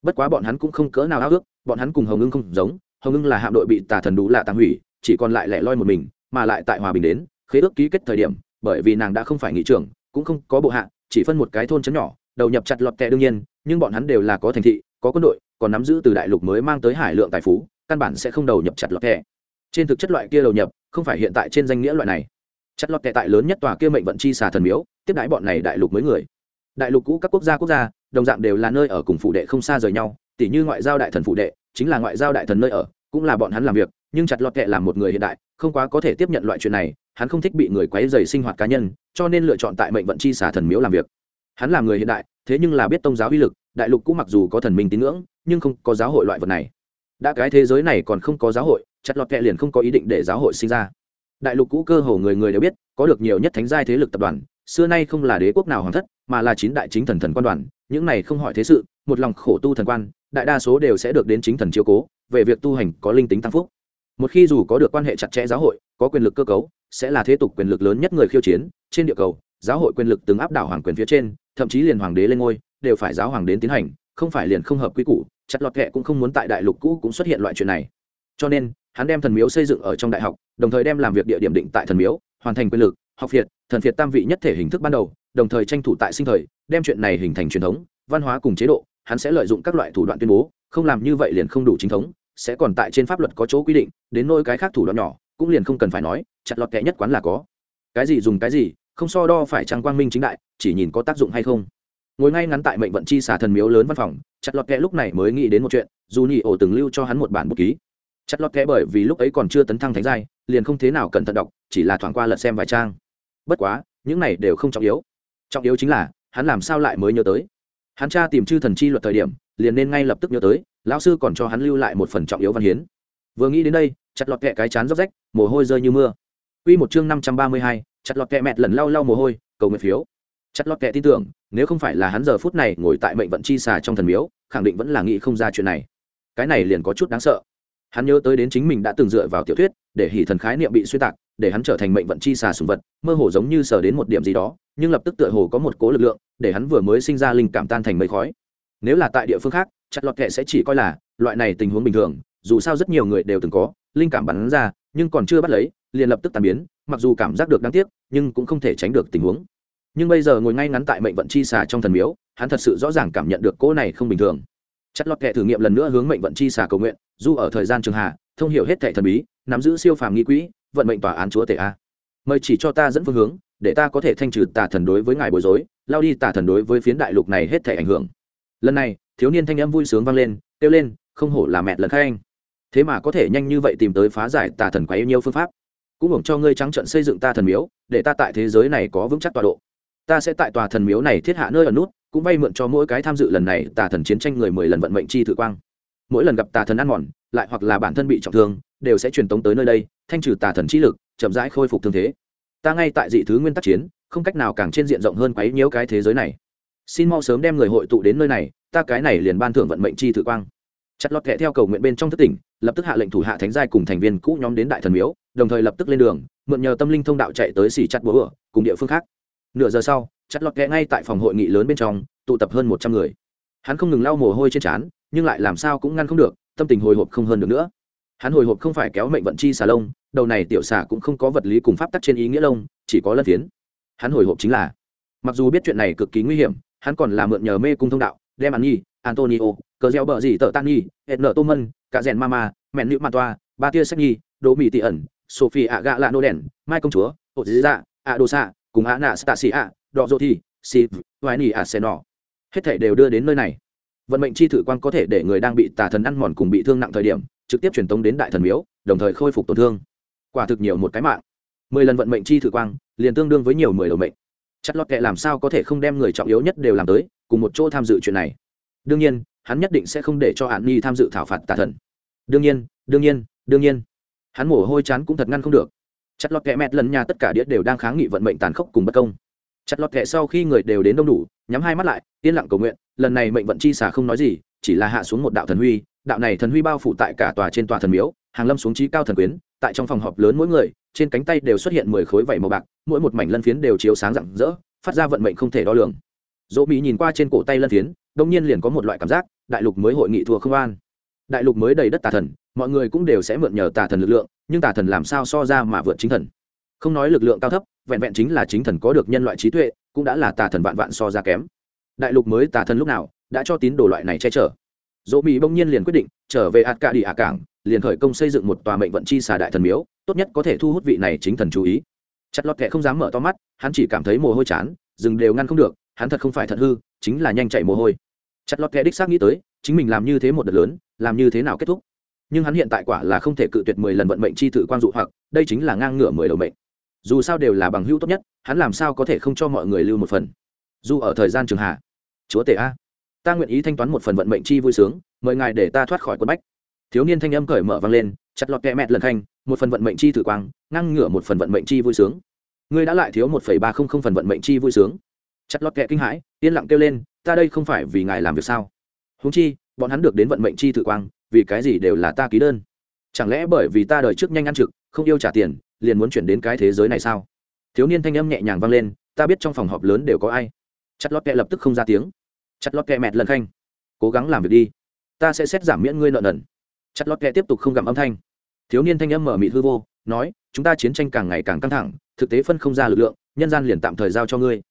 Bất quá bọn hắn cũng không cỡ nào ao ước bọn hắn cùng hồng ưng không giống hồng ưng là hạm đội bị tà thần đủ lạ tàng hủy chỉ còn lại lẻ loi một mình mà lại tại hòa bình đến khế ước ký kết thời điểm bởi vì nàng đã không phải nghị trưởng cũng không có bộ hạ chỉ phân một cái thôn chấn nhỏ đầu nhập chặt lọt kẻ đương nhiên nhưng bọn hắn đều là có thành thị, có quân đội, còn nắm giữ từ đại lục mới mang tới hải lượng tài phú, căn bản sẽ không đầu nhập chặt lọt kẹ. Trên thực chất loại kia đầu nhập, không phải hiện tại trên danh nghĩa loại này. Chặt lọt kẹ tại lớn nhất tòa kia mệnh vận chi xà thần miếu, tiếp đãi bọn này đại lục mới người. Đại lục cũ các quốc gia quốc gia, đồng dạng đều là nơi ở cùng phụ đệ không xa rời nhau, tỉ như ngoại giao đại thần phụ đệ, chính là ngoại giao đại thần nơi ở, cũng là bọn hắn làm việc, nhưng chặt lọt kệ làm một người hiện đại, không quá có thể tiếp nhận loại chuyện này, hắn không thích bị người quấy dày sinh hoạt cá nhân, cho nên lựa chọn tại mệnh vận chi xả thần miếu làm việc hắn là người hiện đại, thế nhưng là biết tôn giáo uy lực, đại lục cũng mặc dù có thần minh tín ngưỡng, nhưng không có giáo hội loại vật này. Đã cái thế giới này còn không có giáo hội, chặt lọt kệ liền không có ý định để giáo hội sinh ra. Đại lục cũ cơ hồ người người đều biết, có được nhiều nhất thánh giai thế lực tập đoàn, xưa nay không là đế quốc nào hoàng thất, mà là chín đại chính thần thần quan đoàn, những này không hỏi thế sự, một lòng khổ tu thần quan, đại đa số đều sẽ được đến chính thần chiếu cố, về việc tu hành có linh tính tăng phúc. Một khi dù có được quan hệ chặt chẽ giáo hội, có quyền lực cơ cấu, sẽ là thế tục quyền lực lớn nhất người khiêu chiến, trên địa cầu giáo hội quyền lực từng áp đảo hoàng quyền phía trên, thậm chí liền hoàng đế lên ngôi, đều phải giáo hoàng đến tiến hành, không phải liền không hợp quy củ, chặt lọt kệ cũng không muốn tại đại lục cũ cũng xuất hiện loại chuyện này. Cho nên, hắn đem thần miếu xây dựng ở trong đại học, đồng thời đem làm việc địa điểm định tại thần miếu, hoàn thành quyền lực, học việt, thần việt tam vị nhất thể hình thức ban đầu, đồng thời tranh thủ tại sinh thời, đem chuyện này hình thành truyền thống, văn hóa cùng chế độ, hắn sẽ lợi dụng các loại thủ đoạn tuyên bố, không làm như vậy liền không đủ chính thống, sẽ còn tại trên pháp luật có chỗ quy định, đến nôi cái khác thủ đoạn nhỏ, cũng liền không cần phải nói, chặt lọt kệ nhất quán là có. Cái gì dùng cái gì không so đo phải trăng quang minh chính đại chỉ nhìn có tác dụng hay không. Ngồi ngay ngắn tại mệnh vận chi xà thần miếu lớn văn phòng chặt lọt kẽ lúc này mới nghĩ đến một chuyện dù nhị ổ từng lưu cho hắn một bản bút ký. Chặt lọt kẽ bởi vì lúc ấy còn chưa tấn thăng thánh giai liền không thế nào cẩn thận đọc chỉ là thoảng qua lật xem vài trang. Bất quá những này đều không trọng yếu. Trọng yếu chính là hắn làm sao lại mới nhớ tới? Hắn tra tìm chư thần chi luật thời điểm liền nên ngay lập tức nhớ tới lão sư còn cho hắn lưu lại một phần trọng yếu văn hiến. Vừa nghĩ đến đây chặt lọt kẹ cái chán róc rách mồ hôi rơi như mưa. Quy một chương năm trăm ba mươi hai, chặt lọt kẹ mẹt lần lau lau mồ hôi, cầu nguyện phiếu. Chặt lọt kẹ tin tưởng, nếu không phải là hắn giờ phút này ngồi tại mệnh vận chi xà trong thần miếu, khẳng định vẫn là nghĩ không ra chuyện này. Cái này liền có chút đáng sợ. Hắn nhớ tới đến chính mình đã từng dựa vào tiểu thuyết, để hỉ thần khái niệm bị suy tạc, để hắn trở thành mệnh vận chi xà sùng vật, mơ hồ giống như sờ đến một điểm gì đó, nhưng lập tức tựa hồ có một cố lực lượng, để hắn vừa mới sinh ra linh cảm tan thành mây khói. Nếu là tại địa phương khác, chặt lọt kệ sẽ chỉ coi là, loại này tình huống bình thường, dù sao rất nhiều người đều từng có, linh cảm bắn ra, nhưng còn chưa bắt lấy liền lập tức tàn biến, mặc dù cảm giác được đáng tiếc, nhưng cũng không thể tránh được tình huống. Nhưng bây giờ ngồi ngay ngắn tại mệnh vận chi xà trong thần miếu, hắn thật sự rõ ràng cảm nhận được cỗ này không bình thường. Chất lọt kệ thử nghiệm lần nữa hướng mệnh vận chi xà cầu nguyện, dù ở thời gian trường hà thông hiểu hết thảy thần bí, nắm giữ siêu phàm nghi quỹ, vận mệnh tòa án chúa tể a. Mời chỉ cho ta dẫn phương hướng, để ta có thể thanh trừ tà thần đối với ngài bối rối, lao đi tà thần đối với phiến đại lục này hết thể ảnh hưởng. Lần này, thiếu niên thanh âm vui sướng vang lên, kêu lên, không hổ là mẹ lần khai anh. Thế mà có thể nhanh như vậy tìm tới phá giải tà thần quá yêu nhiều phương pháp cũng hưởng cho ngươi trắng trận xây dựng ta thần miếu, để ta tại thế giới này có vững chắc tọa độ. Ta sẽ tại tòa thần miếu này thiết hạ nơi ở nút, cũng vay mượn cho mỗi cái tham dự lần này tà thần chiến tranh người mười lần vận mệnh chi thử quang. Mỗi lần gặp tà thần ăn mòn, lại hoặc là bản thân bị trọng thương, đều sẽ truyền tống tới nơi đây, thanh trừ tà thần chi lực, chậm rãi khôi phục thương thế. Ta ngay tại dị thứ nguyên tắc chiến, không cách nào càng trên diện rộng hơn quấy nhiễu cái thế giới này. Xin mau sớm đem người hội tụ đến nơi này, ta cái này liền ban thưởng vận mệnh chi thử quang. Chặt lọt kệ theo cầu nguyện bên trong thất tỉnh, lập tức hạ lệnh thủ hạ thánh giai cùng thành viên cũ nhóm đến đại thần miếu đồng thời lập tức lên đường, mượn nhờ tâm linh thông đạo chạy tới xỉ chặt búa cùng địa phương khác. Nửa giờ sau, chặt lọt kẽ ngay tại phòng hội nghị lớn bên trong, tụ tập hơn một trăm người. Hắn không ngừng lau mồ hôi trên trán, nhưng lại làm sao cũng ngăn không được, tâm tình hồi hộp không hơn được nữa. Hắn hồi hộp không phải kéo mệnh vận chi xà lông, đầu này tiểu xà cũng không có vật lý cùng pháp tắc trên ý nghĩa lông, chỉ có lân phiến. Hắn hồi hộp chính là, mặc dù biết chuyện này cực kỳ nguy hiểm, hắn còn là mượn nhờ mê cung thông đạo, đem ăn nhi antonio, cờ gieo bờ gì tờ tan nhi hẹn nợ tô mân cả rèn mama mẹn nữ màn toa ba tia sách nhi, đỗ mỹ tị ẩn sophie ạ gạ lạ nô đèn, mai công chúa hộ dĩ dạ ạ đồ xạ, cùng ạ nạ stasi ạ, đọ dô thi si vài nỉ ạ xe nọ hết thể đều đưa đến nơi này. Vận mệnh chi thử quan có thể để người đang bị tà thần ăn mòn cùng bị thương nặng thời điểm, trực tiếp truyền tống đến đại thần miếu, đồng thời khôi phục tổn thương. Quả thực nhiều một cái mạng. Mười lần vận mệnh chi thử quang, liền tương đương với nhiều mười đầu mệnh. Chất lót kệ làm sao có thể không đem người trọng yếu nhất đều làm tới, cùng một chỗ tham dự chuyện này. Đương nhiên, hắn nhất định sẽ không để cho hạn nhi tham dự thảo phạt tà thần. Đương nhiên đương nhiên đương nhiên hắn mổ hôi chán cũng thật ngăn không được. Chặt lọt kệ mẹt lần nhà tất cả đĩa đều đang kháng nghị vận mệnh tàn khốc cùng bất công. Chặt lọt kệ sau khi người đều đến đông đủ, nhắm hai mắt lại, yên lặng cầu nguyện, lần này mệnh vận chi xả không nói gì, chỉ là hạ xuống một đạo thần huy. Đạo này thần huy bao phủ tại cả tòa trên tòa thần miếu, hàng lâm xuống trí cao thần quyến, tại trong phòng họp lớn mỗi người, trên cánh tay đều xuất hiện mười khối vảy màu bạc, mỗi một mảnh lân phiến đều chiếu sáng rạng rỡ, phát ra vận mệnh không thể đo lường. Dỗ mỹ nhìn qua trên cổ tay lân phiến, đông nhiên liền có một loại cảm giác, đại lục mới hội nghị thua không an. Đại lục mới đầy đất tà thần mọi người cũng đều sẽ mượn nhờ tà thần lực lượng, nhưng tà thần làm sao so ra mà vượt chính thần? Không nói lực lượng cao thấp, vẹn vẹn chính là chính thần có được nhân loại trí tuệ, cũng đã là tà thần vạn vạn so ra kém. Đại lục mới tà thần lúc nào đã cho tín đồ loại này che chở? Dỗ mỹ bỗng nhiên liền quyết định trở về ạt cả đi ả cảng, liền khởi công xây dựng một tòa mệnh vận chi xà đại thần miếu, tốt nhất có thể thu hút vị này chính thần chú ý. Chặt lọt kệ không dám mở to mắt, hắn chỉ cảm thấy mồ hôi chán, rừng đều ngăn không được, hắn thật không phải thật hư, chính là nhanh chạy mồ hôi. Chặt lọt kệ đích xác nghĩ tới, chính mình làm như thế một đợt lớn, làm như thế nào kết thúc? Nhưng hắn hiện tại quả là không thể cự tuyệt mười lần vận mệnh chi thử quan dụ hoặc, đây chính là ngang ngửa mười đầu mệnh. Dù sao đều là bằng hữu tốt nhất, hắn làm sao có thể không cho mọi người lưu một phần? Dù ở thời gian trường hạ, chúa tể a, ta nguyện ý thanh toán một phần vận mệnh chi vui sướng, mời ngài để ta thoát khỏi quân bách. Thiếu niên thanh âm cởi mở vang lên, chặt lọt kẹ mẹt lần thanh một phần vận mệnh chi tử quang ngăn ngửa một phần vận mệnh chi vui sướng. Ngươi đã lại thiếu một phẩy ba không không phần vận mệnh chi vui sướng. Chặt lọt kẹ kinh hãi, yên lặng kêu lên, ta đây không phải vì ngài làm việc sao? Húng chi, bọn hắn được đến vận mệnh chi tử quang vì cái gì đều là ta ký đơn? Chẳng lẽ bởi vì ta đời trước nhanh ăn trực, không yêu trả tiền, liền muốn chuyển đến cái thế giới này sao? Thiếu niên thanh âm nhẹ nhàng vang lên, ta biết trong phòng họp lớn đều có ai. Chặt lót kẹ lập tức không ra tiếng. Chặt lót kẹ mẹt lần khanh. Cố gắng làm việc đi. Ta sẽ xét giảm miễn ngươi nợ nần. Chặt lót kẹ tiếp tục không gặm âm thanh. Thiếu niên thanh âm mở mịt hư vô, nói, chúng ta chiến tranh càng ngày càng căng thẳng, thực tế phân không ra lực lượng, nhân gian liền tạm thời giao cho ngươi.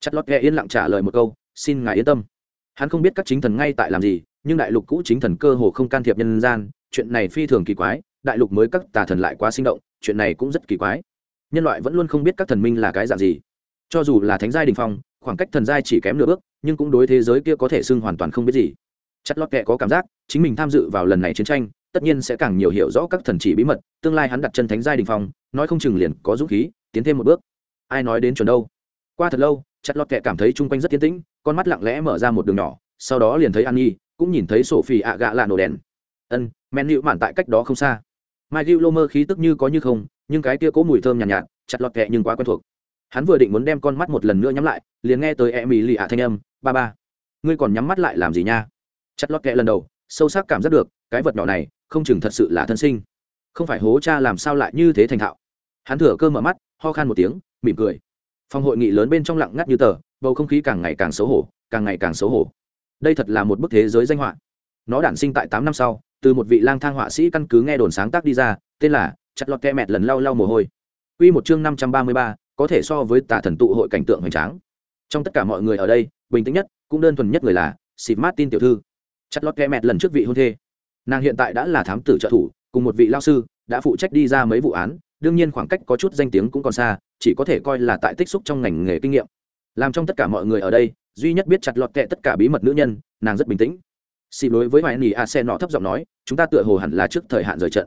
Chặt lót kẹ yên lặng trả lời một câu, xin ngài yên tâm. Hắn không biết các chính thần ngay tại làm gì nhưng đại lục cũ chính thần cơ hồ không can thiệp nhân gian, chuyện này phi thường kỳ quái, đại lục mới các tà thần lại quá sinh động, chuyện này cũng rất kỳ quái. Nhân loại vẫn luôn không biết các thần minh là cái dạng gì. Cho dù là thánh giai đình phong, khoảng cách thần giai chỉ kém nửa bước, nhưng cũng đối thế giới kia có thể xưng hoàn toàn không biết gì. Chất lót kệ có cảm giác, chính mình tham dự vào lần này chiến tranh, tất nhiên sẽ càng nhiều hiểu rõ các thần chỉ bí mật, tương lai hắn đặt chân thánh giai đình phong, nói không chừng liền có dũng khí, tiến thêm một bước. Ai nói đến chuẩn đâu? Qua thật lâu chất lót kệ cảm thấy chung quanh rất tiến tĩnh, con mắt lặng lẽ mở ra một đường nhỏ, sau đó liền thấy an nhi cũng nhìn thấy sổ phì ạ gạ lạ nổ đèn. Ân men nịu mạn tại cách đó không xa. Mai gil lô mơ khí tức như có như không nhưng cái kia cố mùi thơm nhàn nhạt, nhạt chặt lọt kẹ nhưng quá quen thuộc. Hắn vừa định muốn đem con mắt một lần nữa nhắm lại liền nghe tới e mỹ lì ạ thanh âm ba ba ngươi còn nhắm mắt lại làm gì nha? Chặt lọt kẹ lần đầu sâu sắc cảm giác được cái vật nhỏ này không chừng thật sự là thân sinh. Không phải hố cha làm sao lại như thế thành thạo. Hắn thừa cơ mở mắt ho khan một tiếng mỉm cười. Phòng hội nghị lớn bên trong lặng ngắt như tờ bầu không khí càng ngày càng xấu hổ càng ngày càng xấu hổ đây thật là một bức thế giới danh họa nó đản sinh tại tám năm sau từ một vị lang thang họa sĩ căn cứ nghe đồn sáng tác đi ra tên là chặt lọt ke mẹt lần lau lau mồ hôi Quy một chương năm trăm ba mươi ba, có thể so với tà thần tụ hội cảnh tượng hoành tráng. Trong tất cả mọi người ở đây, bình tĩnh nhất, cũng đơn thuần nhất người là Sịp Martin tiểu thư. Chặt lọt ke mẹt lần trước vị hôn thê. Nàng hiện tại đã là thám tử trợ thủ, cùng một vị lao sư đã phụ trách đi ra mấy vụ án đương nhiên khoảng cách có chút danh tiếng cũng còn xa chỉ có thể coi là tại tích xúc trong ngành nghề kinh nghiệm làm trong tất cả mọi người ở đây duy nhất biết chặt lọt kệ tất cả bí mật nữ nhân, nàng rất bình tĩnh. Xì đối với hoài nỉ a xe nọ thấp giọng nói, chúng ta tựa hồ hẳn là trước thời hạn rời trận.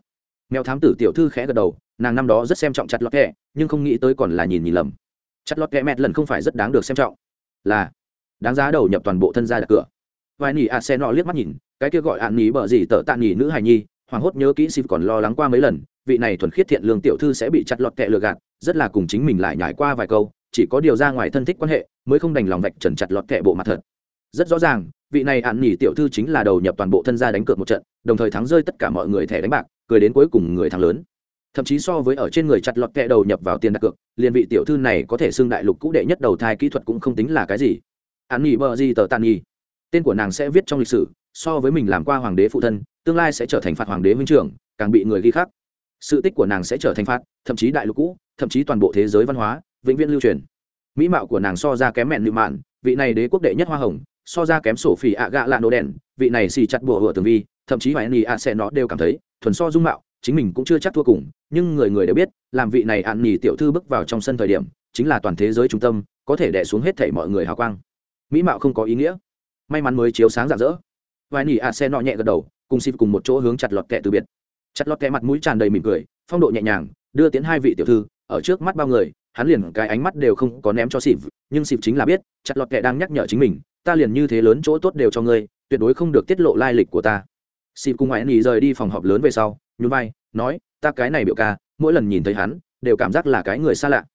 Mèo thám tử tiểu thư khẽ gật đầu, nàng năm đó rất xem trọng chặt lọt kệ nhưng không nghĩ tới còn là nhìn nhìn lầm. Chặt lọt kệ mẹt lần không phải rất đáng được xem trọng. Là, đáng giá đầu nhập toàn bộ thân gia đặt cửa. Vài nỉ a xe nọ liếc mắt nhìn, cái kia gọi hạn nỉ bở gì tợ tạ nỉ nữ hài nhi hoàng hốt nhớ kỹ xịp còn lo lắng qua mấy lần, vị này thuần khiết thiện lương tiểu thư sẽ bị chặt lọt kệ lừa gạt, rất là cùng chính mình lại nhải qua vài câu chỉ có điều ra ngoài thân thích quan hệ, mới không đành lòng vạch trần chặt lọt kệ bộ mặt thật. Rất rõ ràng, vị này ạn nhỉ tiểu thư chính là đầu nhập toàn bộ thân gia đánh cược một trận, đồng thời thắng rơi tất cả mọi người thẻ đánh bạc, cười đến cuối cùng người thắng lớn. Thậm chí so với ở trên người chặt lọt kẹ đầu nhập vào tiền đặt cược, liền vị tiểu thư này có thể xưng đại lục cũ đệ nhất đầu thai kỹ thuật cũng không tính là cái gì. Ạn nhỉ bờ gì tờ tàn nhỉ? Tên của nàng sẽ viết trong lịch sử, so với mình làm qua hoàng đế phụ thân, tương lai sẽ trở thành phạt hoàng đế huynh trưởng, càng bị người ghi khắc. Sự tích của nàng sẽ trở thành phạt, thậm chí đại lục cũ, thậm chí toàn bộ thế giới văn hóa vĩnh viễn lưu truyền. Mỹ mạo của nàng so ra kém mẹn nịu mạn vị này đế quốc đệ nhất hoa hồng, so ra kém sổ phỉ ạ gạ lạ nổ đèn, vị này xì chặt bùa hựa tường vi, thậm chí hoài nỉ ạ sẽ nó đều cảm thấy, thuần so dung mạo, chính mình cũng chưa chắc thua cùng, nhưng người người đều biết, làm vị này ạn nỉ tiểu thư bước vào trong sân thời điểm, chính là toàn thế giới trung tâm, có thể đẻ xuống hết thảy mọi người hào quang. Mỹ mạo không có ý nghĩa. May mắn mới chiếu sáng rạng rỡ. Vài nỉ ạ xe nọ nhẹ gật đầu, cùng xịp cùng một chỗ hướng chặt lọt kẹ từ biệt. Chặt lọt kẹ mặt mũi tràn đầy mỉm cười, phong độ nhẹ nhàng, đưa tiến hai vị tiểu thư, ở trước mắt bao người hắn liền cái ánh mắt đều không có ném cho xịp nhưng xịp chính là biết, chặt lọt kẹ đang nhắc nhở chính mình, ta liền như thế lớn chỗ tốt đều cho ngươi, tuyệt đối không được tiết lộ lai lịch của ta. Xịp cùng ngoại nỉ rời đi phòng họp lớn về sau, nhún vai, nói, ta cái này biểu ca, mỗi lần nhìn thấy hắn, đều cảm giác là cái người xa lạ.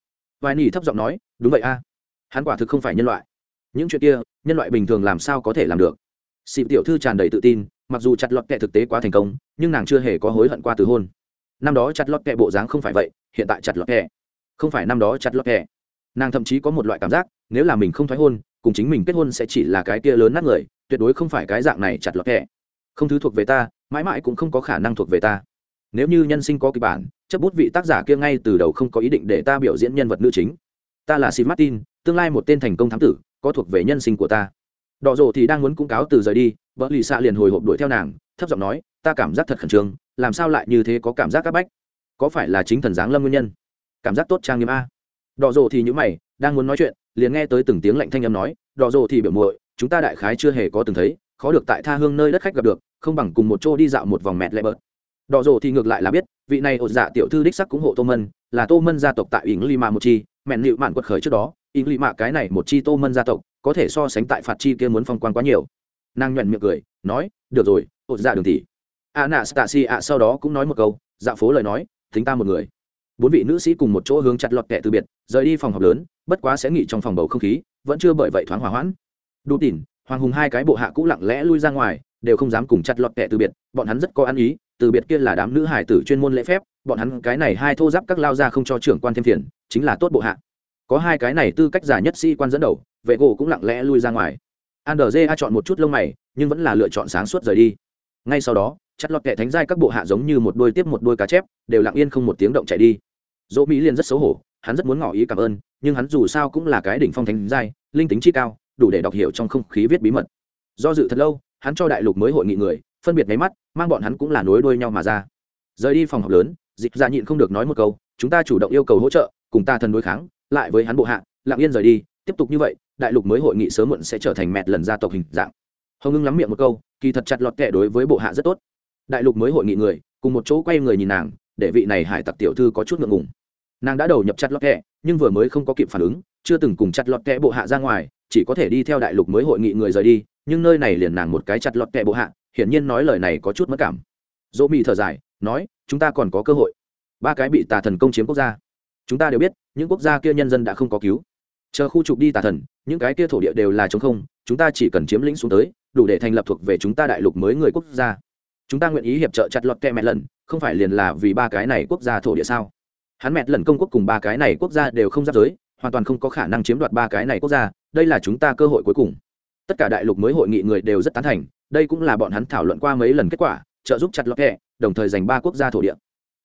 Vài nỉ thấp giọng nói, đúng vậy a, hắn quả thực không phải nhân loại. Những chuyện kia, nhân loại bình thường làm sao có thể làm được? Xịp tiểu thư tràn đầy tự tin, mặc dù chặt lọt kệ thực tế quá thành công, nhưng nàng chưa hề có hối hận qua từ hôn. Năm đó chặt lọt kệ bộ dáng không phải vậy, hiện tại chặt lọt kệ không phải năm đó chặt lọt kệ nàng thậm chí có một loại cảm giác, nếu là mình không thoái hôn, cùng chính mình kết hôn sẽ chỉ là cái kia lớn nát người, tuyệt đối không phải cái dạng này chặt lọt kệ không thứ thuộc về ta, mãi mãi cũng không có khả năng thuộc về ta. Nếu như nhân sinh có kịch bản, chấp bút vị tác giả kia ngay từ đầu không có ý định để ta biểu diễn nhân vật nữ chính. Ta là steve martin, tương lai một tên thành công thám tử, có thuộc về nhân sinh của ta. Đỏ rộ thì đang muốn cung cáo từ rời đi, vợ lì xạ liền hồi hộp đuổi theo nàng, thấp giọng nói, ta cảm giác thật khẩn trương, làm sao lại như thế có cảm giác c áp bách? Có phải là chính thần giáng lâm nguyên nhân? Cảm giác tốt trang nghiêm a. Đỏ rộ thì những mày, đang muốn nói chuyện, liền nghe tới từng tiếng lạnh thanh âm nói, đỏ rộ thì biểu muội, chúng ta đại khái chưa hề có từng thấy, khó được tại tha hương nơi đất khách gặp được, không bằng cùng một chỗ đi dạo một vòng mẹt lẹ bớt đỏ rộ thì ngược lại là biết, vị này ột dạ tiểu thư đích sắc cũng hộ tô mân, là tô mân gia tộc tại ỉng lima một chi, mẹn nịu mạn quật khởi trước đó ỉng lima cái này một chi tô mân gia tộc, có thể so sánh tại phạt chi kia muốn phong quan quá nhiều. Nàng nhuận miệng cười, nói, được rồi, ột dạ đường tỷ. Anastasia sau đó cũng nói một câu dạ phố lời nói, thính ta một người bốn vị nữ sĩ cùng một chỗ hướng chặt lọt kẹ từ biệt, rời đi phòng họp lớn, bất quá sẽ nghỉ trong phòng bầu không khí, vẫn chưa bởi vậy thoáng hỏa hoãn. Đủ tỉn, hoàng hùng hai cái bộ hạ cũng lặng lẽ lui ra ngoài, đều không dám cùng chặt lọt kẹ từ biệt, bọn hắn rất có ăn ý, từ biệt kia là đám nữ hải tử chuyên môn lễ phép, bọn hắn cái này hai thô giáp các lao ra không cho trưởng quan thêm phiền, chính là tốt bộ hạ. Có hai cái này tư cách giả nhất sĩ quan dẫn đầu, vệ gỗ cũng lặng lẽ lui ra ngoài. Andrza chọn một chút lông mày, nhưng vẫn là lựa chọn sáng suốt rời đi. Ngay sau đó, chặt lọt kệ thánh giai các bộ hạ giống như một đôi tiếp một đôi cá chép, đều lặng yên không một tiếng động chạy đi dỗ mỹ liền rất xấu hổ, hắn rất muốn ngỏ ý cảm ơn, nhưng hắn dù sao cũng là cái đỉnh phong thánh giai, linh tính chi cao, đủ để đọc hiểu trong không khí viết bí mật. Do dự thật lâu, hắn cho đại lục mới hội nghị người, phân biệt máy mắt, mang bọn hắn cũng là nối đuôi nhau mà ra. Rời đi phòng học lớn, dịch ra nhịn không được nói một câu, chúng ta chủ động yêu cầu hỗ trợ, cùng ta thần đối kháng, lại với hắn bộ hạ, lặng yên rời đi, tiếp tục như vậy, đại lục mới hội nghị sớm muộn sẽ trở thành mẹt lần gia tộc hình dạng. Hồng ngưng lắm miệng một câu, kỳ thật chặt lọt kệ đối với bộ hạ rất tốt. Đại lục mới hội nghị người, cùng một chỗ quay người nhìn nàng để vị này hải tặc tiểu thư có chút ngượng ngùng. Nàng đã đầu nhập chặt lọt kẹ, nhưng vừa mới không có kịp phản ứng, chưa từng cùng chặt lọt kẹ bộ hạ ra ngoài, chỉ có thể đi theo đại lục mới hội nghị người rời đi, nhưng nơi này liền nàng một cái chặt lọt kẹ bộ hạ, hiển nhiên nói lời này có chút mất cảm. Dỗ mỹ thở dài, nói, chúng ta còn có cơ hội. Ba cái bị tà thần công chiếm quốc gia. Chúng ta đều biết, những quốc gia kia nhân dân đã không có cứu. Chờ khu trục đi tà thần, những cái kia thổ địa đều là chống không, chúng ta chỉ cần chiếm lĩnh xuống tới, đủ để thành lập thuộc về chúng ta đại lục mới người quốc gia. Chúng ta nguyện ý hiệp trợ chặt lọt kẹ mẹ lần không phải liền là vì ba cái này quốc gia thổ địa sao? Hắn mẹt lần công quốc cùng ba cái này quốc gia đều không giáp giới, hoàn toàn không có khả năng chiếm đoạt ba cái này quốc gia, đây là chúng ta cơ hội cuối cùng. Tất cả đại lục mới hội nghị người đều rất tán thành, đây cũng là bọn hắn thảo luận qua mấy lần kết quả, trợ giúp chặt lọt kẹ, đồng thời giành ba quốc gia thổ địa.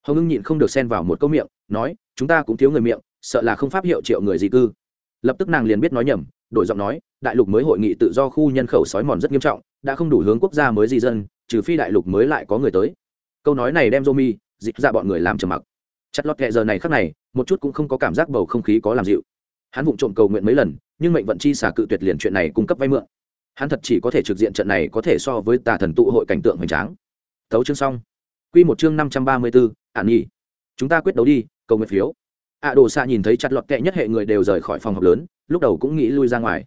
Hồng ưng nhịn không được xen vào một câu miệng, nói, chúng ta cũng thiếu người miệng, sợ là không pháp hiệu triệu người di cư. Lập tức nàng liền biết nói nhầm, đổi giọng nói, đại lục mới hội nghị tự do khu nhân khẩu sói mòn rất nghiêm trọng, đã không đủ hướng quốc gia mới di dân, trừ phi đại lục mới lại có người tới câu nói này đem jomi dịch ra bọn người làm trầm mặc. Chặt lót kệ giờ này khắc này, một chút cũng không có cảm giác bầu không khí có làm dịu. Hắn vụng trộm cầu nguyện mấy lần, nhưng mệnh vận chi xả cự tuyệt liền chuyện này cung cấp vay mượn. Hắn thật chỉ có thể trực diện trận này có thể so với tà thần tụ hội cảnh tượng hoành tráng. Tấu chương xong. Quy một chương năm trăm ba mươi bốn, ản nhi. Chúng ta quyết đấu đi, cầu nguyện phiếu. A đồ xạ nhìn thấy chặt lọt kệ nhất hệ người đều rời khỏi phòng họp lớn, lúc đầu cũng nghĩ lui ra ngoài.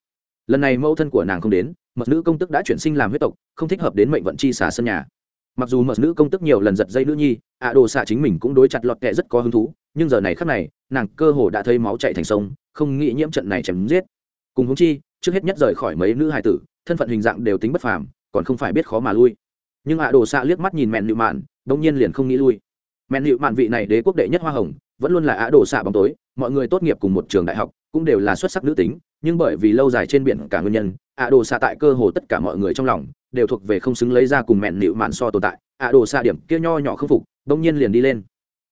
Lần này mẫu thân của nàng không đến, mật nữ công tức đã chuyển sinh làm huyết tộc, không thích hợp đến mệnh vận chi xả sân nhà mặc dù mở nữ công tức nhiều lần giật dây nữ nhi, ạ đồ xạ chính mình cũng đối chặt lọt kệ rất có hứng thú, nhưng giờ này khắc này, nàng cơ hồ đã thấy máu chạy thành sông, không nghĩ nhiễm trận này chém giết. Cùng húng chi, trước hết nhất rời khỏi mấy nữ hài tử, thân phận hình dạng đều tính bất phàm, còn không phải biết khó mà lui. Nhưng ạ đồ xạ liếc mắt nhìn mẹn nịu mạn đông nhiên liền không nghĩ lui. Mẹn nịu mạn vị này đế quốc đệ nhất hoa hồng vẫn luôn là á đổ xạ bóng tối, mọi người tốt nghiệp cùng một trường đại học, cũng đều là xuất sắc nữ tính, nhưng bởi vì lâu dài trên biển cả nguyên nhân ạ đồ xạ tại cơ hồ tất cả mọi người trong lòng, đều thuộc về không xứng lấy ra cùng mẹn nịu mạn so tồn tại ạ đồ xạ điểm kia nho nhỏ không phục đông nhiên liền đi lên.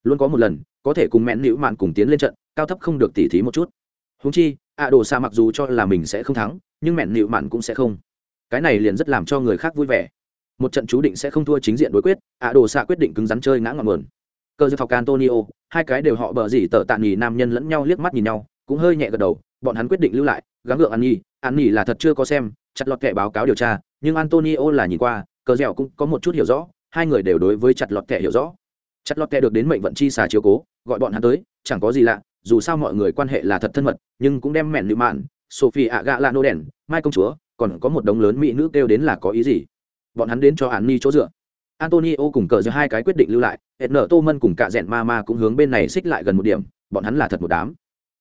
Luôn có một lần, có thể cùng mẹn nịu mạn cùng tiến lên trận, cao thấp không được tỉ thí một chút. Húng chi ạ đồ xạ mặc dù cho là mình sẽ không thắng, nhưng mẹn nịu mạn cũng sẽ không. Cái này liền rất làm cho người khác vui vẻ. Một trận chú định sẽ không thua chính diện đối quyết ạ đồ xạ quyết định cứng rắn chơi ngã ngọn nguồn cơ dư học antonio, hai cái đều họ bờ gì tờ tạ nghỉ nam nhân lẫn nhau liếc mắt nhìn nhau, cũng hơi nhẹ gật đầu, bọn hắn quyết định lưu lại, gắng gượng ăn nhi ăn nhi là thật chưa có xem, chặt lọt kệ báo cáo điều tra, nhưng antonio là nhìn qua cờ dẻo cũng có một chút hiểu rõ, hai người đều đối với chặt lọt kệ hiểu rõ. Chặt lọt kệ được đến mệnh vận chi xà chiếu cố, gọi bọn hắn tới, chẳng có gì lạ, dù sao mọi người quan hệ là thật thân mật, nhưng cũng đem mẹn lựu mạn, sophie ạ gạ lạ nô đèn, mai công chúa, còn có một đống lớn mỹ nữ kêu đến là có ý gì? Bọn hắn đến cho an ni chỗ dựa. Antonio cùng cờ giữa hai cái quyết định lưu lại hệt nở tô mân cùng cả rẽn ma ma cũng hướng bên này xích lại gần một điểm, bọn hắn là thật một đám.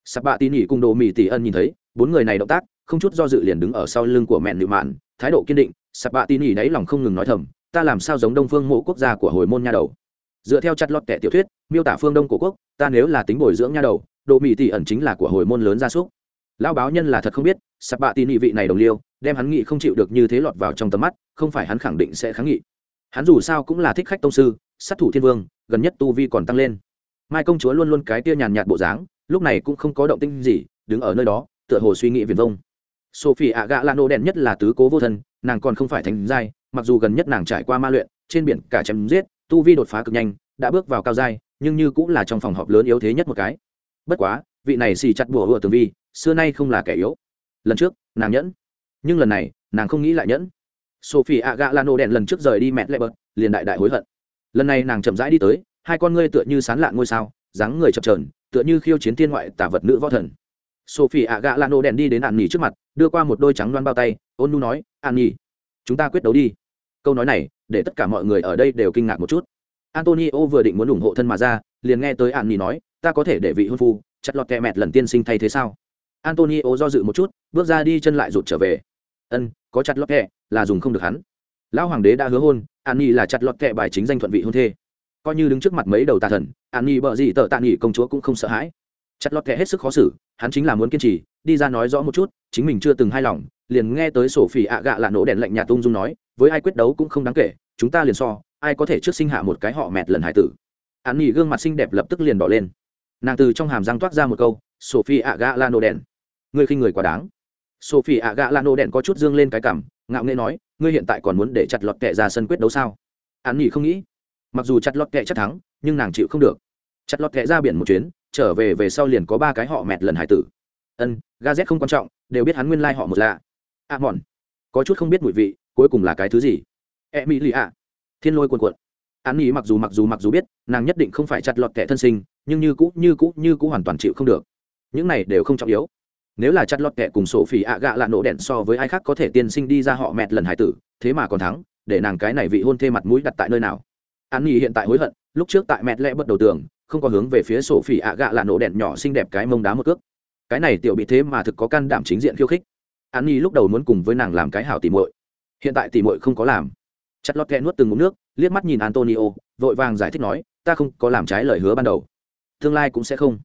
Sắp bạ tin nhỉ cùng đồ mì tỷ ân nhìn thấy, bốn người này động tác, không chút do dự liền đứng ở sau lưng của mẹn nịu mạn, thái độ kiên định sắp bạ tin nhỉ đáy lòng không ngừng nói thầm, ta làm sao giống đông phương mộ quốc gia của hồi môn nha đầu? Dựa theo chặt lọt kẻ tiểu thuyết, miêu tả phương đông cổ quốc, ta nếu là tính bồi dưỡng nha đầu, đồ mì tỷ ẩn chính là của hồi môn lớn gia súc. Lão báo nhân là thật không biết sắp bạ tin nhị vị này đồng liêu, đem hắn nghị không chịu được như thế lọt vào trong tầm mắt, không phải hắn khẳng định sẽ kháng nghị. Hắn dù sao cũng là thích khách tông sư sát thủ thiên vương, gần nhất tu vi còn tăng lên. Mai công chúa luôn luôn cái tia nhàn nhạt bộ dáng, lúc này cũng không có động tinh gì, đứng ở nơi đó, tựa hồ suy nghĩ viền vông. Sophie ạ gạ lano đen nhất là tứ cố vô thân, nàng còn không phải thành giai, mặc dù gần nhất nàng trải qua ma luyện, trên biển cả chém giết, tu vi đột phá cực nhanh, đã bước vào cao giai, nhưng như cũng là trong phòng họp lớn yếu thế nhất một cái. Bất quá, vị này xì chặt bùa hựa tường vi, xưa nay không là kẻ yếu. Lần trước, nàng nhẫn. Nhưng lần này, nàng không nghĩ lại nhẫn. Sophie ạ gạ lano đen lần trước rời đi mẹ lệ bật liền đại đại hối hận lần này nàng chậm rãi đi tới, hai con ngươi tựa như sán lạn ngôi sao, dáng người chập trờn tựa như khiêu chiến thiên ngoại tả vật nữ võ thần. Sophie ạ gạ lano đèn đi đến ạn nhì trước mặt, đưa qua một đôi trắng loan bao tay, ôn nu nói ạn nhì chúng ta quyết đấu đi. Câu nói này, để tất cả mọi người ở đây đều kinh ngạc một chút. Antonio vừa định muốn ủng hộ thân mà ra, liền nghe tới ạn nhì nói, ta có thể để vị hôn phu, chặt lọt kẹ mẹt lần tiên sinh thay thế sao? Antonio do dự một chút, bước ra đi chân lại rụt trở về. Ân, có chặt lọt kẹ là dùng không được hắn. Lão hoàng đế đã hứa hôn an nhi là chặt lọt kệ bài chính danh thuận vị hôn thê. Coi như đứng trước mặt mấy đầu tà thần, an nhi bợ gì tợ tạ nghỉ công chúa cũng không sợ hãi. Chặt lọt kệ hết sức khó xử, hắn chính là muốn kiên trì, đi ra nói rõ một chút, chính mình chưa từng hài lòng, liền nghe tới sổ phỉ ạ gạ là nổ đèn lạnh nhà tung dung nói, với ai quyết đấu cũng không đáng kể, chúng ta liền so, ai có thể trước sinh hạ một cái họ mẹt lần hải tử. An nhi gương mặt xinh đẹp lập tức liền đỏ lên. Nàng từ trong hàm răng toát ra một câu sophie ạ gạ la nổ đèn. Người khinh người quá đáng. Sophie ạ gạ la nổ đèn có chút dương lên cái cảm ngạo nghễ nói ngươi hiện tại còn muốn để chặt lọt kệ ra sân quyết đấu sao? An nhi không nghĩ mặc dù chặt lọt kệ chắc thắng nhưng nàng chịu không được. Chặt lọt kệ ra biển một chuyến trở về về sau liền có ba cái họ mẹt lần hải tử. Ân ga z không quan trọng đều biết hắn nguyên lai họ một lạ. A à, mòn có chút không biết mùi vị cuối cùng là cái thứ gì? E mỹ lì ạ thiên lôi cuồn cuộn. An nhi mặc dù mặc dù mặc dù biết nàng nhất định không phải chặt lọt kệ thân sinh nhưng như cũ như cũ như cũ hoàn toàn chịu không được. Những này đều không trọng yếu nếu là chặt lọt kẹ cùng sổ phỉ ạ gạ lạ nổ đèn so với ai khác có thể tiên sinh đi ra họ mẹt lần hải tử, thế mà còn thắng, để nàng cái này vị hôn thê mặt mũi đặt tại nơi nào? An nhi hiện tại hối hận, lúc trước tại mẹt lẽ bật đầu tường, không có hướng về phía sổ phỉ ạ gạ lạ nổ đèn nhỏ xinh đẹp cái mông đá một cước. Cái này tiểu bị thế mà thực có can đảm chính diện khiêu khích. An nhi lúc đầu muốn cùng với nàng làm cái hảo tỉ muội, hiện tại tỉ muội không có làm. Chặt lọt kẹ nuốt từng ngụm nước, liếc mắt nhìn antonio, vội vàng giải thích nói, ta không có làm trái lời hứa ban đầu. Tương lai cũng sẽ không.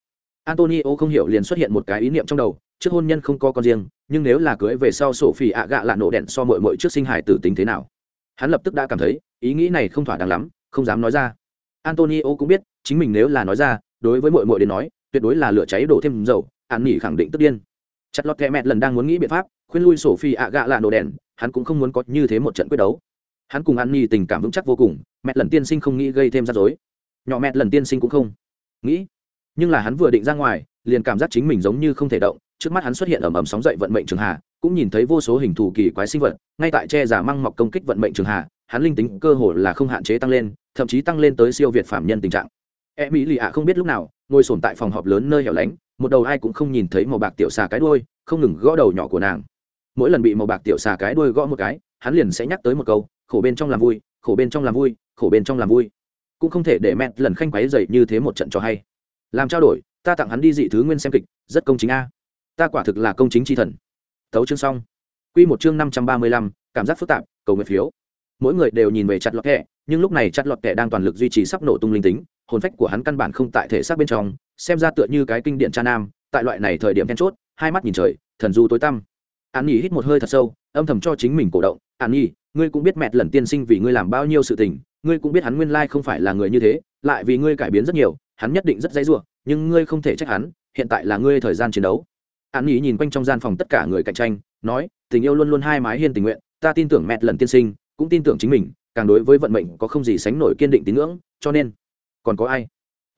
Antonio không hiểu liền xuất hiện một cái ý niệm trong đầu trước hôn nhân không có con riêng, nhưng nếu là cưới về sau sổ phi ạ gạ lạ nổ đèn so mội mội trước sinh hải tử tính thế nào? Hắn lập tức đã cảm thấy, ý nghĩ này không thỏa đáng lắm, không dám nói ra. Antonio cũng biết, chính mình nếu là nói ra, đối với mội mội đến nói, tuyệt đối là lửa cháy đổ thêm dầu, an nghỉ khẳng định tức điên. Chặt lọt kẹ mẹt lần đang muốn nghĩ biện pháp, khuyên lui sổ phi ạ gạ lạ nổ đèn, hắn cũng không muốn có như thế một trận quyết đấu. Hắn cùng an nhi tình cảm vững chắc vô cùng mẹ lần tiên sinh không nghĩ gây thêm rắc rối. Nhỏ mẹ lần tiên sinh cũng không nghĩ. Nhưng là hắn vừa định ra ngoài, liền cảm giác chính mình giống như không thể động trước mắt hắn xuất hiện ầm ầm sóng dậy vận mệnh trường hà, cũng nhìn thấy vô số hình thù kỳ quái sinh vật, ngay tại che giả măng mọc công kích vận mệnh trường hà, hắn linh tính cơ hồ là không hạn chế tăng lên, thậm chí tăng lên tới siêu việt phạm nhân tình trạng. E mỹ lì ạ không biết lúc nào, ngồi sồn tại phòng họp lớn nơi hẻo lánh, một đầu ai cũng không nhìn thấy màu bạc tiểu xà cái đuôi, không ngừng gõ đầu nhỏ của nàng. Mỗi lần bị màu bạc tiểu xà cái đuôi gõ một cái, hắn liền sẽ nhắc tới một câu, khổ bên trong làm vui, khổ bên trong làm vui, khổ bên trong làm vui. Cũng không thể để mẹ lần khanh quấy dậy như thế một trận cho hay. Làm trao đổi, ta tặng hắn đi dị thứ nguyên xem kịch, rất công chính a ta quả thực là công chính tri thần. Thấu chương xong. Q một chương năm trăm ba mươi lăm, cảm giác phức tạp, cầu nguyện phiếu. Mỗi người đều nhìn về chặt lọt kẹ nhưng lúc này chặt lọt kẹ đang toàn lực duy trì sắp nổ tung linh tính, hồn phách của hắn căn bản không tại thể xác bên trong, xem ra tựa như cái kinh điện cha nam, tại loại này thời điểm then chốt, hai mắt nhìn trời, thần du tối tăm. An nhi hít một hơi thật sâu, âm thầm cho chính mình cổ động. An nhi, ngươi cũng biết mẹt lần tiên sinh vì ngươi làm bao nhiêu sự tình, ngươi cũng biết hắn nguyên lai không phải là người như thế, lại vì ngươi cải biến rất nhiều, hắn nhất định rất dãy ruộng nhưng ngươi không thể trách hắn, hiện tại là ngươi thời gian chiến đấu an nghỉ nhìn quanh trong gian phòng tất cả người cạnh tranh, nói, tình yêu luôn luôn hai mái hiên tình nguyện, ta tin tưởng mẹ lần tiên sinh, cũng tin tưởng chính mình, càng đối với vận mệnh có không gì sánh nổi kiên định tín ngưỡng, cho nên, còn có ai?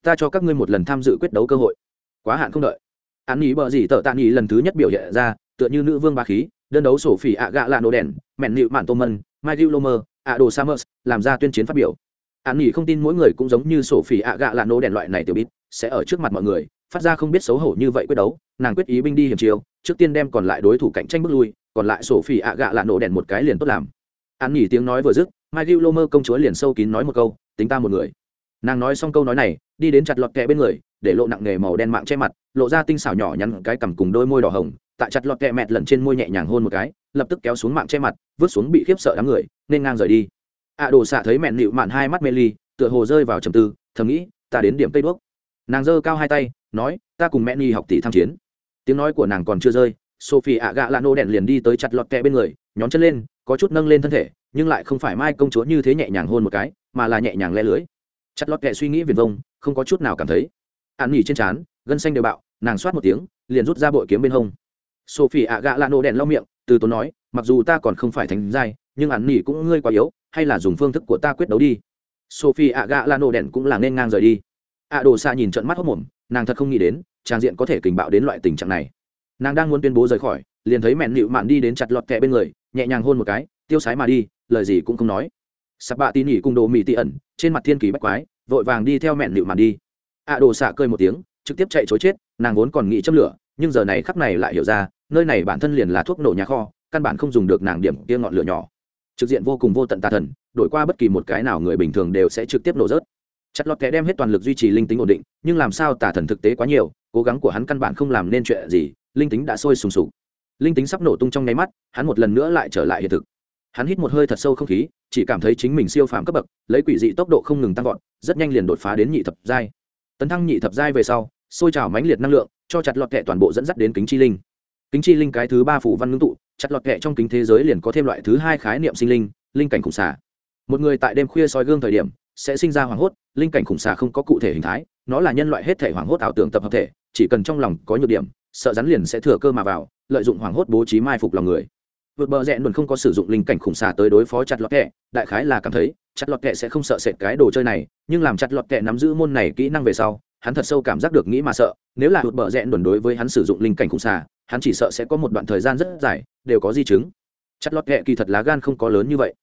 Ta cho các ngươi một lần tham dự quyết đấu cơ hội. Quá hạn không đợi. An nghỉ bờ gì tợ tạ nghỉ lần thứ nhất biểu hiện ra, tựa như nữ vương ba khí, đơn đấu sổ phỉ ạ gạ lạ nổ đèn, mẹn nịu mạn tô mân mai gil lomer, ạ đồ summers làm ra tuyên chiến phát biểu. An nghỉ không tin mỗi người cũng giống như sổ phỉ ạ gạ lạ nổ đèn loại này tiểu bít sẽ ở trước mặt mọi người, phát ra không biết xấu hổ như vậy quyết đấu nàng quyết ý binh đi hiểm chiều trước tiên đem còn lại đối thủ cạnh tranh bước lui, còn lại sổ phỉ ạ gạ lạ nổ đèn một cái liền tốt làm. An nghỉ tiếng nói vừa dứt, mai ghi lô mơ công chúa liền sâu kín nói một câu, tính ta một người. Nàng nói xong câu nói này, đi đến chặt lọt kẹ bên người, để lộ nặng nghề màu đen mạng che mặt, lộ ra tinh xảo nhỏ nhắn cái cằm cùng đôi môi đỏ hồng, tại chặt lọt kẹ mẹt lần trên môi nhẹ nhàng hôn một cái, lập tức kéo xuống mạng che mặt, vứt xuống bị khiếp sợ đám người, nên ngang rời đi. Ạ đồ xạ thấy mẹn nịu mạn hai mắt mê ly, tựa hồ rơi vào trầm tư, thầm nghĩ, ta đến điểm cây đuốc. Nàng giơ cao hai tay, nói, ta cùng mẹ ni học tỷ tham chiến tiếng nói của nàng còn chưa rơi, sophie ạ gạ lạ nô đèn liền đi tới chặt lọt kẹ bên người, nhón chân lên, có chút nâng lên thân thể, nhưng lại không phải mai công chúa như thế nhẹ nhàng hôn một cái, mà là nhẹ nhàng le lưới. Chặt lọt kẹ suy nghĩ viền vông, không có chút nào cảm thấy. An nghỉ trên trán, gân xanh đều bạo, nàng soát một tiếng, liền rút ra bội kiếm bên hông. Sophie ạ gạ lạ nô đèn lau miệng, từ tốn nói, mặc dù ta còn không phải thành giai, nhưng an nghỉ cũng ngươi quá yếu, hay là dùng phương thức của ta quyết đấu đi. Sophie ạ gạ lạ nô đèn cũng là nên ngang rời đi. Ạ đồ xa nhìn trận mắt hốc mồm, nàng thật không nghĩ đến trang diện có thể kình bạo đến loại tình trạng này. Nàng đang muốn tuyên bố rời khỏi, liền thấy mẹn nịu mạn đi đến chặt lọt kẹ bên người, nhẹ nhàng hôn một cái, tiêu sái mà đi, lời gì cũng không nói. Sạp bạ tin nhỉ cùng đồ mì tị ẩn, trên mặt thiên kỳ bách quái, vội vàng đi theo mẹn nịu mạn đi. Ạ đồ xạ cơi một tiếng, trực tiếp chạy chối chết, nàng vốn còn nghĩ châm lửa, nhưng giờ này khắp này lại hiểu ra, nơi này bản thân liền là thuốc nổ nhà kho, căn bản không dùng được nàng điểm kia ngọn lửa nhỏ. Trực diện vô cùng vô tận tà thần, đổi qua bất kỳ một cái nào người bình thường đều sẽ trực tiếp nổ rớt. Chặt lọt kẻ đem hết toàn lực duy trì linh tính ổn định, nhưng làm sao tà thần thực tế quá nhiều cố gắng của hắn căn bản không làm nên chuyện gì, linh tính đã sôi sùng sục. Linh tính sắp nổ tung trong nháy mắt, hắn một lần nữa lại trở lại hiện thực. Hắn hít một hơi thật sâu không khí, chỉ cảm thấy chính mình siêu phàm cấp bậc, lấy quỷ dị tốc độ không ngừng tăng vọt, rất nhanh liền đột phá đến nhị thập giai. Tấn thăng nhị thập giai về sau xôi trào mãnh liệt năng lượng, cho chặt lọt kệ toàn bộ dẫn dắt đến kính chi linh. Kính chi linh cái thứ ba phủ văn ngưng tụ, chặt lọt kệ trong kính thế giới liền có thêm loại thứ hai khái niệm sinh linh linh cảnh khủng xả một người tại đêm khuya soi gương thời điểm, sẽ sinh ra hoảng hốt, linh cảnh khủng xà không có cụ thể hình thái nó là nhân loại hết thể hoảng hốt ảo tưởng tập hợp thể, chỉ cần trong lòng có nhược điểm, sợ rắn liền sẽ thừa cơ mà vào, lợi dụng hoảng hốt bố trí mai phục lòng người. Vượt bờ rẽ luôn không có sử dụng linh cảnh khủng xà tới đối phó chặt lọt kẹ, đại khái là cảm thấy, chặt lọt kẹ sẽ không sợ sệt cái đồ chơi này, nhưng làm chặt lọt kẹ nắm giữ môn này kỹ năng về sau, hắn thật sâu cảm giác được nghĩ mà sợ, nếu là vượt bờ rẽ luôn đối với hắn sử dụng linh cảnh khủng xà hắn chỉ sợ sẽ có một đoạn thời gian rất dài, đều có di chứng. Chặt lọt kẹ kỳ thật lá gan không có lớn như vậy.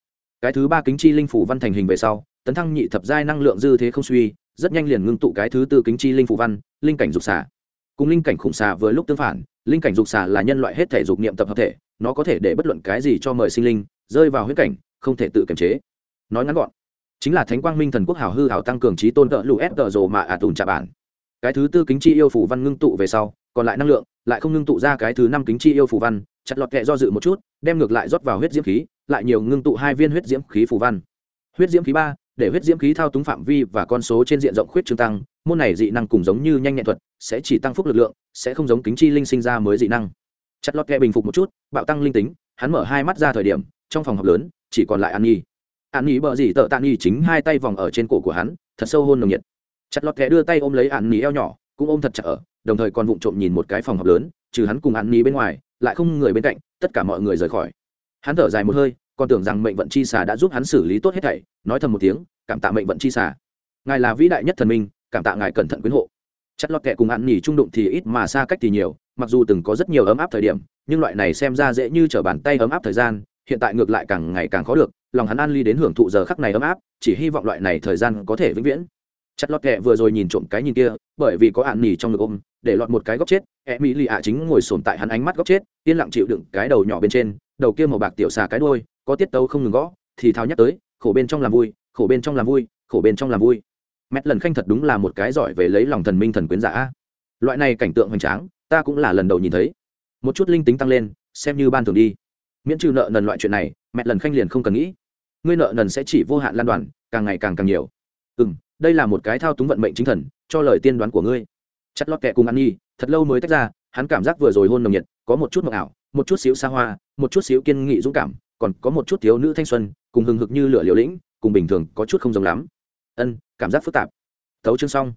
Cái thứ ba kính chi linh phủ văn thành hình về sau, tấn thăng nhị thập giai năng lượng dư thế không suy rất nhanh liền ngưng tụ cái thứ tư kính chi linh phủ văn, linh cảnh dục xà. Cùng linh cảnh khủng xà vừa lúc tương phản, linh cảnh dục xà là nhân loại hết thể dục niệm tập hợp thể, nó có thể để bất luận cái gì cho mời sinh linh, rơi vào huyết cảnh, không thể tự kiềm chế. Nói ngắn gọn, chính là thánh quang minh thần quốc hào hư hào tăng cường trí tôn cỡ lũ ép tờ rồ mà ả tùn trả bản. Cái thứ tư kính chi yêu phủ văn ngưng tụ về sau, còn lại năng lượng lại không ngưng tụ ra cái thứ năm kính chi yêu phủ văn, chặt lọt kẹ do dự một chút, đem ngược lại rót vào huyết diễm khí, lại nhiều ngưng tụ hai viên huyết diễm khí phủ văn. Huyết diễm khí ba để huyết diễm khí thao túng phạm vi và con số trên diện rộng khuyết trương tăng, môn này dị năng cùng giống như nhanh nhẹn thuật, sẽ chỉ tăng phúc lực lượng, sẽ không giống kính chi linh sinh ra mới dị năng. Chặt lọt kẹ bình phục một chút, bạo tăng linh tính, hắn mở hai mắt ra thời điểm, trong phòng học lớn, chỉ còn lại an nhi. An nhi bờ gì tợ tạ nhi chính hai tay vòng ở trên cổ của hắn, thật sâu hôn nồng nhiệt. Chặt lọt kẹ đưa tay ôm lấy an nhi eo nhỏ, cũng ôm thật chặt ở, đồng thời còn vụng trộm nhìn một cái phòng học lớn, trừ hắn cùng an nhi bên ngoài, lại không người bên cạnh, tất cả mọi người rời khỏi. Hắn thở dài một hơi còn tưởng rằng mệnh vận chi xà đã giúp hắn xử lý tốt hết thảy, nói thầm một tiếng, cảm tạ mệnh vận chi xà. Ngài là vĩ đại nhất thần minh, cảm tạ ngài cẩn thận quyến hộ. Chất lót kẹ cùng ăn nhỉ trung đụng thì ít mà xa cách thì nhiều, mặc dù từng có rất nhiều ấm áp thời điểm, nhưng loại này xem ra dễ như t r ở bàn tay ấm áp thời gian, hiện tại ngược lại càng ngày càng khó được, lòng hắn an ly đến hưởng thụ giờ khắc này ấm áp, chỉ hy vọng loại này thời gian có thể vĩnh viễn. Chặt lọt kẹ vừa rồi nhìn trộm cái nhìn kia, bởi vì có ạn nỉ trong ngực ôm, để lọt một cái góc chết e mỹ lì ạ chính ngồi sồn tại hắn ánh mắt góc chết, yên lặng chịu đựng cái đầu nhỏ bên trên đầu kia màu bạc tiểu xà cái đôi có tiết tấu không ngừng gõ, thì thao nhắc tới, khổ bên trong làm vui, khổ bên trong làm vui, khổ bên trong làm vui. Mét lần khanh thật đúng là một cái giỏi về lấy lòng thần minh thần quyến giả. Loại này cảnh tượng hoành tráng, ta cũng là lần đầu nhìn thấy. Một chút linh tính tăng lên, xem như ban thường đi. Miễn trừ nợ nần loại chuyện này mẹ lần khanh liền không cần nghĩ. Ngươi nợ nần sẽ chỉ vô hạn lan đoàn, càng ngày càng càng nhiều. Ừ m đây là một cái thao túng vận mệnh chính thần, cho lời tiên đoán của ngươi. Chất lót kẹ cùng ăn nhi thật lâu mới tách ra, hắn cảm giác vừa rồi hôn nồng nhiệt, có một chút mộng ảo một chút xíu xa hoa, một chút xíu kiên nghị dũng cảm, còn có một chút thiếu nữ thanh xuân, cùng hừng hực như lửa liều lĩnh, cùng bình thường có chút không giống lắm. Ân, cảm giác phức tạp. Tấu chương xong.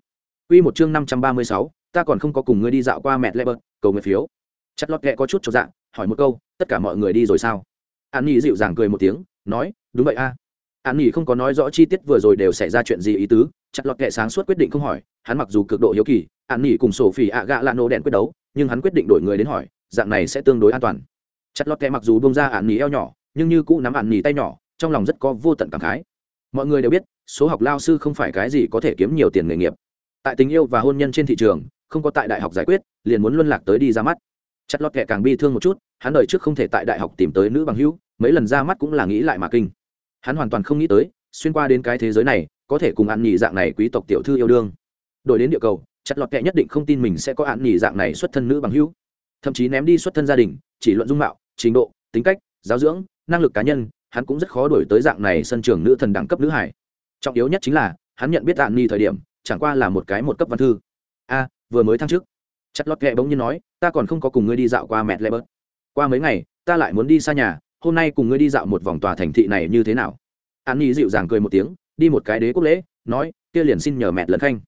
Quy một chương năm trăm ba mươi sáu, ta còn không có cùng ngươi đi dạo qua mẹ lê cầu nguyện phiếu. Chặt lót kẹ có chút chột dạng hỏi một câu, tất cả mọi người đi rồi sao? An nhi dịu dàng cười một tiếng, nói, đúng vậy a. An nhi không có nói rõ chi tiết vừa rồi đều xảy ra chuyện gì ý tứ, chặt lót kệ sáng suốt quyết định không hỏi, hắn mặc dù cực độ hiếu kỳ, an nhi cùng sổ phỉ ạ gạ lạ nô đèn quyết đấu, nhưng hắn quyết định đổi người đến hỏi dạng này sẽ tương đối an toàn. Chặt lọt kệ mặc dù bông ra ạn nỉ eo nhỏ, nhưng như cũ nắm ạn nỉ tay nhỏ, trong lòng rất có vô tận cảm khái. Mọi người đều biết, số học lao sư không phải cái gì có thể kiếm nhiều tiền nghề nghiệp. Tại tình yêu và hôn nhân trên thị trường, không có tại đại học giải quyết, liền muốn luân lạc tới đi ra mắt. Chặt lọt kệ càng bi thương một chút, hắn đời trước không thể tại đại học tìm tới nữ bằng hữu, mấy lần ra mắt cũng là nghĩ lại mà kinh. Hắn hoàn toàn không nghĩ tới, xuyên qua đến cái thế giới này, có thể cùng ăn nhì dạng này quý tộc tiểu thư yêu đương. Đổi đến địa cầu, chặt lọt kệ nhất định không tin mình sẽ có ăn nhì dạng này xuất thân nữ bằng hữu thậm chí ném đi xuất thân gia đình, chỉ luận dung mạo, trình độ, tính cách, giáo dưỡng, năng lực cá nhân, hắn cũng rất khó đổi tới dạng này sân trường nữ thần đẳng cấp nữ hải. Trọng yếu nhất chính là, hắn nhận biết ăn ni thời điểm, chẳng qua là một cái một cấp văn thư. A, vừa mới thăng trước chặt lót kệ bỗng nhiên nói, ta còn không có cùng ngươi đi dạo qua mẹ lê bớt qua mấy ngày, ta lại muốn đi xa nhà, hôm nay cùng ngươi đi dạo một vòng tòa thành thị này như thế nào? An nhi dịu dàng cười một tiếng, đi một cái đế quốc lễ, nói, kia liền xin nhờ mẹ lẫn khanh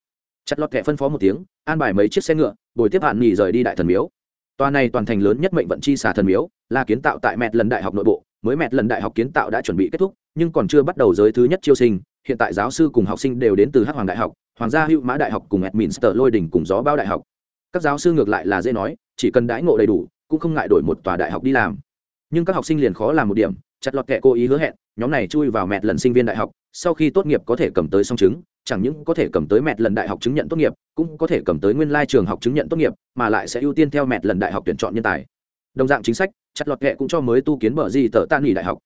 chặt lọt kệ phân phó một tiếng, an bài mấy chiếc xe ngựa, bồi tiếp an nhi rời đi đại thần miếu tòa này toàn thành lớn nhất mệnh vận chi xà thần miếu, là kiến tạo tại mẹt lần đại học nội bộ, mới mẹt lần đại học kiến tạo đã chuẩn bị kết thúc, nhưng còn chưa bắt đầu giới thứ nhất chiêu sinh, hiện tại giáo sư cùng học sinh đều đến từ hắc hoàng đại học, hoàng gia hữu mã đại học cùng edminster lôi đỉnh cùng gió bao đại học. Các giáo sư ngược lại là dễ nói, chỉ cần đãi ngộ đầy đủ, cũng không ngại đổi một tòa đại học đi làm. Nhưng các học sinh liền khó làm một điểm, chặt lọt kệ cố ý hứa hẹn, nhóm này chui vào mẹt lần sinh viên đại học, sau khi tốt nghiệp có thể cầm tới song chứng chẳng những có thể cầm tới mẹt lần đại học chứng nhận tốt nghiệp, cũng có thể cầm tới nguyên lai trường học chứng nhận tốt nghiệp, mà lại sẽ ưu tiên theo mẹt lần đại học tuyển chọn nhân tài. Đồng dạng chính sách chặt lọt kệ cũng cho mới tu kiến bờ di tờ tan nghỉ đại học.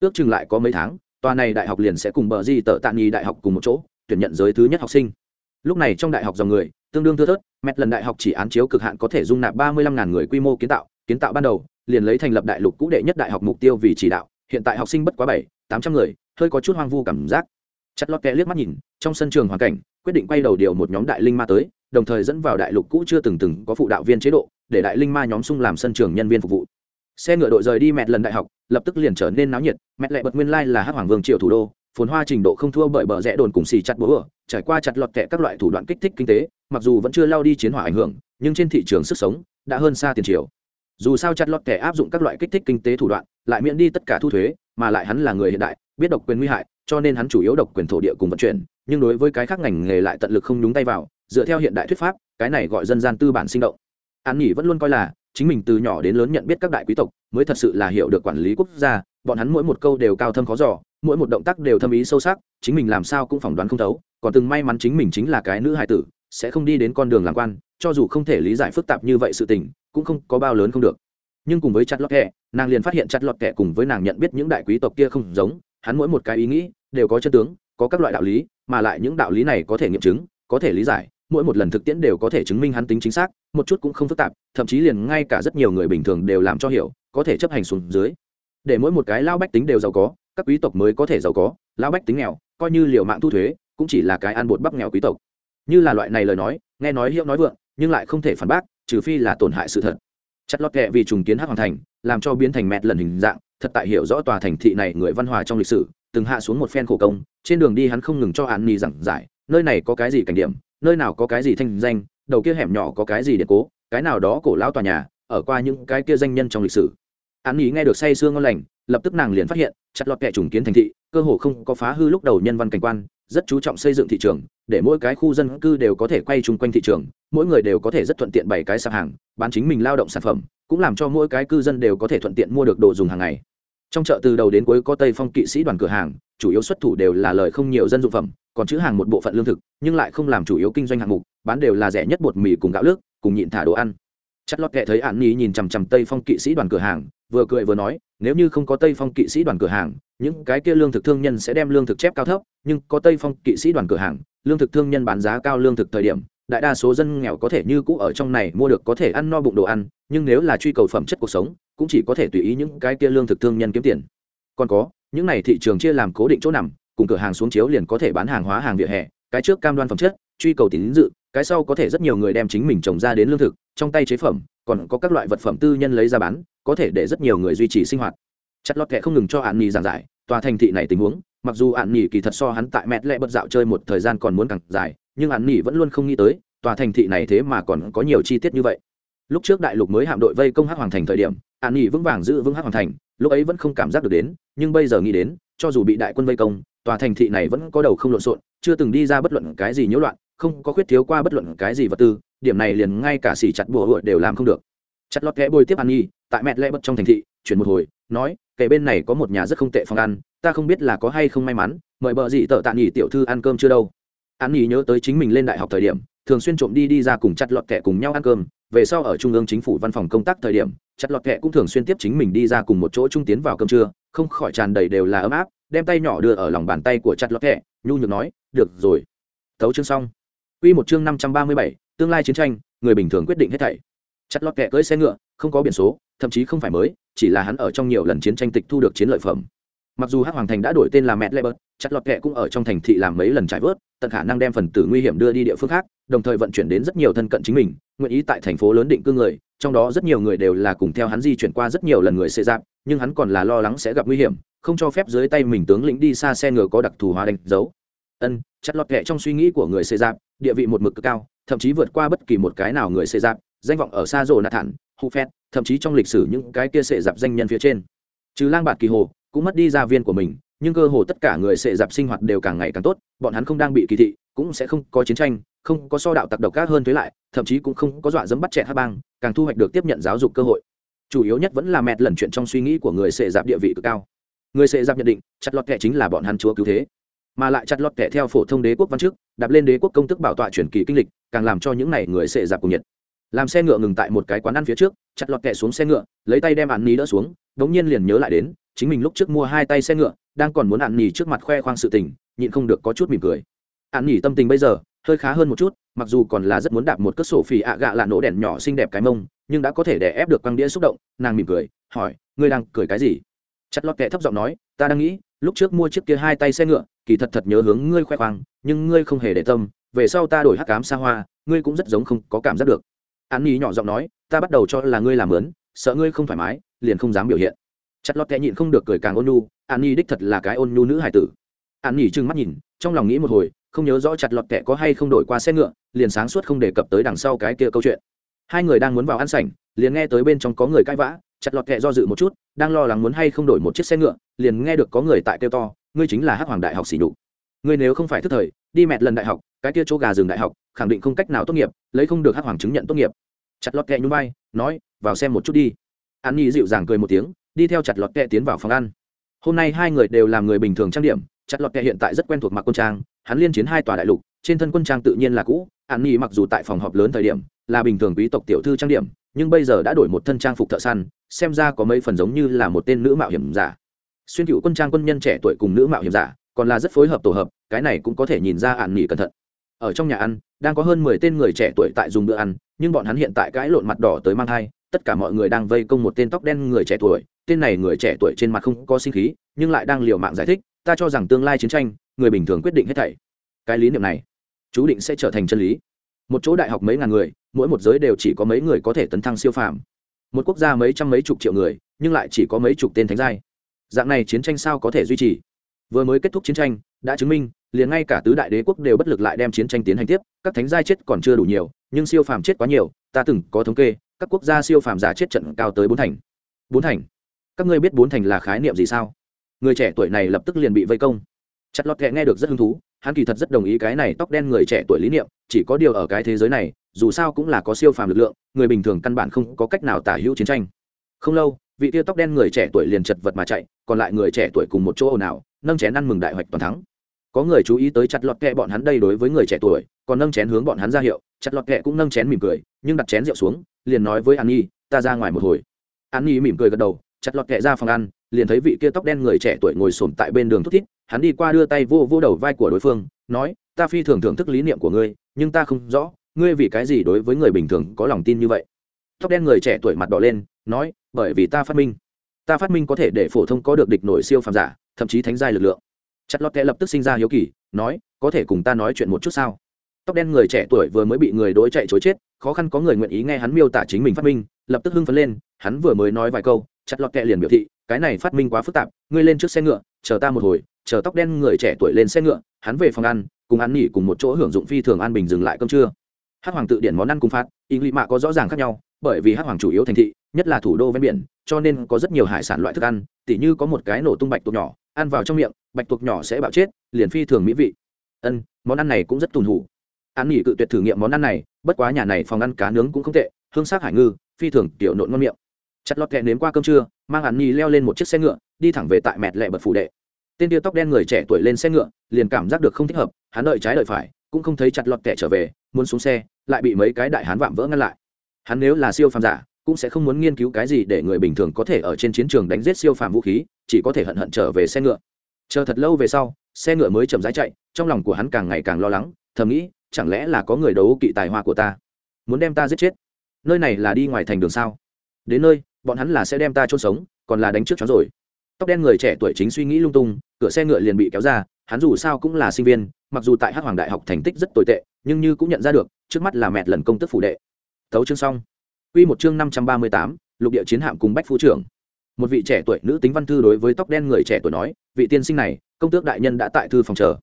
Ước chừng lại có mấy tháng, tòa này đại học liền sẽ cùng bờ di tờ tan nghỉ đại học cùng một chỗ, tuyển nhận giới thứ nhất học sinh. Lúc này trong đại học dòng người, tương đương thưa thớt, mẹt lần đại học chỉ án chiếu cực hạn có thể dung nạp ba mươi lăm ngàn người quy mô kiến tạo kiến tạo ban đầu, liền lấy thành lập đại lục cũ đệ nhất đại học mục tiêu vì chỉ đạo, hiện tại học sinh bất quá bảy, tám trăm người, hơi có chút hoang vu cảm giác chặt lọt kẹ liếc mắt nhìn, trong sân trường hoàn cảnh, quyết định quay đầu điều một nhóm đại linh ma tới, đồng thời dẫn vào đại lục cũ chưa từng từng có phụ đạo viên chế độ, để đại linh ma nhóm sung làm sân trường nhân viên phục vụ. Xe ngựa đội rời đi mẹt lần đại học, lập tức liền trở nên náo nhiệt, mẹt lại bật nguyên lai là hắc hoàng vương triều thủ đô, phồn hoa trình độ không thua bởi bờ rẽ đồn cùng xì chặt búa trải qua chặt lọt kẹ các loại thủ đoạn kích thích kinh tế, mặc dù vẫn chưa lao đi chiến hỏa ảnh hưởng, nhưng trên thị trường sức sống đã hơn xa tiền triều. Dù sao chặt lọt kẻ áp dụng các loại kích thích kinh tế thủ đoạn, lại miễn đi tất cả thu thuế mà lại hắn là người hiện đại, biết độc quyền nguy hại, cho nên hắn chủ yếu độc quyền thổ địa cùng vận chuyển, nhưng đối với cái khác ngành nghề lại tận lực không nhúng tay vào, dựa theo hiện đại thuyết pháp, cái này gọi dân gian tư bản sinh động. An nhỉ vẫn luôn coi là, chính mình từ nhỏ đến lớn nhận biết các đại quý tộc, mới thật sự là hiểu được quản lý quốc gia, bọn hắn mỗi một câu đều cao thâm khó giỏ mỗi một động tác đều thâm ý sâu sắc, chính mình làm sao cũng phỏng đoán không thấu, còn từng may mắn chính mình chính là cái nữ hài tử, sẽ không đi đến con đường làm quan, cho dù không thể lý giải phức tạp như vậy sự tình, cũng không có bao lớn không được nhưng cùng với chặt lọt kẹ, nàng liền phát hiện chặt lọt kẹ cùng với nàng nhận biết những đại quý tộc kia không giống, hắn mỗi một cái ý nghĩ đều có chân tướng, có các loại đạo lý, mà lại những đạo lý này có thể nghiệm chứng, có thể lý giải, mỗi một lần thực tiễn đều có thể chứng minh hắn tính chính xác, một chút cũng không phức tạp, thậm chí liền ngay cả rất nhiều người bình thường đều làm cho hiểu, có thể chấp hành xuống dưới. Để mỗi một cái lao bách tính đều giàu có, các quý tộc mới có thể giàu có lao bách tính nghèo, coi như liều mạng thu thuế, cũng chỉ là cái ăn bột bắp nghèo quý tộc. Như là loại này lời nói, nghe nói hiệu nói vượng, nhưng lại không thể phản bác, trừ phi là tổn hại sự thật chặt lọt kệ vì trùng kiến hắc hoàng thành, làm cho biến thành mẹt lần hình dạng, thật tại hiểu rõ tòa thành thị này người văn hòa trong lịch sử, từng hạ xuống một phen khổ công, trên đường đi hắn không ngừng cho hạn ni giảng giải, nơi này có cái gì cảnh điểm, nơi nào có cái gì thanh danh, đầu kia hẻm nhỏ có cái gì điện cố, cái nào đó cổ lão tòa nhà, ở qua những cái kia danh nhân trong lịch sử. An nhi nghe được say sương ngon lành, lập tức nàng liền phát hiện, chặt lọt kẻ trùng kiến thành thị, cơ hồ không có phá hư lúc đầu nhân văn cảnh quan rất chú trọng xây dựng thị trường, để mỗi cái khu dân cư đều có thể quay chung quanh thị trường, mỗi người đều có thể rất thuận tiện bày cái sạp hàng, bán chính mình lao động sản phẩm, cũng làm cho mỗi cái cư dân đều có thể thuận tiện mua được đồ dùng hàng ngày. Trong chợ từ đầu đến cuối có tây phong kỵ sĩ đoàn cửa hàng, chủ yếu xuất thủ đều là lời không nhiều dân dụng phẩm, còn chữ hàng một bộ phận lương thực, nhưng lại không làm chủ yếu kinh doanh hạng mục, bán đều là rẻ nhất bột mì cùng gạo nước cùng nhịn thả đồ ăn. Chất lót kệ thấy ạn nhi nhìn chằm chằm tây phong kỵ sĩ đoàn cửa hàng, vừa cười vừa nói nếu như không có tây phong kỵ sĩ đoàn cửa hàng, những cái kia lương thực thương nhân sẽ đem lương thực chép cao thấp, nhưng có tây phong kỵ sĩ đoàn cửa hàng, lương thực thương nhân bán giá cao lương thực thời điểm, đại đa số dân nghèo có thể như cũ ở trong này mua được có thể ăn no bụng đồ ăn, nhưng nếu là truy cầu phẩm chất cuộc sống, cũng chỉ có thể tùy ý những cái kia lương thực thương nhân kiếm tiền. Còn có, những này thị trường chia làm cố định chỗ nằm, cùng cửa hàng xuống chiếu liền có thể bán hàng hóa hàng vỉa hè, cái trước cam đoan phẩm chất, truy cầu tín dự, cái sau có thể rất nhiều người đem chính mình trồng ra đến lương thực, trong tay chế phẩm, còn có các loại vật phẩm tư nhân lấy ra bán có thể để rất nhiều người duy trì sinh hoạt. Chặt lọt kệ không ngừng cho hạn nghỉ giảng giải, tòa thành thị này tình huống, mặc dù hạn nghỉ kỳ thật so hắn tại mẹt lẹ bật dạo chơi một thời gian còn muốn càng dài, nhưng hạn nghỉ vẫn luôn không nghĩ tới, tòa thành thị này thế mà còn có nhiều chi tiết như vậy. Lúc trước đại lục mới hạm đội vây công hắc hoàng thành thời điểm hạn nghỉ vững vàng giữ vững hắc hoàng thành, lúc ấy vẫn không cảm giác được đến, nhưng bây giờ nghĩ đến, cho dù bị đại quân vây công, tòa thành thị này vẫn có đầu không lộn xộn, chưa từng đi ra bất luận cái gì nhiễu loạn, không có khuyết thiếu qua bất luận cái gì vật tư, điểm này liền ngay cả xỉ chặt bùa hựa đều làm không được. Chặt lọt kẽ bồi tiếp an nhi tại mẹ lẽ bật trong thành thị, chuyển một hồi, nói, kể bên này có một nhà rất không tệ phòng ăn, ta không biết là có hay không may mắn, mời bợ gì tợ tạ nghỉ tiểu thư ăn cơm chưa đâu. An nghỉ nhớ tới chính mình lên đại học thời điểm, thường xuyên trộm đi đi ra cùng chặt lọt kẹ cùng nhau ăn cơm. Về sau ở trung ương chính phủ văn phòng công tác thời điểm, chặt lọt kẹ cũng thường xuyên tiếp chính mình đi ra cùng một chỗ trung tiến vào cơm trưa, không khỏi tràn đầy đều là ấm áp, đem tay nhỏ đưa ở lòng bàn tay của chặt lọt kẹ, nhu nhược nói, được rồi, thấu chương xong. Quy một chương năm trăm ba mươi bảy, tương lai chiến tranh, người bình thường quyết định hết thảy. Chặt lọt kẹ cưỡi xe ngựa, không có biển số thậm chí không phải mới, chỉ là hắn ở trong nhiều lần chiến tranh tịch thu được chiến lợi phẩm. Mặc dù hắc hoàng thành đã đổi tên là mẹ lê bớt, chặt lọt kệ cũng ở trong thành thị làm mấy lần trải vớt, tận khả năng đem phần tử nguy hiểm đưa đi địa phương khác, đồng thời vận chuyển đến rất nhiều thân cận chính mình, nguyện ý tại thành phố lớn định cư người, trong đó rất nhiều người đều là cùng theo hắn di chuyển qua rất nhiều lần người xê giáp nhưng hắn còn là lo lắng sẽ gặp nguy hiểm, không cho phép dưới tay mình tướng lĩnh đi xa xe ngựa có đặc thù hóa đánh dấu. Ân, chặt lọt kệ trong suy nghĩ của người xê giáp địa vị một mực cực cao, thậm chí vượt qua bất kỳ một cái nào người xê giáp danh vọng ở xa rồ nạt thản hụ phét, thậm chí trong lịch sử những cái kia sệ dạp danh nhân phía trên. Trừ lang bạt kỳ hồ, cũng mất đi gia viên của mình, nhưng cơ hồ tất cả người sệ dạp sinh hoạt đều càng ngày càng tốt, bọn hắn không đang bị kỳ thị, cũng sẽ không có chiến tranh, không có so đạo tặc độc ác hơn thuế lại, thậm chí cũng không có dọa dẫm bắt trẻ hát bang, càng thu hoạch được tiếp nhận giáo dục cơ hội. Chủ yếu nhất vẫn là mẹt lần chuyện trong suy nghĩ của người sệ dạp địa vị cực cao. Người sệ dạp nhận định, chặt lọt kẻ chính là bọn hắn chúa cứu thế. Mà lại chặt lọt kẻ theo phổ thông đế quốc văn trước, đạp lên đế quốc công tức bảo tọa truyền kỳ kinh lịch, càng làm cho những n à y người sệ dạp cùng nhiệt làm xe ngựa ngừng tại một cái quán ăn phía trước, chặt lọt kẹ xuống xe ngựa, lấy tay đem ạn nỉ đỡ xuống đ ỗ n g nhiên liền nhớ lại đến, chính mình lúc trước mua hai tay xe ngựa, đang còn muốn ạn nỉ trước mặt khoe khoang sự tình, nhịn không được có chút mỉm cười. Ạn nỉ tâm tình bây giờ, hơi khá hơn một chút, mặc dù còn là rất muốn đạp một cất sổ phì ạ gạ lạ nổ đèn nhỏ xinh đẹp cái mông, nhưng đã có thể đè ép được quăng đĩa xúc động, nàng mỉm cười, hỏi, ngươi đang cười cái gì? Chặt lọt kẹ thấp giọng nói, ta đang nghĩ, lúc trước mua chiếc kia hai tay xe ngựa, kỳ thật thật nhớ hướng ngươi khoe khoang, nhưng ngươi không hề để tâm, về sau ta đổi hắc cám xa hoa, ngươi cũng rất giống không có cảm giác được an nhi nhỏ giọng nói, ta bắt đầu cho là ngươi làm lớn sợ ngươi không thoải mái, liền không dám biểu hiện. Chặt lọt kẹ nhịn không được cười càng ôn nhu an nhi đích thật là cái ôn nhu nữ hải tử. An nhi trừng mắt nhìn, trong lòng nghĩ một hồi, không nhớ rõ chặt lọt kẹ có hay không đổi qua xe ngựa, liền sáng suốt không đề cập tới đằng sau cái kia câu chuyện. Hai người đang muốn vào ăn sảnh, liền nghe tới bên trong có người cãi vã, chặt lọt kẹ do dự một chút, đang lo lắng muốn hay không đổi một chiếc xe ngựa, liền nghe được có người tại kêu to, ngươi chính là hắc hoàng đại học xỉ nhục. Ngươi nếu không phải thức thời, đi mẹt lần đại học, cái kia chỗ gà rừng đại học khẳng định không cách nào tốt nghiệp, lấy không được hắc hoàng chứng nhận tốt nghiệp. Chặt lọt kẹ nhún vai, nói, vào xem một chút đi. An nhi dịu dàng cười một tiếng, đi theo chặt lọt kẹ tiến vào phòng ăn. Hôm nay hai người đều làm người bình thường trang điểm, chặt lọt kẹ hiện tại rất quen thuộc mặc quân trang, hắn liên chiến hai tòa đại lục, trên thân quân trang tự nhiên là cũ, an nhi mặc dù tại phòng họp lớn thời điểm, là bình thường quý tộc tiểu thư trang điểm, nhưng bây giờ đã đổi một thân trang phục thợ săn, xem ra có mấy phần giống như là một tên nữ mạo hiểm giả. Xuyên cựu quân trang quân nhân trẻ tuổi cùng nữ mạo hiểm giả, còn là rất phối hợp tổ hợp, cái này cũng có thể nhìn ra ạn nghỉ cẩn thận. Ở trong nhà ăn đang có hơn mười tên người trẻ tuổi tại dùng bữa ăn, nhưng bọn hắn hiện tại cãi lộn mặt đỏ tới mang thai, tất cả mọi người đang vây công một tên tóc đen người trẻ tuổi, tên này người trẻ tuổi trên mặt không có sinh khí, nhưng lại đang liều mạng giải thích, ta cho rằng tương lai chiến tranh, người bình thường quyết định hết thảy. Cái lý niệm này, chú định sẽ trở thành chân lý. Một chỗ đại học mấy ngàn người, mỗi một giới đều chỉ có mấy người có thể tấn thăng siêu phàm. Một quốc gia mấy trăm mấy chục triệu người, nhưng lại chỉ có mấy chục tên thánh giai. Dạng này chiến tranh sao có thể duy trì? Vừa mới kết thúc chiến tranh, đã chứng minh liền ngay cả tứ đại đế quốc đều bất lực lại đem chiến tranh tiến hành tiếp, các thánh giai chết còn chưa đủ nhiều, nhưng siêu phàm chết quá nhiều, ta từng có thống kê, các quốc gia siêu phàm giả chết trận cao tới bốn thành. Bốn thành? Các ngươi biết bốn thành là khái niệm gì sao? Người trẻ tuổi này lập tức liền bị vây công. Chặt lọt kẹ nghe được rất hứng thú, hắn kỳ thật rất đồng ý cái này tóc đen người trẻ tuổi lý niệm, chỉ có điều ở cái thế giới này, dù sao cũng là có siêu phàm lực lượng, người bình thường căn bản không có cách nào tả hữu chiến tranh. Không lâu, vị tia tóc đen người trẻ tuổi liền chật vật mà chạy, còn lại người trẻ tuổi cùng một chỗ ồn ào, nâng chén ăn mừng đại hoạch toàn thắng có người chú ý tới chặt lọt kẹ bọn hắn đây đối với người trẻ tuổi, còn nâng chén hướng bọn hắn ra hiệu, chặt lọt kẹ cũng nâng chén mỉm cười, nhưng đặt chén rượu xuống, liền nói với an nhi, ta ra ngoài một hồi. An nhi mỉm cười gật đầu, chặt lọt kẹ ra phòng ăn, liền thấy vị kia tóc đen người trẻ tuổi ngồi xổm tại bên đường thúc thít, hắn đi qua đưa tay vô vô đầu vai của đối phương, nói, ta phi thường thưởng thức lý niệm của ngươi, nhưng ta không rõ, ngươi vì cái gì đối với người bình thường có lòng tin như vậy? Tóc đen người trẻ tuổi mặt đỏ lên, nói, bởi vì ta phát minh. Ta phát minh có thể để phổ thông có được địch nổi siêu phàm giả, thậm chí thánh giai lực lượng chặt lọt kẹ lập tức sinh ra hiếu kỳ, nói, có thể cùng ta nói chuyện một chút sao? Tóc đen người trẻ tuổi vừa mới bị người đối chạy chối chết, khó khăn có người nguyện ý nghe hắn miêu tả chính mình phát minh, lập tức hưng phấn lên, hắn vừa mới nói vài câu, chặt lọt kẹ liền biểu thị, cái này phát minh quá phức tạp, ngươi lên trước xe ngựa, chờ ta một hồi. Chờ tóc đen người trẻ tuổi lên xe ngựa, hắn về phòng ăn, cùng ăn nghỉ cùng một chỗ hưởng dụng phi thường an bình dừng lại cơm trưa. Hát hoàng tự điển món ăn cùng phát, ý nghĩ mạ có rõ ràng khác nhau, bởi vì hát hoàng chủ yếu thành thị, nhất là thủ đô ven biển, cho nên có rất nhiều hải sản loại thức ăn, tỉ như có một cái nổ tung bạch tuộc nhỏ ăn vào trong miệng, bạch tuộc nhỏ sẽ bạo chết, liền phi thường mỹ vị. Ân, món ăn này cũng rất tùn hủ. An nghỉ cự tuyệt thử nghiệm món ăn này, bất quá nhà này phòng ăn cá nướng cũng không tệ, hương sắc hải ngư, phi thường tiểu nộn ngon miệng. Chặt lọt kẹ nếm qua cơm trưa, mang an nghỉ leo lên một chiếc xe ngựa, đi thẳng về tại mẹt lẹ bật phủ đệ. Tên tia tóc đen người trẻ tuổi lên xe ngựa, liền cảm giác được không thích hợp, hắn đợi trái đợi phải, cũng không thấy chặt lọt kẹ trở về, muốn xuống xe, lại bị mấy cái đại hán vạm vỡ ngăn lại. Hắn nếu là siêu phàm giả cũng sẽ không muốn nghiên cứu cái gì để người bình thường có thể ở trên chiến trường đánh giết siêu phàm vũ khí, chỉ có thể hận hận trở về xe ngựa. Chờ thật lâu về sau, xe ngựa mới chậm rãi chạy, trong lòng của hắn càng ngày càng lo lắng, thầm nghĩ, chẳng lẽ là có người đấu kỵ tài hoa của ta, muốn đem ta giết chết? Nơi này là đi ngoài thành đường sao? Đến nơi, bọn hắn là sẽ đem ta chôn sống, còn là đánh trước chó rồi. Tóc đen người trẻ tuổi chính suy nghĩ lung tung, cửa xe ngựa liền bị kéo ra, hắn dù sao cũng là sinh viên, mặc dù tại hát hoàng đại học thành tích rất tồi tệ, nhưng như cũng nhận ra được, trước mắt là mẹ lần công tức phủ đệ. Tấu chương xong. Quy một chương năm trăm ba mươi tám, lục địa chiến hạm cùng bách phu trưởng. Một vị trẻ tuổi nữ tính văn thư đối với tóc đen người trẻ tuổi nói, vị tiên sinh này, công tước đại nhân đã tại thư phòng chờ.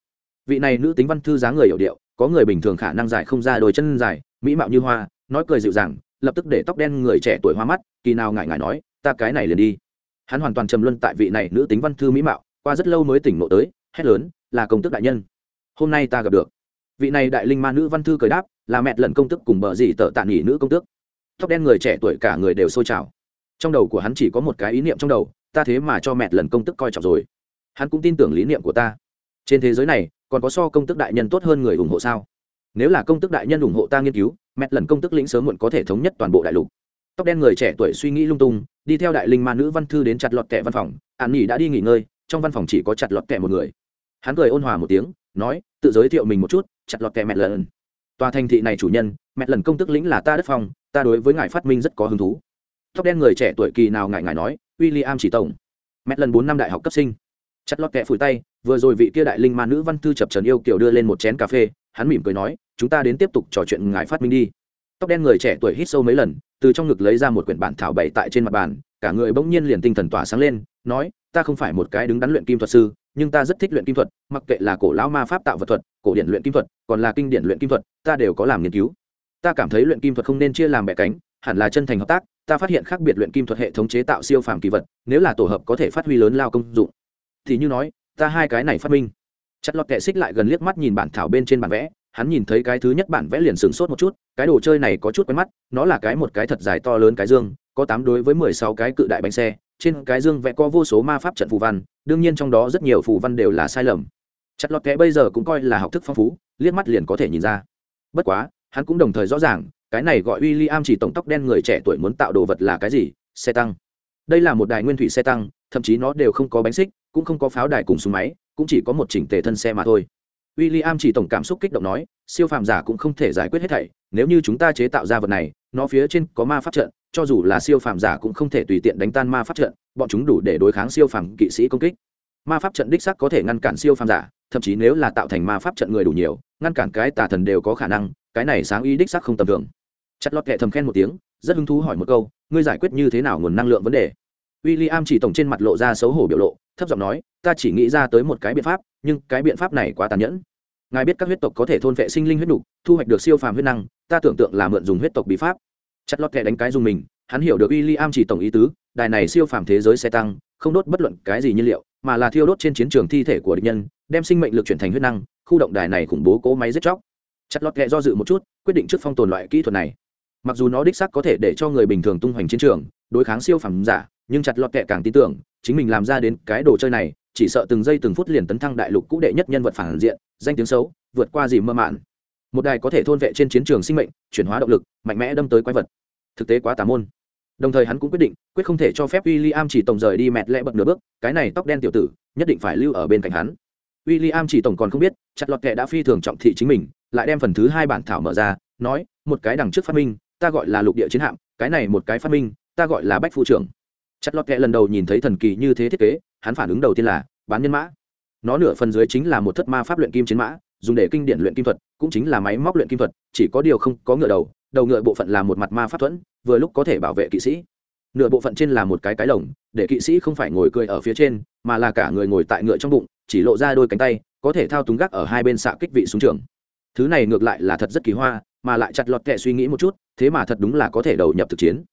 Vị này nữ tính văn thư dáng người hiểu điệu, có người bình thường khả năng dài không ra đôi chân dài, mỹ mạo như hoa, nói cười dịu dàng, lập tức để tóc đen người trẻ tuổi hoa mắt, kỳ nào ngại ngại nói, ta cái này liền đi. Hắn hoàn toàn trầm luân tại vị này nữ tính văn thư mỹ mạo, qua rất lâu mới tỉnh ngộ tới, hét lớn, là công tước đại nhân. Hôm nay ta gặp được. Vị này đại linh ma nữ văn thư cười đáp, là mẹ lần công tước cùng bờ gì tở tạ nghỉ nữ công tước tóc đen người trẻ tuổi cả người đều sôi trào. Trong đầu của hắn chỉ có một cái ý niệm trong đầu, ta thế mà cho mẹ lần công tức coi trọng rồi. Hắn cũng tin tưởng lý niệm của ta. Trên thế giới này, còn có so công tức đại nhân tốt hơn người ủng hộ sao? Nếu là công tức đại nhân ủng hộ ta nghiên cứu, mẹ lần công tức lĩnh sớm muộn có thể thống nhất toàn bộ đại lục. Tóc đen người trẻ tuổi suy nghĩ lung tung, đi theo đại linh ma nữ văn thư đến chặt lọt kẹ văn phòng. An nghỉ đã đi nghỉ ngơi, trong văn phòng chỉ có chặt lọt kẹ một người. Hắn cười ôn hòa một tiếng, nói, tự giới thiệu mình một chút, chặt lọt kẹ mẹ lần. Tòa thành thị này chủ nhân, mẹ lần công tức lĩnh là ta đất phòng ta đối với ngài phát minh rất có hứng thú. Tóc đen người trẻ tuổi kỳ nào ngại ngài nói w i l l i am chỉ tổng. Mẹ lần bốn năm đại học cấp sinh. Chặt lọt kẹ phủi tay, vừa rồi vị kia đại linh ma nữ văn thư chập trần yêu kiểu đưa lên một chén cà phê, hắn mỉm cười nói, chúng ta đến tiếp tục trò chuyện ngài phát minh đi. Tóc đen người trẻ tuổi hít sâu mấy lần, từ trong ngực lấy ra một quyển bản thảo bày tại trên mặt bàn, cả người bỗng nhiên liền tinh thần tỏa sáng lên, nói, ta không phải một cái đứng đắn luyện kim thuật sư, nhưng ta rất thích luyện kim thuật, mặc kệ là cổ lão ma pháp tạo vật thuật, cổ điển luyện kim thuật, còn là kinh điển luyện kim thuật, ta đều có làm nghiên cứu ta cảm thấy luyện kim thuật không nên chia làm bẻ cánh, hẳn là chân thành hợp tác, ta phát hiện khác biệt luyện kim thuật hệ thống chế tạo siêu phàm kỳ vật, nếu là tổ hợp có thể phát huy lớn lao công dụng. Thì như nói, ta hai cái này phát minh. Chặt lọt kệ xích lại gần liếc mắt nhìn bản thảo bên trên bản vẽ, hắn nhìn thấy cái thứ nhất bản vẽ liền sửng sốt một chút, cái đồ chơi này có chút quen mắt, nó là cái một cái thật dài to lớn cái dương, có tám đối với mười sáu cái cự đại bánh xe, trên cái dương vẽ có vô số ma pháp trận phù văn, đương nhiên trong đó rất nhiều phù văn đều là sai lầm. Chặt lọt kẽ bây giờ cũng coi là học thức phong phú, liếc mắt liền có thể nhìn ra. Bất quá hắn cũng đồng thời rõ ràng, cái này gọi w i l l i am chỉ tổng tóc đen người trẻ tuổi muốn tạo đồ vật là cái gì? Xe tăng. Đây là một đài nguyên thủy xe tăng, thậm chí nó đều không có bánh xích, cũng không có pháo đài cùng súng máy, cũng chỉ có một chỉnh tề thân xe mà thôi. W i l l i am chỉ tổng cảm xúc kích động nói, siêu phàm giả cũng không thể giải quyết hết thảy, nếu như chúng ta chế tạo ra vật này, nó phía trên có ma pháp trận, cho dù là siêu phàm giả cũng không thể tùy tiện đánh tan ma pháp trận, bọn chúng đủ để đối kháng siêu phàm kỵ sĩ công kích. Ma pháp trận đích sắc có thể ngăn cản siêu phàm giả, thậm chí nếu là tạo thành ma pháp trận người đủ nhiều, ngăn cản cái tà thần đều có khả năng cái này sáng ý đích sắc không tầm thường. Chặt lọt kệ thầm khen một tiếng rất hứng thú hỏi một câu ngươi giải quyết như thế nào nguồn năng lượng vấn đề? W i l l i am chỉ tổng trên mặt lộ ra xấu hổ biểu lộ thấp giọng nói ta chỉ nghĩ ra tới một cái biện pháp nhưng cái biện pháp này quá tàn nhẫn. Ngài biết các huyết tộc có thể thôn vệ sinh linh huyết đủ, thu hoạch được siêu phàm huyết năng ta tưởng tượng là mượn dùng huyết tộc bí pháp. Chặt lọt kệ đánh cái dùng mình hắn hiểu được w i l l i am chỉ tổng ý tứ đài này siêu phàm thế giới xe tăng không đốt bất luận cái gì nhiên liệu mà là thiêu đốt trên chiến trường thi thể của địch nhân đem sinh mệnh lực chuyển thành huyết năng khu động đài này khủng bố cố máy giết chóc chặt lọt kệ do dự một chút, quyết định trước phong tồn loại kỹ thuật này. Mặc dù nó đích xác có thể để cho người bình thường tung hoành chiến trường, đối kháng siêu phẩm giả, nhưng chặt lọt kệ càng tin tưởng, chính mình làm ra đến cái đồ chơi này, chỉ sợ từng giây từng phút liền tấn thăng đại lục cũ đệ nhất nhân vật phản diện, danh tiếng xấu, vượt qua gì mơ mạn. Một đài có thể thôn vệ trên chiến trường sinh mệnh, chuyển hóa động lực, mạnh mẽ đâm tới quái vật. Thực tế quá tà môn. Đồng thời hắn cũng quyết định, quyết không thể cho phép w i l l i am chỉ tổng rời đi mẹt lẽ bật nửa bước, cái này tóc đen tiểu tử, nhất định phải lưu ở bên cạnh hắn. W i l l i am chỉ tổng còn không biết, chặt lọt kệ đã phi thường trọng thị chính mình lại đem phần thứ hai bản thảo mở ra, nói, một cái đằng trước phát minh, ta gọi là lục địa chiến hạm, cái này một cái phát minh, ta gọi là bách phu trưởng. Chất lọt kẽ lần đầu nhìn thấy thần kỳ như thế thiết kế, hắn phản ứng đầu tiên là, bán nhân mã. Nó nửa phần dưới chính là một thất ma pháp luyện kim chiến mã, dùng để kinh điển luyện kim thuật, cũng chính là máy móc luyện kim thuật, chỉ có điều không có ngựa đầu đầu ngựa bộ phận là một mặt ma pháp thuẫn, vừa lúc có thể bảo vệ kỵ sĩ. Nửa bộ phận trên là một cái cái lồng, để kỵ sĩ không phải ngồi cười ở phía trên, mà là cả người ngồi tại ngựa trong bụng, chỉ lộ ra đôi cánh tay, có thể thao túng gác ở hai bên xạ kích vị súng trường thứ này ngược lại là thật rất kỳ hoa, mà lại chặt lọt kệ suy nghĩ một chút, thế mà thật đúng là có thể đầu nhập thực chiến.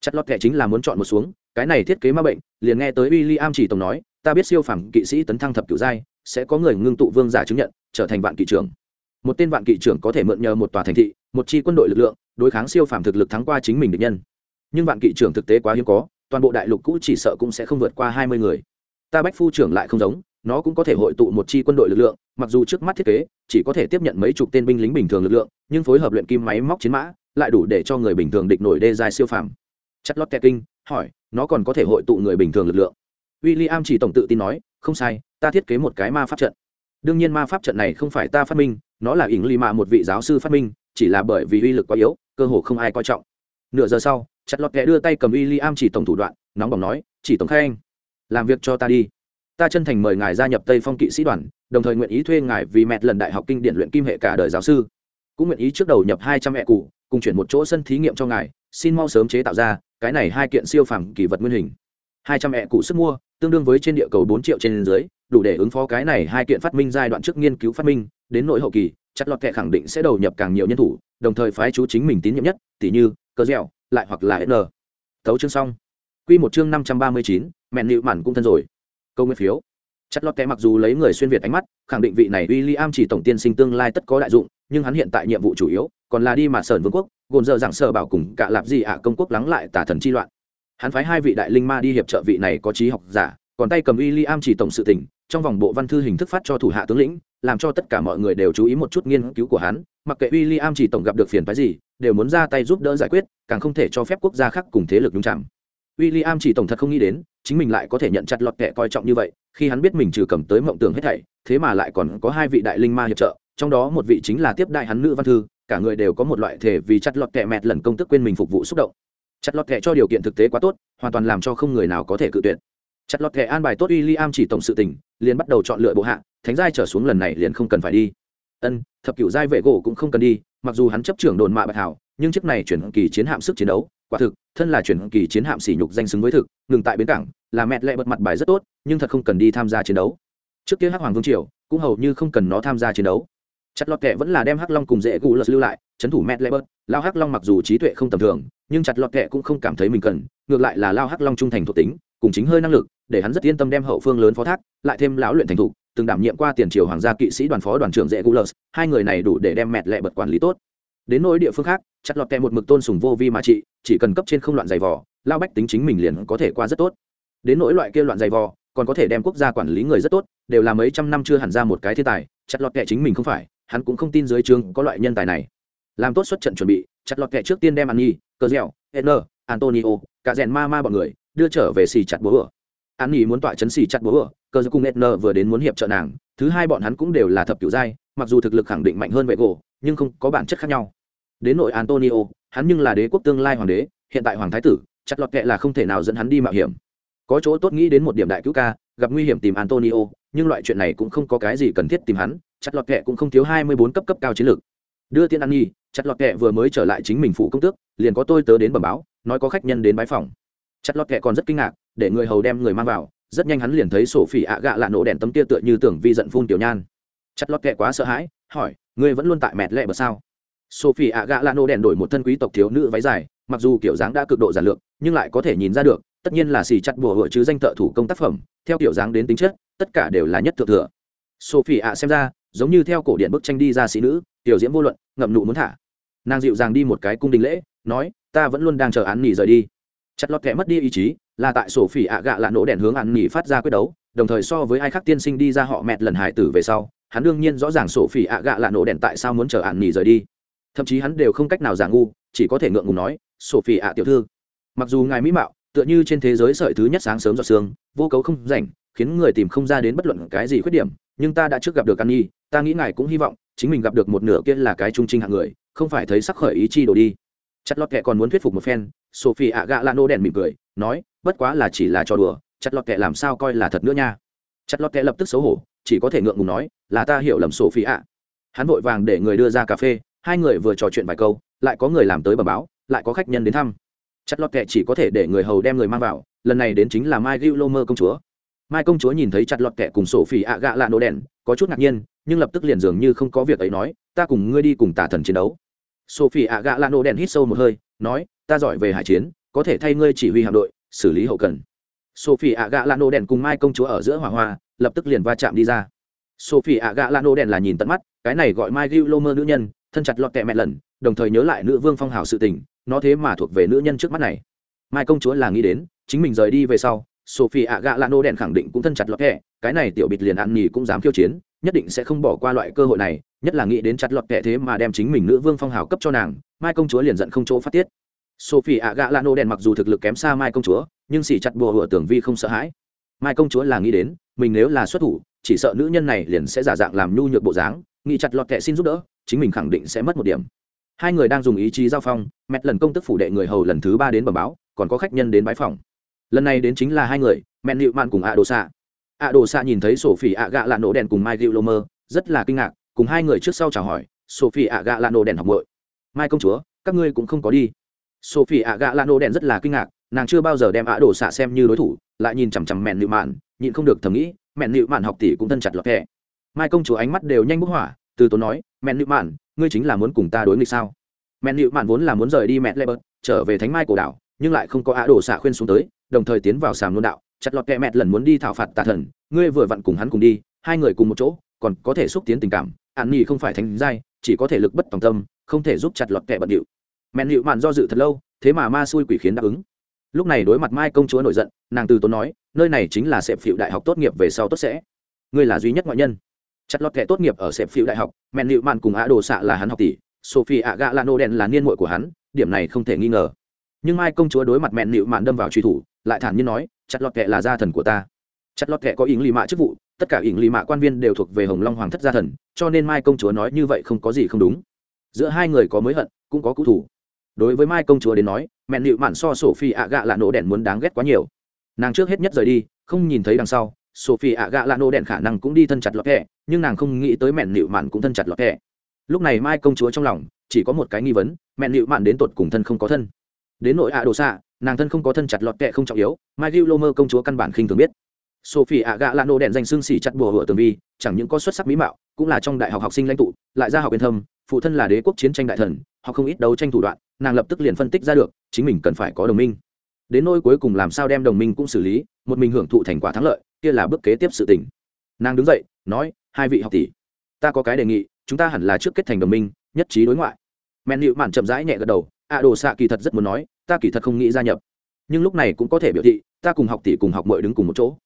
Chặt lọt kệ chính là muốn chọn một xuống, cái này thiết kế ma bệnh, liền nghe tới w i l l i am chỉ tổng nói, ta biết siêu phẩm kỵ sĩ tấn thăng thập cửu giai, sẽ có người ngưng tụ vương giả chứng nhận, trở thành vạn kỵ trưởng. Một tên vạn kỵ trưởng có thể mượn nhờ một tòa thành thị, một chi quân đội lực lượng, đối kháng siêu phàm thực lực thắng qua chính mình địch nhân. Nhưng vạn kỵ trưởng thực tế quá hiếm có, toàn bộ đại lục cũ chỉ sợ cũng sẽ không vượt qua hai mươi người. Ta bách phu trưởng lại không giống nó cũng có thể hội tụ một chi quân đội lực lượng, mặc dù trước mắt thiết kế chỉ có thể tiếp nhận mấy chục tên binh lính bình thường lực lượng, nhưng phối hợp luyện kim máy móc chiến mã lại đủ để cho người bình thường địch nổi đê dài siêu phàm. Chất lót kẹt kinh hỏi, nó còn có thể hội tụ người bình thường lực lượng? W i l l i am chỉ tổng tự tin nói, không sai, ta thiết kế một cái ma pháp trận. Đương nhiên ma pháp trận này không phải ta phát minh, nó là ỉng lì mạ một vị giáo sư phát minh, chỉ là bởi vì uy lực quá yếu, cơ hồ không ai coi trọng. Nửa giờ sau chặt lọt kẻ đưa tay cầm w i l l i am chỉ tổng thủ đoạn, nóng bỏng nói, chỉ tổng khai anh, làm việc cho ta đi ta chân thành mời ngài gia nhập tây phong kỵ sĩ đoàn, đồng thời nguyện ý thuê ngài vì mẹ lần đại học kinh điển luyện kim hệ cả đời giáo sư. Cũng nguyện ý trước đầu nhập hai trăm mẹ cụ cùng chuyển một chỗ sân thí nghiệm cho ngài, xin mau sớm chế tạo ra cái này hai kiện siêu phẳng kỳ vật nguyên hình. Hai trăm mẹ cụ sức mua, tương đương với trên địa cầu bốn triệu trên dưới, đủ để ứng phó cái này hai kiện phát minh giai đoạn trước nghiên cứu phát minh, đến nội hậu kỳ chặt lọt kệ khẳng định sẽ đầu nhập càng nhiều nhân thủ, đồng thời phái chú chính mình tín nhiệm nhất tỷ như, cơ dẻo, lại hoặc là n. Tấu chương xong. Quy một chương năm trăm ba mươi chín mẹn nịu mản cũng thân rồi câu nguyên phiếu. Chất lót kệ mặc dù lấy người xuyên việt ánh mắt, khẳng định vị này w i l l i am chỉ tổng tiên sinh tương lai tất có đại dụng, nhưng hắn hiện tại nhiệm vụ chủ yếu, còn là đi mà sởn vương quốc gồm giờ giảng sở bảo cùng cả lạp gì ạ công quốc lắng lại tả thần chi loạn. Hắn phái hai vị đại linh ma đi hiệp trợ vị này có trí học giả, còn tay cầm w i l l i am chỉ tổng sự tỉnh trong vòng bộ văn thư hình thức phát cho thủ hạ tướng lĩnh, làm cho tất cả mọi người đều chú ý một chút nghiên cứu của hắn, mặc kệ w i l l i am chỉ tổng gặp được phiền phái gì, đều muốn ra tay giúp đỡ giải quyết, càng không thể cho phép quốc gia khác cùng thế lực nhung chạm w i l l i am chỉ tổng thật không nghĩ đến, chính mình lại có thể nhận chặt lọt kẻ coi trọng như vậy, khi hắn biết mình trừ cầm tới mộng tưởng hết thảy, thế mà lại còn có hai vị đại linh ma hiệp trợ, trong đó một vị chính là tiếp đại hắn nữ văn thư, cả người đều có một loại thể vì chặt lọt kẻ mẹt lần công tức quên mình phục vụ xúc động. Chặt lọt kẻ cho điều kiện thực tế quá tốt, hoàn toàn làm cho không người nào có thể cự tuyệt. Chặt lọt kẻ an bài tốt w i l l i am chỉ tổng sự tình, liền bắt đầu chọn lựa bộ hạ, thánh giai trở xuống lần này liền không cần phải đi. Ân, thập cửu giai vệ gỗ cũng không cần đi, mặc dù hắn chấp trưởng đồn mạ bạch hảo nhưng chiếc này chuyển kỳ chiến hạm sức chiến đấu, quả thực, thân là chuyển kỳ chiến hạm sỉ nhục danh xứng với thực, ngừng tại bến cảng, là mẹ lệ bật mặt bài rất tốt, nhưng thật không cần đi tham gia chiến đấu. Trước kia hắc hoàng vương triều cũng hầu như không cần nó tham gia chiến đấu. Chặt lọt kệ vẫn là đem hắc long cùng dễ gù lật lưu lại, trấn thủ mẹ lệ bật, lao hắc long mặc dù trí tuệ không tầm thường, nhưng chặt lọt kệ cũng không cảm thấy mình cần, ngược lại là lao hắc long trung thành thuộc tính, cùng chính hơi năng lực, để hắn rất yên tâm đem hậu phương lớn phó thác, lại thêm lão luyện thành thục, từng đảm nhiệm qua tiền triều hoàng gia kỵ sĩ đoàn phó đoàn trưởng dễ gulus hai người này đủ để đem mẹ lệ bật quản lý tốt đến nỗi địa phương khác, chặt lọt kẹ một mực tôn sùng vô vi mà trị, chỉ cần cấp trên không loạn giày vò, lao bách tính chính mình liền có thể qua rất tốt. Đến nỗi loại kia loạn giày vò, còn có thể đem quốc gia quản lý người rất tốt, đều là mấy trăm năm chưa hẳn ra một cái thiên tài, chặt lọt kẹ chính mình không phải, hắn cũng không tin dưới trường có loại nhân tài này. Làm tốt xuất trận chuẩn bị, chặt lọt kẹ trước tiên đem ăn nhi cờ dẻo n antonio, cả rèn ma ma bọn người, đưa trở về xì chặt bố ở an nhi muốn tọa chấn xì chặt bố ở cờ cùng n vừa đến muốn hiệp trợ nàng, thứ hai bọn hắn cũng đều là thập kiểu giai, mặc dù thực lực khẳng định mạnh hơn vệ gỗ, nhưng không có bản chất khác nhau đến nội antonio, hắn nhưng là đế quốc tương lai hoàng đế, hiện tại hoàng thái tử chặt lọt kệ là không thể nào dẫn hắn đi mạo hiểm. Có chỗ tốt nghĩ đến một điểm đại cứu ca, gặp nguy hiểm tìm antonio, nhưng loại chuyện này cũng không có cái gì cần thiết tìm hắn chặt lọt kệ cũng không thiếu hai mươi bốn cấp cấp cao chiến lược. Đưa tiên an nhi chặt lọt kệ vừa mới trở lại chính mình phụ công tước, liền có tôi tớ đến bẩm báo, nói có khách nhân đến bái phòng. Chặt lọt kệ còn rất kinh ngạc, để người hầu đem người mang vào, rất nhanh hắn liền thấy sổ phỉ ạ gạ lạ nổ đèn tấm tia tựa như tưởng vi giận phun tiểu nhan. Chặt lọt kệ quá sợ hãi, hỏi, ngươi vẫn luôn tại mẹt lẹ bờ sao? Sophie ạ gạ lạ nổ đèn đổi một thân quý tộc thiếu nữ váy dài, mặc dù kiểu dáng đã cực độ giản lược, nhưng lại có thể nhìn ra được, tất nhiên là xì chặt bùa hựa chứ danh thợ thủ công tác phẩm, theo kiểu dáng đến tính chất, tất cả đều là nhất thượng thừa. Sophie ạ xem ra, giống như theo cổ điện bức tranh đi ra sĩ nữ, tiểu diễm vô luận, ngậm nụ muốn thả. Nàng dịu dàng đi một cái cung đình lễ, nói, ta vẫn luôn đang chờ án nghỉ rời đi. Chặt lọt kẻ mất đi ý chí, là tại sổ phỉ ạ gạ lạ nổ đèn hướng án nghỉ phát ra quyết đấu, đồng thời so với ai khác tiên sinh đi ra họ mẹt lần hải tử về sau, hắn đương nhiên rõ ràng sổ phỉ ạ gạ lạ nổ đèn tại sao muốn chờ án nghỉ rời đi thậm chí hắn đều không cách nào giả ngu, chỉ có thể ngượng ngùng nói sổ phỉ ạ tiểu thư, mặc dù ngài mỹ mạo, tựa như trên thế giới sợi thứ nhất sáng sớm giọt sương, vô cấu không rảnh, khiến người tìm không ra đến bất luận cái gì khuyết điểm, nhưng ta đã trước gặp được an nhi ta nghĩ ngài cũng hy vọng chính mình gặp được một nửa kia là cái trung trinh hạng người, không phải thấy sắc khởi ý chi đổ đi. Chặt lọt kệ còn muốn thuyết phục một phen sophie ạ gạ lano đèn mỉm cười, nói, bất quá là chỉ là trò đùa chặt lọt kệ làm sao coi là thật nữa nha. Chặt lọt kệ lập tức xấu hổ, chỉ có thể ngượng ngùng nói, là ta hiểu lầm sophie ạ hắn vội vàng để người đưa ra cà phê hai người vừa trò chuyện vài câu, lại có người làm tới bờ báo, lại có khách nhân đến thăm. Chặt lọt kệ chỉ có thể để người hầu đem người mang vào, lần này đến chính là mai gil lô mơ công chúa. Mai công chúa nhìn thấy chặt lọt kệ cùng sổ phỉ ạ gạ lạ nổ đèn, có chút ngạc nhiên, nhưng lập tức liền dường như không có việc ấy nói, ta cùng ngươi đi cùng tả thần chiến đấu. Sophie ạ gạ lạ nổ đèn hít sâu một hơi, nói, ta giỏi về hải chiến, có thể thay ngươi chỉ huy hạm đội, xử lý hậu cần. Sophie ạ gạ lạ nổ đèn cùng mai công chúa ở giữa hỏa hoa, lập tức liền va chạm đi ra. Sophie ạ gạ lạ nổ đèn là nhìn tận mắt, cái này gọi mai gil lô mơ nữ nhân thân chặt lọt kẹ mẹ lần, đồng thời nhớ lại nữ vương phong hào sự tình, nó thế mà thuộc về nữ nhân trước mắt này. Mai công chúa là nghĩ đến, chính mình rời đi về sau, sophie ạ gạ lano đèn khẳng định cũng thân chặt lọt kẹ, cái này tiểu bịt liền ăn nhì cũng dám khiêu chiến, nhất định sẽ không bỏ qua loại cơ hội này, nhất là nghĩ đến chặt lọt kẹ thế mà đem chính mình nữ vương phong hào cấp cho nàng, mai công chúa liền giận không chỗ phát tiết. Sophie ạ gạ lano đèn mặc dù thực lực kém xa mai công chúa, nhưng xỉ chặt bùa hựa tưởng vi không sợ hãi. Mai công chúa là nghĩ đến, mình nếu là xuất thủ, chỉ sợ nữ nhân này liền sẽ giả dạng làm nhu nhược bộ dáng nghị chặt lọt kệ xin giúp đỡ, chính mình khẳng định sẽ mất một điểm. Hai người đang dùng ý chí giao phong, mẹt lần công tức phủ đệ người hầu lần thứ ba đến bờ báo, còn có khách nhân đến bãi phòng. Lần này đến chính là hai người mẹn nịu mạn cùng ạ đồ xạ ạ đồ xạ nhìn thấy sổ phỉ ạ gạ lạ nổ đèn cùng mai gịu lô mơ rất là kinh ngạc, cùng hai người trước sau chào hỏi, sophie ạ gạ lạ nổ đèn học bội mai công chúa, các ngươi cũng không có đi. Sophie ạ gạ lạ nổ đèn rất là kinh ngạc, nàng chưa bao giờ đem ạ đồ xạ xem như đối thủ, lại nhìn chằm chằm mẹn nịu mạn, nhịn không được thầm nghĩ mẹn nịu mạn học tỷ cũng thân chặt lọt kẹ mai công chúa ánh mắt đều nhanh bức hỏa từ tốn nói, mẹn nịu mạn, ngươi chính là muốn cùng ta đối nghịch sao? Mẹn nịu mạn vốn là muốn rời đi mẹn lê bớt trở về thánh mai cổ đảo, nhưng lại không có á đồ xạ khuyên xuống tới, đồng thời tiến vào sàm luân đạo. Chặt lọt kẹ mẹt lần muốn đi thảo phạt tà thần, ngươi vừa vặn cùng hắn cùng đi, hai người cùng một chỗ, còn có thể xúc tiến tình cảm. Ạn nhì không phải thánh giai, chỉ có thể lực bất tòng tâm, không thể giúp chặt lọt kẹ bận điệu. Mẹn nịu mạn do dự thật lâu, thế mà ma xui quỷ khiến đáp ứng. Lúc này đối mặt mai công chúa nổi giận, nàng từ tốn nói, nơi này chính là sẹp phịu đại học tốt nghiệp về sau tốt sẽ. Ngươi là duy nhất ngoại nhân chặt lọt kẻ tốt nghiệp ở sẹp phiêu đại học, mẹn nịu mạn cùng á đồ xạ là hắn học tỷ, sophie ạ gạ lano đen là niên muội của hắn, điểm này không thể nghi ngờ. Nhưng mai công chúa đối mặt mẹn nịu mạn đâm vào truy thủ, lại thản nhiên nói, chặt lọt kệ là gia thần của ta. Chặt lọt kệ có ý lì mạ chức vụ, tất cả ý lì mạ quan viên đều thuộc về hồng long hoàng thất gia thần, cho nên mai công chúa nói như vậy không có gì không đúng. Giữa hai người có mới hận, cũng có cũ thủ đối với mai công chúa đến nói, mẹn nịu mạn so sophie ạ gạ lạ nổ đen muốn đáng ghét quá nhiều. Nàng trước hết nhất rời đi, không nhìn thấy đằng sau sophie ạ gạ lạ nô đèn khả năng cũng đi thân chặt lọt kẹ, nhưng nàng không nghĩ tới mẹn nịu mạn cũng thân chặt lọt kẹ. lúc này mai công chúa trong lòng chỉ có một cái nghi vấn mẹn nịu mạn đến tột cùng thân không có thân. Đến nội ạ đồ xạ nàng thân không có thân chặt lọt kẹ không trọng yếu mai gil lô mơ công chúa căn bản khinh thường biết. Sophie ạ gạ lạ nô đèn danh xương xỉ chặt bùa hựa tường vi chẳng những có xuất sắc mỹ mạo cũng là trong đại học học sinh lãnh tụ lại ra học yên thâm phụ thân là đế quốc chiến tranh đại thần họ không ít đấu tranh thủ đoạn nàng lập tức liền phân tích ra được chính mình cần phải có đồng minh. Đến nỗi cuối cùng làm sao đem đồng minh cũng xử lý một mình hưởng thụ thành quả thắng lợi kia là bước kế tiếp sự tình. Nàng đứng dậy, nói, hai vị học tỷ, ta có cái đề nghị, chúng ta hẳn là trước kết thành đồng minh, nhất trí đối ngoại. Men nịu mạn chậm rãi nhẹ gật đầu ạ đồ xạ kỳ thật rất muốn nói, ta kỳ thật không nghĩ gia nhập. Nhưng lúc này cũng có thể biểu thị, ta cùng học tỷ cùng học mội đứng cùng một chỗ.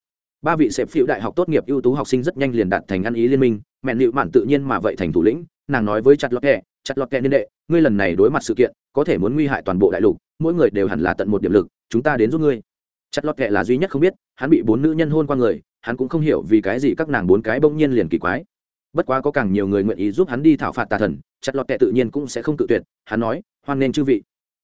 Ba vị sẹp phiêu đại học tốt nghiệp ưu tú học sinh rất nhanh liền đạt thành ăn ý liên minh mẹn nịu mạn tự nhiên mà vậy thành thủ lĩnh, nàng nói với chặt lọt kẹ, chặt lọt kẹ niên đệ, ngươi lần này đối mặt sự kiện, có thể muốn nguy hại toàn bộ đại lục, mỗi người đều hẳn là tận một điểm lực, chúng ta đến giúp ngươi chặt lọt kệ là duy nhất không biết, hắn bị bốn nữ nhân hôn qua người, hắn cũng không hiểu vì cái gì các nàng bốn cái bỗng nhiên liền kỳ quái. Bất quá có càng nhiều người nguyện ý giúp hắn đi thảo phạt tà thần chặt lọt kệ tự nhiên cũng sẽ không tự tuyệt, hắn nói, hoan nên chư vị.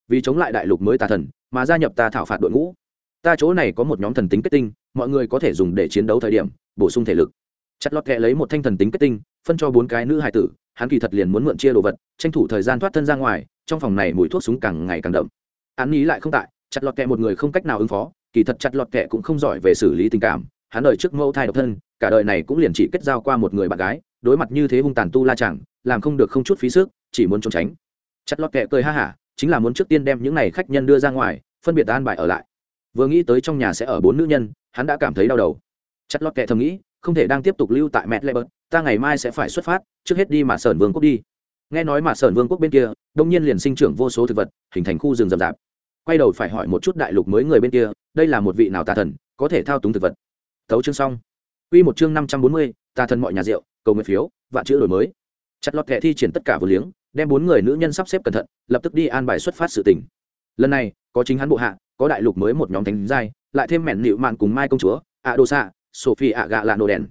Vì chống lại đại lục mới tà thần, mà gia nhập ta thảo phạt đội ngũ. Ta chỗ này có một nhóm thần tính kết tinh, mọi người có thể dùng để chiến đấu thời điểm, bổ sung thể lực. Chặt lọt kệ lấy một thanh thần tính kết tinh, phân cho bốn cái nữ hài tử, hắn kỳ thật liền muốn mượn chia đồ vật, tranh thủ thời gian thoát thân ra ngoài, trong phòng này mùi thuốc súng càng ngày càng đậm. Án ý lại không tại chặt lọt kẹ một người không cách nào ứng phó kỳ thật chặt lọt kệ cũng không giỏi về xử lý tình cảm, hắn đợi trước mẫu thai độc thân, cả đời này cũng liền chỉ kết giao qua một người bạn gái, đối mặt như thế hung tàn tu la chẳng, làm không được không chút phí sức, chỉ muốn trốn tránh. Chặt lọt kệ cười ha hả, chính là muốn trước tiên đem những này khách nhân đưa ra ngoài, phân biệt an bài ở lại. Vừa nghĩ tới trong nhà sẽ ở bốn nữ nhân, hắn đã cảm thấy đau đầu. Chặt lọt kệ thầm nghĩ, không thể đang tiếp tục lưu tại mẹ lệ bớt, ta ngày mai sẽ phải xuất phát, trước hết đi mà sởn vương quốc đi. Nghe nói mà sởn vương quốc bên kia, đông nhiên liền sinh trưởng vô số thực vật, hình thành khu rừng rậm rạp quay đầu phải hỏi một chút đại lục mới người bên kia đây là một vị nào tà thần có thể thao túng thực vật thấu chương xong Quy một chương năm trăm bốn mươi, tà thần mọi nhà rượu, cầu nguyện phiếu, vạn chữ đổi mới. Chặt lọt kệ thi triển tất cả vô liếng, đem bốn người nữ nhân sắp xếp cẩn thận, lập tức đi an bài xuất phát sự tình. Lần này, có chính hắn bộ hạ, có đại lục mới một nhóm thánh giai, lại thêm mẹn nịu mạn cùng mai công chúa, ạ đồ xạ, sophie ạ gạ lạ nổ đèn.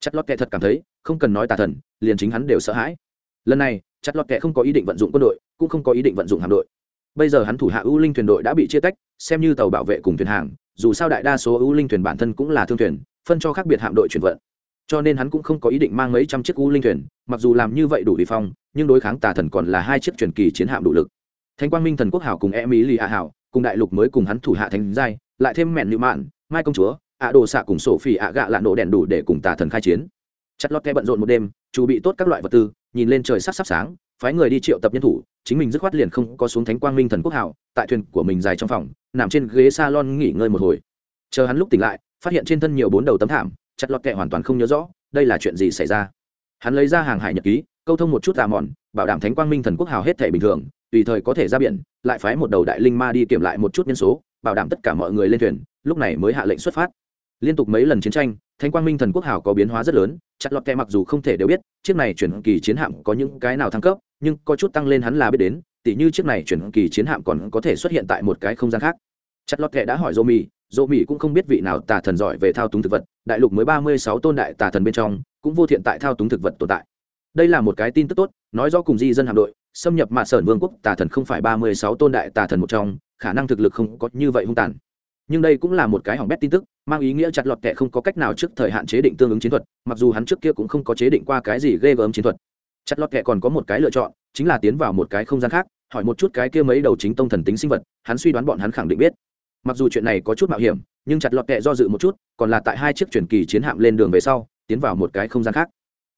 Chặt lọt kệ thật cảm thấy, không cần nói tà thần, liền chính hắn đều sợ hãi. Lần này, chặt lọt kệ không có ý định vận dụng quân đội, cũng không có ý định vận dụng hạm đội. Bây giờ hắn thủ hạ ưu linh thuyền đội đã bị chia tách, xem như tàu bảo vệ cùng thuyền hàng, dù sao đại đa số ưu linh thuyền bản thân cũng là thương thuyền, phân cho khác biệt hạm đội chuyển vận. Cho nên hắn cũng không có ý định mang mấy trăm chiếc ưu linh thuyền mặc dù làm như vậy đủ vi phong nhưng đối kháng tà thần còn là hai chiếc truyền kỳ chiến hạm đủ lực. Thánh quang minh thần quốc hảo cùng e ý lì hạ hảo cùng đại lục mới cùng hắn thủ hạ thánh giai lại thêm mẹn nhự mạn mai công chúa ạ đồ xạ cùng sổ phỉ ạ gạ lạ nổ đèn đủ để cùng tà thần khai chiến. Chặt lót ke bận rộn một đêm chuẩn bị tốt các loại vật tư nhìn lên trời sắc sắp sáng phái người đi triệu tập nhân thủ chính mình dứt khoát liền không có xuống thánh quang minh thần quốc hảo, tại thuyền của mình dài trong phòng, nằm trên ghế salon nghỉ ngơi một hồi. Chờ hắn lúc tỉnh lại, phát hiện trên thân nhiều bốn đầu tấm thảm, chặt lọt kệ hoàn toàn không nhớ rõ, đây là chuyện gì xảy ra. Hắn lấy ra hàng hải nhật ký, câu thông một chút tà mòn, bảo đảm thánh quang minh thần quốc hào hết thể bình thường, tùy thời có thể ra biển, lại phái một đầu đại linh ma đi kiểm lại một chút nhân số, bảo đảm tất cả mọi người lên thuyền, lúc này mới hạ lệnh xuất phát. Liên tục mấy lần chiến tranh thánh quang minh thần quốc hào có biến hóa rất lớn, chặt lọt kẹ mặc dù không thể đều biết, chiếc này chuyển kỳ chiến hạm có những cái nào thăng cấp, nhưng có chút tăng lên hắn là biết đến, tỉ như chiếc này chuyển kỳ chiến hạm còn có thể xuất hiện tại một cái không gian khác. Chặt lọt kẹ đã hỏi dô mì dô mỹ cũng không biết vị nào tà thần giỏi về thao túng thực vật, đại lục mới ba mươi sáu tôn đại tà thần bên trong, cũng vô thiện tại thao túng thực vật tồn tại. Đây là một cái tin tức tốt, nói rõ cùng di dân hạm đội, xâm nhập mạ sởn vương quốc tà thần không phải ba mươi sáu tôn đại tà thần một trong, khả năng thực lực không có như vậy hung tàn nhưng đây cũng là một cái hỏng bét tin tức, mang ý nghĩa chặt lọt kệ không có cách nào trước thời hạn chế định tương ứng chiến thuật, mặc dù hắn trước kia cũng không có chế định qua cái gì ghê gớm chiến thuật. Chặt lọt kệ còn có một cái lựa chọn, chính là tiến vào một cái không gian khác, hỏi một chút cái kia mấy đầu chính tông thần tính sinh vật, hắn suy đoán bọn hắn khẳng định biết. Mặc dù chuyện này có chút mạo hiểm, nhưng chặt lọt kệ do dự một chút, còn là tại hai chiếc chuyển kỳ chiến hạm lên đường về sau, tiến vào một cái không gian khác.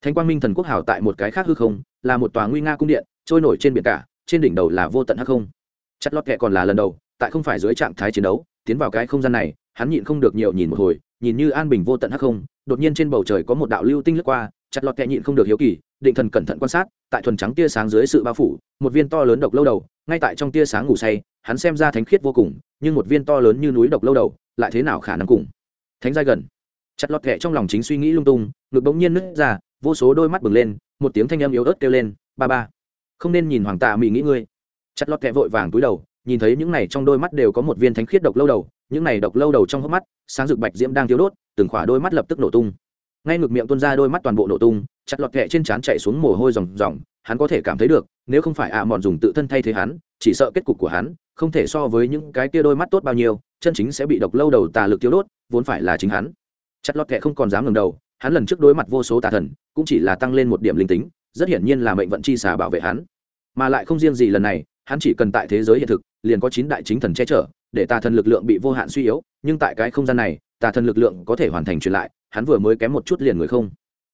Thánh quang minh thần quốc hảo tại một cái khác hư không, là một tòa nguy nga cung điện, trôi nổi trên biển cả, trên đỉnh đầu là vô tận hắc không. Chặt lọt kệ còn là lần đầu, tại không phải dưới trạng thái chiến đấu tiến vào cái không gian này, hắn nhịn không được nhiều nhìn một hồi, nhìn như an bình vô tận hắc không, đột nhiên trên bầu trời có một đạo lưu tinh lướt qua, chặt lọt kệ nhịn không được hiếu kỳ, định thần cẩn thận quan sát, tại thuần trắng tia sáng dưới sự bao phủ, một viên to lớn độc lâu đầu, ngay tại trong tia sáng ngủ say, hắn xem ra thánh khiết vô cùng, nhưng một viên to lớn như núi độc lâu đầu, lại thế nào khả năng cùng? Thánh giai gần. Chặt lọt kệ trong lòng chính suy nghĩ lung tung, ngực bỗng nhiên nứt ra, vô số đôi mắt bừng lên, một tiếng thanh âm yếu ớt kêu lên, ba ba, không nên nhìn hoàng tạ mỹ nghĩ ngươi. Chặt lọt kệ vội vàng túi đầu nhìn thấy những này trong đôi mắt đều có một viên thánh khiết độc lâu đầu, những này độc lâu đầu trong hốc mắt, sáng rực bạch diễm đang thiếu đốt, từng khỏa đôi mắt lập tức nổ tung. Ngay ngực miệng tuôn ra đôi mắt toàn bộ nổ tung, chặt lọt kệ trên trán chạy xuống mồ hôi ròng ròng, hắn có thể cảm thấy được, nếu không phải ạ mòn dùng tự thân thay thế hắn, chỉ sợ kết cục của hắn không thể so với những cái kia đôi mắt tốt bao nhiêu, chân chính sẽ bị độc lâu đầu tà lực thiếu đốt, vốn phải là chính hắn. Chặt lọt kệ không còn dám ngừng đầu, hắn lần trước đối mặt vô số tà thần, cũng chỉ là tăng lên một điểm linh tính, rất hiển nhiên là mệnh vận chi xà bảo vệ hắn. Mà lại không riêng gì lần này, hắn chỉ cần tại thế giới hiện thực liền có chín đại chính thần che chở, để tà thần lực lượng bị vô hạn suy yếu, nhưng tại cái không gian này, tà thần lực lượng có thể hoàn thành truyền lại, hắn vừa mới kém một chút liền người không.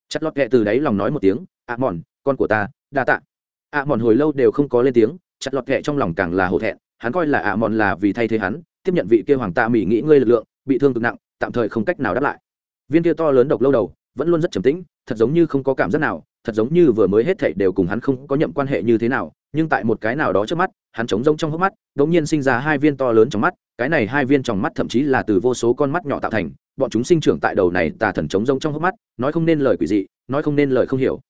Chặt lọt kệ từ đáy lòng nói một tiếng ạ mòn con của ta, đa tạ. Ạ mòn hồi lâu đều không có lên tiếng, chặt lọt kệ trong lòng càng là hổ thẹn, hắn coi là ạ mòn là vì thay thế hắn, tiếp nhận vị kia hoàng ta mỹ nghĩ ngươi lực lượng, bị thương cực nặng, tạm thời không cách nào đáp lại. Viên kia to lớn độc lâu đầu, vẫn luôn rất trầm tĩnh, thật giống như không có cảm giác nào, thật giống như vừa mới hết thảy đều cùng hắn không có nhậm quan hệ như thế nào nhưng tại một cái nào đó trước mắt hắn trống rông trong hốc mắt đ ỗ n g nhiên sinh ra hai viên to lớn trong mắt cái này hai viên trong mắt thậm chí là từ vô số con mắt nhỏ tạo thành bọn chúng sinh trưởng tại đầu này tà thần trống rông trong hốc mắt nói không nên lời quỷ dị nói không nên lời không hiểu.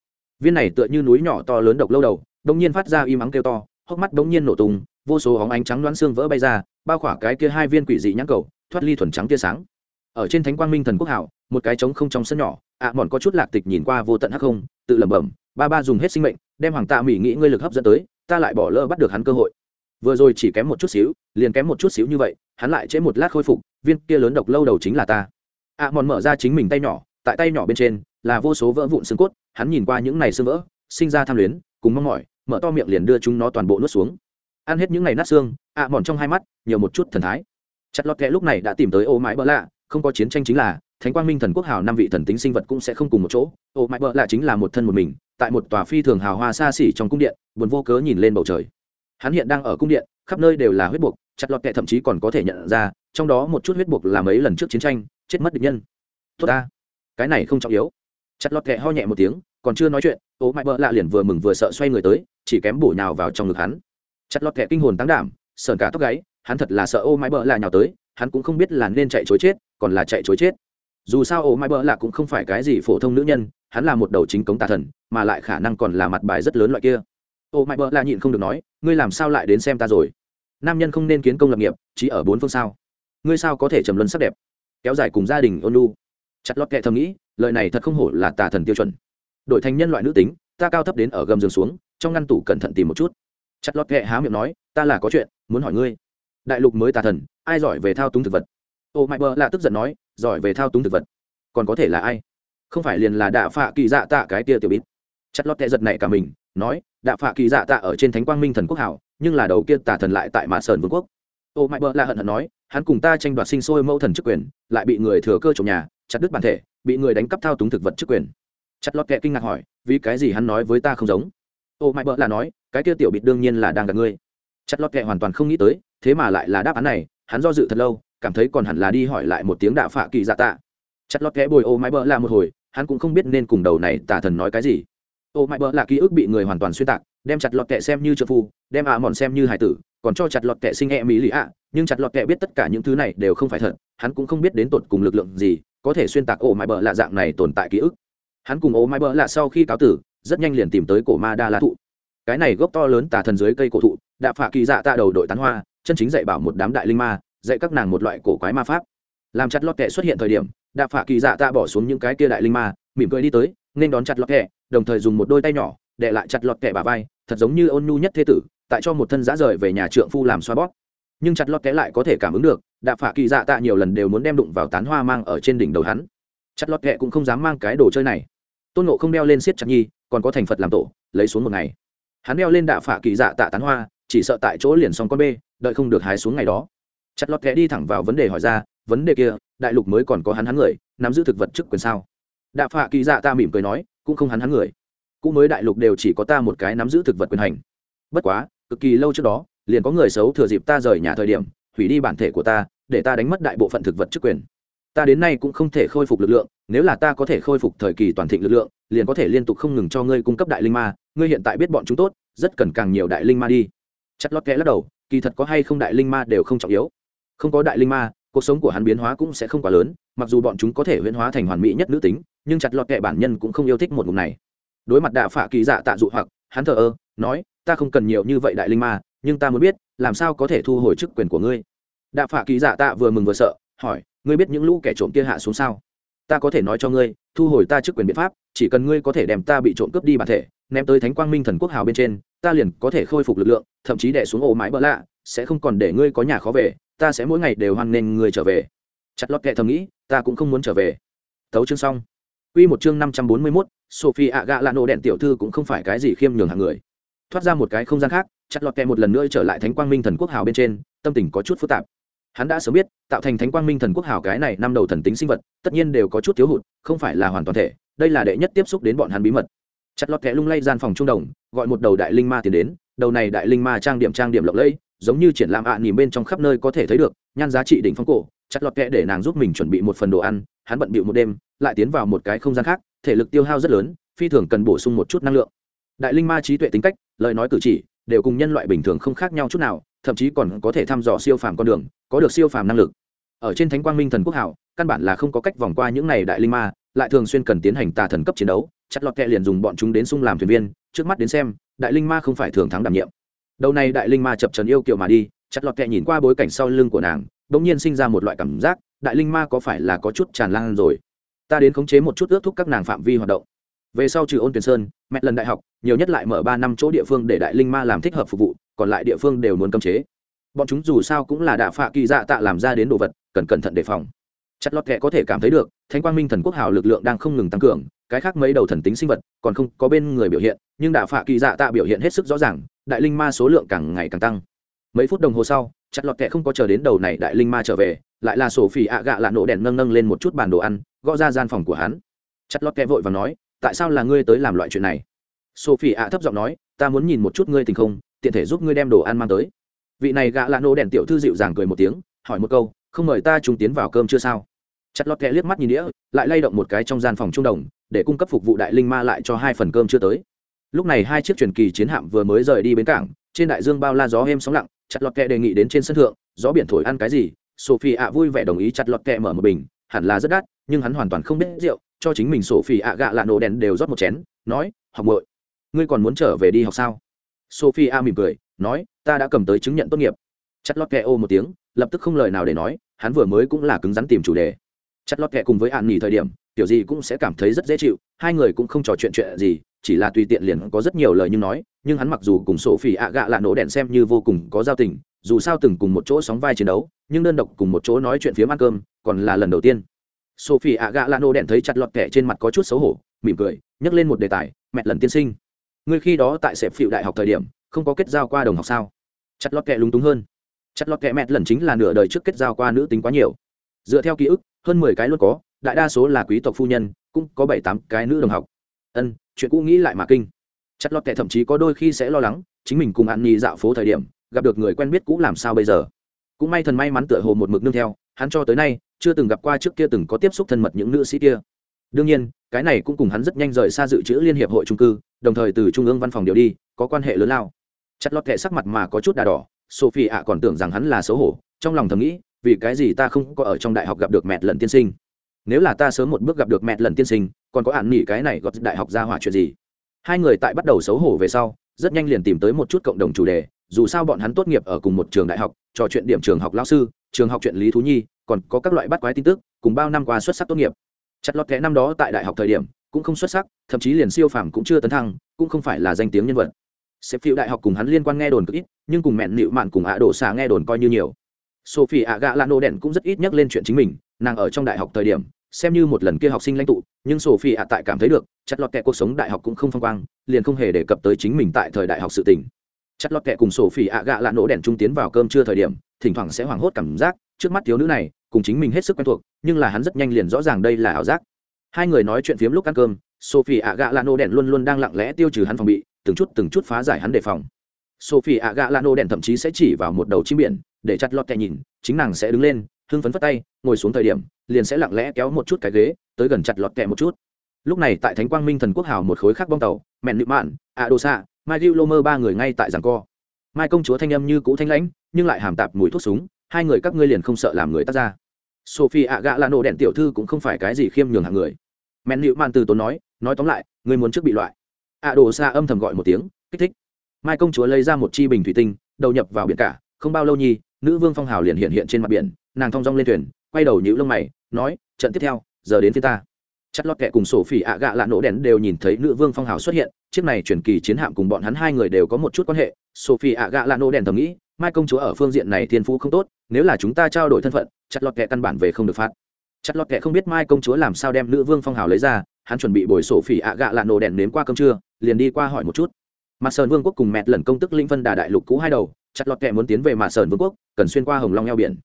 Viên này tựa như núi nhỏ to lớn độc lâu đầu đ ỗ n g nhiên phát ra im ắng kêu to hốc mắt đ ỗ n g nhiên nổ tung vô số hóng ánh trắng đoán xương vỡ bay ra bao khỏa cái kia hai viên quỷ dị nhãn cầu thoát ly thuần trắng tia sáng. Ở trên thánh quang minh thần quốc hảo một cái trống không trong sân nhỏ ạ à, mòn có chút lạc tịch nhìn qua vô tận hắc không tự lẩm bẩm ba ba dùng hết sinh mệnh đem hoàng tạ mỹ nghĩ ngươi lực hấp dẫn tới ta lại bỏ lỡ bắt được hắn cơ hội. Vừa rồi chỉ kém một chút xíu liền kém một chút xíu như vậy hắn lại chế một lát khôi phục viên kia lớn độc lâu đầu chính là ta. Ạ à, mòn mở ra chính mình tay nhỏ tại tay nhỏ bên trên là vô số vỡ vụn xương cốt hắn nhìn qua những này xương vỡ sinh ra tham luyến cùng mong mỏi mở to miệng liền đưa chúng nó toàn bộ nuốt xuống. Ăn hết những này nát xương ạ à, mòn trong hai mắt nhiều một chút thần thái. Chặt lọt kẽ lúc này đã tìm tới ô mãi bỡ lạ không có chiến tranh chính là thánh quang minh thần quốc hào năm vị thần tính sinh vật cũng sẽ không cùng một chỗ ô mãi bỡ lạ chính là một thân một mình tại một tòa phi thường hào hoa xa xỉ trong cung điện, buồn vô cớ nhìn lên bầu trời. Hắn hiện đang ở cung điện, khắp nơi đều là huyết buộc, chặt lọt kệ thậm chí còn có thể nhận ra, trong đó một chút huyết buộc là mấy lần trước chiến tranh, chết mất địch nhân. Tốt ta. Cái này không trọng yếu. Chặt lọt kệ ho nhẹ một tiếng, còn chưa nói chuyện, ố mãi bỡ lạ liền vừa mừng vừa sợ xoay người tới, chỉ kém bổ nhào vào trong ngực hắn. Chặt lọt kệ kinh hồn tăng đảm, sờn cả tóc gáy, hắn thật là sợ ô mãi bỡ lạ nhào tới, hắn cũng không biết là nên chạy chối chết, còn là chạy chối chết. Dù sao ô mãi bỡ lạ cũng không phải cái gì phổ thông nữ nhân hắn là một đầu chính cống tà thần, mà lại khả năng còn là mặt bài rất lớn loại kia. Ô mãi bỡ lạ nhịn không được nói, ngươi làm sao lại đến xem ta rồi? Nam nhân không nên kiến công lập nghiệp, chỉ ở bốn phương sao? Ngươi sao có thể trầm luân sắc đẹp? Kéo dài cùng gia đình ôn lu. Chặt lót kệ thầm nghĩ, lời này thật không hổ là tà thần tiêu chuẩn. Đổi thành nhân loại nữ tính, ta cao thấp đến ở gầm giường xuống, trong ngăn tủ cẩn thận tìm một chút. Chặt lót kệ há miệng nói, ta là có chuyện, muốn hỏi ngươi. Đại lục mới tà thần, ai giỏi về thao túng thực vật? Ô mãi bơ là tức giận nói, giỏi về thao túng thực vật, còn có thể là ai? Không phải liền là đạ phạ kỳ dạ tạ cái tia tiểu bít. Chặt lót kệ giật này cả mình, nói, đạ phạ kỳ dạ tạ ở trên thánh quang minh thần quốc hảo, nhưng là đầu kia tà thần lại tại mã sơn vương quốc. Ô mãi bơ là hận hận nói, hắn cùng ta tranh đoạt sinh sôi mẫu thần chức quyền, lại bị người thừa cơ trộm nhà, chặt đứt bản thể, bị người đánh cắp thao túng thực vật chức quyền. Chặt lót kệ kinh ngạc hỏi, vì cái gì hắn nói với ta không giống? Ô mãi bơ là nói, cái kia tiểu bịt đương nhiên là đang gặp ngươi. Chặt lót kệ hoàn toàn không nghĩ tới, thế mà lại là đáp án này, hắn do dự thật lâu, cảm thấy còn hẳn là đi hỏi lại một tiếng đạo phạ kỳ dạ tạ. Chặt lót kệ bồi ô mãi bỡ là một hồi hắn cũng không biết nên cùng đầu này tà thần nói cái gì. Ô mãi bỡ là ký ức bị người hoàn toàn xuyên tạc, đem chặt lọt kệ xem như trợ phu, đem ạ mòn xem như hải tử, còn cho chặt lọt kệ sinh e mỹ lì ạ. Nhưng chặt lọt kệ biết tất cả những thứ này đều không phải thật, hắn cũng không biết đến tột cùng lực lượng gì có thể xuyên tạc Ô mãi bỡ là dạng này tồn tại ký ức. Hắn cùng Ô mãi bỡ là sau khi cáo tử, rất nhanh liền tìm tới cổ ma đa la thụ. Cái này gốc to lớn tà thần dưới cây cổ thụ đạ phạ kỳ dạ tạ đầu đội tán hoa, chân chính dạy bảo một đám đại linh ma, dạy các nàng một loại cổ quái ma pháp. Làm chặt lọt kệ xuất hiện thời điểm đạ phạ kỳ dạ tạ bỏ xuống những cái kia đại linh ma, mỉm cười đi tới, nên đón chặt lọt kệ đồng thời dùng một đôi tay nhỏ, để lại chặt lọt kệ bà vai, thật giống như ôn nhu nhất thế tử, tại cho một thân giã rời về nhà trượng phu làm xoa bóp. Nhưng chặt lọt kẽ lại có thể cảm ứng được, đạ phạ kỳ dạ tạ nhiều lần đều muốn đem đụng vào tán hoa mang ở trên đỉnh đầu hắn. Chặt lọt kẽ cũng không dám mang cái đồ chơi này. Tôn nộ không đeo lên siết chặt nhi, còn có thành phật làm tổ, lấy xuống một ngày. Hắn đeo lên đạ phạ kỳ dạ tạ tán hoa, chỉ sợ tại chỗ liền xong con bê, đợi không được hái xuống ngày đó. Chặt lọt kẽ đi thẳng vào vấn đề hỏi ra, vấn đề kia đại lục mới còn có hắn hắn người, nắm giữ thực vật chức quyền sao? Đạ phạ kỳ dạ ta mỉm cười nói, cũng không hắn hắn người. Cũng mới đại lục đều chỉ có ta một cái nắm giữ thực vật quyền hành. Bất quá, cực kỳ lâu trước đó, liền có người xấu thừa dịp ta rời nhà thời điểm, hủy đi bản thể của ta, để ta đánh mất đại bộ phận thực vật chức quyền. Ta đến nay cũng không thể khôi phục lực lượng, nếu là ta có thể khôi phục thời kỳ toàn thịnh lực lượng, liền có thể liên tục không ngừng cho ngươi cung cấp đại linh ma, ngươi hiện tại biết bọn chúng tốt, rất cần càng nhiều đại linh ma đi. Chất lót kẽ lắc đầu, kỳ thật có hay không đại linh ma đều không trọng yếu. Không có đại linh ma cuộc sống của hắn biến hóa cũng sẽ không quá lớn, mặc dù bọn chúng có thể huyễn hóa thành hoàn mỹ nhất nữ tính, nhưng chặt lọt kệ bản nhân cũng không yêu thích một ngụm này. Đối mặt đạ phạ kỳ dạ tạ dụ hoặc, hắn thờ ơ, nói, ta không cần nhiều như vậy đại linh ma, nhưng ta muốn biết, làm sao có thể thu hồi chức quyền của ngươi? Đạ phạ kỳ dạ tạ vừa mừng vừa sợ, hỏi, ngươi biết những lũ kẻ trộm kia hạ xuống sao? Ta có thể nói cho ngươi, thu hồi ta chức quyền biện pháp, chỉ cần ngươi có thể đem ta bị trộm cướp đi bản thể, ném tới thánh quang minh thần quốc hào bên trên ta liền có thể khôi phục lực lượng thậm chí đẻ xuống ổ mái bỡ lạ sẽ không còn để ngươi có nhà khó về ta sẽ mỗi ngày đều hoan nghênh ngươi trở về. Chặt lót kệ thầm nghĩ ta cũng không muốn trở về. Tấu chương xong. Quy một chương năm trăm bốn mươi 541, Sophie ạ gạ lạ nổ đèn tiểu thư cũng không phải cái gì khiêm nhường hạng người. Thoát ra một cái không gian khác, chặt lọt kẹ một lần nữa trở lại thánh quang minh thần quốc hào bên trên tâm tình có chút phức tạp. Hắn đã sớm biết tạo thành thánh quang minh thần quốc hào cái này năm đầu thần tính sinh vật tất nhiên đều có chút thiếu hụt không phải là hoàn toàn thể đây là đệ nhất tiếp xúc đến bọn hắn bí mật chặt lọt kẽ lung lay gian phòng trung đồng gọi một đầu đại linh ma tiến đến đầu này đại linh ma trang điểm trang điểm lộng lẫy giống như triển lãm ạ à, nhìn bên trong khắp nơi có thể thấy được nhan giá trị đỉnh phong cổ chặt lọt kẽ để nàng giúp mình chuẩn bị một phần đồ ăn hắn bận bịu một đêm lại tiến vào một cái không gian khác thể lực tiêu hao rất lớn phi thường cần bổ sung một chút năng lượng. Đại linh ma trí tuệ tính cách lời nói cử chỉ đều cùng nhân loại bình thường không khác nhau chút nào thậm chí còn có thể thăm dò siêu phàm con đường có được siêu phàm năng lực. Ở trên thánh quang minh thần quốc hảo căn bản là không có cách vòng qua những này đại linh ma lại thường xuyên cần tiến hành tà thần cấp chiến đấu chặt lọt kẹ liền dùng bọn chúng đến sung làm thuyền viên, trước mắt đến xem, đại linh ma không phải thường thắng đảm nhiệm. Đầu này đại linh ma chập trần yêu kiều mà đi, chặt lọt kẹ nhìn qua bối cảnh sau lưng của nàng đ ỗ n g nhiên sinh ra một loại cảm giác, đại linh ma có phải là có chút tràn lan rồi? Ta đến khống chế một chút ước thúc các nàng phạm vi hoạt động. Về sau trừ ôn tuyển sơn, mẹ lần đại học, nhiều nhất lại mở ba năm chỗ địa phương để đại linh ma làm thích hợp phục vụ, còn lại địa phương đều muốn cấm chế. Bọn chúng dù sao cũng là đạ phạ kỳ dạ tạ làm ra đến đồ vật, cần cẩn thận đề phòng. Chặt lọt kệ có thể cảm thấy được, thánh quang minh thần quốc hào lực lượng đang không ngừng tăng cường cái khác mấy đầu thần tính sinh vật còn không có bên người biểu hiện, nhưng đạ phạ kỳ dạ tạ biểu hiện hết sức rõ ràng, đại linh ma số lượng càng ngày càng tăng. Mấy phút đồng hồ sau, chặt lọt kệ không có chờ đến đầu này đại linh ma trở về, lại là sổ phỉ ạ gạ lạ nổ đèn nâng nâng lên một chút bàn đồ ăn, gõ ra gian phòng của hắn. Chặt lọt kệ vội và nói, tại sao là ngươi tới làm loại chuyện này? Sophie ạ thấp giọng nói, ta muốn nhìn một chút ngươi tình không, tiện thể giúp ngươi đem đồ ăn mang tới. Vị này gạ lạ nổ đèn tiểu thư dịu dàng cười một tiếng, hỏi một câu, không mời ta chúng tiến vào cơm chưa sao? Chặt lọt kẹ liếc mắt nhìn đĩa, lại lay động một cái trong gian phòng trung đồng, để cung cấp phục vụ đại linh ma lại cho hai phần cơm chưa tới. Lúc này hai chiếc truyền kỳ chiến hạm vừa mới rời đi bến cảng, trên đại dương bao la gió êm sóng lặng, chặt lọt kẹ đề nghị đến trên sân thượng, gió biển thổi ăn cái gì, sophie ạ vui vẻ đồng ý chặt lọt kẹ mở một bình, hẳn là rất đắt, nhưng hắn hoàn toàn không biết rượu, cho chính mình sophie ạ gạ lạ nổ đèn đều rót một chén, nói, học bội ngươi còn muốn trở về đi học sao? Sophie a mỉm cười, nói, ta đã cầm tới chứng nhận tốt nghiệp. Chặt lọt kẹ ô một tiếng, lập tức không lời nào để nói, hắn vừa mới cũng là cứng rắn tìm chủ đề chặt lót kẹ cùng với hạn nghỉ thời điểm kiểu gì cũng sẽ cảm thấy rất dễ chịu, hai người cũng không trò chuyện chuyện gì, chỉ là tùy tiện liền có rất nhiều lời nhưng nói, nhưng hắn mặc dù cùng sổ phỉ ạ gạ lạ nổ đèn xem như vô cùng có giao tình, dù sao từng cùng một chỗ sóng vai chiến đấu, nhưng đơn độc cùng một chỗ nói chuyện phía ăn cơm, còn là lần đầu tiên. Sophie ạ gạ lạ nổ đèn thấy chặt lọt kẻ trên mặt có chút xấu hổ, mỉm cười, nhắc lên một đề tài, mẹ lần tiên sinh. Người khi đó tại sẹp phịu đại học thời điểm, không có kết giao qua đồng học sao? Chặt lọt kẻ lúng túng hơn. Chặt lọt kẻ mẹ lần chính là nửa đời trước kết giao qua nữ tính quá nhiều. Dựa theo ký ức hơn mười cái luôn có, đại đa số là quý tộc phu nhân, cũng có bảy tám cái nữ đồng học. Ân, chuyện cũ nghĩ lại mà kinh. Chặt lọt kệ thậm chí có đôi khi sẽ lo lắng, chính mình cùng ăn nhì dạo phố thời điểm, gặp được người quen biết cũ làm sao bây giờ. Cũng may thần may mắn tựa hồ một mực nương theo, hắn cho tới nay, chưa từng gặp qua trước kia từng có tiếp xúc thân mật những nữ sĩ kia. Đương nhiên, cái này cũng cùng hắn rất nhanh rời xa dự trữ liên hiệp hội trung cư, đồng thời từ trung ương văn phòng điều đi, có quan hệ lớn lao. Chặt lọt kệ sắc mặt mà có chút đà đỏ, sophie ạ còn tưởng rằng hắn là xấu hổ, trong lòng thầm nghĩ vì cái gì ta không có ở trong đại học gặp được mẹ lần tiên sinh? Nếu là ta sớm một bước gặp được mẹ lần tiên sinh, còn có ạn nghỉ cái này gọt đại học ra hỏa chuyện gì? Hai người tại bắt đầu xấu hổ về sau, rất nhanh liền tìm tới một chút cộng đồng chủ đề, dù sao bọn hắn tốt nghiệp ở cùng một trường đại học, trò chuyện điểm trường học lao sư, trường học chuyện lý thú nhi, còn có các loại bắt quái tin tức, cùng bao năm qua xuất sắc tốt nghiệp. Chặt lọt kẽ năm đó tại đại học thời điểm, cũng không xuất sắc, thậm chí liền siêu phàm cũng chưa tấn thăng, cũng không phải là danh tiếng nhân vật. Xếp phiêu đại học cùng hắn liên quan nghe đồn cực ít, nhưng cùng mẹn nịu mạn cùng ạ đổ xà nghe đồn coi như nhiều sophie ạ gạ lano đèn cũng rất ít nhắc lên chuyện chính mình, nàng ở trong đại học thời điểm, xem như một lần kia học sinh lãnh tụ, nhưng sophie ạ tại cảm thấy được, chặt lọt kẹ cuộc sống đại học cũng không phong quang, liền không hề đề cập tới chính mình tại thời đại học sự tình. Chặt lọt kẹ cùng sophie ạ gạ lạ đèn trung tiến vào cơm trưa thời điểm, thỉnh thoảng sẽ hoảng hốt cảm giác trước mắt thiếu nữ này, cùng chính mình hết sức quen thuộc, nhưng là hắn rất nhanh liền rõ ràng đây là ảo giác. Hai người nói chuyện phiếm lúc ăn cơm, sophie ạ gạ lạ đèn luôn luôn đang lặng lẽ tiêu trừ hắn phòng bị, từng chút từng chút phá giải hắn đề phòng. Sophie ạ gạ lạ đèn thậm chí sẽ chỉ vào một đầu chim biển để chặt lọt kẻ nhìn, chính nàng sẽ đứng lên, hưng phấn phất tay, ngồi xuống thời điểm, liền sẽ lặng lẽ kéo một chút cái ghế, tới gần chặt lọt kẻ một chút. Lúc này tại thánh quang minh thần quốc hào một khối khác bong tàu, mẹn nịu mạn, a đô xạ mai lưu lô mơ ba người ngay tại giảng co. Mai công chúa thanh âm như cũ thanh lãnh, nhưng lại hàm tạp mùi thuốc súng, hai người các ngươi liền không sợ làm người tắt ra. Sophie ạ gạ là nổ đèn tiểu thư cũng không phải cái gì khiêm nhường hạng người. Mẹn nịu mạn từ tốn nói nói tóm lại, ngươi muốn trước bị loại. A đô xạ âm thầm gọi một tiếng, kích thích. Mai công chúa lấy ra một chi bình thủy tinh, đầu nhập vào biển cả, không bao lâu nhi nữ vương phong hào liền hiện hiện trên mặt biển, nàng thong dong lên thuyền, quay đầu nhữ lông mày, nói, trận tiếp theo, giờ đến phía ta. Chất lót kệ cùng sổ phỉ ạ gạ lạ nổ đèn đều nhìn thấy nữ vương phong hào xuất hiện, chiếc này chuyển kỳ chiến hạm cùng bọn hắn hai người đều có một chút quan hệ. Sổ phỉ ạ gạ lạ nổ đèn thầm nghĩ, mai công chúa ở phương diện này thiên phú không tốt, nếu là chúng ta trao đổi thân phận, chặt lót kệ căn bản về không được phát chặt lót kệ không biết mai công chúa làm sao đem nữ vương phong hào lấy ra, hắn chuẩn bị bồi sổ phỉ ạ gạ lạ nổ đèn đến qua cơm trưa, liền đi qua hỏi một chút. Mặt sơn vương quốc cùng mẹt lần công tức linh vân đà đại lục cũ hai đầu chặt lọt kẹ muốn tiến về mạ sơn vương quốc cần xuyên qua hồng long eo biển.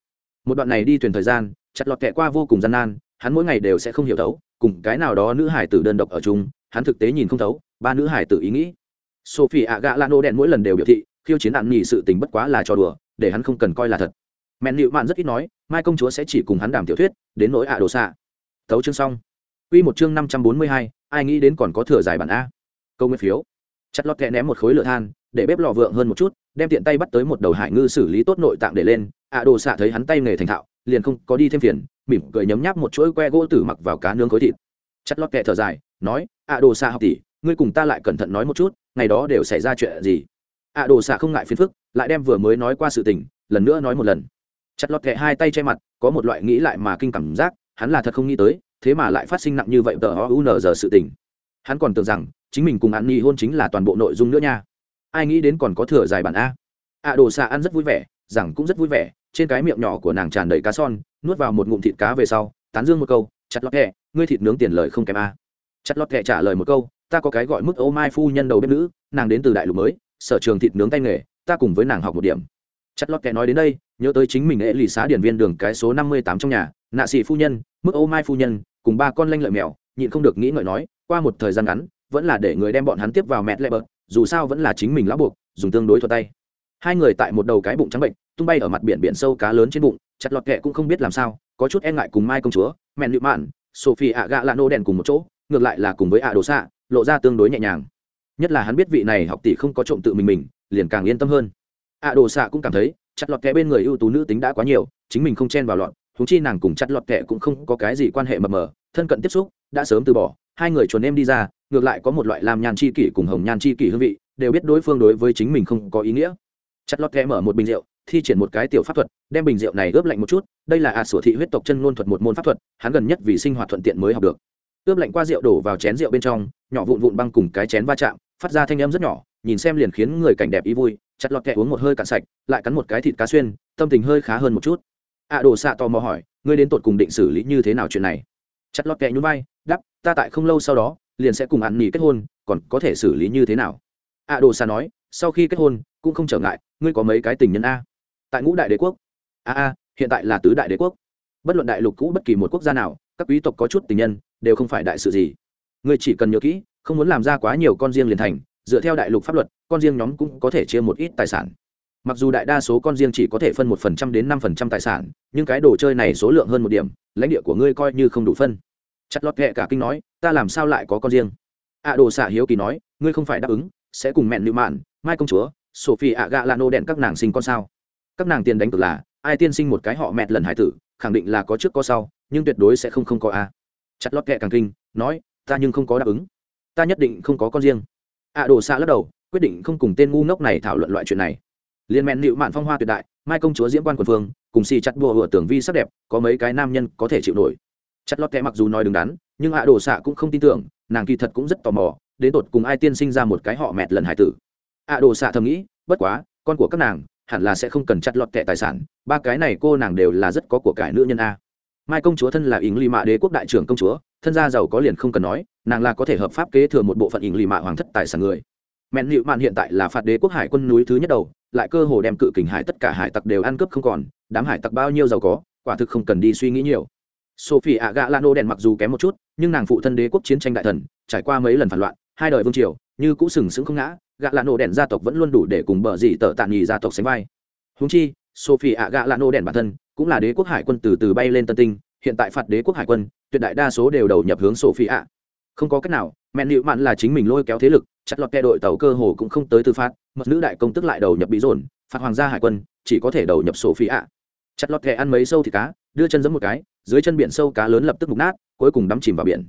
Một đoạn này đi thuyền thời gian chặt lọt kẹ qua vô cùng gian nan hắn mỗi ngày đều sẽ không hiểu thấu cùng cái nào đó nữ hải tử đơn độc ở chung hắn thực tế nhìn không thấu ba nữ hải tử ý nghĩ. Sophie ạ gạ lano đen mỗi lần đều biểu thị khiêu chiến ạn nhì sự tình bất quá là trò đùa để hắn không cần coi là thật. Mẹn nịu mạn rất ít nói mai công chúa sẽ chỉ cùng hắn đàm tiểu thuyết đến nỗi ạ đồ xạ. Tấu chương xong. Quy một chương năm trăm bốn mươi hai, ai nghĩ đến còn có thừa giải bản a. Câu nguyên phiếu. Chặt lọt kẹ ném một khối lửa than, để bếp lò vượng hơn một chút, đem tiện tay bắt tới một đầu hải ngư xử lý tốt nội tạng để lên, ạ đồ xạ thấy hắn tay nghề thành thạo, liền không có đi thêm phiền, mỉm cười nhấm nháp một chuỗi que gỗ tử mặc vào cá nướng khối thịt. Chặt lót kẹ thở dài nói ạ đồ xạ học tỷ ngươi cùng ta lại cẩn thận nói một chút ngày đó đều xảy ra chuyện gì? Ạ đồ xạ không ngại phiền phức lại đem vừa mới nói qua sự tình lần nữa nói một lần. Chặt lót kẹ hai tay che mặt có một loại nghĩ lại mà kinh cảm giác hắn là thật không nghĩ tới thế mà lại phát sinh nặng như vậy tờ o u n giờ sự tình. Hắn còn tưởng rằng chính mình cùng ăn nhi hôn chính là toàn bộ nội dung nữa nha. Ai nghĩ đến còn có thừa dài bản a. Ạ đồ xạ ăn rất vui vẻ, rằng cũng rất vui vẻ, trên cái miệng nhỏ của nàng tràn đầy cá son, nuốt vào một ngụm thịt cá về sau, tán dương một câu, chặt lọt kẹ ngươi thịt nướng tiền lời không kém a. Chặt lọt kẹ trả lời một câu, ta có cái gọi mức ô mai phu nhân đầu bếp nữ, nàng đến từ đại lục mới, sở trường thịt nướng tay nghề, ta cùng với nàng học một điểm. Chặt lọt kẹ nói đến đây, nhớ tới chính mình ệ lì xá điển viên đường cái số năm mươi tám trong nhà, nạ sĩ phu nhân, mức ô mai phu nhân, cùng ba con lanh lợi mèo, nhịn không được nghĩ ngợi nói, qua một thời gian ngắn vẫn là để người đem bọn hắn tiếp vào mẹ lẹ bợt dù sao vẫn là chính mình lão buộc, dùng tương đối thuật tay. Hai người tại một đầu cái bụng trắng bệnh, tung bay ở mặt biển biển sâu cá lớn trên bụng, chặt lọt kẹ cũng không biết làm sao, có chút e ngại cùng mai công chúa mẹn nịu mạn, sophie ạ gạ lạ nô đèn cùng một chỗ, ngược lại là cùng với ạ đồ xạ, lộ ra tương đối nhẹ nhàng. Nhất là hắn biết vị này học tỷ không có trộm tự mình mình, liền càng yên tâm hơn. Ạ đồ xạ cũng cảm thấy, chặt lọt kẹ bên người ưu tú nữ tính đã quá nhiều, chính mình không chen vào lọt thúng chi nàng cùng chặt lọt kẹ cũng không có cái gì quan hệ mập mờ, thân cận tiếp xúc, đã sớm từ bỏ hai người chuồn em đi ra, ngược lại có một loại làm nhan chi kỷ cùng hồng nhan chi kỷ hương vị, đều biết đối phương đối với chính mình không có ý nghĩa. Chặt lọt kẹ mở một bình rượu, thi triển một cái tiểu pháp thuật, đem bình rượu này ướp lạnh một chút, đây là ả sửa thị huyết tộc chân ngôn thuật một môn pháp thuật, hắn gần nhất vì sinh hoạt thuận tiện mới học được. Ướp lạnh qua rượu đổ vào chén rượu bên trong, nhỏ vụn vụn băng cùng cái chén va chạm, phát ra thanh âm rất nhỏ, nhìn xem liền khiến người cảnh đẹp ý vui. Chặt lọt kẹ uống một hơi cạn sạch, lại cắn một cái thịt cá xuyên, tâm tình hơi khá hơn một chút. Ạ đồ xạ tò mò hỏi, ngươi đến tột cùng định xử lý như thế nào chuyện này? Chặt lọt kẹ nhún vai đắp, ta tại không lâu sau đó, liền sẽ cùng ăn nỉ kết hôn, còn có thể xử lý như thế nào? A đồ xa nói, sau khi kết hôn, cũng không trở ngại, ngươi có mấy cái tình nhân a? Tại ngũ đại đế quốc. A a, hiện tại là tứ đại đế quốc. Bất luận đại lục cũ bất kỳ một quốc gia nào, các quý tộc có chút tình nhân, đều không phải đại sự gì. Ngươi chỉ cần nhớ kỹ, không muốn làm ra quá nhiều con riêng liền thành, dựa theo đại lục pháp luật, con riêng nhóm cũng có thể chia một ít tài sản. Mặc dù đại đa số con riêng chỉ có thể phân một phần trăm đến năm phần trăm tài sản, nhưng cái đồ chơi này số lượng hơn một điểm, lãnh địa của ngươi coi như không đủ phân chặt lọt ghẹ cả kinh nói, ta làm sao lại có con riêng? Ạ đồ xạ hiếu kỳ nói, ngươi không phải đáp ứng, sẽ cùng mẹn nữ mạn, mai công chúa, sophie ạ gạ lano đèn các nàng sinh con sao? Các nàng tiền đánh cực là, ai tiên sinh một cái họ mẹt lần hải tử, khẳng định là có trước có sau, nhưng tuyệt đối sẽ không không có a. Chặt lót kệ càng kinh, nói, ta nhưng không có đáp ứng. Ta nhất định không có con riêng. Ạ đồ xạ lắc đầu, quyết định không cùng tên ngu ngốc này thảo luận loại chuyện này. Liên mẹn nịu mạn phong hoa tuyệt đại, mai công chúa diễm quan quần phương, cùng xì chặt bùa hựa tưởng vi sắc đẹp, có mấy cái nam nhân có thể chịu nổi chặt lót kệ mặc dù nói đứng đắn, nhưng ạ đồ xạ cũng không tin tưởng, nàng kỳ thật cũng rất tò mò, đến tột cùng ai tiên sinh ra một cái họ mẹt lần hải tử. Ạ đồ xạ thầm nghĩ, bất quá, con của các nàng hẳn là sẽ không cần chặt lọt kệ tài sản, ba cái này cô nàng đều là rất có của cải nữ nhân a. Mai công chúa thân là ỉng lì mạ đế quốc đại trưởng công chúa, thân gia giàu có liền không cần nói, nàng là có thể hợp pháp kế thừa một bộ phận ỉng lì mạ hoàng thất tài sản người. Mẹn nịu mạn hiện tại là phạt đế quốc hải quân núi thứ nhất đầu, lại cơ hồ đem cự kình hải tất cả hải tặc đều ăn cướp không còn, đám hải tặc bao nhiêu giàu có, quả thực không cần đi suy nghĩ nhiều sophie ạ gạ lano đèn mặc dù kém một chút, nhưng nàng phụ thân đế quốc chiến tranh đại thần, trải qua mấy lần phản loạn, hai đời vương triều, như cũ sừng sững không ngã gạ lạ đèn gia tộc vẫn luôn đủ để cùng bờ dì tợ tàn nhì gia tộc sánh vai. Húng chi, sophie ạ gạ đèn bản thân cũng là đế quốc hải quân từ từ bay lên tân tinh, hiện tại phạt đế quốc hải quân, tuyệt đại đa số đều đầu nhập hướng sophie ạ. Không có cách nào, mẹ nịu mạn là chính mình lôi kéo thế lực, chặt lọt kẻ đội tàu cơ hồ cũng không tới tư phạt mật nữ đại công tức lại đầu nhập bị dồn, phạt hoàng gia hải quân, chỉ có thể đầu nhập sophie ạ. Chặt lọt kẻ ăn mấy sâu thì cá đưa chân giẫm một cái, dưới chân biển sâu cá lớn lập tức mục nát, cuối cùng đắm chìm vào biển.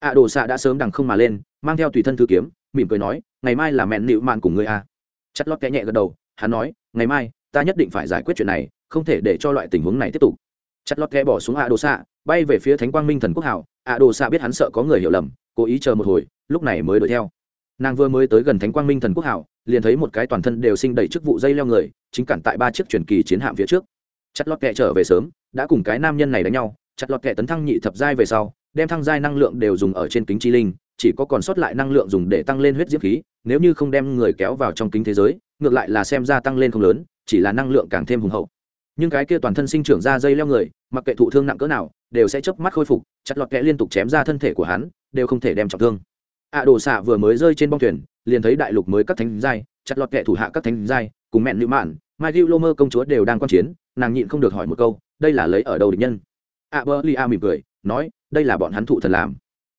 Ạ đồ xạ đã sớm đằng không mà lên, mang theo tùy thân thư kiếm, mỉm cười nói, ngày mai là mẹn nịu mạn cùng ngươi a. À. chất lót kẽ nhẹ gật đầu, hắn nói, ngày mai, ta nhất định phải giải quyết chuyện này, không thể để cho loại tình huống này tiếp tục. Chất lót kẽ bỏ xuống ạ đồ xạ bay về phía thánh quang minh thần quốc hảo. Ạ đồ xạ biết hắn sợ có người hiểu lầm, cố ý chờ một hồi, lúc này mới đuổi theo. Nàng vừa mới tới gần thánh quang minh thần quốc hảo, liền thấy một cái toàn thân đều sinh đầy chức vụ dây leo người, chính cản tại ba chiếc truyền kỳ chiến hạm phía trước. Chất lót kẹ trở về sớm đã cùng cái nam nhân này đánh nhau, chặt lọt kẹ tấn thăng nhị thập giai về sau, đem thăng giai năng lượng đều dùng ở trên kính chi linh, chỉ có còn sót lại năng lượng dùng để tăng lên huyết diễm khí, nếu như không đem người kéo vào trong kính thế giới, ngược lại là xem ra tăng lên không lớn, chỉ là năng lượng càng thêm hùng hậu. Nhưng cái kia toàn thân sinh trưởng ra dây leo người, mặc kệ thụ thương nặng cỡ nào, đều sẽ chớp mắt khôi phục, chặt lọt kẽ liên tục chém ra thân thể của hắn, đều không thể đem trọng thương. Ạ đồ xạ vừa mới rơi trên bong thuyền, liền thấy đại lục mới các thánh giai, chặt lọt kẹ thủ hạ các thánh giai, cùng mẹn nữ mạn, mai lưu lô mơ công chúa đều đang quan chiến, nàng nhịn không được hỏi một câu đây là lấy ở đâu địch nhân? A bơ li a mỉm cười, nói, đây là bọn hắn thụ thần làm.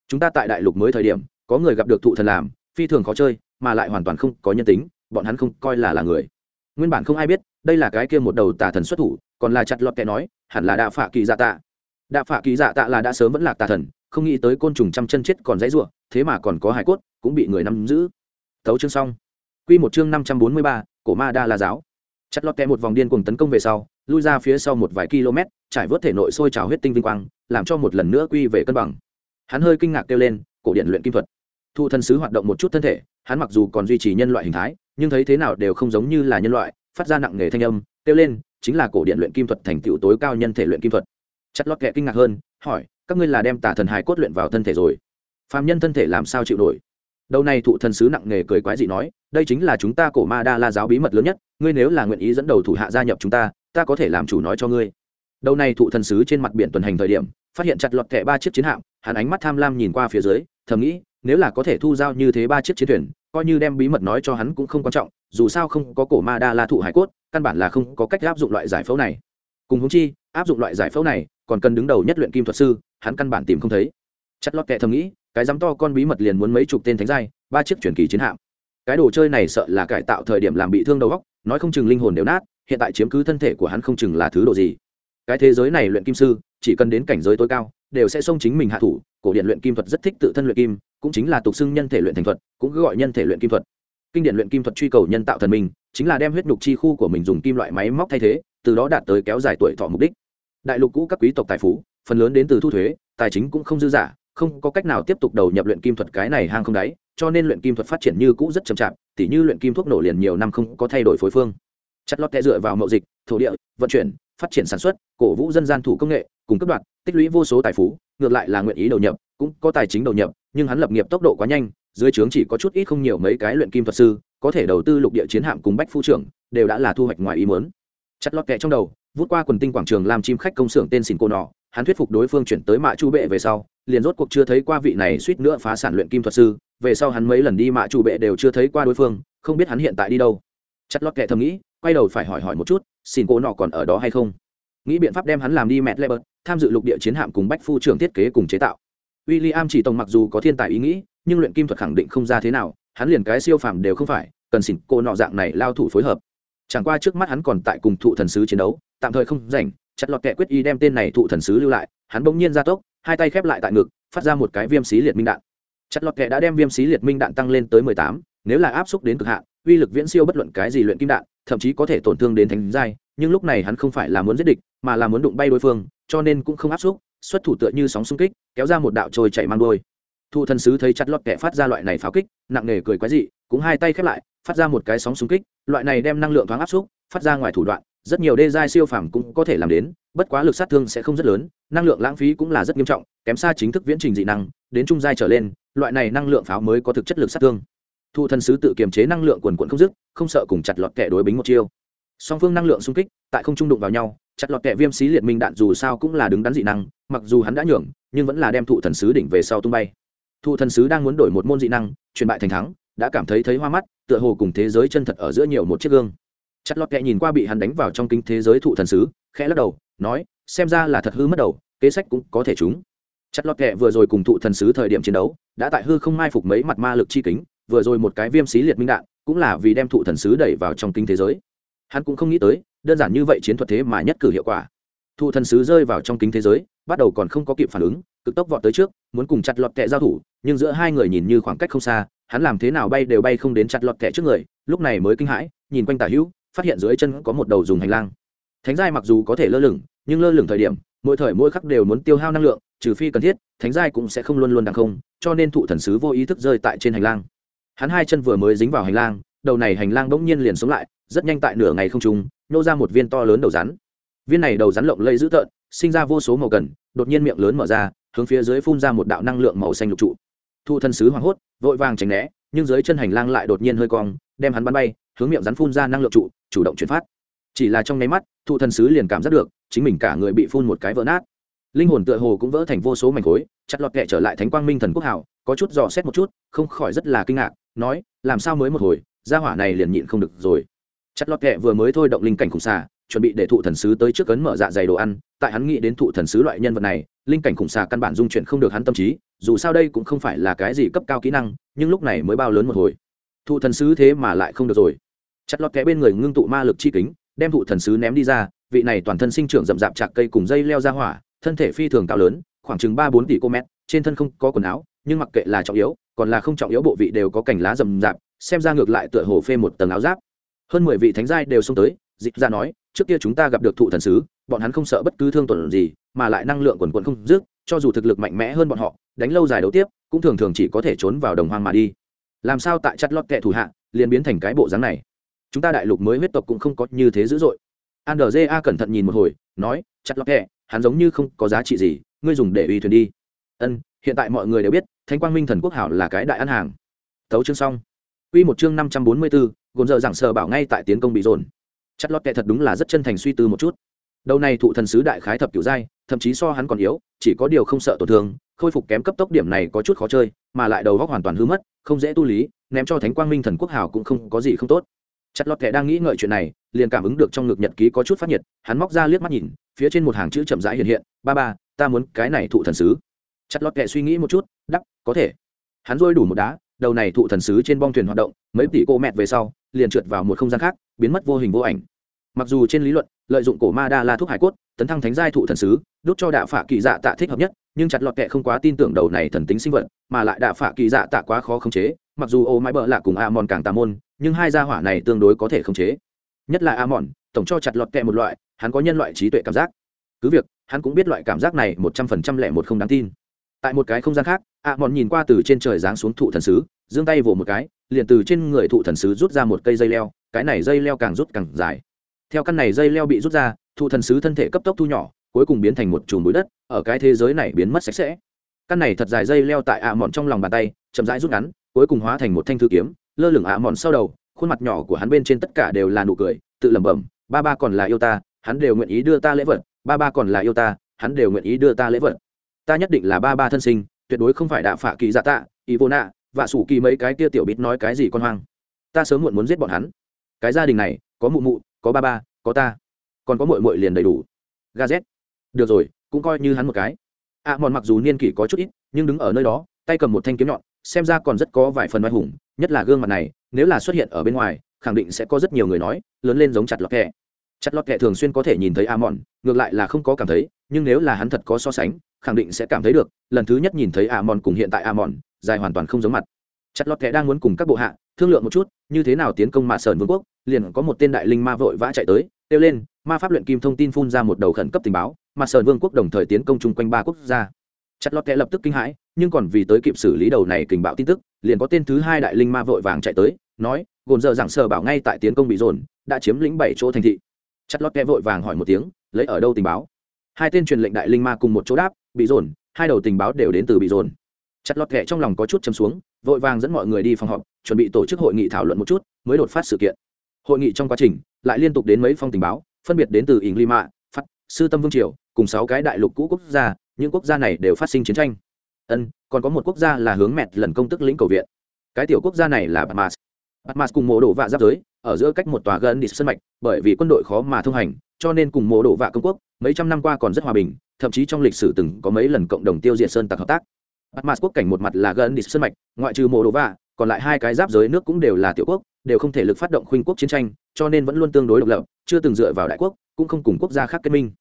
Chúng ta tại đại lục mới thời điểm, có người gặp được thụ thần làm, phi thường khó chơi, mà lại hoàn toàn không có nhân tính, bọn hắn không coi là là người. Nguyên bản không ai biết, đây là cái kia một đầu tà thần xuất thủ, còn là chặt lọt kẻ nói, hẳn là đạ phạ kỳ dạ tạ. Đạ phạ kỳ dạ tạ là đã sớm vẫn là tà thần, không nghĩ tới côn trùng trăm chân chết còn dãy ruộng thế mà còn có hải cốt, cũng bị người nắm giữ. Tấu chương xong. Q một chương năm trăm bốn mươi ba, cổ ma đa la giáo chặt lọt kẹ một vòng điên cùng tấn công về sau, lui ra phía sau một vài km, trải vớt thể nội sôi trào huyết tinh vinh quang, làm cho một lần nữa quy về cân bằng. Hắn hơi kinh ngạc kêu lên, cổ điện luyện kim thuật. Thu thân sứ hoạt động một chút thân thể, hắn mặc dù còn duy trì nhân loại hình thái, nhưng thấy thế nào đều không giống như là nhân loại, phát ra nặng nghề thanh âm, kêu lên, chính là cổ điện luyện kim thuật thành tựu tối cao nhân thể luyện kim thuật. Chặt lót kẹ kinh ngạc hơn, hỏi, các ngươi là đem tả thần hài cốt luyện vào thân thể rồi? Phàm nhân thân thể làm sao chịu nổi? Đầu này thụ thần sứ nặng nề cười quái dị nói, đây chính là chúng ta cổ ma đa la giáo bí mật lớn nhất, ngươi nếu là nguyện ý dẫn đầu thủ hạ gia nhập chúng ta ta có thể làm chủ nói cho ngươi. Đầu này thụ thần sứ trên mặt biển tuần hành thời điểm, phát hiện chặt lọt kẹ ba chiếc chiến hạm, hắn ánh mắt tham lam nhìn qua phía dưới, thầm nghĩ, nếu là có thể thu giao như thế ba chiếc chiến thuyền, coi như đem bí mật nói cho hắn cũng không quan trọng, dù sao không có cổ ma đa la thụ hải cốt, căn bản là không có cách áp dụng loại giải phẫu này. Cùng húng chi, áp dụng loại giải phẫu này, còn cần đứng đầu nhất luyện kim thuật sư, hắn căn bản tìm không thấy. Chặt lọt kẹ thầm nghĩ cái dám to con bí mật liền muốn mấy chục tên thánh giai, ba chiếc truyền kỳ chiến hạm. Cái đồ chơi này sợ là cải tạo thời điểm làm bị thương đầu góc nói không chừng linh hồn đều nát, hiện tại chiếm cứ thân thể của hắn không chừng là thứ đồ gì. Cái thế giới này luyện kim sư, chỉ cần đến cảnh giới tối cao, đều sẽ xông chính mình hạ thủ, cổ điện luyện kim thuật rất thích tự thân luyện kim, cũng chính là tục xưng nhân thể luyện thành thuật, cũng cứ gọi nhân thể luyện kim thuật. Kinh điển luyện kim thuật truy cầu nhân tạo thần minh, chính là đem huyết nhục chi khu của mình dùng kim loại máy móc thay thế, từ đó đạt tới kéo dài tuổi thọ mục đích. Đại lục cũ các quý tộc tài phú, phần lớn đến từ thu thuế, tài chính cũng không dư giả không có cách nào tiếp tục đầu nhập luyện kim thuật cái này hang không đáy cho nên luyện kim thuật phát triển như cũ rất chậm chạp tỉ như luyện kim thuốc nổ liền nhiều năm không có thay đổi phối phương. Chất lót kẽ dựa vào mậu dịch thổ địa vận chuyển phát triển sản xuất cổ vũ dân gian thủ công nghệ cùng cấp đoạn, tích lũy vô số tài phú ngược lại là nguyện ý đầu nhập cũng có tài chính đầu nhập nhưng hắn lập nghiệp tốc độ quá nhanh dưới trướng chỉ có chút ít không nhiều mấy cái luyện kim thuật sư có thể đầu tư lục địa chiến hạm cùng bách phu trưởng đều đã là thu hoạch ngoài ý muốn. Chặt lọt kẹ trong đầu vút qua quần tinh quảng trường làm chim khách công xưởng tên xỉn cô nọ hắn thuyết phục đối phương chuyển tới mạ chu bệ về sau, liền rốt cuộc chưa thấy qua vị này suýt nữa phá sản luyện kim thuật sư. Về sau hắn mấy lần đi mạ chu bệ đều chưa thấy qua đối phương, không biết hắn hiện tại đi đâu. Chặt lót kệ thầm nghĩ, quay đầu phải hỏi hỏi một chút, xin cô nọ còn ở đó hay không? Nghĩ biện pháp đem hắn làm đi mẹ bớt, tham dự lục địa chiến hạm cùng bách phu trưởng thiết kế cùng chế tạo. W i l l i am chỉ tổng mặc dù có thiên tài ý nghĩ, nhưng luyện kim thuật khẳng định không ra thế nào, hắn liền cái siêu phàm đều không phải, cần xỉn cô nọ dạng này lao thủ phối hợp. Chẳng qua trước mắt hắn còn tại cùng thụ thần sứ chiến đấu, tạm thời không rảnh chặt lọt kẹ quyết y đem tên này thụ thần sứ lưu lại, hắn bỗng nhiên ra tốc, hai tay khép lại tại ngực, phát ra một cái viêm xí liệt minh đạn. Chặt lọt kẹ đã đem viêm xí liệt minh đạn tăng lên tới mười tám, nếu là áp xúc đến cực hạn, uy lực viễn siêu bất luận cái gì luyện kim đạn, thậm chí có thể tổn thương đến thánh giai, nhưng lúc này hắn không phải là muốn giết địch, mà là muốn đụng bay đối phương, cho nên cũng không áp xúc, xuất thủ tựa như sóng xung kích, kéo ra một đạo trôi chạy mang đôi thụ thần sứ thấy chặt lọt kẹ phát ra loại này pháo kích, nặng nề cười quái dị, cũng hai tay khép lại, phát ra một cái sóng xung kích, loại này đem năng lượng thoáng áp xúc, phát ra ngoài thủ đoạn rất nhiều đê giai siêu phàm cũng có thể làm đến, bất quá lực sát thương sẽ không rất lớn, năng lượng lãng phí cũng là rất nghiêm trọng, kém xa chính thức viễn trình dị năng, đến trung giai trở lên, loại này năng lượng pháo mới có thực chất lực sát thương. Thụ thần sứ tự kiềm chế năng lượng quần quận không dứt, không sợ cùng chặt lọt kẻ đối bính một chiêu. Song phương năng lượng xung kích, tại không trung đụng vào nhau, chặt lọt kẻ viêm xí liệt minh đạn dù sao cũng là đứng đắn dị năng, mặc dù hắn đã nhường, nhưng vẫn là đem thụ thần sứ đỉnh về sau tung bay. Thụ thần sứ đang muốn đổi một môn dị năng truyền bại thành thắng, đã cảm thấy thấy hoa mắt, tựa hồ cùng thế giới chân thật ở giữa nhiều một chiếc gương chặt lọt kẹ nhìn qua bị hắn đánh vào trong kinh thế giới thụ thần sứ, khẽ lắc đầu, nói, xem ra là thật hư mất đầu, kế sách cũng có thể chúng chặt lọt kẹ vừa rồi cùng thụ thần sứ thời điểm chiến đấu, đã tại hư không mai phục mấy mặt ma lực chi kính, vừa rồi một cái viêm xí liệt minh đạn, cũng là vì đem thụ thần sứ đẩy vào trong kinh thế giới. Hắn cũng không nghĩ tới, đơn giản như vậy chiến thuật thế mà nhất cử hiệu quả. Thụ thần sứ rơi vào trong kính thế giới, bắt đầu còn không có kịp phản ứng, cực tốc vọt tới trước, muốn cùng chặt lọt kẹ giao thủ, nhưng giữa hai người nhìn như khoảng cách không xa, hắn làm thế nào bay đều bay không đến chặt lọt kẹ trước người, lúc này mới kinh hãi, nhìn quanh tả hữu phát hiện dưới chân có một đầu dùng hành lang. Thánh giai mặc dù có thể lơ lửng, nhưng lơ lửng thời điểm, mỗi thời mỗi khắc đều muốn tiêu hao năng lượng, trừ phi cần thiết, thánh giai cũng sẽ không luôn luôn đằng không, cho nên thụ thần sứ vô ý thức rơi tại trên hành lang. Hắn hai chân vừa mới dính vào hành lang, đầu này hành lang bỗng nhiên liền sống lại, rất nhanh tại nửa ngày không trung nô ra một viên to lớn đầu rắn. Viên này đầu rắn lộng lây dữ tợn, sinh ra vô số màu cần đột nhiên miệng lớn mở ra, hướng phía dưới phun ra một đạo năng lượng màu xanh lục trụ. Thụ thần sứ hoảng hốt, vội vàng tránh né, nhưng dưới chân hành lang lại đột nhiên hơi cong, đem hắn bắn bay hướng miệng rắn phun ra năng lượng trụ, chủ động chuyển phát. Chỉ là trong nháy mắt, thụ thần sứ liền cảm giác được, chính mình cả người bị phun một cái vỡ nát. Linh hồn tựa hồ cũng vỡ thành vô số mảnh khối, chặt lọt kệ trở lại thánh quang minh thần quốc hảo có chút dò xét một chút, không khỏi rất là kinh ngạc, nói, làm sao mới một hồi, gia hỏa này liền nhịn không được rồi. Chặt lọt kệ vừa mới thôi động linh cảnh khủng xà, chuẩn bị để thụ thần sứ tới trước cấn mở dạ dày đồ ăn, tại hắn nghĩ đến thụ thần sứ loại nhân vật này, linh cảnh khủng xà căn bản dung chuyển không được hắn tâm trí, dù sao đây cũng không phải là cái gì cấp cao kỹ năng, nhưng lúc này mới bao lớn một hồi. Thụ thần sứ thế mà lại không được rồi chặt lọt kẽ bên người ngưng tụ ma lực chi kính, đem thụ thần sứ ném đi ra, vị này toàn thân sinh trưởng rậm rạp chạc cây cùng dây leo ra hỏa, thân thể phi thường cao lớn, khoảng chừng ba bốn tỷ cô mét, trên thân không có quần áo, nhưng mặc kệ là trọng yếu, còn là không trọng yếu bộ vị đều có cành lá rậm rạp, xem ra ngược lại tựa hồ phê một tầng áo giáp. Hơn mười vị thánh giai đều xông tới, dịch ra nói, trước kia chúng ta gặp được thụ thần sứ, bọn hắn không sợ bất cứ thương tổn gì, mà lại năng lượng quần quần không dứt, cho dù thực lực mạnh mẽ hơn bọn họ, đánh lâu dài đấu tiếp, cũng thường thường chỉ có thể trốn vào đồng hoang mà đi. Làm sao tại chặt lót kệ thủ hạ, liền biến thành cái bộ dáng này? Chúng ta đại lục mới huyết tộc cũng không có như thế dữ dội. Andrja cẩn thận nhìn một hồi nói chặt lót hẹ, hắn giống như không có giá trị gì ngươi dùng để uy thuyền đi. Ân hiện tại mọi người đều biết thánh quang minh thần quốc hảo là cái đại ăn hàng. Thấu chương xong. Quy một chương năm trăm bốn mươi 544, gồm giờ giảng sờ bảo ngay tại tiến công bị dồn. Chặt lót kệ thật đúng là rất chân thành suy tư một chút. Đầu này thụ thần sứ đại khái thập cửu giai, thậm chí so hắn còn yếu, chỉ có điều không sợ tổn thương, khôi phục kém cấp tốc điểm này có chút khó chơi, mà lại đầu óc hoàn toàn hư mất, không dễ tu lý, ném cho thánh quang minh thần quốc hào cũng không có gì không tốt chặt lọt kẻ đang nghĩ ngợi chuyện này, liền cảm ứng được trong ngực nhật ký có chút phát nhiệt, hắn móc ra liếc mắt nhìn, phía trên một hàng chữ chậm rãi hiện hiện, ba ba, ta muốn cái này thụ thần sứ. Chặt lọt kẻ suy nghĩ một chút đắp có thể. Hắn rôi đủ một đá, đầu này thụ thần sứ trên bong thuyền hoạt động, mấy tỷ cô mẹt về sau, liền trượt vào một không gian khác, biến mất vô hình vô ảnh. Mặc dù trên lý luận, lợi dụng cổ ma đa la thuốc hải cốt, tấn thăng thánh giai thụ thần sứ, đốt cho đạ phả kỳ dạ tạ thích hợp nhất, nhưng chặt lọt kệ không quá tin tưởng đầu này thần tính sinh vật, mà lại đạ phả kỳ dạ tạ quá khó khống chế, mặc dù ô mãi bợ lạ cùng a mòn càng tà môn nhưng hai gia hỏa này tương đối có thể khống chế. Nhất là a mòn tổng cho chặt lọt kẹ một loại, hắn có nhân loại trí tuệ cảm giác. Cứ việc, hắn cũng biết loại cảm giác này một trăm phần trăm lẻ một không đáng tin. Tại một cái không gian khác a mòn nhìn qua từ trên trời giáng xuống thụ thần sứ, giương tay vỗ một cái, liền từ trên người thụ thần sứ rút ra một cây dây leo, cái này dây leo càng rút càng dài. Theo căn này dây leo bị rút ra, thụ thần sứ thân thể cấp tốc thu nhỏ, cuối cùng biến thành một chùm bụi đất, ở cái thế giới này biến mất sạch sẽ. Căn này thật dài dây leo tại ạ mòn trong lòng bàn tay, chậm rãi rút ngắn, cuối cùng hóa thành một thanh thư kiếm lơ lửng ạ mòn sau đầu khuôn mặt nhỏ của hắn bên trên tất cả đều là nụ cười tự lẩm bẩm ba ba còn là yêu ta hắn đều nguyện ý đưa ta lễ vật ba ba còn là yêu ta hắn đều nguyện ý đưa ta lễ vật. Ta nhất định là ba ba thân sinh tuyệt đối không phải đạ phạ kỳ dạ tạ ý vô nạ và sủ kỳ mấy cái kia tiểu bít nói cái gì con hoang. Ta sớm muộn muốn giết bọn hắn. Cái gia đình này có mụ mụ có ba ba có ta. Còn có mội mội liền đầy đủ. Ga z được rồi cũng coi như hắn một cái. Ạ à, mòn mặc dù niên kỷ có chút ít nhưng đứng ở nơi đó tay cầm một thanh kiếm nhọn xem ra còn rất có vài phần oai hùng nhất là gương mặt này, nếu là xuất hiện ở bên ngoài, khẳng định sẽ có rất nhiều người nói, lớn lên giống chặt lọt kẹ. Chặt lọt kẹ thường xuyên có thể nhìn thấy a mòn ngược lại là không có cảm thấy, nhưng nếu là hắn thật có so sánh, khẳng định sẽ cảm thấy được, lần thứ nhất nhìn thấy a mòn cùng hiện tại a mòn dài hoàn toàn không giống mặt. Chặt lọt kẹ đang muốn cùng các bộ hạ, thương lượng một chút, như thế nào tiến công mạ sơn vương quốc, liền có một tên đại linh ma vội vã chạy tới, kêu lên, ma pháp luyện kim thông tin phun ra một đầu khẩn cấp tình báo mà sơn vương quốc đồng thời tiến công chung quanh ba quốc gia. Chặt lọt kẹ lập tức kinh hãi, nhưng còn vì tới kịp xử lý đầu này kình bạo tin tức liền có tên thứ hai đại linh ma vội vàng chạy tới, nói, gồn giờ giảng sờ bảo ngay tại tiến công bị dồn, đã chiếm lĩnh bảy chỗ thành thị. Chặt lót kẹ vội vàng hỏi một tiếng, lấy ở đâu tình báo? Hai tên truyền lệnh đại linh ma cùng một chỗ đáp, bị dồn, hai đầu tình báo đều đến từ bị dồn. Chặt lọt kẹ trong lòng có chút chấm xuống, vội vàng dẫn mọi người đi phòng họp, chuẩn bị tổ chức hội nghị thảo luận một chút, mới đột phát sự kiện. Hội nghị trong quá trình, lại liên tục đến mấy phong tình báo, phân biệt đến từ ỉng lima phát, sư tâm vương triều, cùng sáu cái đại lục cũ quốc gia, những quốc gia này đều phát sinh chiến tranh ân, còn có một quốc gia là hướng mẹt lần công tức lĩnh cầu viện. Cái tiểu quốc gia này là batmas batmas cùng mộ đổ vạ giáp giới, ở giữa cách một tòa gần đi sân mạch, bởi vì quân đội khó mà thông hành, cho nên cùng mộ đổ vạ công quốc, mấy trăm năm qua còn rất hòa bình, thậm chí trong lịch sử từng có mấy lần cộng đồng tiêu diệt sơn tặc hợp tác. Batmas quốc cảnh một mặt là gần đi sân mạch, ngoại trừ mộ đổ vạ, còn lại hai cái giáp giới nước cũng đều là tiểu quốc, đều không thể lực phát động khuynh quốc chiến tranh, cho nên vẫn luôn tương đối độc lập, chưa từng dựa vào đại quốc, cũng không cùng quốc gia khác kết minh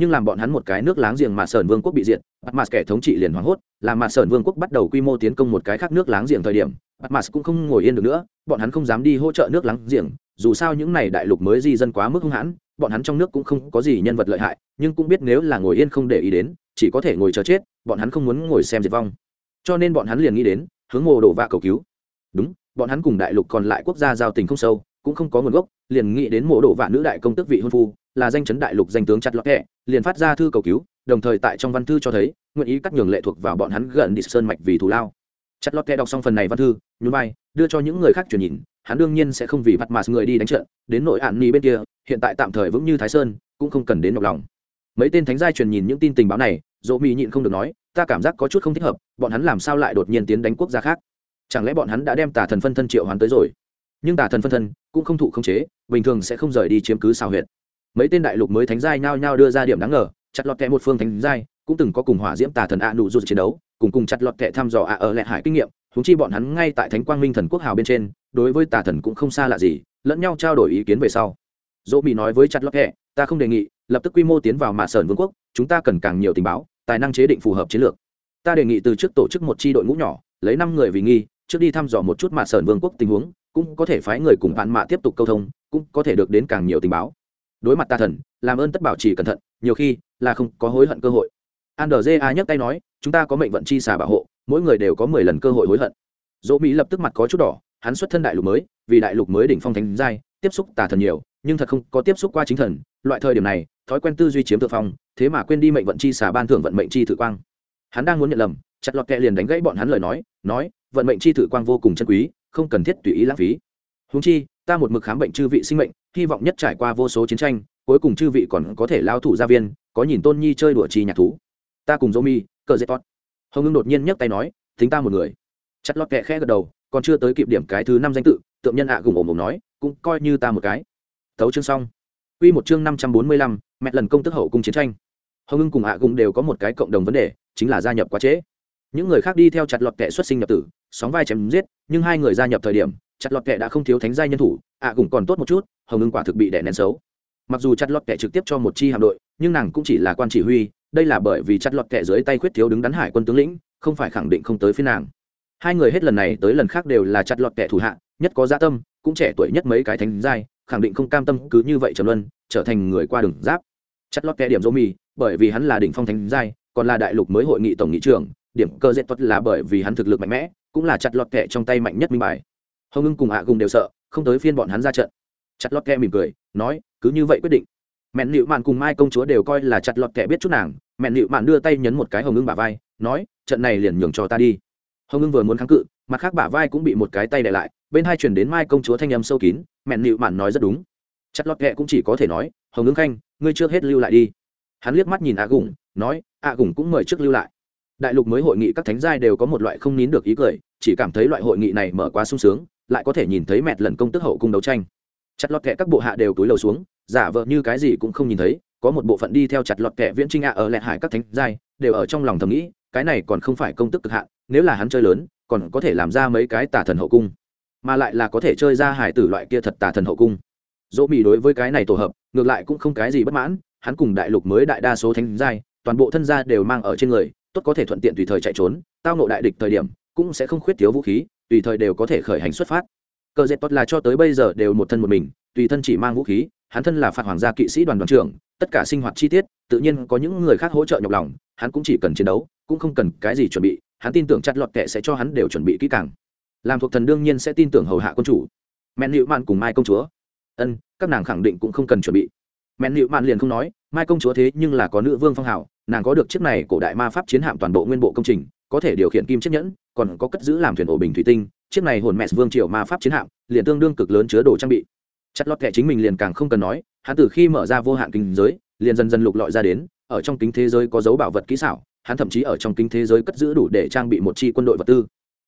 nhưng làm bọn hắn một cái nước láng giềng mà sởn vương quốc bị diệt, bắt mặt kẻ thống trị liền hoảng hốt làm mà sởn vương quốc bắt đầu quy mô tiến công một cái khác nước láng giềng thời điểm, bắt mặt cũng không ngồi yên được nữa, bọn hắn không dám đi hỗ trợ nước láng giềng, dù sao những này đại lục mới di dân quá mức hung hãn, bọn hắn trong nước cũng không có gì nhân vật lợi hại, nhưng cũng biết nếu là ngồi yên không để ý đến, chỉ có thể ngồi chờ chết, bọn hắn không muốn ngồi xem diệt vong. Cho nên bọn hắn liền nghĩ đến, hướng mồ đổ vạ cầu cứu. Đúng, bọn hắn cùng đại lục còn lại quốc gia giao tình không sâu, cũng không có nguồn gốc, liền nghĩ đến mộ đổ vạn nữ đại công tức vị hôn phu là danh chấn đại lục danh tướng chặt lọt kẹ, liền phát ra thư cầu cứu, đồng thời tại trong văn thư cho thấy, nguyện ý cắt nhường lệ thuộc vào bọn hắn gần đi sơn mạch vì thù lao. Chặt lọt kẹ đọc xong phần này văn thư, nhún vai, đưa cho những người khác truyền nhìn, hắn đương nhiên sẽ không vì bắt mà người đi đánh trận, đến nội hạn ni bên kia, hiện tại tạm thời vững như thái sơn, cũng không cần đến nhọc lòng. Mấy tên thánh giai truyền nhìn những tin tình báo này, dỗ mỹ nhịn không được nói, ta cảm giác có chút không thích hợp, bọn hắn làm sao lại đột nhiên tiến đánh quốc gia khác? Chẳng lẽ bọn hắn đã đem tà thần phân thân triệu hoán tới rồi? Nhưng tà thần phân thân cũng không thụ khống chế, bình thường sẽ không rời đi chiếm cứ xào huyệt mấy tên đại lục mới thánh giai nhao nhao đưa ra điểm đáng ngờ, chặt lọt kẹ một phương thánh giai, cũng từng có cùng hỏa diễm tà thần a nụ rụt chiến đấu, cùng cùng chặt lọt kẹ thăm dò a ở lệ hải kinh nghiệm húng chi bọn hắn ngay tại thánh quang minh thần quốc hào bên trên, đối với tà thần cũng không xa lạ gì, lẫn nhau trao đổi ý kiến về sau. Dỗ bị nói với chặt lọt kẹ, ta không đề nghị, lập tức quy mô tiến vào mạ sơn vương quốc, chúng ta cần càng nhiều tình báo, tài năng chế định phù hợp chiến lược. Ta đề nghị từ trước tổ chức một tri đội ngũ nhỏ, lấy năm người vì nghi, trước đi thăm dò một chút mạ sơn vương quốc tình huống, cũng có thể phái người cùng bạn mạ tiếp tục câu thông, cũng có thể được đến càng nhiều tình báo đối mặt tà thần, làm ơn tất bảo trì cẩn thận, nhiều khi là không có hối hận cơ hội. Andrja nhấc tay nói, chúng ta có mệnh vận chi xả bảo hộ, mỗi người đều có mười lần cơ hội hối hận. Dỗ mỹ lập tức mặt có chút đỏ, hắn xuất thân đại lục mới, vì đại lục mới đỉnh phong thánh giai, tiếp xúc tà thần nhiều, nhưng thật không có tiếp xúc qua chính thần, loại thời điểm này, thói quen tư duy chiếm thượng phong, thế mà quên đi mệnh vận chi xả ban thưởng vận mệnh chi thử quang. Hắn đang muốn nhận lầm, chặt lọt kẹ liền đánh gãy bọn hắn lời nói nói, vận mệnh chi thử quang vô cùng chân quý, không cần thiết tùy ý lãng phí húng chi ta một mực khám bệnh chư vị sinh mệnh hy vọng nhất trải qua vô số chiến tranh cuối cùng chư vị còn có thể lao thủ gia viên có nhìn tôn nhi chơi đùa chi nhạc thú. Ta cùng dỗ mi cờ dễ tót hồng ngưng đột nhiên nhấc tay nói thính ta một người. Chặt lọt kẹ khẽ gật đầu còn chưa tới kịp điểm cái thứ năm danh tự tượng nhân ạ gùng ồm ồm nói cũng coi như ta một cái. Tấu chương xong. Quy một chương năm trăm bốn mươi lăm, mẹ lần công tức hậu cung chiến tranh. Hồng Ngưng cùng ạ gùng đều có một cái cộng đồng vấn đề, chính là gia nhập quá trễ. Những người khác đi theo chặt lọt kẻ xuất sinh nhập tử, sóng vai chém giết, nhưng hai người gia nhập thời điểm, chặt lọt kẻ đã không thiếu thánh giai nhân thủ, ạ cũng còn tốt một chút, Hồng ưng quả thực bị đẻ nén xấu. Mặc dù chặt lọt kẻ trực tiếp cho một chi hạm đội, nhưng nàng cũng chỉ là quan chỉ huy, đây là bởi vì chặt lọt kẻ dưới tay khuyết thiếu đứng đắn hải quân tướng lĩnh, không phải khẳng định không tới phía nàng. Hai người hết lần này tới lần khác đều là chặt lọt kẻ thủ hạ nhất có gia tâm cũng trẻ tuổi nhất mấy cái thánh giai khẳng định không cam tâm cứ như vậy trầm luân trở thành người qua đường giáp. Chặt lọt kẻ điểm dỗ mì bởi vì hắn là đỉnh phong thánh giai còn là đại lục mới hội nghị tổng nghị trưởng điểm cơ dễ tuất là bởi vì hắn thực lực mạnh mẽ cũng là chặt lọt kẻ trong tay mạnh nhất minh bài hồng ngưng cùng hạ cùng đều sợ, không tới phiên bọn hắn ra trận. Chặt lọt kẻ mỉm cười, nói, cứ như vậy quyết định. Mẹn nịu mạn cùng mai công chúa đều coi là chặt lọt kẻ biết chút nàng, mẹn nịu mạn đưa tay nhấn một cái hồng ngưng bả vai, nói, trận này liền nhường cho ta đi. Hồng ngưng vừa muốn kháng cự, mặt khác bả vai cũng bị một cái tay đè lại, bên hai chuyển đến mai công chúa thanh âm sâu kín, mẹn nịu mạn nói rất đúng. Chặt lọt kẹ cũng chỉ có thể nói, hồng ngưng khanh, ngươi trước hết lưu lại đi. Hắn liếc mắt nhìn a gùng, nói a gùng cũng mời trước lưu lại. Đại lục mới hội nghị các thánh giai đều có một loại không nín được ý cười, chỉ cảm thấy loại hội nghị này mở quá sung sướng lại có thể nhìn thấy mẹ lần công tức hậu cung đấu tranh. Chặt lọt kẹ các bộ hạ đều túi lầu xuống, giả vờ như cái gì cũng không nhìn thấy, có một bộ phận đi theo chặt lọt kẹ viễn trinh ạ ở lẹ hải các thánh giai, đều ở trong lòng thầm nghĩ, cái này còn không phải công tức cực hạn, nếu là hắn chơi lớn, còn có thể làm ra mấy cái tà thần hậu cung. Mà lại là có thể chơi ra hải tử loại kia thật tà thần hậu cung. Dỗ mỹ đối với cái này tổ hợp, ngược lại cũng không cái gì bất mãn, hắn cùng đại lục mới đại đa số thánh giai, toàn bộ thân gia đều mang ở trên người, tốt có thể thuận tiện tùy thời chạy trốn, tao nộ đại địch thời điểm, cũng sẽ không khuyết thiếu vũ khí tùy thời đều có thể khởi hành xuất phát. Cờ dệt tốt là cho tới bây giờ đều một thân một mình, tùy thân chỉ mang vũ khí, hắn thân là phạt hoàng gia kỵ sĩ đoàn đoàn trưởng, tất cả sinh hoạt chi tiết, tự nhiên có những người khác hỗ trợ nhọc lòng, hắn cũng chỉ cần chiến đấu, cũng không cần cái gì chuẩn bị, hắn tin tưởng chặt lọt kệ sẽ cho hắn đều chuẩn bị kỹ càng. Làm thuộc thần đương nhiên sẽ tin tưởng hầu hạ quân chủ. Men hữu mạn cùng mai công chúa. Ân, các nàng khẳng định cũng không cần chuẩn bị. Men hữu mạn liền không nói, mai công chúa thế nhưng là có nữ vương phong hào, nàng có được chiếc này cổ đại ma pháp chiến hạm toàn bộ nguyên bộ công trình, có thể điều khiển kim chiếc nhẫn còn có cất giữ làm thuyền ổ bình thủy tinh, chiếc này hồn mẹ vương triều ma pháp chiến hạm, liền tương đương cực lớn chứa đồ trang bị. Chặt lọt kệ chính mình liền càng không cần nói, hắn từ khi mở ra vô hạn kinh giới, liền dần dần lục lọi ra đến, ở trong kính thế giới có dấu bảo vật kỹ xảo, hắn thậm chí ở trong kính thế giới cất giữ đủ để trang bị một chi quân đội vật tư.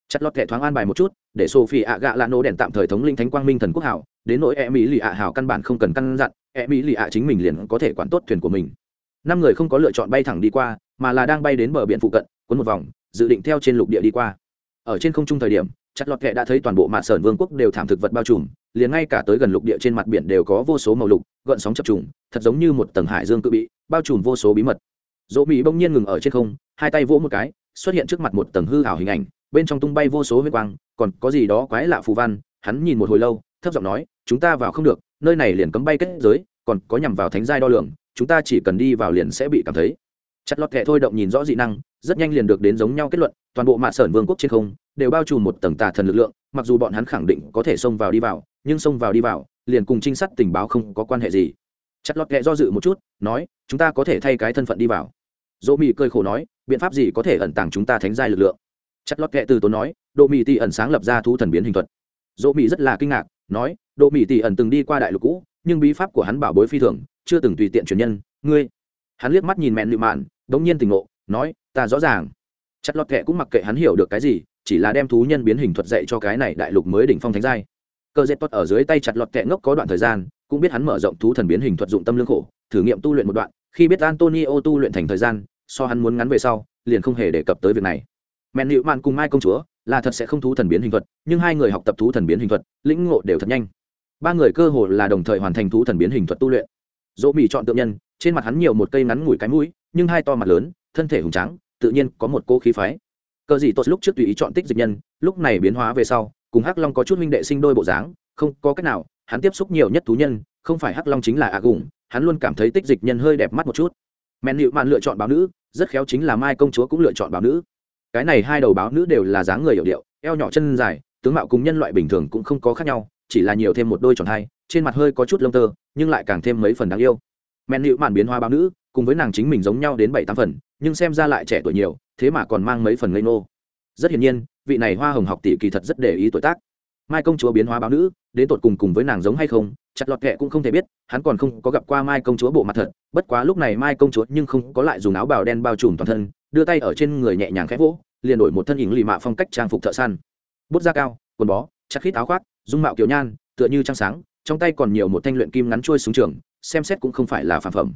Chặt lọt kệ thoáng an bài một chút, để sophie ạ gạ lạ nổ đèn tạm thời thống linh thánh quang minh thần quốc hảo, đến nỗi e mỹ lì ạ hảo căn bản không cần căn dặn e mỹ lì ạ chính mình liền có thể quản tốt thuyền của mình. Năm người không có lựa chọn bay thẳng đi qua, mà là đang bay đến bờ biển phụ cận quấn một vòng, dự định theo trên lục địa đi qua ở trên không trung thời điểm, chặt lọt kệ đã thấy toàn bộ mạn sởn vương quốc đều thảm thực vật bao trùm, liền ngay cả tới gần lục địa trên mặt biển đều có vô số màu lục, gợn sóng chập trùng, thật giống như một tầng hải dương cự bị, bao trùm vô số bí mật. Dỗ mỹ bỗng nhiên ngừng ở trên không, hai tay vỗ một cái, xuất hiện trước mặt một tầng hư ảo hình ảnh, bên trong tung bay vô số huyết quang, còn có gì đó quái lạ phù văn, hắn nhìn một hồi lâu, thấp giọng nói, chúng ta vào không được, nơi này liền cấm bay kết giới, còn có nhằm vào thánh giai đo lường, chúng ta chỉ cần đi vào liền sẽ bị cảm thấy chặt lọt kệ thôi động nhìn rõ dị năng, rất nhanh liền được đến giống nhau kết luận, toàn bộ mạ sởn vương quốc trên không đều bao trùm một tầng tà thần lực lượng, mặc dù bọn hắn khẳng định có thể xông vào đi vào, nhưng xông vào đi vào, liền cùng trinh sát tình báo không có quan hệ gì. Chặt lọt kệ do dự một chút, nói, chúng ta có thể thay cái thân phận đi vào. Dỗ mỹ cơi khổ nói, biện pháp gì có thể ẩn tàng chúng ta thánh giai lực lượng? Chặt lọt kệ từ tốn nói độ mỹ tỷ ẩn sáng lập ra thú thần biến hình thuật. Dỗ mỹ rất là kinh ngạc, nói độ mỹ tỷ ẩn từng đi qua đại lục cũ, nhưng bí pháp của hắn bảo bối phi thường, chưa từng tùy tiện truyền nhân. Ngươi? Hắn liếc mắt nhìn mẹn lựu mạn đống nhiên tình ngộ, nói, ta rõ ràng. Chặt lọt kệ cũng mặc kệ hắn hiểu được cái gì, chỉ là đem thú nhân biến hình thuật dạy cho cái này đại lục mới đỉnh phong thánh giai. Cơ dệt tốt ở dưới tay chặt lọt kệ ngốc có đoạn thời gian, cũng biết hắn mở rộng thú thần biến hình thuật dụng tâm lương khổ, thử nghiệm tu luyện một đoạn, khi biết antonio tu luyện thành thời gian, so hắn muốn ngắn về sau, liền không hề đề cập tới việc này. Mẹn nịu mạn cùng mai công chúa, là thật sẽ không thú thần biến hình thuật, nhưng hai người học tập thú thần biến hình thuật, lĩnh ngộ đều thật nhanh. Ba người cơ hồ là đồng thời hoàn thành thú thần biến hình thuật tu luyện. Dỗ mỹ chọn tượng nhân trên mặt hắn nhiều một cây ngắn ngủi cái mũi, nhưng hai to mặt lớn, thân thể hùng trắng tự nhiên có một cô khí phái. Cờ gì tốt lúc trước tùy ý chọn tích dịch nhân, lúc này biến hóa về sau, cùng hắc long có chút minh đệ sinh đôi bộ dáng, không có cách nào, hắn tiếp xúc nhiều nhất thú nhân, không phải hắc long chính là ạ gùng, hắn luôn cảm thấy tích dịch nhân hơi đẹp mắt một chút. Mẹn nịu mạn lựa chọn báo nữ, rất khéo chính là mai công chúa cũng lựa chọn báo nữ. Cái này hai đầu báo nữ đều là dáng người hiệu điệu, eo nhỏ chân dài, tướng mạo cùng nhân loại bình thường cũng không có khác nhau, chỉ là nhiều thêm một đôi tròn hai, trên mặt hơi có chút lông tơ, nhưng lại càng thêm mấy phần đáng yêu mẹn nịu mạn biến hoa báo nữ, cùng với nàng chính mình giống nhau đến bảy tám phần, nhưng xem ra lại trẻ tuổi nhiều, thế mà còn mang mấy phần ngây nô rất hiển nhiên, vị này hoa hồng học tỷ kỳ thật rất để ý tuổi tác. Mai công chúa biến hóa báo nữ, đến tột cùng cùng với nàng giống hay không, chặt lọt kệ cũng không thể biết, hắn còn không có gặp qua mai công chúa bộ mặt thật, bất quá lúc này mai công chúa nhưng không có lại dùng áo bào đen bao trùm toàn thân, đưa tay ở trên người nhẹ nhàng khẽ vỗ, liền đổi một thân hình lì mạ phong cách trang phục thợ săn. Bút da cao, quần bó, chặt khít áo khoác, dung mạo kiểu nhan, tựa như trăng sáng trong tay còn nhiều một thanh luyện kim ngắn trôi xuống trường, xem xét cũng không phải là phản phẩm.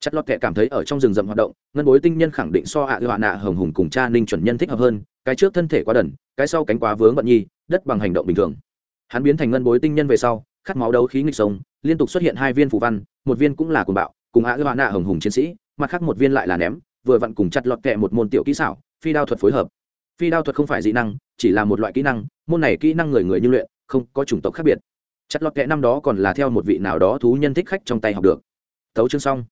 Chất lót kệ cảm thấy ở trong rừng rậm hoạt động, ngân bối tinh nhân khẳng định so ạ hạ nạ hồng hùng cùng cha ninh chuẩn nhân thích hợp hơn, cái trước thân thể quá đần, cái sau cánh quá vướng bận nhi, đất bằng hành động bình thường. Hắn biến thành ngân bối tinh nhân về sau, khát máu đấu khí nghịch sông, liên tục xuất hiện hai viên phù văn, một viên cũng là cuồng bạo, cùng ạ hạ nạ hồng hùng chiến sĩ, mặt khác một viên lại là ném, vừa vặn cùng chặt lọt kệ một môn tiểu kỹ xảo, phi đao thuật phối hợp. Phi đao thuật không phải dị năng, chỉ là một loại kỹ năng, môn này kỹ năng người người như luyện, không có chủng tộc khác biệt chặt lọt kệ năm đó còn là theo một vị nào đó thú nhân thích khách trong tay học được thấu chương xong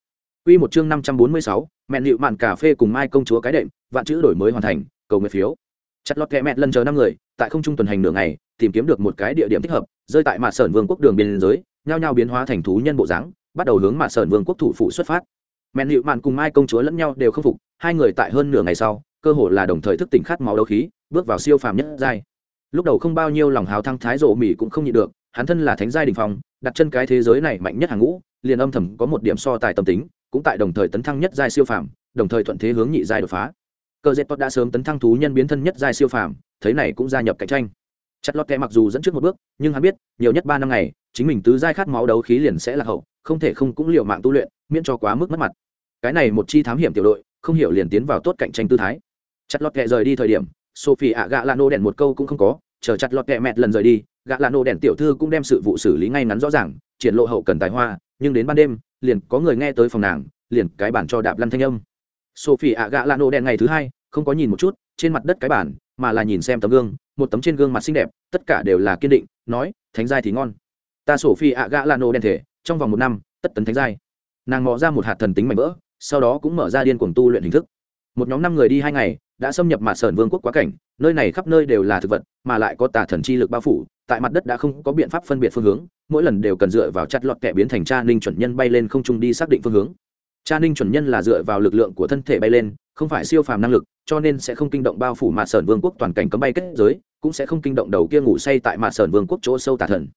Quy một chương năm trăm bốn mươi sáu, mẹ nịu mạn cà phê cùng Mai công chúa cái đệm, vạn chữ đổi mới hoàn thành, cầu nguyện phiếu. Chặt lọt kệ mẹ lần chờ năm người, tại không trung tuần hành nửa ngày, tìm kiếm được một cái địa điểm thích hợp, rơi tại Mạt Sởn Vương quốc đường biên giới, nhao nhao biến hóa thành thú nhân bộ dáng, bắt đầu hướng Mạt Sởn Vương quốc thủ phủ xuất phát. Mẹ nịu mạn cùng Mai công chúa lẫn nhau đều không phục, hai người tại hơn nửa ngày sau, cơ hồ là đồng thời thức tỉnh khát máu đấu khí, bước vào siêu phàm nhất giai. Lúc đầu không bao nhiêu lòng hào thăng thái rộ mỉ cũng không nhịn được, hắn thân là thánh giai đỉnh phong, đặt chân cái thế giới này mạnh nhất hàng ngũ, liền âm thầm có một điểm so tài tâm tính, cũng tại đồng thời tấn thăng nhất giai siêu phàm, đồng thời thuận thế hướng nhị giai đột phá. Cơ dẹp Tốt đã sớm tấn thăng thú nhân biến thân nhất giai siêu phàm, thấy này cũng gia nhập cạnh tranh. Chặt lót kẹ mặc dù dẫn trước một bước, nhưng hắn biết, nhiều nhất ba năm ngày, chính mình tứ giai khát máu đấu khí liền sẽ là hậu, không thể không cũng liệu mạng tu luyện, miễn cho quá mức mất mặt. Cái này một chi thám hiểm tiểu đội, không hiểu liền tiến vào tốt cạnh tranh tư thái. Chặt lót kẹ rời đi thời điểm, Sophie ạ gạ Lano đèn một câu cũng không có, chờ chặt lọt kẹ mẹt lần rời đi, gã gạ Lano đèn tiểu thư cũng đem sự vụ xử lý ngay ngắn rõ ràng, triển lộ hậu cần tài hoa, nhưng đến ban đêm, liền có người nghe tới phòng nàng, liền cái bản cho đạp lăn thanh âm. Sophie ạ gã lạ nổ đèn ngày thứ hai không có nhìn một chút trên mặt đất cái bản mà là nhìn xem tấm gương một tấm trên gương mặt xinh đẹp tất cả đều là kiên định nói thánh giai thì ngon. Ta sophie ạ gã lạ nổ đèn thể trong vòng một năm tất tấn thánh giai. Nàng mò ra một hạt thần tính mạnh vỡ sau đó cũng mở ra điên cuồng tu luyện hình thức. Một nhóm năm người đi hai ngày đã xâm nhập mạ sởn vương quốc quá cảnh nơi này khắp nơi đều là thực vật, mà lại có tà thần chi lực bao phủ, tại mặt đất đã không có biện pháp phân biệt phương hướng, mỗi lần đều cần dựa vào chặt lọt kẻ biến thành cha ninh chuẩn nhân bay lên không trung đi xác định phương hướng. Cha ninh chuẩn nhân là dựa vào lực lượng của thân thể bay lên, không phải siêu phàm năng lực, cho nên sẽ không kinh động bao phủ mạt sởn vương quốc toàn cảnh cấm bay kết giới, cũng sẽ không kinh động đầu kia ngủ say tại mạt sởn vương quốc chỗ sâu tà thần.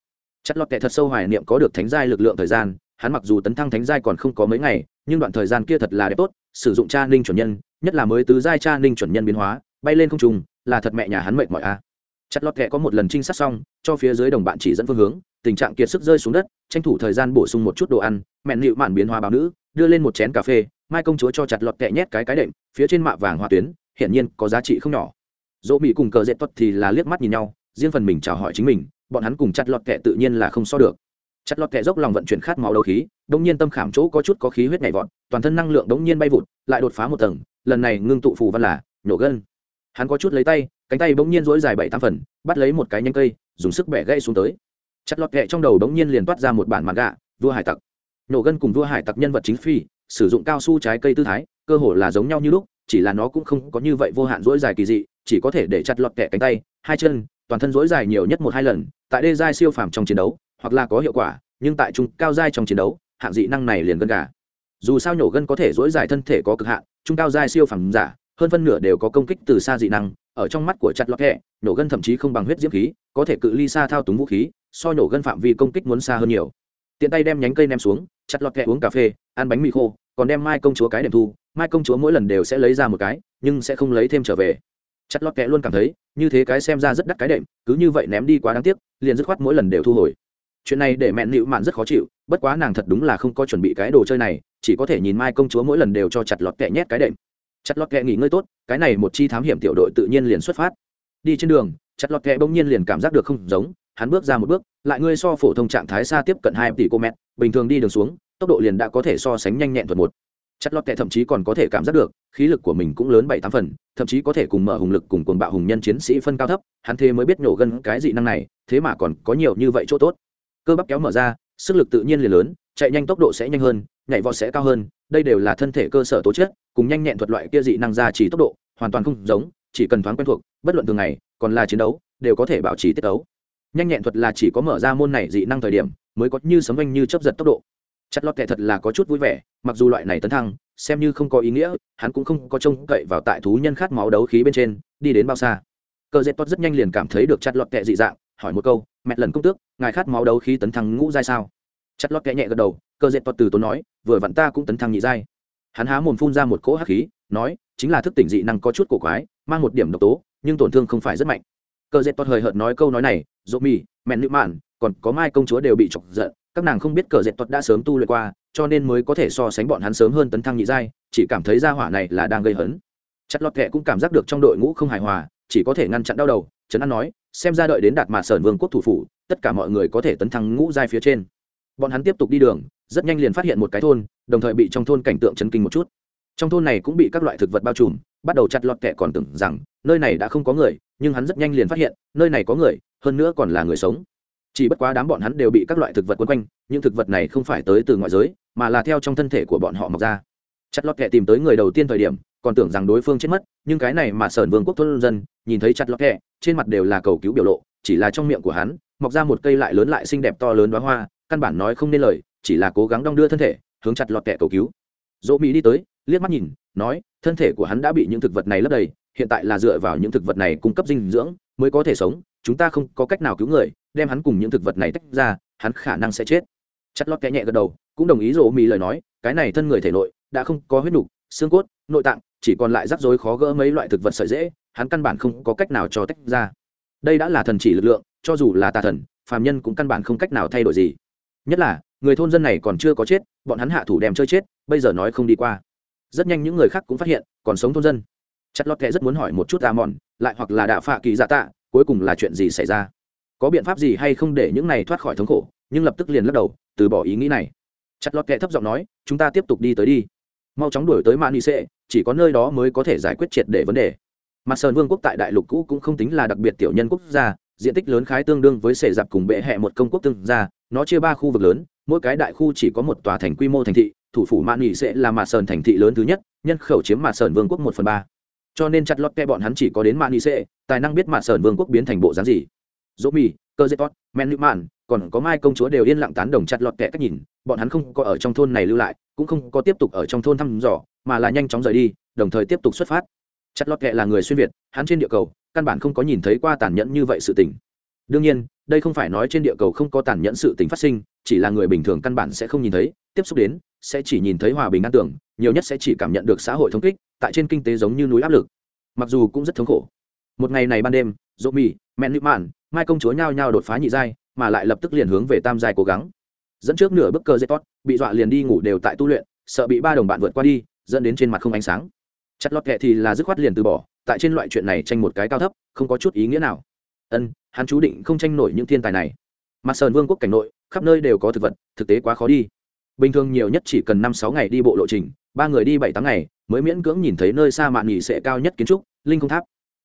Chặt lọt kẻ thật sâu hoài niệm có được thánh giai lực lượng thời gian, hắn mặc dù tấn thăng thánh giai còn không có mấy ngày, nhưng đoạn thời gian kia thật là đẹp tốt, sử dụng cha ninh chuẩn nhân, nhất là mới tứ giai cha ninh chuẩn nhân biến hóa bay lên không trùng là thật mẹ nhà hắn mệt mỏi a chặt lọt kệ có một lần trinh sát xong, cho phía dưới đồng bạn chỉ dẫn phương hướng, tình trạng kiệt sức rơi xuống đất, tranh thủ thời gian bổ sung một chút đồ ăn mẹn nịu mạn biến hóa báo nữ, đưa lên một chén cà phê, mai công chúa cho chặt lọt kẹ nhét cái cái đệm, phía trên mạ vàng hoa tuyến, hiển nhiên có giá trị không nhỏ. Dỗ mỹ cùng cờ dẹp tuất thì là liếc mắt nhìn nhau, riêng phần mình chào hỏi chính mình, bọn hắn cùng chặt lọt kẹ tự nhiên là không so được. Chặt lọt kẹ dốc lòng vận chuyển khát máu đấu khí, đông nhiên tâm khảm chỗ có chút có khí huyết nhảy vọt, toàn thân năng lượng đống nhiên bay vụt, lại đột phá một tầng, lần này ngưng tụ phù văn là nhổ gân hắn có chút lấy tay, cánh tay bỗng nhiên dỗi dài bảy tám phần, bắt lấy một cái nhanh cây, dùng sức bẻ gãy xuống tới. Chặt lọt kệ trong đầu bỗng nhiên liền toát ra một bản mặt gạ vua hải tặc. Nổ gân cùng vua hải tặc nhân vật chính phi, sử dụng cao su trái cây tư thái, cơ hồ là giống nhau như lúc, chỉ là nó cũng không có như vậy vô hạn dỗi dài kỳ dị, chỉ có thể để chặt lọt kệ cánh tay, hai chân, toàn thân dỗi dài nhiều nhất một hai lần, tại đê giai siêu phàm trong chiến đấu, hoặc là có hiệu quả, nhưng tại trung cao giai trong chiến đấu, hạng dị năng này liền gân gà. Dù sao nhổ gân có thể dỗi dài thân thể có cực hạn, trung cao giai siêu phàm giả hơn phân nửa đều có công kích từ xa dị năng, ở trong mắt của chặt lọt kẹ nổ gân thậm chí không bằng huyết diễm khí, có thể cự ly xa thao túng vũ khí, so nổ gân phạm vi công kích muốn xa hơn nhiều. Tiện tay đem nhánh cây ném xuống, chặt lọt kẹ uống cà phê, ăn bánh mì khô, còn đem mai công chúa cái đệm thu. Mai công chúa mỗi lần đều sẽ lấy ra một cái, nhưng sẽ không lấy thêm trở về. Chặt lọt kẹ luôn cảm thấy, như thế cái xem ra rất đắt cái đệm, cứ như vậy ném đi quá đáng tiếc, liền dứt khoát mỗi lần đều thu hồi. Chuyện này để mẹn nịu mạn rất khó chịu, bất quá nàng thật đúng là không có chuẩn bị cái đồ chơi này, chỉ có thể nhìn mai công chúa mỗi lần đều cho chặt lọt kẹ nhét cái đệm chặt lọt kẹ nghỉ ngơi tốt, cái này một chi thám hiểm tiểu đội tự nhiên liền xuất phát. Đi trên đường, chặt lọt kẹ bỗng nhiên liền cảm giác được không giống, hắn bước ra một bước, lại ngươi so phổ thông trạng thái xa tiếp cận hai tỷ cô mẹ bình thường đi đường xuống, tốc độ liền đã có thể so sánh nhanh nhẹn thuật một. Chặt lót kẹ thậm chí còn có thể cảm giác được, khí lực của mình cũng lớn bảy tám phần, thậm chí có thể cùng mở hùng lực cùng cồn bạo hùng nhân chiến sĩ phân cao thấp, hắn thế mới biết nhổ gân cái dị năng này, thế mà còn có nhiều như vậy chỗ tốt. Cơ bắp kéo mở ra, sức lực tự nhiên liền lớn, chạy nhanh tốc độ sẽ nhanh hơn, nhảy vọt sẽ cao hơn đây đều là thân thể cơ sở tố chất, cùng nhanh nhẹn thuật loại kia dị năng ra chỉ tốc độ, hoàn toàn không giống, chỉ cần thoáng quen thuộc, bất luận thường ngày, còn là chiến đấu, đều có thể bảo trì tiết đấu nhanh nhẹn thuật là chỉ có mở ra môn này dị năng thời điểm, mới có như sấm anh như chấp giật tốc độ. Chặt lọt kệ thật là có chút vui vẻ, mặc dù loại này tấn thăng, xem như không có ý nghĩa, hắn cũng không có trông cậy vào tại thú nhân khát máu đấu khí bên trên, đi đến bao xa. Cờ dệt tốt rất nhanh liền cảm thấy được chặt lọt kệ dị dạng, hỏi một câu, mẹ lần công tước, ngài khát máu đấu khí tấn thăng ngũ giai sao? Chặt lọt kệ nhẹ gật đầu Cơ dệt tốt từ tốn nói, vừa vặn ta cũng tấn thăng nhị giai. Hắn há mồm phun ra một cỗ hắc khí, nói, chính là thức tỉnh dị năng có chút cổ quái, mang một điểm độc tố, nhưng tổn thương không phải rất mạnh. Cơ dệt toát hời hợt nói câu nói này, dỗ mì mẹn nữ mạn, còn có mai công chúa đều bị chọc giận, các nàng không biết cờ dệt toát đã sớm tu luyện qua, cho nên mới có thể so sánh bọn hắn sớm hơn tấn thăng nhị giai, chỉ cảm thấy gia hỏa này là đang gây hấn. Chặt lọt kệ cũng cảm giác được trong đội ngũ không hài hòa, chỉ có thể ngăn chặn đau đầu, trấn an nói, xem ra đợi đến đạt mà sởn vương quốc thủ phủ, tất cả mọi người có thể tấn thăng ngũ giai phía trên. Bọn hắn tiếp tục đi đường rất nhanh liền phát hiện một cái thôn, đồng thời bị trong thôn cảnh tượng chấn kinh một chút. Trong thôn này cũng bị các loại thực vật bao trùm, bắt đầu chặt lọt kẹ còn tưởng rằng nơi này đã không có người, nhưng hắn rất nhanh liền phát hiện, nơi này có người, hơn nữa còn là người sống. Chỉ bất quá đám bọn hắn đều bị các loại thực vật quấn quanh, những thực vật này không phải tới từ ngoại giới, mà là theo trong thân thể của bọn họ mọc ra. Chặt lọt kẹ tìm tới người đầu tiên thời điểm, còn tưởng rằng đối phương chết mất, nhưng cái này mà sởn vương quốc thôn dân, nhìn thấy chặt lọt kẹ trên mặt đều là cầu cứu biểu lộ, chỉ là trong miệng của hắn, mọc ra một cây lại lớn lại xinh đẹp to lớn đoá hoa, căn bản nói không nên lời chỉ là cố gắng đong đưa thân thể, hướng chặt lọt kẻ cầu cứu. Dỗ mỹ đi tới, liếc mắt nhìn, nói, thân thể của hắn đã bị những thực vật này lấp đầy, hiện tại là dựa vào những thực vật này cung cấp dinh dưỡng mới có thể sống, chúng ta không có cách nào cứu người, đem hắn cùng những thực vật này tách ra, hắn khả năng sẽ chết. Chặt lọt kẻ nhẹ gật đầu, cũng đồng ý dỗ mỹ lời nói, cái này thân người thể nội đã không có huyết nục, xương cốt, nội tạng, chỉ còn lại rắc rối khó gỡ mấy loại thực vật sợi dễ, hắn căn bản không có cách nào cho tách ra. Đây đã là thần chỉ lực lượng, cho dù là tà thần, phàm nhân cũng căn bản không cách nào thay đổi gì. Nhất là người thôn dân này còn chưa có chết, bọn hắn hạ thủ đem chơi chết, bây giờ nói không đi qua. Rất nhanh những người khác cũng phát hiện, còn sống thôn dân. Chặt lọt kệ rất muốn hỏi một chút ra mòn lại hoặc là đạo phạ kỳ dạ tạ, cuối cùng là chuyện gì xảy ra? Có biện pháp gì hay không để những này thoát khỏi thống khổ? Nhưng lập tức liền lắc đầu, từ bỏ ý nghĩ này. Chặt lọt kệ thấp giọng nói, chúng ta tiếp tục đi tới đi. Mau chóng đuổi tới mani sệ, chỉ có nơi đó mới có thể giải quyết triệt để vấn đề. Mặt sơn vương quốc tại đại lục cũ cũng không tính là đặc biệt tiểu nhân quốc gia, diện tích lớn khái tương đương với sệ dạp cùng bệ hẹ một công quốc tương gia, nó chia ba khu vực lớn mỗi cái đại khu chỉ có một tòa thành quy mô thành thị, thủ phủ mạn nghỉ sẽ là mạt sơn thành thị lớn thứ nhất, nhân khẩu chiếm mạt sơn vương quốc một phần ba. Cho nên chặt lót ke bọn hắn chỉ có đến mạn nghỉ sẽ, tài năng biết mạt sơn vương quốc biến thành bộ dáng gì. Dỗ mì, cơ dễ tốt men nữ mạn, còn có mai công chúa đều yên lặng tán đồng chặt lọt kẹ cách nhìn, bọn hắn không có ở trong thôn này lưu lại, cũng không có tiếp tục ở trong thôn thăm dò, mà là nhanh chóng rời đi, đồng thời tiếp tục xuất phát. Chặt lọt kẹ là người xuyên việt, hắn trên địa cầu, căn bản không có nhìn thấy qua tàn nhẫn như vậy sự tình. Đương nhiên đây không phải nói trên địa cầu không có tàn nhẫn sự tình phát sinh, chỉ là người bình thường căn bản sẽ không nhìn thấy, tiếp xúc đến, sẽ chỉ nhìn thấy hòa bình an tưởng, nhiều nhất sẽ chỉ cảm nhận được xã hội thống kích, tại trên kinh tế giống như núi áp lực. Mặc dù cũng rất thống khổ. Một ngày này ban đêm, dỗ mì mẹn nữ mạn, mai công chúa nhao nhao đột phá nhị giai, mà lại lập tức liền hướng về tam giai cố gắng. Dẫn trước nửa bức cơ dây tốt bị dọa liền đi ngủ đều tại tu luyện, sợ bị ba đồng bạn vượt qua đi, dẫn đến trên mặt không ánh sáng. Chặt lọt kệ thì là dứt khoát liền từ bỏ, tại trên loại chuyện này tranh một cái cao thấp, không có chút ý nghĩa nào ân, hắn chú định không tranh nổi những thiên tài này. Mặt sơn vương quốc cảnh nội, khắp nơi đều có thực vật, thực tế quá khó đi. Bình thường nhiều nhất chỉ cần năm sáu ngày đi bộ lộ trình, ba người đi bảy tám ngày, mới miễn cưỡng nhìn thấy nơi xa mạn nghỉ sẽ cao nhất kiến trúc, linh không tháp.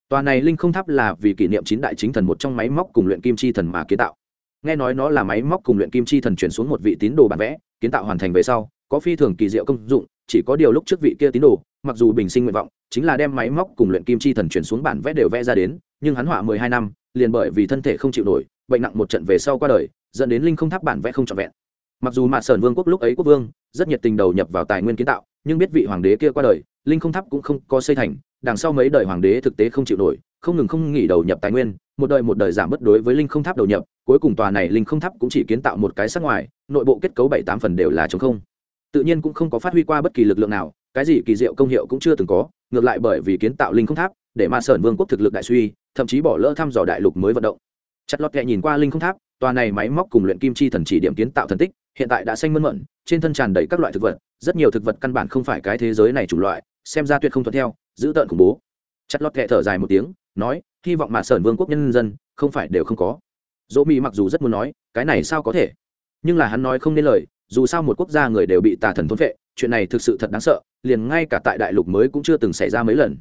Tòa này linh không tháp là vì kỷ niệm chín đại chính thần một trong máy móc cùng luyện kim chi thần mà kiến tạo. Nghe nói nó là máy móc cùng luyện kim chi thần chuyển xuống một vị tín đồ bản vẽ, kiến tạo hoàn thành về sau, có phi thường kỳ diệu công dụng, chỉ có điều lúc trước vị kia tín đồ, mặc dù bình sinh nguyện vọng, chính là đem máy móc cùng luyện kim chi thần chuyển xuống bản vẽ đều vẽ ra đến nhưng hắn họa mười hai năm, liền bởi vì thân thể không chịu nổi, bệnh nặng một trận về sau qua đời, dẫn đến linh không tháp bản vẽ không trọn vẹn. Mặc dù mạt sơn vương quốc lúc ấy quốc vương, rất nhiệt tình đầu nhập vào tài nguyên kiến tạo, nhưng biết vị hoàng đế kia qua đời, linh không tháp cũng không có xây thành, đằng sau mấy đời hoàng đế thực tế không chịu nổi, không ngừng không nghỉ đầu nhập tài nguyên, một đời một đời giảm bất đối với linh không tháp đầu nhập, cuối cùng tòa này linh không tháp cũng chỉ kiến tạo một cái sắc ngoài, nội bộ kết cấu bảy tám phần đều là chống không. Tự nhiên cũng không có phát huy qua bất kỳ lực lượng nào, cái gì kỳ diệu công hiệu cũng chưa từng có, ngược lại bởi vì kiến tạo linh không tháp để mà sởn vương quốc thực lực đại suy, thậm chí bỏ lỡ thăm dò đại lục mới vận động. Chặt lọt kẹ nhìn qua linh không tháp, tòa này máy móc cùng luyện kim chi thần chỉ điểm kiến tạo thần tích, hiện tại đã xanh mơn mận trên thân tràn đầy các loại thực vật, rất nhiều thực vật căn bản không phải cái thế giới này chủ loại, xem ra tuyệt không thuận theo, giữ tợn khủng bố. Chặt lọt kẹ thở dài một tiếng, nói, hy vọng mà sởn vương quốc nhân dân, không phải đều không có. Dỗ mỹ mặc dù rất muốn nói, cái này sao có thể? Nhưng là hắn nói không nên lời, dù sao một quốc gia người đều bị tà thần thôn vệ chuyện này thực sự thật đáng sợ, liền ngay cả tại đại lục mới cũng chưa từng xảy ra mấy lần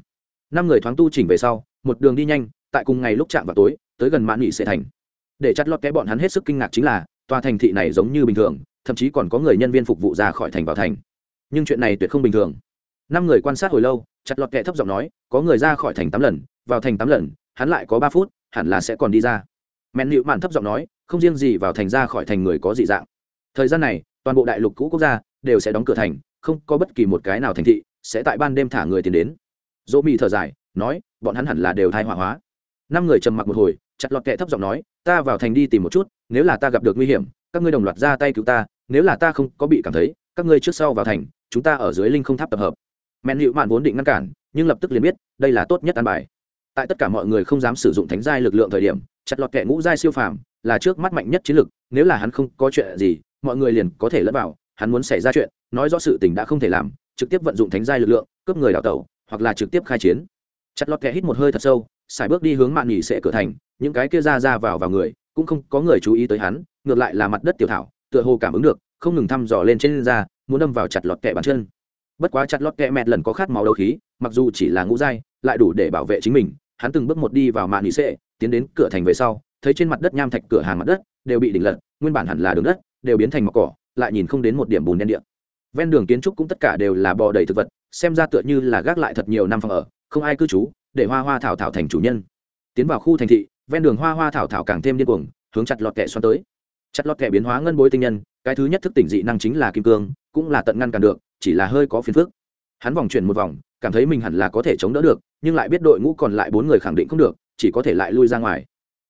năm người thoáng tu chỉnh về sau, một đường đi nhanh, tại cùng ngày lúc chạm vào tối, tới gần mãn nghị sẽ thành. Để chặt lọt cái bọn hắn hết sức kinh ngạc chính là, tòa thành thị này giống như bình thường, thậm chí còn có người nhân viên phục vụ ra khỏi thành vào thành. Nhưng chuyện này tuyệt không bình thường. Năm người quan sát hồi lâu, chặt lọt kệ thấp giọng nói, có người ra khỏi thành tám lần, vào thành tám lần, hắn lại có ba phút, hẳn là sẽ còn đi ra. Mẹn nịu mạn thấp giọng nói, không riêng gì vào thành ra khỏi thành người có dị dạng. Thời gian này, toàn bộ đại lục cũ quốc gia đều sẽ đóng cửa thành, không có bất kỳ một cái nào thành thị sẽ tại ban đêm thả người tiền đến dỗ mì thở dài, nói, bọn hắn hẳn là đều thai hỏa hóa. Năm người trầm mặc một hồi, chặt lọt kệ thấp giọng nói, ta vào thành đi tìm một chút, nếu là ta gặp được nguy hiểm, các ngươi đồng loạt ra tay cứu ta, nếu là ta không có bị cảm thấy, các ngươi trước sau vào thành, chúng ta ở dưới linh không tháp tập hợp. Mẹn hữu mạn vốn định ngăn cản, nhưng lập tức liền biết, đây là tốt nhất an bài. Tại tất cả mọi người không dám sử dụng thánh giai lực lượng thời điểm, chặt lọt kệ ngũ giai siêu phàm là trước mắt mạnh nhất chiến lực, nếu là hắn không có chuyện gì, mọi người liền có thể lẫn vào, hắn muốn xảy ra chuyện, nói rõ sự tình đã không thể làm, trực tiếp vận dụng thánh giai lực lượng, cướp người đào tẩu hoặc là trực tiếp khai chiến chặt lọt kẻ hít một hơi thật sâu, xài bước đi hướng mạn nghỉ sẽ cửa thành, những cái kia ra ra vào vào người, cũng không có người chú ý tới hắn, ngược lại là mặt đất tiểu thảo, tựa hồ cảm ứng được, không ngừng thăm dò lên trên da muốn đâm vào chặt lọt kẹ bàn chân bất quá chặt lọt kẹ mẹt lần có khát máu đầu khí, mặc dù chỉ là ngũ dai lại đủ để bảo vệ chính mình, hắn từng bước một đi vào mạn nghỉ sẽ tiến đến cửa thành về sau, thấy trên mặt đất nham thạch cửa hàng mặt đất, đều bị đỉnh lật, nguyên bản hẳn là đường đất, đều biến thành mọc cỏ, lại nhìn không đến một điểm bùn đen địa. ven đường kiến trúc cũng tất cả đều là bò đầy thực vật xem ra tựa như là gác lại thật nhiều năm phòng ở không ai cư trú để hoa hoa thảo thảo thành chủ nhân. Tiến vào khu thành thị ven đường hoa hoa thảo thảo càng thêm điên cuồng hướng chặt lọt kẻ xoắn tới. Chặt lọt kẹ biến hóa ngân bối tinh nhân cái thứ nhất thức tỉnh dị năng chính là kim cương cũng là tận ngăn cản được chỉ là hơi có phiền phức. Hắn vòng chuyển một vòng cảm thấy mình hẳn là có thể chống đỡ được nhưng lại biết đội ngũ còn lại bốn người khẳng định không được chỉ có thể lại lui ra ngoài.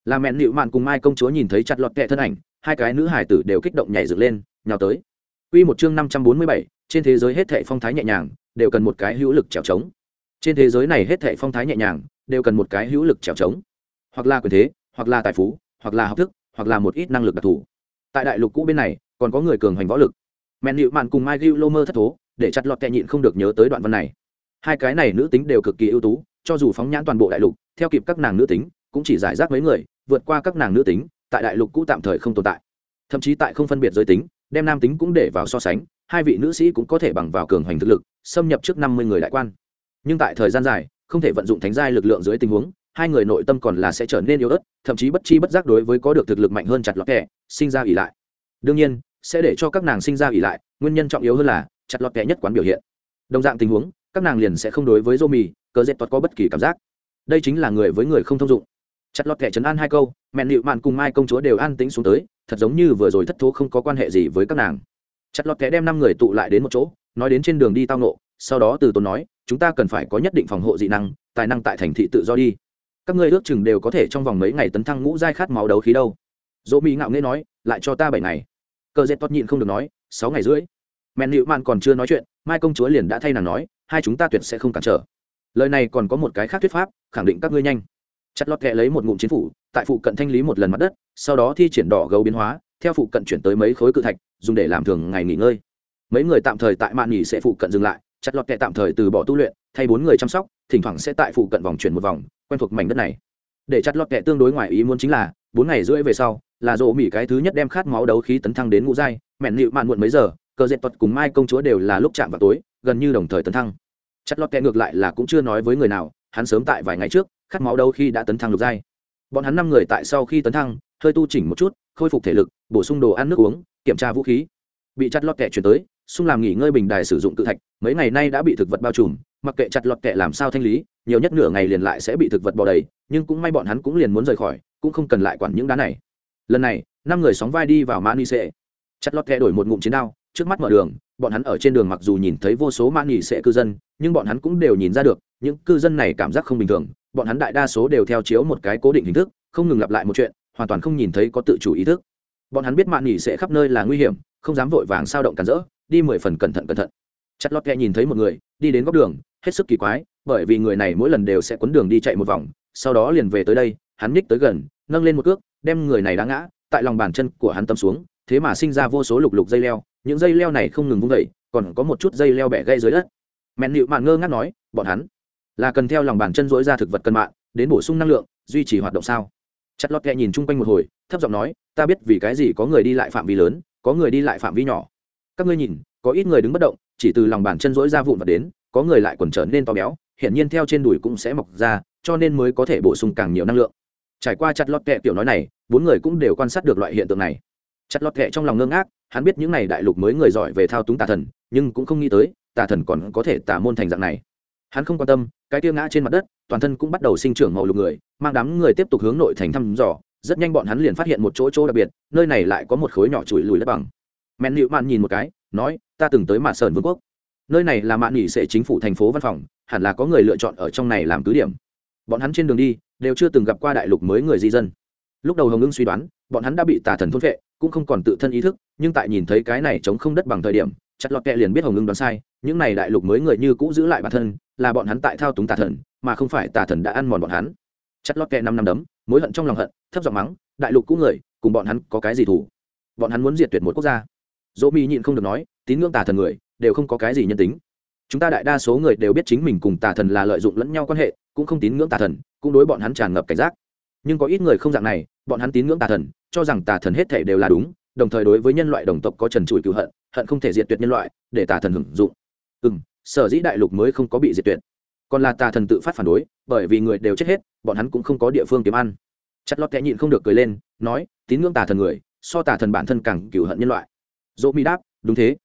Là mẹn nịu mạn cùng mai công chúa nhìn thấy chặt lọt kẹ thân ảnh hai cái nữ hải tử đều kích động nhảy dựng lên nhào tới. Quy một chương năm trăm bốn mươi bảy, trên thế giới hết thảy phong thái nhẹ nhàng, đều cần một cái hữu lực trèo trống. Trên thế giới này hết thảy phong thái nhẹ nhàng, đều cần một cái hữu lực trèo trống. Hoặc là quyền thế, hoặc là tài phú, hoặc là học thức, hoặc là một ít năng lực đặc thù. Tại đại lục cũ bên này, còn có người cường hành võ lực. men nịu Mạn cùng Mai Gưu Lô Mơ thất thố, để chặt lọt tệ nhịn không được nhớ tới đoạn văn này. Hai cái này nữ tính đều cực kỳ ưu tú, cho dù phóng nhãn toàn bộ đại lục, theo kịp các nàng nữ tính, cũng chỉ giải rác mấy người, vượt qua các nàng nữ tính, tại đại lục cũ tạm thời không tồn tại. Thậm chí tại không phân biệt giới tính, đem nam tính cũng để vào so sánh hai vị nữ sĩ cũng có thể bằng vào cường hoành thực lực, xâm nhập trước năm mươi người đại quan. Nhưng tại thời gian dài, không thể vận dụng thánh giai lực lượng dưới tình huống, hai người nội tâm còn là sẽ trở nên yếu ớt, thậm chí bất chi bất giác đối với có được thực lực mạnh hơn chặt lọt kẻ, sinh ra ỉ lại. Đương nhiên, sẽ để cho các nàng sinh ra ỉ lại, nguyên nhân trọng yếu hơn là chặt lọt kẻ nhất quán biểu hiện. Đồng dạng tình huống, các nàng liền sẽ không đối với dô mì cờ dệt toát có bất kỳ cảm giác. Đây chính là người với người không thông dụng. Chặt lọt kẻ chấn an hai câu mẹ nịu mạn cùng mai công chúa đều an tĩnh xuống tới, thật giống như vừa rồi thất thố không có quan hệ gì với các nàng chặt lọt kẻ đem năm người tụ lại đến một chỗ, nói đến trên đường đi tao nộ sau đó từ tốn nói, chúng ta cần phải có nhất định phòng hộ dị năng, tài năng tại thành thị tự do đi. Các ngươi ước chừng đều có thể trong vòng mấy ngày tấn thăng ngũ giai khát máu đấu khí đâu. Dỗ mỹ ngạo nghễ nói, lại cho ta bảy ngày. Cờ dẹt tốt nhịn không được nói, sáu ngày rưỡi. Mẹn nịu mạn còn chưa nói chuyện, mai công chúa liền đã thay nàng nói, hai chúng ta tuyệt sẽ không cản trở. Lời này còn có một cái khác thuyết pháp, khẳng định các ngươi nhanh. Chặt lọt kẹ lấy một ngụm chiến phủ, tại phụ cận thanh lý một lần mặt đất, sau đó thi triển đỏ gấu biến hóa theo phụ cận chuyển tới mấy khối cự thạch, dùng để làm thường ngày nghỉ ngơi. Mấy người tạm thời tại mạn nghỉ sẽ phụ cận dừng lại, chặt lọt kẹ tạm thời từ bỏ tu luyện, thay bốn người chăm sóc, thỉnh thoảng sẽ tại phụ cận vòng chuyển một vòng, quen thuộc mảnh đất này. Để chặt lọt kẹ tương đối ngoài ý muốn chính là, bốn ngày rưỡi về sau, là rộ mỹ cái thứ nhất đem khát máu đấu khí tấn thăng đến ngũ giai, mẹn nịu mạn muộn mấy giờ, cờ dệt tuật cùng mai công chúa đều là lúc chạm vào tối, gần như đồng thời tấn thăng. Chặt lọt kẹ ngược lại là cũng chưa nói với người nào, hắn sớm tại vài ngày trước, khát máu đấu khi đã tấn thăng lục giai. Bọn hắn năm người tại sau khi tấn thăng, hơi tu chỉnh một chút khôi phục thể lực, bổ sung đồ ăn nước uống, kiểm tra vũ khí. Bị chặt lọt kẹ chuyển tới xung làm nghỉ ngơi bình đài sử dụng tự thạch, mấy ngày nay đã bị thực vật bao trùm, mặc kệ chặt lọt kẹ làm sao thanh lý, nhiều nhất nửa ngày liền lại sẽ bị thực vật bò đầy, nhưng cũng may bọn hắn cũng liền muốn rời khỏi, cũng không cần lại quản những đá này. Lần này, năm người sóng vai đi vào mani sệ. Chặt lọt kẹ đổi một ngụm chiến đao, trước mắt mở đường, bọn hắn ở trên đường mặc dù nhìn thấy vô số mani sệ cư dân, nhưng bọn hắn cũng đều nhìn ra được, những cư dân này cảm giác không bình thường, bọn hắn đại đa số đều theo chiếu một cái cố định hình thức, không ngừng lặp lại một chuyện hoàn toàn không nhìn thấy có tự chủ ý thức. Bọn hắn biết mạn nghỉ sẽ khắp nơi là nguy hiểm, không dám vội vàng sao động cản rỡ, đi mười phần cẩn thận cẩn thận. Chặt lọt kẹ nhìn thấy một người, đi đến góc đường, hết sức kỳ quái, bởi vì người này mỗi lần đều sẽ quấn đường đi chạy một vòng, sau đó liền về tới đây, hắn nhích tới gần, nâng lên một cước, đem người này đá ngã, tại lòng bàn chân của hắn tâm xuống, thế mà sinh ra vô số lục lục dây leo, những dây leo này không ngừng vung vẩy còn có một chút dây leo bẻ gây dưới đất. Mẹn nịu mạn ngơ ngác nói, bọn hắn là cần theo lòng bàn chân dỗi ra thực vật cân mạng đến bổ sung năng lượng, duy trì hoạt động sao? Chặt lọt kẹ nhìn chung quanh một hồi, thấp giọng nói, ta biết vì cái gì có người đi lại phạm vi lớn, có người đi lại phạm vi nhỏ. Các ngươi nhìn, có ít người đứng bất động, chỉ từ lòng bàn chân rỗi ra vụn vật đến, có người lại còn trở nên to béo, hiển nhiên theo trên đùi cũng sẽ mọc ra, cho nên mới có thể bổ sung càng nhiều năng lượng. Trải qua chặt lọt kẹ tiểu nói này, bốn người cũng đều quan sát được loại hiện tượng này. Chặt lọt kẹ trong lòng ngưng ngác, hắn biết những n à y đại lục mới người giỏi về thao túng tà thần, nhưng cũng không nghĩ tới, tà thần còn có thể tả môn thành dạng này hắn không quan tâm, cái tia ngã trên mặt đất, toàn thân cũng bắt đầu sinh trưởng màu lục người, mang đám người tiếp tục hướng nội thành thăm dò, rất nhanh bọn hắn liền phát hiện một chỗ chỗ đặc biệt, nơi này lại có một khối nhỏ chùi lùi đất bằng. Mẹn nịu mạn nhìn một cái, nói, ta từng tới mạn sơn vương quốc. Nơi này là mạn nghỉ sẽ chính phủ thành phố văn phòng, hẳn là có người lựa chọn ở trong này làm cứ điểm. Bọn hắn trên đường đi, đều chưa từng gặp qua đại lục mới người di dân. Lúc đầu hồng ngưng suy đoán, bọn hắn đã bị tà thần thôn vệ cũng không còn tự thân ý thức, nhưng tại nhìn thấy cái này chống không đất bằng thời điểm chặt lọt kẹ liền biết hồng ngưng đoán sai, những này đại lục mới người như cũ giữ lại bản thân, là bọn hắn tại thao túng tà thần, mà không phải tà thần đã ăn mòn bọn hắn. Chặt lót kẹ năm năm đấm, mối hận trong lòng hận, thấp giọng mắng, đại lục cũ người, cùng bọn hắn có cái gì thủ bọn hắn muốn diệt tuyệt một quốc gia. Dỗ mi nhịn không được nói, tín ngưỡng tà thần người, đều không có cái gì nhân tính. Chúng ta đại đa số người đều biết chính mình cùng tà thần là lợi dụng lẫn nhau quan hệ, cũng không tín ngưỡng tà thần, cũng đối bọn hắn tràn ngập cảnh giác. Nhưng có ít người không dạng này, bọn hắn tín ngưỡng tà thần, cho rằng tà thần hết thể đều là đúng đồng thời đối với nhân loại đồng tộc có trần trụi cựu hận hận không thể diệt tuyệt nhân loại, để tà thần hưởng dụng. Ừ n sở dĩ đại lục mới không có bị diệt tuyệt. Còn là tà thần tự phát phản đối, bởi vì người đều chết hết, bọn hắn cũng không có địa phương kiếm ăn. Chặt lọt kẽ nhịn không được cười lên, nói, tín ngưỡng tà thần người, so tà thần bản thân càng cựu hận nhân loại. Dỗ mỹ đáp, đúng thế.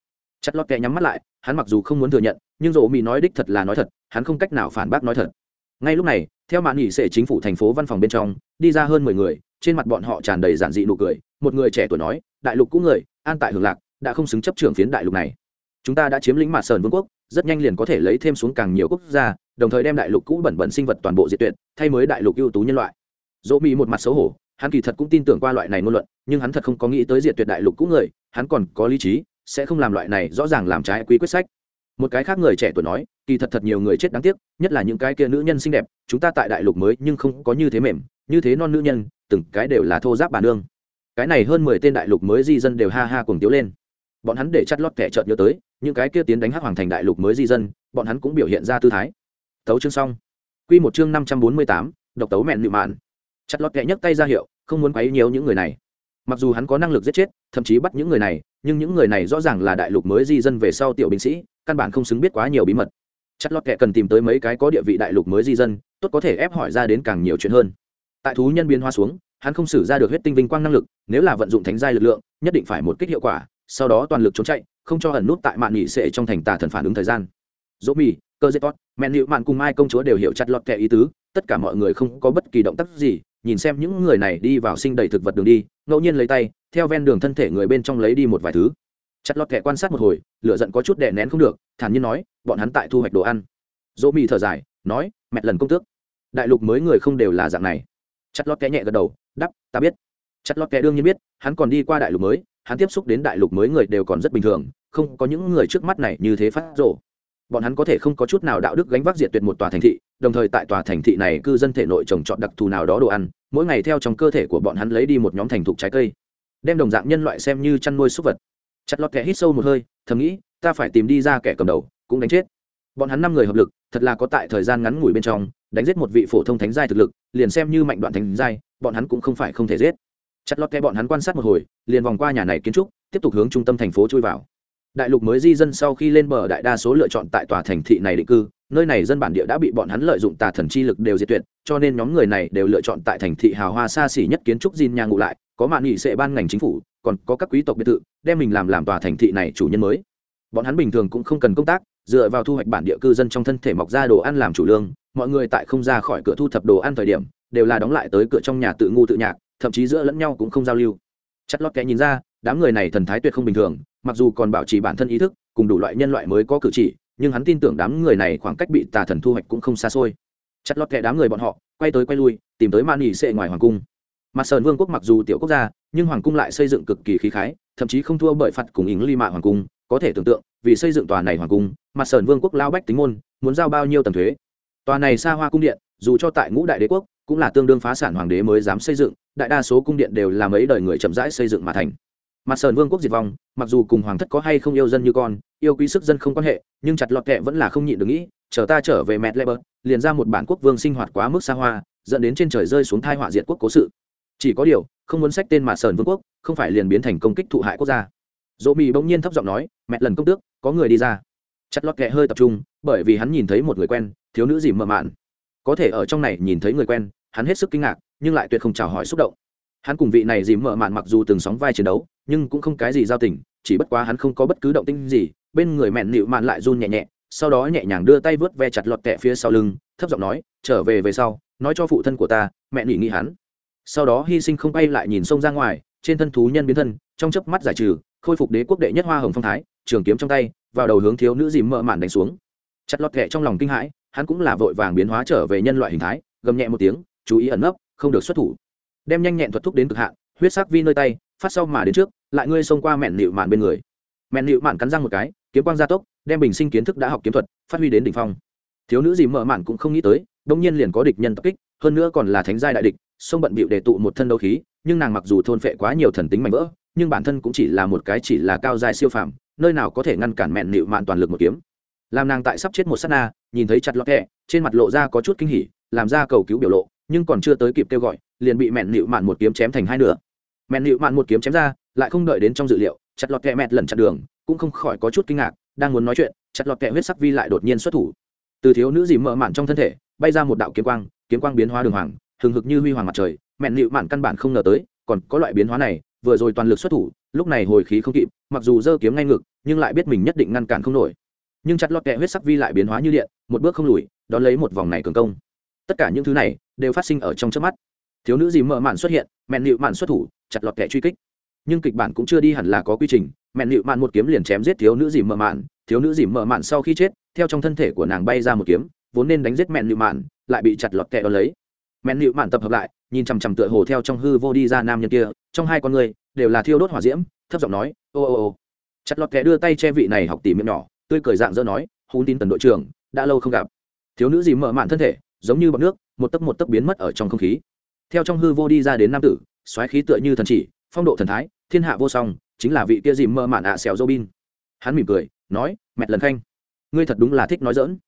Chặt lọt kẽ nhắm mắt lại, hắn mặc dù không muốn thừa nhận, nhưng dỗ mỹ nói đích thật là nói thật, hắn không cách nào phản bác nói thật. Ngay lúc này theo màn nghỉ sệ chính phủ thành phố văn phòng bên trong, đi ra hơn mười người, trên mặt bọn họ tràn đầy giản dị nụ cười. Một người trẻ tuổi nói, đại lục cũ người, an tại hưởng lạc, đã không xứng chấp trưởng phiến đại lục này. Chúng ta đã chiếm lĩnh mạt sơn vương quốc, rất nhanh liền có thể lấy thêm xuống càng nhiều quốc gia, đồng thời đem đại lục cũ bẩn bẩn sinh vật toàn bộ diệt tuyệt, thay mới đại lục ưu tú nhân loại. Dỗ mỹ một mặt xấu hổ, hắn kỳ thật cũng tin tưởng qua loại này ngôn luận, nhưng hắn thật không có nghĩ tới diệt tuyệt đại lục cũ người, hắn còn có lý trí, sẽ không làm loại này rõ ràng làm trái quy quyết sách. Một cái khác người trẻ tuổi nói kỳ thật thật nhiều người chết đáng tiếc, nhất là những cái kia nữ nhân xinh đẹp, chúng ta tại đại lục mới nhưng không có như thế mềm, như thế non nữ nhân, từng cái đều là thô giáp bà nương. Cái này hơn mười tên đại lục mới di dân đều ha ha cùng tiếu lên. Bọn hắn để chắt lót kẻ chợt nhớ tới, những cái kia tiến đánh hắc hoàng thành đại lục mới di dân, bọn hắn cũng biểu hiện ra tư thái. Tấu chương xong. Q một chương năm trăm bốn mươi tám, độc tấu mẹn nịu mạn. Chặt lót kẻ nhấc tay ra hiệu, không muốn quấy nhiều những người này. Mặc dù hắn có năng lực giết chết, thậm chí bắt những người này, nhưng những người này rõ ràng là đại lục mới di dân về sau tiểu binh sĩ, căn bản không xứng biết quá nhiều bí mật chất lót kệ cần tìm tới mấy cái có địa vị đại lục mới di dân, tốt có thể ép hỏi ra đến càng nhiều chuyện hơn. Tại thú nhân biến hoa xuống, hắn không xử ra được huyết tinh vinh quang năng lực, nếu là vận dụng thánh giai lực lượng, nhất định phải một kích hiệu quả, sau đó toàn lực trốn chạy, không cho ẩn nút tại mạng nghỉ sệ trong thành tà thần phản ứng thời gian. Dỗ mì, cơ dễ tốt mẹn hiệu mạn cùng ai công chúa đều hiểu chặt lọt kệ ý tứ, tất cả mọi người không có bất kỳ động tác gì, nhìn xem những người này đi vào sinh đầy thực vật đường đi, ngẫu nhiên lấy tay, theo ven đường thân thể người bên trong lấy đi một vài thứ chặt lọt kẻ quan sát một hồi, lửa giận có chút đè nén không được, thản nhiên nói, bọn hắn tại thu hoạch đồ ăn. Dỗ mì thở dài, nói, mẹ lần công tước. Đại lục mới người không đều là dạng này. Chặt lọt kẻ nhẹ gật đầu, đắp, ta biết. Chặt lọt kẻ đương nhiên biết, hắn còn đi qua đại lục mới, hắn tiếp xúc đến đại lục mới người đều còn rất bình thường, không có những người trước mắt này như thế phát rộ bọn hắn có thể không có chút nào đạo đức gánh vác diệt tuyệt một tòa thành thị, đồng thời tại tòa thành thị này cư dân thể nội trồng trọt đặc thù nào đó đồ ăn, mỗi ngày theo trong cơ thể của bọn hắn lấy đi một nhóm thành thục trái cây, đem đồng dạng nhân loại xem như chăn nuôi súc vật chặt lọt kẻ hít sâu một hơi, thầm nghĩ, ta phải tìm đi ra kẻ cầm đầu, cũng đánh chết. Bọn hắn năm người hợp lực, thật là có tại thời gian ngắn ngủi bên trong, đánh giết một vị phổ thông thánh giai thực lực, liền xem như mạnh đoạn thánh giai, bọn hắn cũng không phải không thể giết. Chặt lọt kẻ bọn hắn quan sát một hồi, liền vòng qua nhà này kiến trúc, tiếp tục hướng trung tâm thành phố chui vào. Đại lục mới di dân sau khi lên bờ đại đa số lựa chọn tại tòa thành thị này định cư, nơi này dân bản địa đã bị bọn hắn lợi dụng tà thần chi lực đều diệt tuyệt, cho nên nhóm người này đều lựa chọn tại thành thị hào hoa xa xỉ nhất kiến trúc Jin nhà ngụ lại, có mạng nghị sẽ ban ngành chính phủ còn có các quý tộc biệt thự, đem mình làm làm tòa thành thị này chủ nhân mới. Bọn hắn bình thường cũng không cần công tác, dựa vào thu hoạch bản địa cư dân trong thân thể mọc ra đồ ăn làm chủ lương, mọi người tại không ra khỏi cửa thu thập đồ ăn thời điểm, đều là đóng lại tới cửa trong nhà tự ngu tự nhạc, thậm chí giữa lẫn nhau cũng không giao lưu. Chất lót kẽ nhìn ra, đám người này thần thái tuyệt không bình thường, mặc dù còn bảo trì bản thân ý thức, cùng đủ loại nhân loại mới có cử chỉ, nhưng hắn tin tưởng đám người này khoảng cách bị tà thần thu hoạch cũng không xa xôi. Chặt lót kẽ đám người bọn họ, quay tới quay lui, tìm tới man nghỉ xệ ngoài hoàng cung mặt sơn vương quốc mặc dù tiểu quốc gia, nhưng hoàng cung lại xây dựng cực kỳ khí khái, thậm chí không thua bởi phạt cùng ính ly mạ hoàng cung, có thể tưởng tượng, vì xây dựng tòa này hoàng cung mặt sơn vương quốc lao bách tính môn, muốn giao bao nhiêu tầng thuế. Tòa này xa hoa cung điện, dù cho tại ngũ đại đế quốc, cũng là tương đương phá sản hoàng đế mới dám xây dựng, đại đa số cung điện đều là mấy đời người chậm rãi xây dựng mà thành. Mặt sơn vương quốc diệt vong, mặc dù cùng hoàng thất có hay không yêu dân như con, yêu quý sức dân không quan hệ, nhưng chặt lọt kệ vẫn là không nhịn được nghĩ, chờ ta trở về mẹ leber liền ra một bản quốc vương sinh hoạt quá mức xa hoa, dẫn đến trên trời rơi xuống thai họa diệt quốc cố sự chỉ có điều, không muốn sách tên mà sờn vương quốc, không phải liền biến thành công kích thụ hại quốc gia. Dỗ mì bỗng nhiên thấp giọng nói, mẹ lần công tước, có người đi ra. Chặt lọt kệ hơi tập trung, bởi vì hắn nhìn thấy một người quen, thiếu nữ gì mờ mạn. Có thể ở trong này nhìn thấy người quen, hắn hết sức kinh ngạc, nhưng lại tuyệt không chào hỏi xúc động. Hắn cùng vị này dì mờ mạn mặc dù từng sóng vai chiến đấu, nhưng cũng không cái gì giao tình, chỉ bất quá hắn không có bất cứ động tinh gì, bên người mẹn nịu mạn lại run nhẹ nhẹ, sau đó nhẹ nhàng đưa tay vớt ve chặt lọt kẹ phía sau lưng, thấp giọng nói, trở về về sau, nói cho phụ thân của ta, mẹ nghỉ nghĩ hắn sau đó hy sinh không bay lại nhìn sông ra ngoài, trên thân thú nhân biến thân, trong chớp mắt giải trừ, khôi phục đế quốc đệ nhất hoa hồng phong thái, trường kiếm trong tay, vào đầu hướng thiếu nữ dìm mỡ mạn đánh xuống. Chặt lọt kẹ trong lòng kinh hãi, hắn cũng là vội vàng biến hóa trở về nhân loại hình thái, gầm nhẹ một tiếng, chú ý ẩn nấp, không được xuất thủ. Đem nhanh nhẹn thuật thúc đến cực hạn, huyết sắc vi nơi tay, phát sau mà đến trước, lại ngươi xông qua mẹn nịu mạn bên người. Mẹn nịu mạn cắn răng một cái, kiếm quang gia tốc, đem bình sinh kiến thức đã học kiếm thuật, phát huy đến đỉnh phong. Thiếu nữ dìm mở mạn cũng không nghĩ tới đông nhiên liền có địch nhân tập kích, hơn nữa còn là thánh giai đại địch sông bận bịu để tụ một thân đấu khí, nhưng nàng mặc dù thôn phệ quá nhiều thần tính mạnh vỡ, nhưng bản thân cũng chỉ là một cái chỉ là cao giai siêu phàm, nơi nào có thể ngăn cản mẹn nịu mạn toàn lực một kiếm. Làm nàng tại sắp chết một s á t na, nhìn thấy chặt lọt kẹ trên mặt lộ ra có chút kinh hỉ, làm ra cầu cứu biểu lộ, nhưng còn chưa tới kịp kêu gọi, liền bị mẹn nịu mạn một kiếm chém thành hai nửa. Mẹn nịu mạn một kiếm chém ra, lại không đợi đến trong dự liệu, chặt lọt kẹ mẹt lần chặt đường, cũng không khỏi có chút kinh ngạc, đang muốn nói chuyện, chặt lọt kẹ huyết sắc vi lại đột nhiên xuất thủ. Từ thiếu nữ dìm mở mạn trong thân thể, bay ra một đạo kiếm quang kiếm quang biến hóa đường hoàng hừng hực như huy hoàng mặt trời, mẹn nịu mạn căn bản không ngờ tới, còn có loại biến hóa này, vừa rồi toàn lực xuất thủ, lúc này hồi khí không kịp, mặc dù giơ kiếm ngay ngực, nhưng lại biết mình nhất định ngăn cản không nổi. Nhưng chặt lọt kẹ huyết sắc vi lại biến hóa như điện, một bước không lùi, đón lấy một vòng này cường công. Tất cả những thứ này đều phát sinh ở trong trước mắt. Thiếu nữ gì mở mạn xuất hiện, mẹn nịu mạn xuất thủ, chặt lọt kẹ truy kích. Nhưng kịch bản cũng chưa đi hẳn là có quy trình, mẹn nịu mạn một kiếm liền chém giết thiếu nữ gì mở mạn, thiếu nữ gì mở mạn sau khi chết, theo trong thân thể của nàng bay ra một kiếm, vốn nên đánh giết mẹn nịu mạn, lại bị chặt lọt kẹ đón lấy mẹn nịu mạn tập hợp lại, nhìn chằm chằm tựa hồ theo trong hư vô đi ra nam nhân kia, trong hai con người đều là thiêu đốt hỏa diễm, thấp giọng nói, ô ô ô. Chặt lọt kẻ đưa tay che vị này học tỷ miệng nhỏ, tươi cười dạng dỡ nói hôn tin tần đội trưởng, đã lâu không gặp. Thiếu nữ gì mở mạn thân thể, giống như bọc nước, một tấc một tấc biến mất ở trong không khí. Theo trong hư vô đi ra đến nam tử, xoáy khí tựa như thần chỉ, phong độ thần thái, thiên hạ vô song, chính là vị kia dìm mơ mạn ạ à xèo dô bin. Hắn mỉm cười, nói mẹ lần khanh, ngươi thật đúng là thích nói dỡn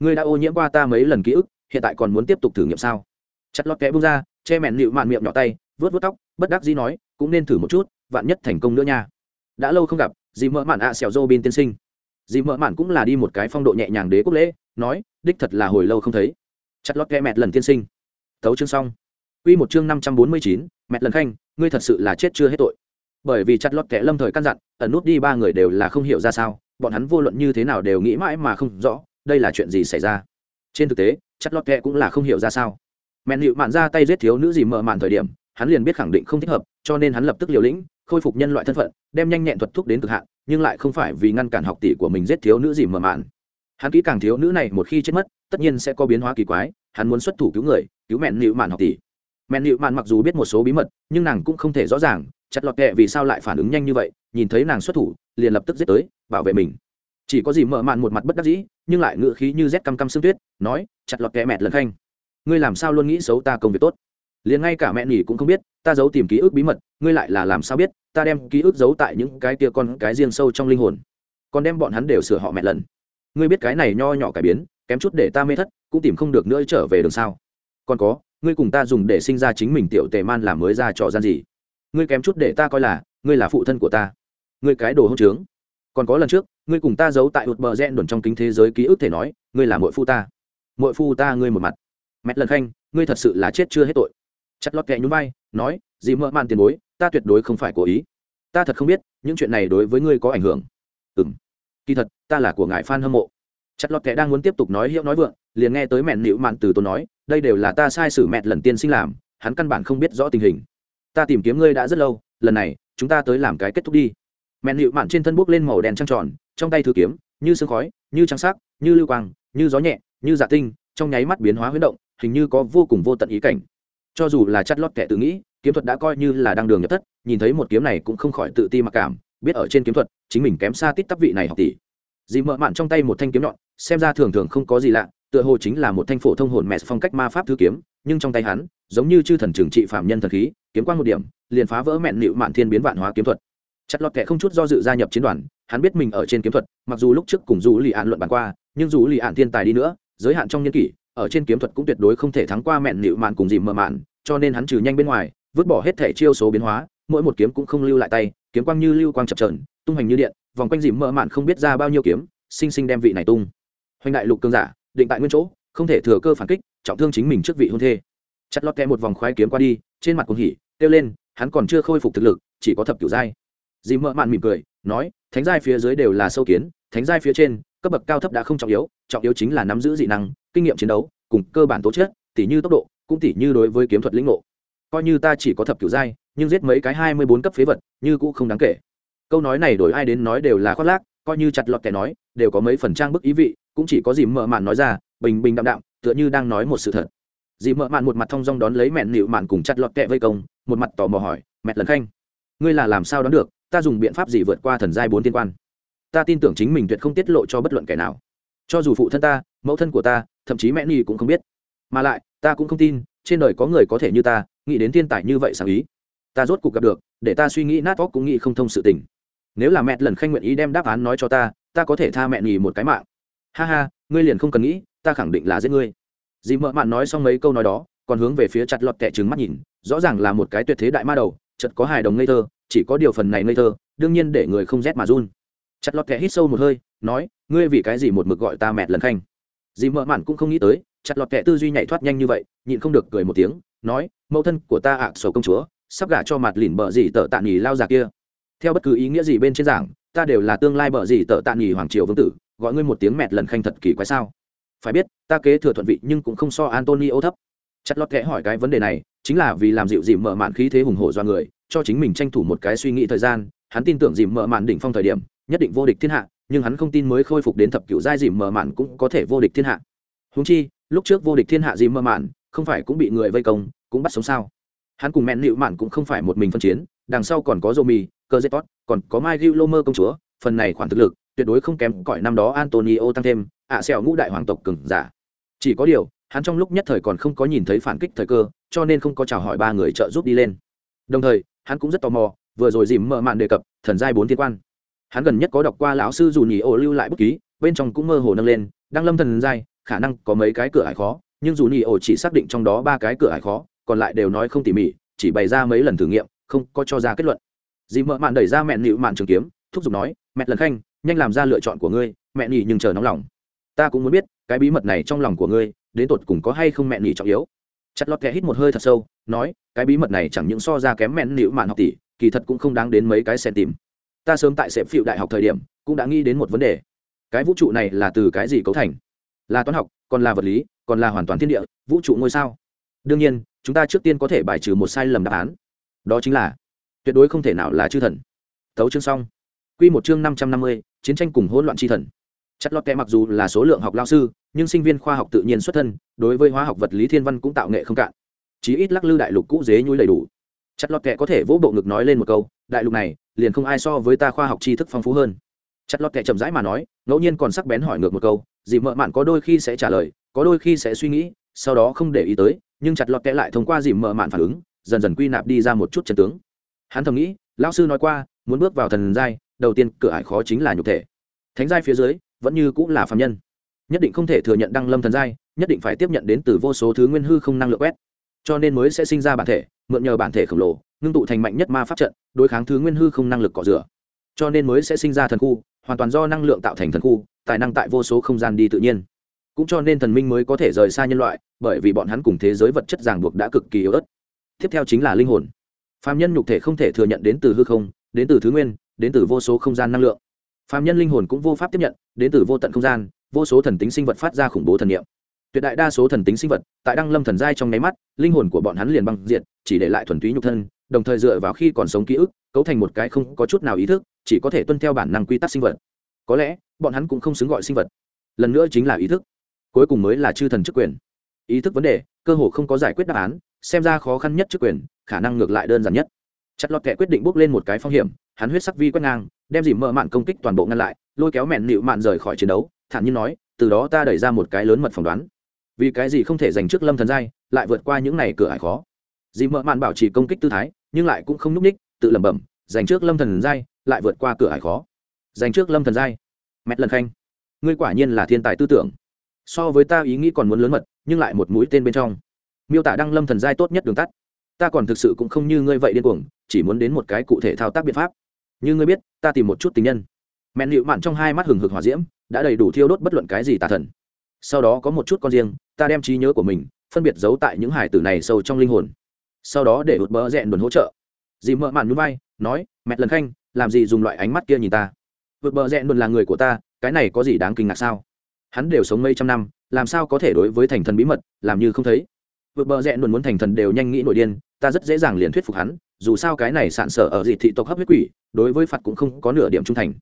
ngươi đã ô nhiễm qua ta mấy lần ký ức, hiện tại còn muốn tiếp tục thử nghiệm sao? Chặt lọt kẽ bung ra che mẹn nịu mạn miệng nhỏ tay vớt vớt tóc bất đắc dĩ nói cũng nên thử một chút vạn nhất thành công nữa nha đã lâu không gặp dì mợ mạn ạ à xèo dô bin tiên sinh dì mợ mạn cũng là đi một cái phong độ nhẹ nhàng đế quốc lễ nói đích thật là hồi lâu không thấy chặt lọt kẽ mẹt lần tiên sinh thấu chương xong Quy một chương 549, mẹt lần khanh, ngươi thật sự là chết chưa hết tội. Bởi vì chặt lót kẻ lâm thời căn dặn, ẩn nút đi ba người đều là không hiểu ra sao, bọn hắn vô luận như thế nào đều nghĩ mãi mà không rõ, đây là chuyện gì xảy ra. Trên thực tế, chặt lót kẻ cũng là không hiểu ra sao. Mẹn Hựu Mạn ra tay giết thiếu nữ gì mờ mạn thời điểm, hắn liền biết khẳng định không thích hợp, cho nên hắn lập tức liều lĩnh, khôi phục nhân loại thân phận, đem nhanh nhẹn thuật thúc đến cực hạn, nhưng lại không phải vì ngăn cản học tỷ của mình giết thiếu nữ gì mờ mạn. Hắn kỹ càng thiếu nữ này một khi chết mất, tất nhiên sẽ có biến hóa kỳ quái, hắn muốn xuất thủ cứu người, cứu mẹn Hựu Mạn học tỷ. Mẹn nịu mạn mặc dù biết một số bí mật nhưng nàng cũng không thể rõ ràng chặt lọt kệ vì sao lại phản ứng nhanh như vậy nhìn thấy nàng xuất thủ liền lập tức giết tới bảo vệ mình. Chỉ có gì mở mạn một mặt bất đắc dĩ nhưng lại ngựa khí như rét căm căm xương tuyết nói chặt lọt kệ mẹt lần khanh ngươi làm sao luôn nghĩ xấu ta công việc tốt? Liền ngay cả mẹ nỉ cũng không biết, ta giấu tìm ký ức bí mật, ngươi lại là làm sao biết, ta đem ký ức giấu tại những cái tia con cái riêng sâu trong linh hồn. Còn đem bọn hắn đều sửa họ mẹ lần. Ngươi biết cái này nho nhỏ cải biến, kém chút để ta mê thất, cũng tìm không được nữa trở về đường sao. Còn có, ngươi cùng ta dùng để sinh ra chính mình tiểu tề man làm mới ra trò gian gì? Ngươi kém chút để ta coi là, ngươi là phụ thân của ta. Ngươi cái đồ hông trướng. Còn có lần trước, ngươi cùng ta giấu tại hụt bờ rẽ đồn trong kính thế giới ký ức thể nói, ngươi là mội phu ta. Mội phu ta ngươi một mặt mẹ lần khanh, ngươi thật sự là chết chưa hết tội. Chặt lọt kẹ nhún vai, nói, dì mỡ man tiền bối, ta tuyệt đối không phải cố ý. Ta thật không biết, những chuyện này đối với ngươi có ảnh hưởng. Ừ m kỳ thật, ta là của ngài f a n hâm mộ. Chặt lọt kẹ đang muốn tiếp tục nói hiệu nói vượng, liền nghe tới mẹn nịu mạn từ tôi nói, đây đều là ta sai sử mẹ lần tiên sinh làm, hắn căn bản không biết rõ tình hình. Ta tìm kiếm ngươi đã rất lâu, lần này, chúng ta tới làm cái kết thúc đi. Mẹn nịu mạn trên thân bốc lên màu đen trăng tròn, trong tay thư kiếm, như sương khói, như trắng sắc, như lưu quang, như gió nhẹ, như dạ tinh trong nháy mắt biến hóa huyết động, hình như có vô cùng vô tận ý cảnh. Cho dù là chắt lót kẻ tự nghĩ, kiếm thuật đã coi như là đang đường nhập thất, nhìn thấy một kiếm này cũng không khỏi tự ti mặc cảm, biết ở trên kiếm thuật, chính mình kém xa tít tắp vị này học tỷ. Dì mợ mạn trong tay một thanh kiếm nhọn, xem ra thường thường không có gì lạ, tựa hồ chính là một thanh phổ thông hồn mẹ phong cách ma pháp thứ kiếm, nhưng trong tay hắn, giống như chư thần trừng trị phạm nhân thần khí, kiếm quan một điểm, liền phá vỡ mẹn nịu mạn thiên biến vạn hóa kiếm thuật. Chặt lọt kẻ không chút do dự gia nhập chiến đoàn, hắn biết mình ở trên kiếm thuật, mặc dù lúc trước cùng dù lì ạn luận bàn qua, nhưng dù lì ạn thiên tài đi nữa giới hạn trong nhân kỷ, ở trên kiếm thuật cũng tuyệt đối không thể thắng qua mẹn nịu mạn cùng dìm mờ mạn, cho nên hắn trừ nhanh bên ngoài, vứt bỏ hết thể chiêu số biến hóa, mỗi một kiếm cũng không lưu lại tay, kiếm quang như lưu quang chập trờn tung hành như điện, vòng quanh dìm mờ mạn không biết ra bao nhiêu kiếm, sinh sinh đem vị này tung. Hoành đại lục cương giả, định tại nguyên chỗ, không thể thừa cơ phản kích, trọng thương chính mình trước vị hôn thê. Chặt lọt kẹ một vòng khoái kiếm qua đi, trên mặt cuồng hỉ, kêu lên, hắn còn chưa khôi phục thực lực, chỉ có thập kiểu giai. Dì mợ mạn mỉm cười, nói, thánh giai phía dưới đều là sâu kiến, thánh giai phía trên cấp bậc cao thấp đã không trọng yếu trọng yếu chính là nắm giữ dị năng, kinh nghiệm chiến đấu, cùng cơ bản tố chất, tỉ như tốc độ, cũng tỉ như đối với kiếm thuật lĩnh ngộ. Coi như ta chỉ có thập kiểu giai, nhưng giết mấy cái hai mươi bốn cấp phế vật, như cũng không đáng kể. Câu nói này đổi ai đến nói đều là khoác lác, coi như chặt lọt kẻ nói, đều có mấy phần trang bức ý vị, cũng chỉ có dìm mở màn nói ra, bình bình đạm đạm, tựa như đang nói một sự thật. Dìm mợ mạn một mặt thong dong đón lấy mẹn nịu mạn cùng chặt lọt kẹ vây công, một mặt tò mò hỏi, mẹt lần khanh, ngươi là làm sao đón được, ta dùng biện pháp gì vượt qua thần giai bốn tiên quan? Ta tin tưởng chính mình tuyệt không tiết lộ cho bất luận kẻ nào. Cho dù phụ thân ta, mẫu thân của ta, thậm chí mẹ ni cũng không biết. Mà lại, ta cũng không tin, trên đời có người có thể như ta, nghĩ đến thiên tài như vậy sáng ý? Ta rốt cuộc gặp được, để ta suy nghĩ nát óc cũng nghĩ không thông sự tình. Nếu là mẹ lần khanh nguyện ý đem đáp án nói cho ta ta có thể tha mẹ nghỉ một cái mạng. Ha ha, ngươi liền không cần nghĩ, ta khẳng định là giết ngươi. Dì mợ mạn nói xong mấy câu nói đó, còn hướng về phía chặt lọt kẻ trứng mắt nhìn, rõ ràng là một cái tuyệt thế đại ma đầu chật có hài đồng ngây thơ, chỉ có điều phần này ngây thơ, đương nhiên để người không rét mà run chặt lọt kẻ hít sâu một hơi nói ngươi vì cái gì một mực gọi ta mẹ lần khanh? Dì mợ mạn cũng không nghĩ tới chặt lọt kẻ tư duy nhảy thoát nhanh như vậy nhịn không được cười một tiếng nói mẫu thân của ta ạ à, sổ công chúa sắp gả cho mặt lìn bờ gì tợ tạ nghỉ lao già kia. Theo bất cứ ý nghĩa gì bên trên giảng ta đều là tương lai bờ gì tợ tạ nghỉ hoàng triều vương tử gọi ngươi một tiếng mẹ lần khanh thật kỳ quái sao? Phải biết ta kế thừa thuận vị nhưng cũng không so antonio thấp. Chặt lọt kẽ hỏi cái vấn đề này chính là vì làm dịu dìm mở mạn khí thế hùng hổ do người cho chính mình tranh thủ một cái suy nghĩ thời gian hắn tin tưởng dìm mở mạn đỉnh phong thời điểm nhất định vô địch thiên hạ nhưng hắn không tin mới khôi phục đến thập cựu giai dìm mờ mạn cũng có thể vô địch thiên hạ húng chi lúc trước vô địch thiên hạ dìm mờ mạn không phải cũng bị người vây công cũng bắt sống sao hắn cùng mẹn nịu mạn cũng không phải một mình phân chiến đằng sau còn có Romi, cơ còn có Mai Gil công chúa, phần này khoản thực lực, tuyệt đối không kém cỏi năm đó Antonio tăng thêm, ạ à sẹo ngũ đại hoàng tộc cường giả. Chỉ có điều, hắn trong lúc nhất thời còn không có nhìn thấy phản kích thời cơ, cho nên không có chào hỏi ba người trợ giúp đi lên. Đồng thời, hắn cũng rất tò mò, vừa rồi dìm mờ mạn đề cập, thần giai bốn thiên quan. Hắn gần nhất có đọc qua lão sư dù nhì ô lưu lại bút ký, bên trong cũng mơ hồ nâng lên, đang lâm thần giai, khả năng có mấy cái cửa ải khó, nhưng dù nhì ô chỉ xác định trong đó ba cái cửa ải khó, còn lại đều nói không tỉ mỉ, chỉ bày ra mấy lần thử nghiệm, không có cho ra kết luận. Dì mợ mạn đẩy ra mẹ nịu mạn trường kiếm thúc giục nói mẹ lần khanh nhanh làm ra lựa chọn của ngươi mẹ nhỉ nhưng chờ nóng lòng. Ta cũng muốn biết cái bí mật này trong lòng của ngươi đến tột cùng có hay không mẹ nhỉ trọng yếu? Chặt lọt kẻ hít một hơi thật sâu nói cái bí mật này chẳng những so ra kém mẹ nịu mạn học tỷ kỳ thật cũng không đáng đến mấy cái sen tìm ta sớm tại sẹp phiệu đại học thời điểm, cũng đã nghĩ đến một vấn đề. Cái vũ trụ này là từ cái gì cấu thành? Là toán học, còn là vật lý, còn là hoàn toàn thiên địa, vũ trụ ngôi sao? Đương nhiên, chúng ta trước tiên có thể bài trừ một sai lầm đáp án. Đó chính là, tuyệt đối không thể nào là chư thần. Tấu chương xong. Q một chương năm trăm năm mươi, chiến tranh cùng hỗn loạn chi thần. Chất lót kẽ mặc dù là số lượng học lao sư, nhưng sinh viên khoa học tự nhiên xuất thân, đối với hóa học vật lý thiên văn cũng tạo nghệ không cạn. Chí ít lắc lư đại lục cũ dế nhui đầy đủ. Chất lót kẽ có thể vỗ bộ ngực nói lên một câu, đại lục này liền không ai so với ta khoa học tri thức phong phú hơn. Chất lót kẽ chậm rãi mà nói, ngẫu nhiên còn sắc bén hỏi ngược một câu, Dì mợ mạn có đôi khi sẽ trả lời, có đôi khi sẽ suy nghĩ, sau đó không để ý tới, nhưng chặt lọt kẽ lại thông qua dì mợ mạn phản ứng, dần dần quy nạp đi ra một chút chân tướng. Hắn thầm nghĩ, lão sư nói qua, muốn bước vào thần giai, đầu tiên cửa ải khó chính là nhục thể. Thánh giai phía dưới, vẫn như cũng là phạm nhân. Nhất định không thể thừa nhận đăng lâm thần giai, nhất định phải tiếp nhận đến từ vô số thứ nguyên hư không năng lượng quét. Cho nên mới sẽ sinh ra bản thể, mượn nhờ bản thể khổng lồ ngưng tụ thành mạnh nhất ma pháp trận, đối kháng thứ nguyên hư không năng lực cọ rửa. Cho nên mới sẽ sinh ra thần khu, hoàn toàn do năng lượng tạo thành thần khu, tài năng tại vô số không gian đi tự nhiên. Cũng cho nên thần minh mới có thể rời xa nhân loại, bởi vì bọn hắn cùng thế giới vật chất ràng buộc đã cực kỳ yếu ớt. Tiếp theo chính là linh hồn. Phạm nhân nhục thể không thể thừa nhận đến từ hư không, đến từ thứ nguyên, đến từ vô số không gian năng lượng. Phạm nhân linh hồn cũng vô pháp tiếp nhận, đến từ vô tận không gian, vô số thần tính sinh vật phát ra khủng bố thần niệm. Tuyệt đại đa số thần tính sinh vật, tại đăng lâm thần giai trong nháy mắt, linh hồn của bọn hắn liền băng diện chỉ để lại thuần túy nhục thân đồng thời dựa vào khi còn sống ký ức, cấu thành một cái không có chút nào ý thức, chỉ có thể tuân theo bản năng quy tắc sinh vật. Có lẽ, bọn hắn cũng không xứng gọi sinh vật. Lần nữa chính là ý thức. Cuối cùng mới là chư thần chức quyền. Ý thức vấn đề, cơ hồ không có giải quyết đáp án, xem ra khó khăn nhất chức quyền, khả năng ngược lại đơn giản nhất. Chặt lọt kẻ quyết định bước lên một cái phong hiểm, hắn huyết sắc vi quét ngang, đem dìm mỡ mạn công kích toàn bộ ngăn lại, lôi kéo mẹn nịu mạn rời khỏi chiến đấu, thản nhiên nói, từ đó ta đẩy ra một cái lớn mật phỏng đoán. Vì cái gì không thể giành trước lâm thần giai, lại vượt qua những này cửa ải khó? Dìm mỡ mạn bảo trì công kích tư thái nhưng lại cũng không núp ních, tự lẩm bẩm, giành trước lâm thần giai, lại vượt qua cửa hải khó. Dành trước lâm thần giai? Mẹt lần khanh. Ngươi quả nhiên là thiên tài tư tưởng. So với ta ý nghĩ còn muốn lớn mật, nhưng lại một mũi tên bên trong. Miêu tả đăng lâm thần giai tốt nhất đường tắt. Ta còn thực sự cũng không như ngươi vậy điên cuồng, chỉ muốn đến một cái cụ thể thao tác biện pháp. Như ngươi biết, ta tìm một chút tình nhân. Mẹn liệu mạn trong hai mắt hừng hực hòa diễm, đã đầy đủ thiêu đốt bất luận cái gì tà thần. Sau đó có một chút con riêng, ta đem trí nhớ của mình phân biệt giấu tại những hải tử này sâu trong linh hồn sau đó để hụt bờ rẽn đồn hỗ trợ. Dì mợ mạn núi vai, nói mẹ lần khanh, làm gì dùng loại ánh mắt kia nhìn ta? Vượt bờ rẽn đồn là người của ta, cái này có gì đáng kinh ngạc sao? Hắn đều sống mấy trăm năm, làm sao có thể đối với thành thần bí mật, làm như không thấy? Vượt bờ rẽ luôn muốn thành thần đều nhanh nghĩ nổi điên, ta rất dễ dàng liền thuyết phục hắn, dù sao cái này sạn sở ở dị thị tộc hấp huyết quỷ, đối với phạt cũng không có nửa điểm trung thành.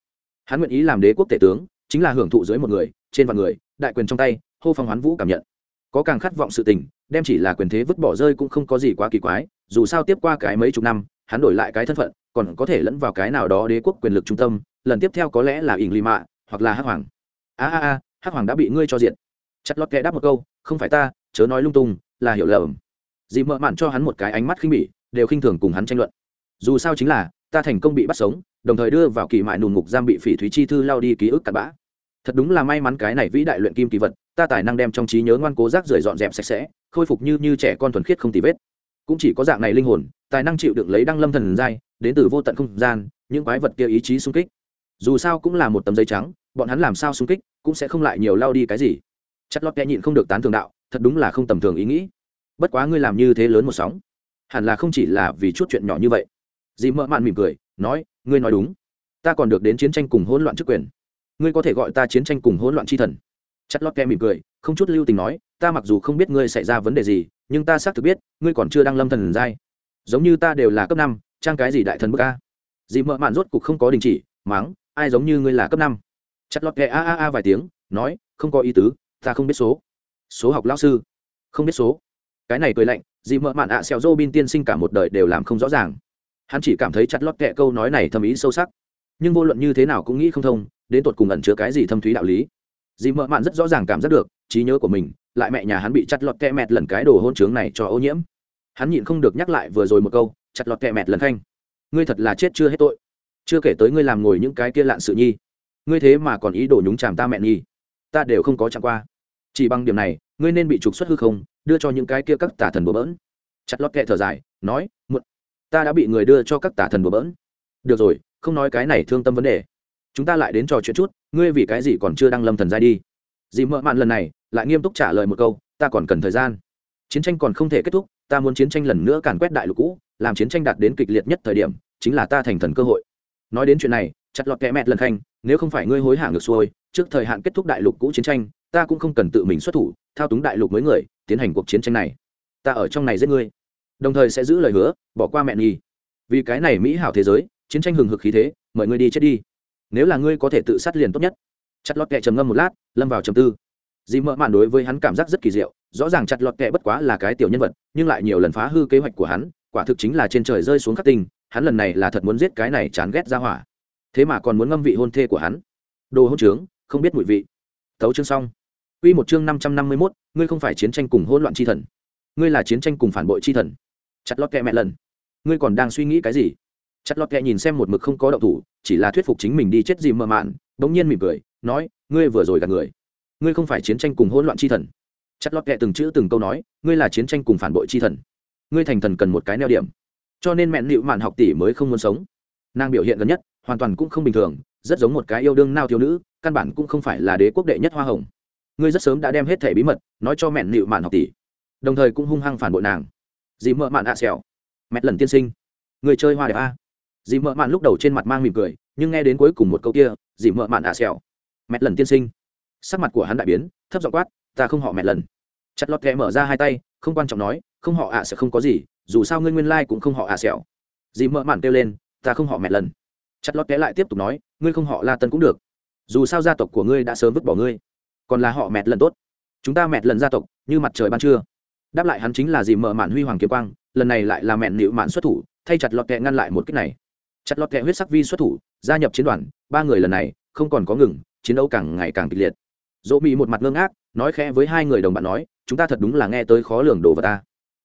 Hắn nguyện ý làm đế quốc tể tướng, chính là hưởng thụ dưới một người, trên vạn người, đại quyền trong tay, hô phong hoán vũ cảm nhận. Có càng khát vọng sự tình đem chỉ là quyền thế vứt bỏ rơi cũng không có gì quá kỳ quái, dù sao tiếp qua cái mấy chục năm, hắn đổi lại cái thân phận, còn có thể lẫn vào cái nào đó đế quốc quyền lực trung tâm, lần tiếp theo có lẽ là ỉng lì mạ hoặc là hắc hoàng. A a a, hắc hoàng đã bị ngươi cho diện chặt lót kẽ đáp một câu, không phải ta, chớ nói lung tung, là hiểu lầm. Dì mợ mạn cho hắn một cái ánh mắt khinh bỉ, đều khinh thường cùng hắn tranh luận. Dù sao chính là, ta thành công bị bắt sống, đồng thời đưa vào kỳ mại nùn ngục giam bị phỉ thúy chi thư lao đi ký ức cặn bã. Thật đúng là may mắn cái này vĩ đại luyện kim kỳ vật, ta tài năng đem trong trí nhớ ngoan cố rác rưởi dọn dẹp sạch sẽ khôi phục như như trẻ con thuần khiết không tì vết. Cũng chỉ có dạng này linh hồn, tài năng chịu đựng lấy đăng lâm thần giai, đến từ vô tận không gian, những quái vật kia ý chí xung kích. Dù sao cũng là một tấm giấy trắng, bọn hắn làm sao xung kích, cũng sẽ không lại nhiều lao đi cái gì. Chất lót kẽ nhịn không được tán thường đạo, thật đúng là không tầm thường ý nghĩ. Bất quá ngươi làm như thế lớn một sóng, hẳn là không chỉ là vì chút chuyện nhỏ như vậy. Dì mợ mạn mỉm cười, nói, ngươi nói đúng. Ta còn được đến chiến tranh cùng hỗn loạn chức quyền. Ngươi có thể gọi ta chiến tranh cùng hỗn loạn chi thần. Chất lót kẽ mỉm cười không chút lưu tình nói, ta mặc dù không biết ngươi xảy ra vấn đề gì, nhưng ta xác thực biết, ngươi còn chưa đăng lâm thần giai. Giống như ta đều là cấp năm, trang cái gì đại thần bức a? Dì mợ mạn rốt cục không có đình chỉ mắng ai giống như ngươi là cấp năm? Chặt lọt kệ a a a vài tiếng, nói, không có ý tứ, ta không biết số. Số học lão sư. Không biết số. Cái này cười lạnh, dì mợ mạn ạ à xèo dô bin tiên sinh cả một đời đều làm không rõ ràng. Hắn chỉ cảm thấy chặt lọt kệ câu nói này thâm ý sâu sắc. Nhưng vô luận như thế nào cũng nghĩ không thông, đến tột cùng ẩn chứa cái gì thâm thúy đạo lý dì mợ mạn rất rõ ràng cảm giác được, trí nhớ của mình, lại mẹ nhà hắn bị chặt lọt kẹ mẹt lần cái đồ hôn trướng này cho ô nhiễm. Hắn nhịn không được nhắc lại vừa rồi một câu, chặt lọt kẹ mẹt lần khanh. Ngươi thật là chết chưa hết tội. Chưa kể tới ngươi làm ngồi những cái kia lạn sự nhi. Ngươi thế mà còn ý đồ nhúng chàm ta mẹ nhi. Ta đều không có chẳng qua. Chỉ bằng điểm này, ngươi nên bị trục xuất hư không, đưa cho những cái kia các tả thần bừa bỡn. Chặt lót kệ thở dài, nói, muộn, ta đã bị người đưa cho các tả thần bừa bỡn. Được rồi, không nói cái này thương tâm vấn đề chúng ta lại đến trò chuyện chút, ngươi vì cái gì còn chưa đăng lâm thần giai đi? Dì mợ mạn lần này lại nghiêm túc trả lời một câu, ta còn cần thời gian. Chiến tranh còn không thể kết thúc, ta muốn chiến tranh lần nữa càn quét đại lục cũ, làm chiến tranh đạt đến kịch liệt nhất thời điểm, chính là ta thành thần cơ hội. Nói đến chuyện này, chặt lọt kẽ mẹt lần khanh, nếu không phải ngươi hối hả ngược xuôi, trước thời hạn kết thúc đại lục cũ chiến tranh, ta cũng không cần tự mình xuất thủ, thao túng đại lục mới người, tiến hành cuộc chiến tranh này. Ta ở trong này giết ngươi. Đồng thời sẽ giữ lời hứa, bỏ qua mẹ nghi vì cái này mỹ hảo thế giới, chiến tranh hừng hực khí thế, mời ngươi đi chết đi nếu là ngươi có thể tự sát liền tốt nhất. Chặt lọt kẹ trầm ngâm một lát lâm vào trầm tư. Dì mợ mạn đối với hắn cảm giác rất kỳ diệu rõ ràng chặt lọt kẹ bất quá là cái tiểu nhân vật nhưng lại nhiều lần phá hư kế hoạch của hắn quả thực chính là trên trời rơi xuống khắc tinh hắn lần này là thật muốn giết cái này chán ghét ra hỏa. Thế mà còn muốn ngâm vị hôn thê của hắn. Đồ hôn trướng không biết mùi vị. Thấu chương xong. Quy một chương năm trăm năm mươi 551, ngươi không phải chiến tranh cùng hỗn loạn chi thần, ngươi là chiến tranh cùng phản bội chi thần. Chặt lót kẹ mẹ lần, ngươi còn đang suy nghĩ cái gì? Chặt lót kẹ nhìn xem một mực không có động thủ, chỉ là thuyết phục chính mình đi chết dìm mơ mạn, bỗng nhiên mỉm cười, nói, ngươi vừa rồi gạt người, ngươi không phải chiến tranh cùng hỗn loạn chi thần. Chặt lót kẹ từng chữ từng câu nói, ngươi là chiến tranh cùng phản bội chi thần, ngươi thành thần cần một cái neo điểm, cho nên mẹn nịu mạn học tỷ mới không muốn sống. Nàng biểu hiện gần nhất, hoàn toàn cũng không bình thường, rất giống một cái yêu đương nao thiếu nữ, căn bản cũng không phải là đế quốc đệ nhất hoa hồng. Ngươi rất sớm đã đem hết thẻ bí mật nói cho mẹn nịu mạn học tỷ. Đồng thời cũng hung hăng phản bội nàng. Dì mợ mạn ạ à xẻo mẹt lần tiên sinh. Người chơi hoa đẹp a dì mợ mạn lúc đầu trên mặt mang mỉm cười, nhưng nghe đến cuối cùng một câu kia, dì mợ mạn ạ à xẻo mẹ lần tiên sinh. Sắc mặt của hắn đại biến, thấp giọng quát, ta không họ mẹ lần. Chặt lọt kẹ mở ra hai tay, không quan trọng nói, không họ ạ sẽ không có gì, dù sao ngươi nguyên lai、like、cũng không họ ạ xẻo dì mợ mạn kêu lên, ta không họ mẹ lần. Chặt lọt kẽ lại tiếp tục nói, ngươi không họ la tân cũng được. Dù sao gia tộc của ngươi đã sớm vứt bỏ ngươi. Còn là họ mẹt lần tốt. Chúng ta mẹt lần gia tộc, như mặt trời ban trưa. Đáp lại hắn chính là dì mợ mạn huy hoàng kiếm quang, lần này lại là mẹn nịu mạn xuất thủ, thay chặt lọt kẹ ngăn lại một cách này chặt lọt kẹ huyết sắc vi xuất thủ, gia nhập chiến đoàn, ba người lần này, không còn có ngừng, chiến đấu càng ngày càng kịch liệt. Dỗ mỹ một mặt ngơ ngác, nói khẽ với hai người đồng bạn nói, chúng ta thật đúng là nghe tới khó lường đồ vào ta.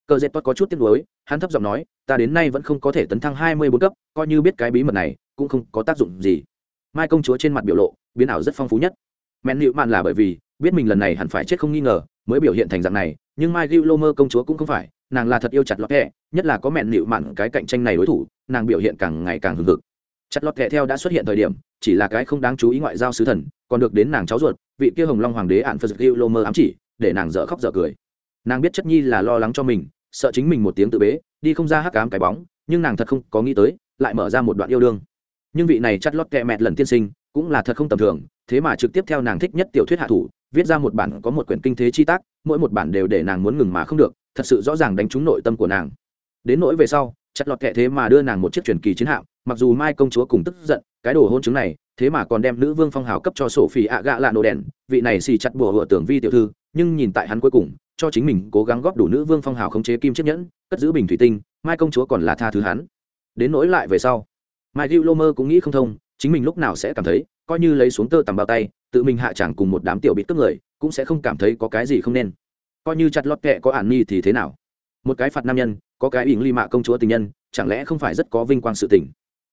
Cờ dệt tốt có chút tiếc nuối, hắn thấp giọng nói, ta đến nay vẫn không có thể tấn thăng hai mươi bốn cấp, coi như biết cái bí mật này, cũng không có tác dụng gì. Mai công chúa trên mặt biểu lộ, biến ảo rất phong phú nhất. Mẹn nịu mạn là bởi vì, biết mình lần này hẳn phải chết không nghi ngờ, mới biểu hiện thành dạng này, nhưng mai gil lô mơ công chúa cũng không phải nàng là thật yêu chặt lọt kẹ nhất là có mẹn nịu mặn cái cạnh tranh này đối thủ, nàng biểu hiện càng ngày càng hừng hực. Chặt lọt kẹ theo đã xuất hiện thời điểm, chỉ là cái không đáng chú ý ngoại giao sứ thần, còn được đến nàng cháu ruột, vị kia hồng long hoàng đế ạn phật gil lô mơ ám chỉ, để nàng dở khóc dở cười. Nàng biết chất nhi là lo lắng cho mình, sợ chính mình một tiếng tự bế, đi không ra hắc cám cái bóng, nhưng nàng thật không có nghĩ tới, lại mở ra một đoạn yêu đương. Nhưng vị này chặt lót kẹ mẹt lần tiên sinh, cũng là thật không tầm thường, thế mà trực tiếp theo nàng thích nhất tiểu thuyết hạ thủ, viết ra một bản có một quyển kinh thế chi tác, mỗi một bản đều để nàng muốn ngừng mà không được thật sự rõ ràng đánh trúng nội tâm của nàng. Đến nỗi về sau, chặt lọt kệ thế mà đưa nàng một chiếc truyền kỳ chiến hạm, mặc dù mai công chúa cùng tức giận, cái đồ hôn chứng này, thế mà còn đem nữ vương phong hào cấp cho sổ phỉ ạ gạ lạ nổ đèn, vị này xì chặt bùa hựa tưởng vi tiểu thư, nhưng nhìn tại hắn cuối cùng, cho chính mình cố gắng góp đủ nữ vương phong hào khống chế kim chiếc nhẫn, cất giữ bình thủy tinh, mai công chúa còn là tha thứ hắn. Đến nỗi lại về sau, mai gil lô mơ cũng nghĩ không thông, chính mình lúc nào sẽ cảm thấy, coi như lấy xuống tơ tằm bao tay, tự mình hạ chẳng cùng một đám tiểu bịt cướp người, cũng sẽ không cảm thấy có cái gì không nên coi như chặt lọt kệ có ản nhi thì thế nào? Một cái phạt nam nhân, có cái ỉng ly mạ công chúa tình nhân, chẳng lẽ không phải rất có vinh quang sự tình?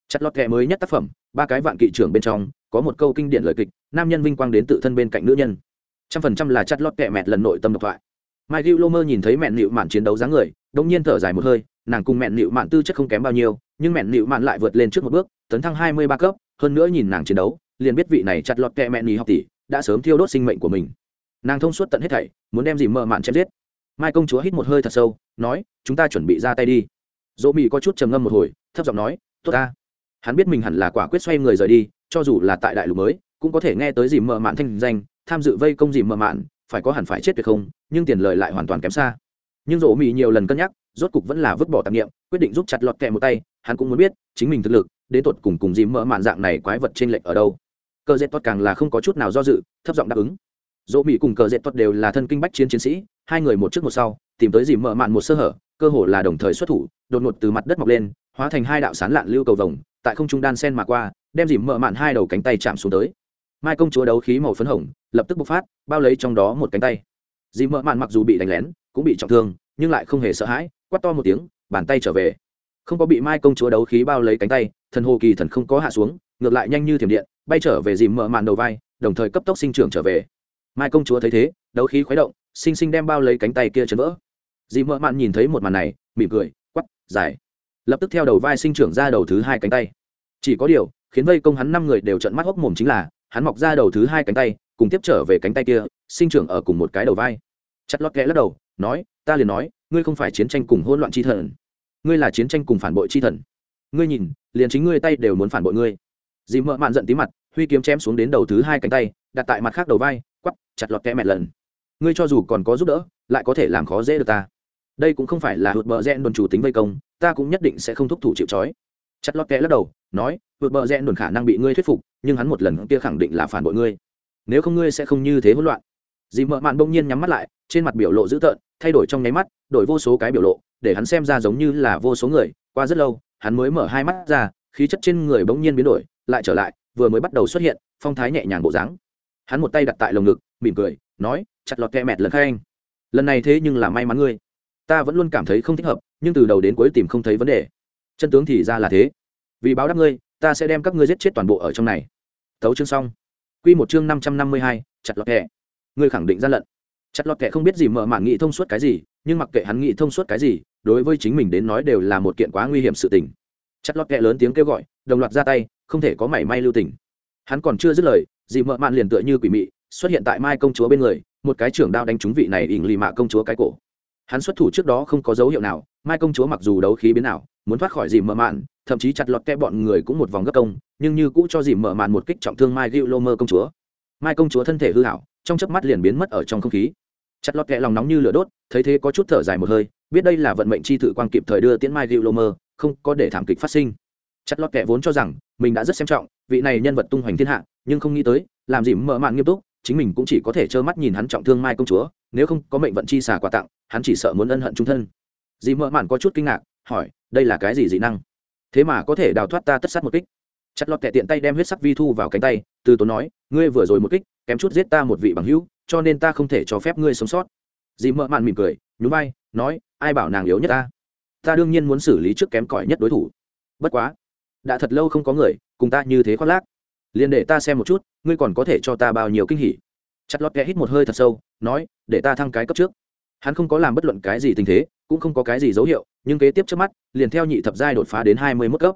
Chặt lọt kệ mới nhất tác phẩm, ba cái vạn kỵ trưởng bên trong, có một câu kinh điển lời kịch, nam nhân vinh quang đến tự thân bên cạnh nữ nhân. Trăm phần trăm là chặt lọt kệ mẹt lần nội tâm độc thoại. Mai gil lomer nhìn thấy mẹn nịu mạn chiến đấu dáng người đông nhiên thở dài một hơi, nàng cùng mẹn nịu mạn tư chất không kém bao nhiêu, nhưng mẹn nịu mạn lại vượt lên trước một bước, tấn thăng hai mươi ba cấp, hơn nữa nhìn nàng chiến đấu, liền biết vị này chặt lọt kệ mẹn nỉ học tỷ, đã sớm thiêu đốt sinh mệnh của mình nàng thông suốt tận hết thảy, muốn đem dìm mờ mạn chém giết. Mai công chúa hít một hơi thật sâu, nói, chúng ta chuẩn bị ra tay đi. Dỗ mỹ có chút trầm ngâm một hồi, thấp giọng nói, tốt ta. Hắn biết mình hẳn là quả quyết xoay người rời đi, cho dù là tại đại lục mới, cũng có thể nghe tới dìm mờ mạn thanh danh, tham dự vây công dìm mờ mạn, phải có hẳn phải chết tuyệt không, nhưng tiền lời lại hoàn toàn kém xa. Nhưng dỗ mỹ nhiều lần cân nhắc, rốt cục vẫn là vứt bỏ tạp nghiệm quyết định giúp chặt lọt kẹ một tay, hắn cũng muốn biết, chính mình thực lực, đến tột cùng cùng dìm mỡ mạn dạng này quái vật trên lệch ở đâu. Cơ dễ tốt càng là không có chút nào do dự, thấp giọng đáp ứng dỗ mỹ cùng cờ dệt thuật đều là thân kinh bách chiến chiến sĩ, hai người một trước một sau, tìm tới dìm mỡ mạn một sơ hở, cơ hồ là đồng thời xuất thủ, đột ngột từ mặt đất mọc lên, hóa thành hai đạo sán lạn lưu cầu vồng, tại không trung đan sen mà qua, đem dìm mỡ mạn hai đầu cánh tay chạm xuống tới. Mai công chúa đấu khí màu phấn hồng, lập tức bộc phát, bao lấy trong đó một cánh tay. Dìm mỡ mạn mặc dù bị đánh lén, cũng bị trọng thương, nhưng lại không hề sợ hãi, quát to một tiếng, bàn tay trở về. Không có bị mai công chúa đấu khí bao lấy cánh tay, thần hồ kỳ thần không có hạ xuống, ngược lại nhanh như thiểm điện, bay trở về dìm mỡ mạn đầu vai, đồng thời cấp tốc sinh trưởng trở về mai công chúa thấy thế, đấu khí khuấy động, xinh xinh đem bao lấy cánh tay kia chấn vỡ. Dì mợ mạn nhìn thấy một màn này, mỉm cười quắp dài lập tức theo đầu vai sinh trưởng ra đầu thứ hai cánh tay. Chỉ có điều, khiến vây công hắn năm người đều trận mắt hốc mồm chính là, hắn mọc ra đầu thứ hai cánh tay, cùng tiếp trở về cánh tay kia, sinh trưởng ở cùng một cái đầu vai. Chặt lót kẽ lắc đầu, nói, ta liền nói, ngươi không phải chiến tranh cùng hỗn loạn chi thần. Ngươi là chiến tranh cùng phản bội chi thần. Ngươi nhìn, liền chính ngươi tay đều muốn phản bội ngươi. Dì mợ mạn giận tí mặt, huy kiếm chém xuống đến đầu thứ hai cánh tay, đặt tại mặt khác đầu vai quắp, chặt lọt kẽ mẹt lần. Ngươi cho dù còn có giúp đỡ, lại có thể làm khó dễ được ta. Đây cũng không phải là hụt bờ rẽ đồn chủ tính vây công, ta cũng nhất định sẽ không thúc thủ chịu trói. Chặt lọt kẽ lắc đầu, nói, hụt bờ rẽ đồn khả năng bị ngươi thuyết phục, nhưng hắn một lần kia khẳng định là phản bội ngươi. Nếu không ngươi sẽ không như thế hỗn loạn. Dì mợ mạn bỗng nhiên nhắm mắt lại, trên mặt biểu lộ dữ tợn, thay đổi trong nháy mắt, đổi vô số cái biểu lộ, để hắn xem ra giống như là vô số người. Qua rất lâu, hắn mới mở hai mắt ra, khí chất trên người bỗng nhiên biến đổi, lại trở lại, vừa mới bắt đầu xuất hiện, phong thái nhẹ nhàng bộ dáng hắn một tay đặt tại lồng ngực, mỉm cười, nói, chặt lọt kẹ mẹt lần khai anh. Lần này thế nhưng là may mắn ngươi. Ta vẫn luôn cảm thấy không thích hợp, nhưng từ đầu đến cuối tìm không thấy vấn đề. Chân tướng thì ra là thế. Vì báo đáp ngươi, ta sẽ đem các ngươi giết chết toàn bộ ở trong này. Thấu chương xong. Q một chương năm trăm năm mươi hai, chặt lọt kẹ. Ngươi khẳng định gian lận. Chặt lọt kẹ không biết gì mở mảng nghị thông suốt cái gì, nhưng mặc kệ hắn nghị thông suốt cái gì, đối với chính mình đến nói đều là một kiện quá nguy hiểm sự tình. Chặt lọt kẹ lớn tiếng kêu gọi, đồng loạt ra tay, không thể có mảy may lưu tình. Hắn còn chưa dứt lời dì mợ mạn liền tựa như quỷ mị, xuất hiện tại mai công chúa bên người, một cái trưởng đao đánh trúng vị này ỉng lì mạ công chúa cái cổ. Hắn xuất thủ trước đó không có dấu hiệu nào, mai công chúa mặc dù đấu khí biến nào muốn thoát khỏi dì mợ mạn, thậm chí chặt lọt kẹ bọn người cũng một vòng gấp công, nhưng như cũ cho dì mợ mạn một kích trọng thương mai gil lô mơ công chúa. Mai công chúa thân thể hư hảo, trong chớp mắt liền biến mất ở trong không khí. Chặt lọt kẹ lòng nóng như lửa đốt, thấy thế có chút thở dài một hơi, biết đây là vận mệnh chi thự quan kịp thời đưa tiễn mai gil lô mơ, không có để thảm kịch phát sinh. Chặt lọt kẹ vốn cho rằng, mình đã rất xem trọng vị này nhân vật tung hoành thiên hạ nhưng không nghĩ tới, làm gì mở mạn nghiêm túc, chính mình cũng chỉ có thể trơ mắt nhìn hắn trọng thương mai công chúa, nếu không có mệnh vận chi xả quà tặng, hắn chỉ sợ muốn ân hận trung thân. Dì mợ mạn có chút kinh ngạc, hỏi, đây là cái gì dị năng? Thế mà có thể đào thoát ta tất sát một kích. Chặt lọt tệ tiện tay đem huyết sắc vi thu vào cánh tay, từ tốn nói, ngươi vừa rồi một kích, kém chút giết ta một vị bằng hữu, cho nên ta không thể cho phép ngươi sống sót. Dì mợ mạn mỉm cười, nhún vai, nói, ai bảo nàng yếu nhất ta? Ta đương nhiên muốn xử lý trước kém cỏi nhất đối thủ. Bất quá, đã thật lâu không có người, cùng ta như thế khoác lác liền để ta xem một chút, ngươi còn có thể cho ta bao nhiêu kinh hỉ? Chặt lót kẽ hít một hơi thật sâu, nói, để ta thăng cái cấp trước. Hắn không có làm bất luận cái gì tình thế, cũng không có cái gì dấu hiệu, nhưng kế tiếp trước mắt, liền theo nhị thập giai đột phá đến hai mươi mức cấp.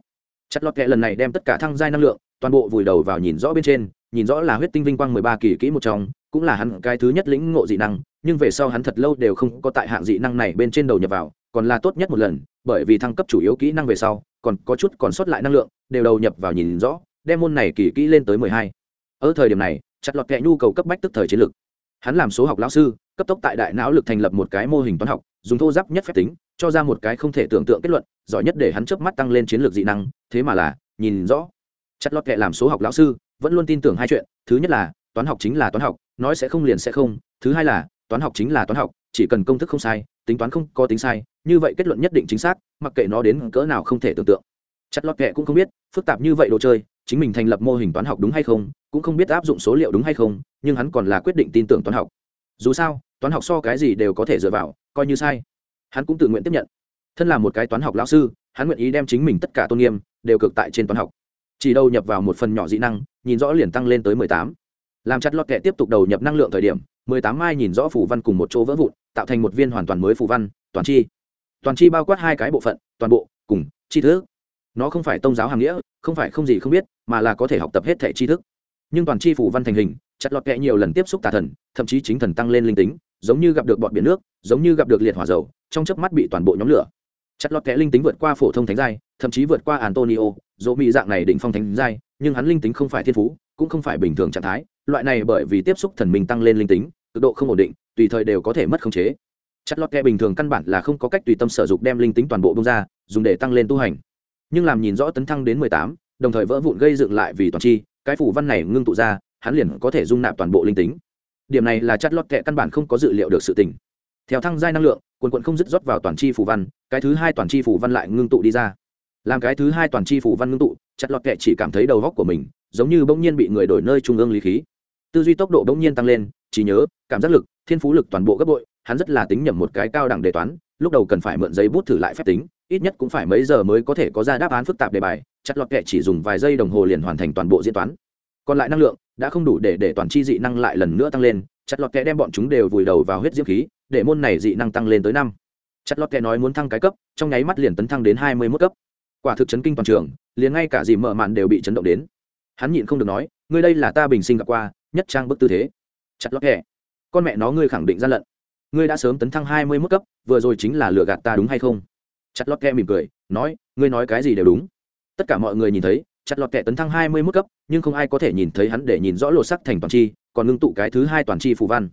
Chặt lọt kẽ lần này đem tất cả thăng giai năng lượng, toàn bộ vùi đầu vào nhìn rõ bên trên, nhìn rõ là huyết tinh vinh quang mười ba kỳ kỹ một trong, cũng là hắn cái thứ nhất lĩnh ngộ dị năng, nhưng về sau hắn thật lâu đều không có tại hạng dị năng này bên trên đầu nhập vào, còn là tốt nhất một lần, bởi vì thăng cấp chủ yếu kỹ năng về sau, còn có chút còn sót lại năng lượng, đều đầu nhập vào nhìn rõ đem môn này kỳ kỹ lên tới mười hai. Ở thời điểm này, chặt lọt kẹ nhu cầu cấp bách tức thời chiến lược. Hắn làm số học lão sư, cấp tốc tại đại não lực thành lập một cái mô hình toán học, dùng thô giáp nhất phép tính, cho ra một cái không thể tưởng tượng kết luận, giỏi nhất để hắn chớp mắt tăng lên chiến lược dị năng, thế mà là, nhìn rõ. Chặt lọt kẹ làm số học lão sư, vẫn luôn tin tưởng hai chuyện, thứ nhất là, toán học chính là toán học, nói sẽ không liền sẽ không, thứ hai là, toán học chính là toán học, chỉ cần công thức không sai, tính toán không có tính sai, như vậy kết luận nhất định chính xác, mặc kệ nó đến cỡ nào không thể tưởng tượng. Chặt lọt kệ cũng không biết, phức tạp như vậy đồ chơi chính mình thành lập mô hình toán học đúng hay không, cũng không biết áp dụng số liệu đúng hay không, nhưng hắn còn là quyết định tin tưởng toán học. Dù sao, toán học so cái gì đều có thể dựa vào, coi như sai. Hắn cũng tự nguyện tiếp nhận. Thân là một cái toán học lão sư, hắn nguyện ý đem chính mình tất cả tôn nghiêm đều cực tại trên toán học. Chỉ đầu nhập vào một phần nhỏ dị năng, nhìn rõ liền tăng lên tới mười tám. Làm chặt lọt kệ tiếp tục đầu nhập năng lượng thời điểm, mười tám mai nhìn rõ phù văn cùng một chỗ vỡ vụn, tạo thành một viên hoàn toàn mới phù văn, toàn chi. Toàn chi bao quát hai cái bộ phận, toàn bộ, cùng, chi thức. Nó không phải tôn giáo hàm nghĩa, không phải không gì không biết mà là có thể học tập hết thẻ tri thức. Nhưng toàn chi phủ văn thành hình, chặt lọt kẹ nhiều lần tiếp xúc tà thần, thậm chí chính thần tăng lên linh tính, giống như gặp được bọn biển nước, giống như gặp được liệt hỏa dầu, trong chớp mắt bị toàn bộ nhóm lửa. Chặt lọt kẹ linh tính vượt qua phổ thông thánh giai, thậm chí vượt qua antonio, dỗ mỹ dạng này định phong thánh giai, nhưng hắn linh tính không phải thiên phú, cũng không phải bình thường trạng thái, loại này bởi vì tiếp xúc thần mình tăng lên linh tính, cực độ không ổn định, tùy thời đều có thể mất khống chế. Chất lót kẹ bình thường căn bản là không có cách tùy tâm sở dục đem linh tính toàn bộ bông ra, dùng để tăng lên tu hành. Nhưng làm nhìn rõ tấn thăng đến mười tám đồng thời vỡ vụn gây dựng lại vì toàn chi, cái phủ văn này ngưng tụ ra, hắn liền có thể dung nạp toàn bộ linh tính. Điểm này là chất lót kệ căn bản không có dự liệu được sự tình. Theo thăng giai năng lượng, quần quận không dứt rót vào toàn chi phủ văn, cái thứ hai toàn chi phủ văn lại ngưng tụ đi ra. Làm cái thứ hai toàn chi phủ văn ngưng tụ, chặt lọt kệ chỉ cảm thấy đầu góc của mình giống như bỗng nhiên bị người đổi nơi trung ương lý khí. Tư duy tốc độ bỗng nhiên tăng lên, trí nhớ, cảm giác lực, thiên phú lực toàn bộ gấp bội, hắn rất là tính nhầm một cái cao đẳng đề toán, lúc đầu cần phải mượn giấy bút thử lại phép tính, ít nhất cũng phải mấy giờ mới có thể có ra đáp án phức tạp đề bài chặt lọt kệ chỉ dùng vài giây đồng hồ liền hoàn thành toàn bộ diễn toán. Còn lại năng lượng đã không đủ để để toàn chi dị năng lại lần nữa tăng lên, chặt lọt kệ đem bọn chúng đều vùi đầu vào huyết diễm khí, để môn này dị năng tăng lên tới năm. Chặt lọt kệ nói muốn thăng cái cấp, trong nháy mắt liền tấn thăng đến hai mươi mốt cấp. Quả thực chấn kinh toàn trường, liền ngay cả dì mở mạn đều bị chấn động đến. Hắn nhịn không được nói, ngươi đây là ta bình sinh gặp qua nhất trang bức tư thế. Chặt lót kệ, con mẹ nó ngươi khẳng định gian lận. Ngươi đã sớm tấn thăng hai mươi mức cấp, vừa rồi chính là lừa gạt ta đúng hay không? Chặt lót kệ mỉm cười, nói, ngươi nói cái gì đều đúng tất cả mọi người nhìn thấy, chặt lọt kẻ tấn thăng hai mươi mức cấp, nhưng không ai có thể nhìn thấy hắn để nhìn rõ lột sắc thành toàn chi, còn ngưng tụ cái thứ hai toàn chi phù văn.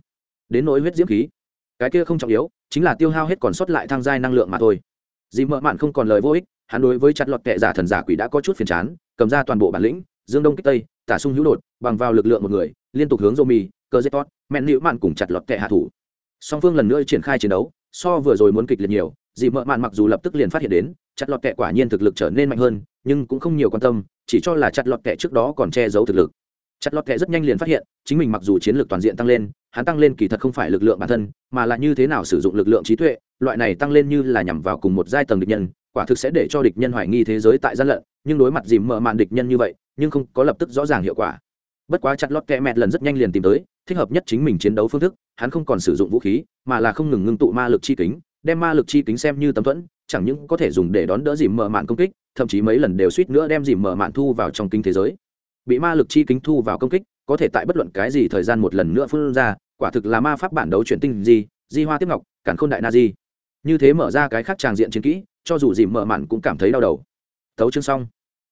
Đến nỗi huyết diễm khí, cái kia không trọng yếu, chính là tiêu hao hết còn sót lại thang giai năng lượng mà thôi. Dì mợ mạn không còn lời vô ích, hắn đối với chặt lọt kệ giả thần giả quỷ đã có chút phiền chán, cầm ra toàn bộ bản lĩnh, dương đông kích tây, tả sung hữu đột, bằng vào lực lượng một người, liên tục hướng rô mì cơ dây tốt mẹn nữ mạn cùng chặt lọt kệ hạ thủ. Song phương lần nữa triển khai chiến đấu, so vừa rồi muốn kịch liệt nhiều dì mợ mạn mặc dù lập tức liền phát hiện đến, chặt lọt kệ quả nhiên thực lực trở nên mạnh hơn nhưng cũng không nhiều quan tâm, chỉ cho là chặt lọt kệ trước đó còn che giấu thực lực. Chặt lọt kệ rất nhanh liền phát hiện, chính mình mặc dù chiến lược toàn diện tăng lên, hắn tăng lên kỳ thật không phải lực lượng bản thân, mà là như thế nào sử dụng lực lượng trí tuệ, loại này tăng lên như là nhằm vào cùng một giai tầng địch nhân, quả thực sẽ để cho địch nhân hoài nghi thế giới tại gian lận, nhưng đối mặt dìm mở màn địch nhân như vậy, nhưng không có lập tức rõ ràng hiệu quả. Bất quá chặt lót kẹ mẹt lần rất nhanh liền tìm tới, thích hợp nhất chính mình chiến đấu phương thức, hắn không còn sử dụng vũ khí, mà là không ngừng ngưng tụ ma lực chi kính, đem ma lực chi kính xem như tấm thuẫn, chẳng những có thể dùng để đón đỡ dìm mở mạn công kích thậm chí mấy lần đều suýt nữa đem dìm mở mạn thu vào trong kinh thế giới. Bị ma lực chi kính thu vào công kích, có thể tại bất luận cái gì thời gian một lần nữa phân ra, quả thực là ma pháp bản đấu chuyển tinh gì di hoa tiếp ngọc cản khôn đại na di. Như thế mở ra cái khác tràng diện chiến kỹ, cho dù dìm mở mạn cũng cảm thấy đau đầu. Tấu chương xong.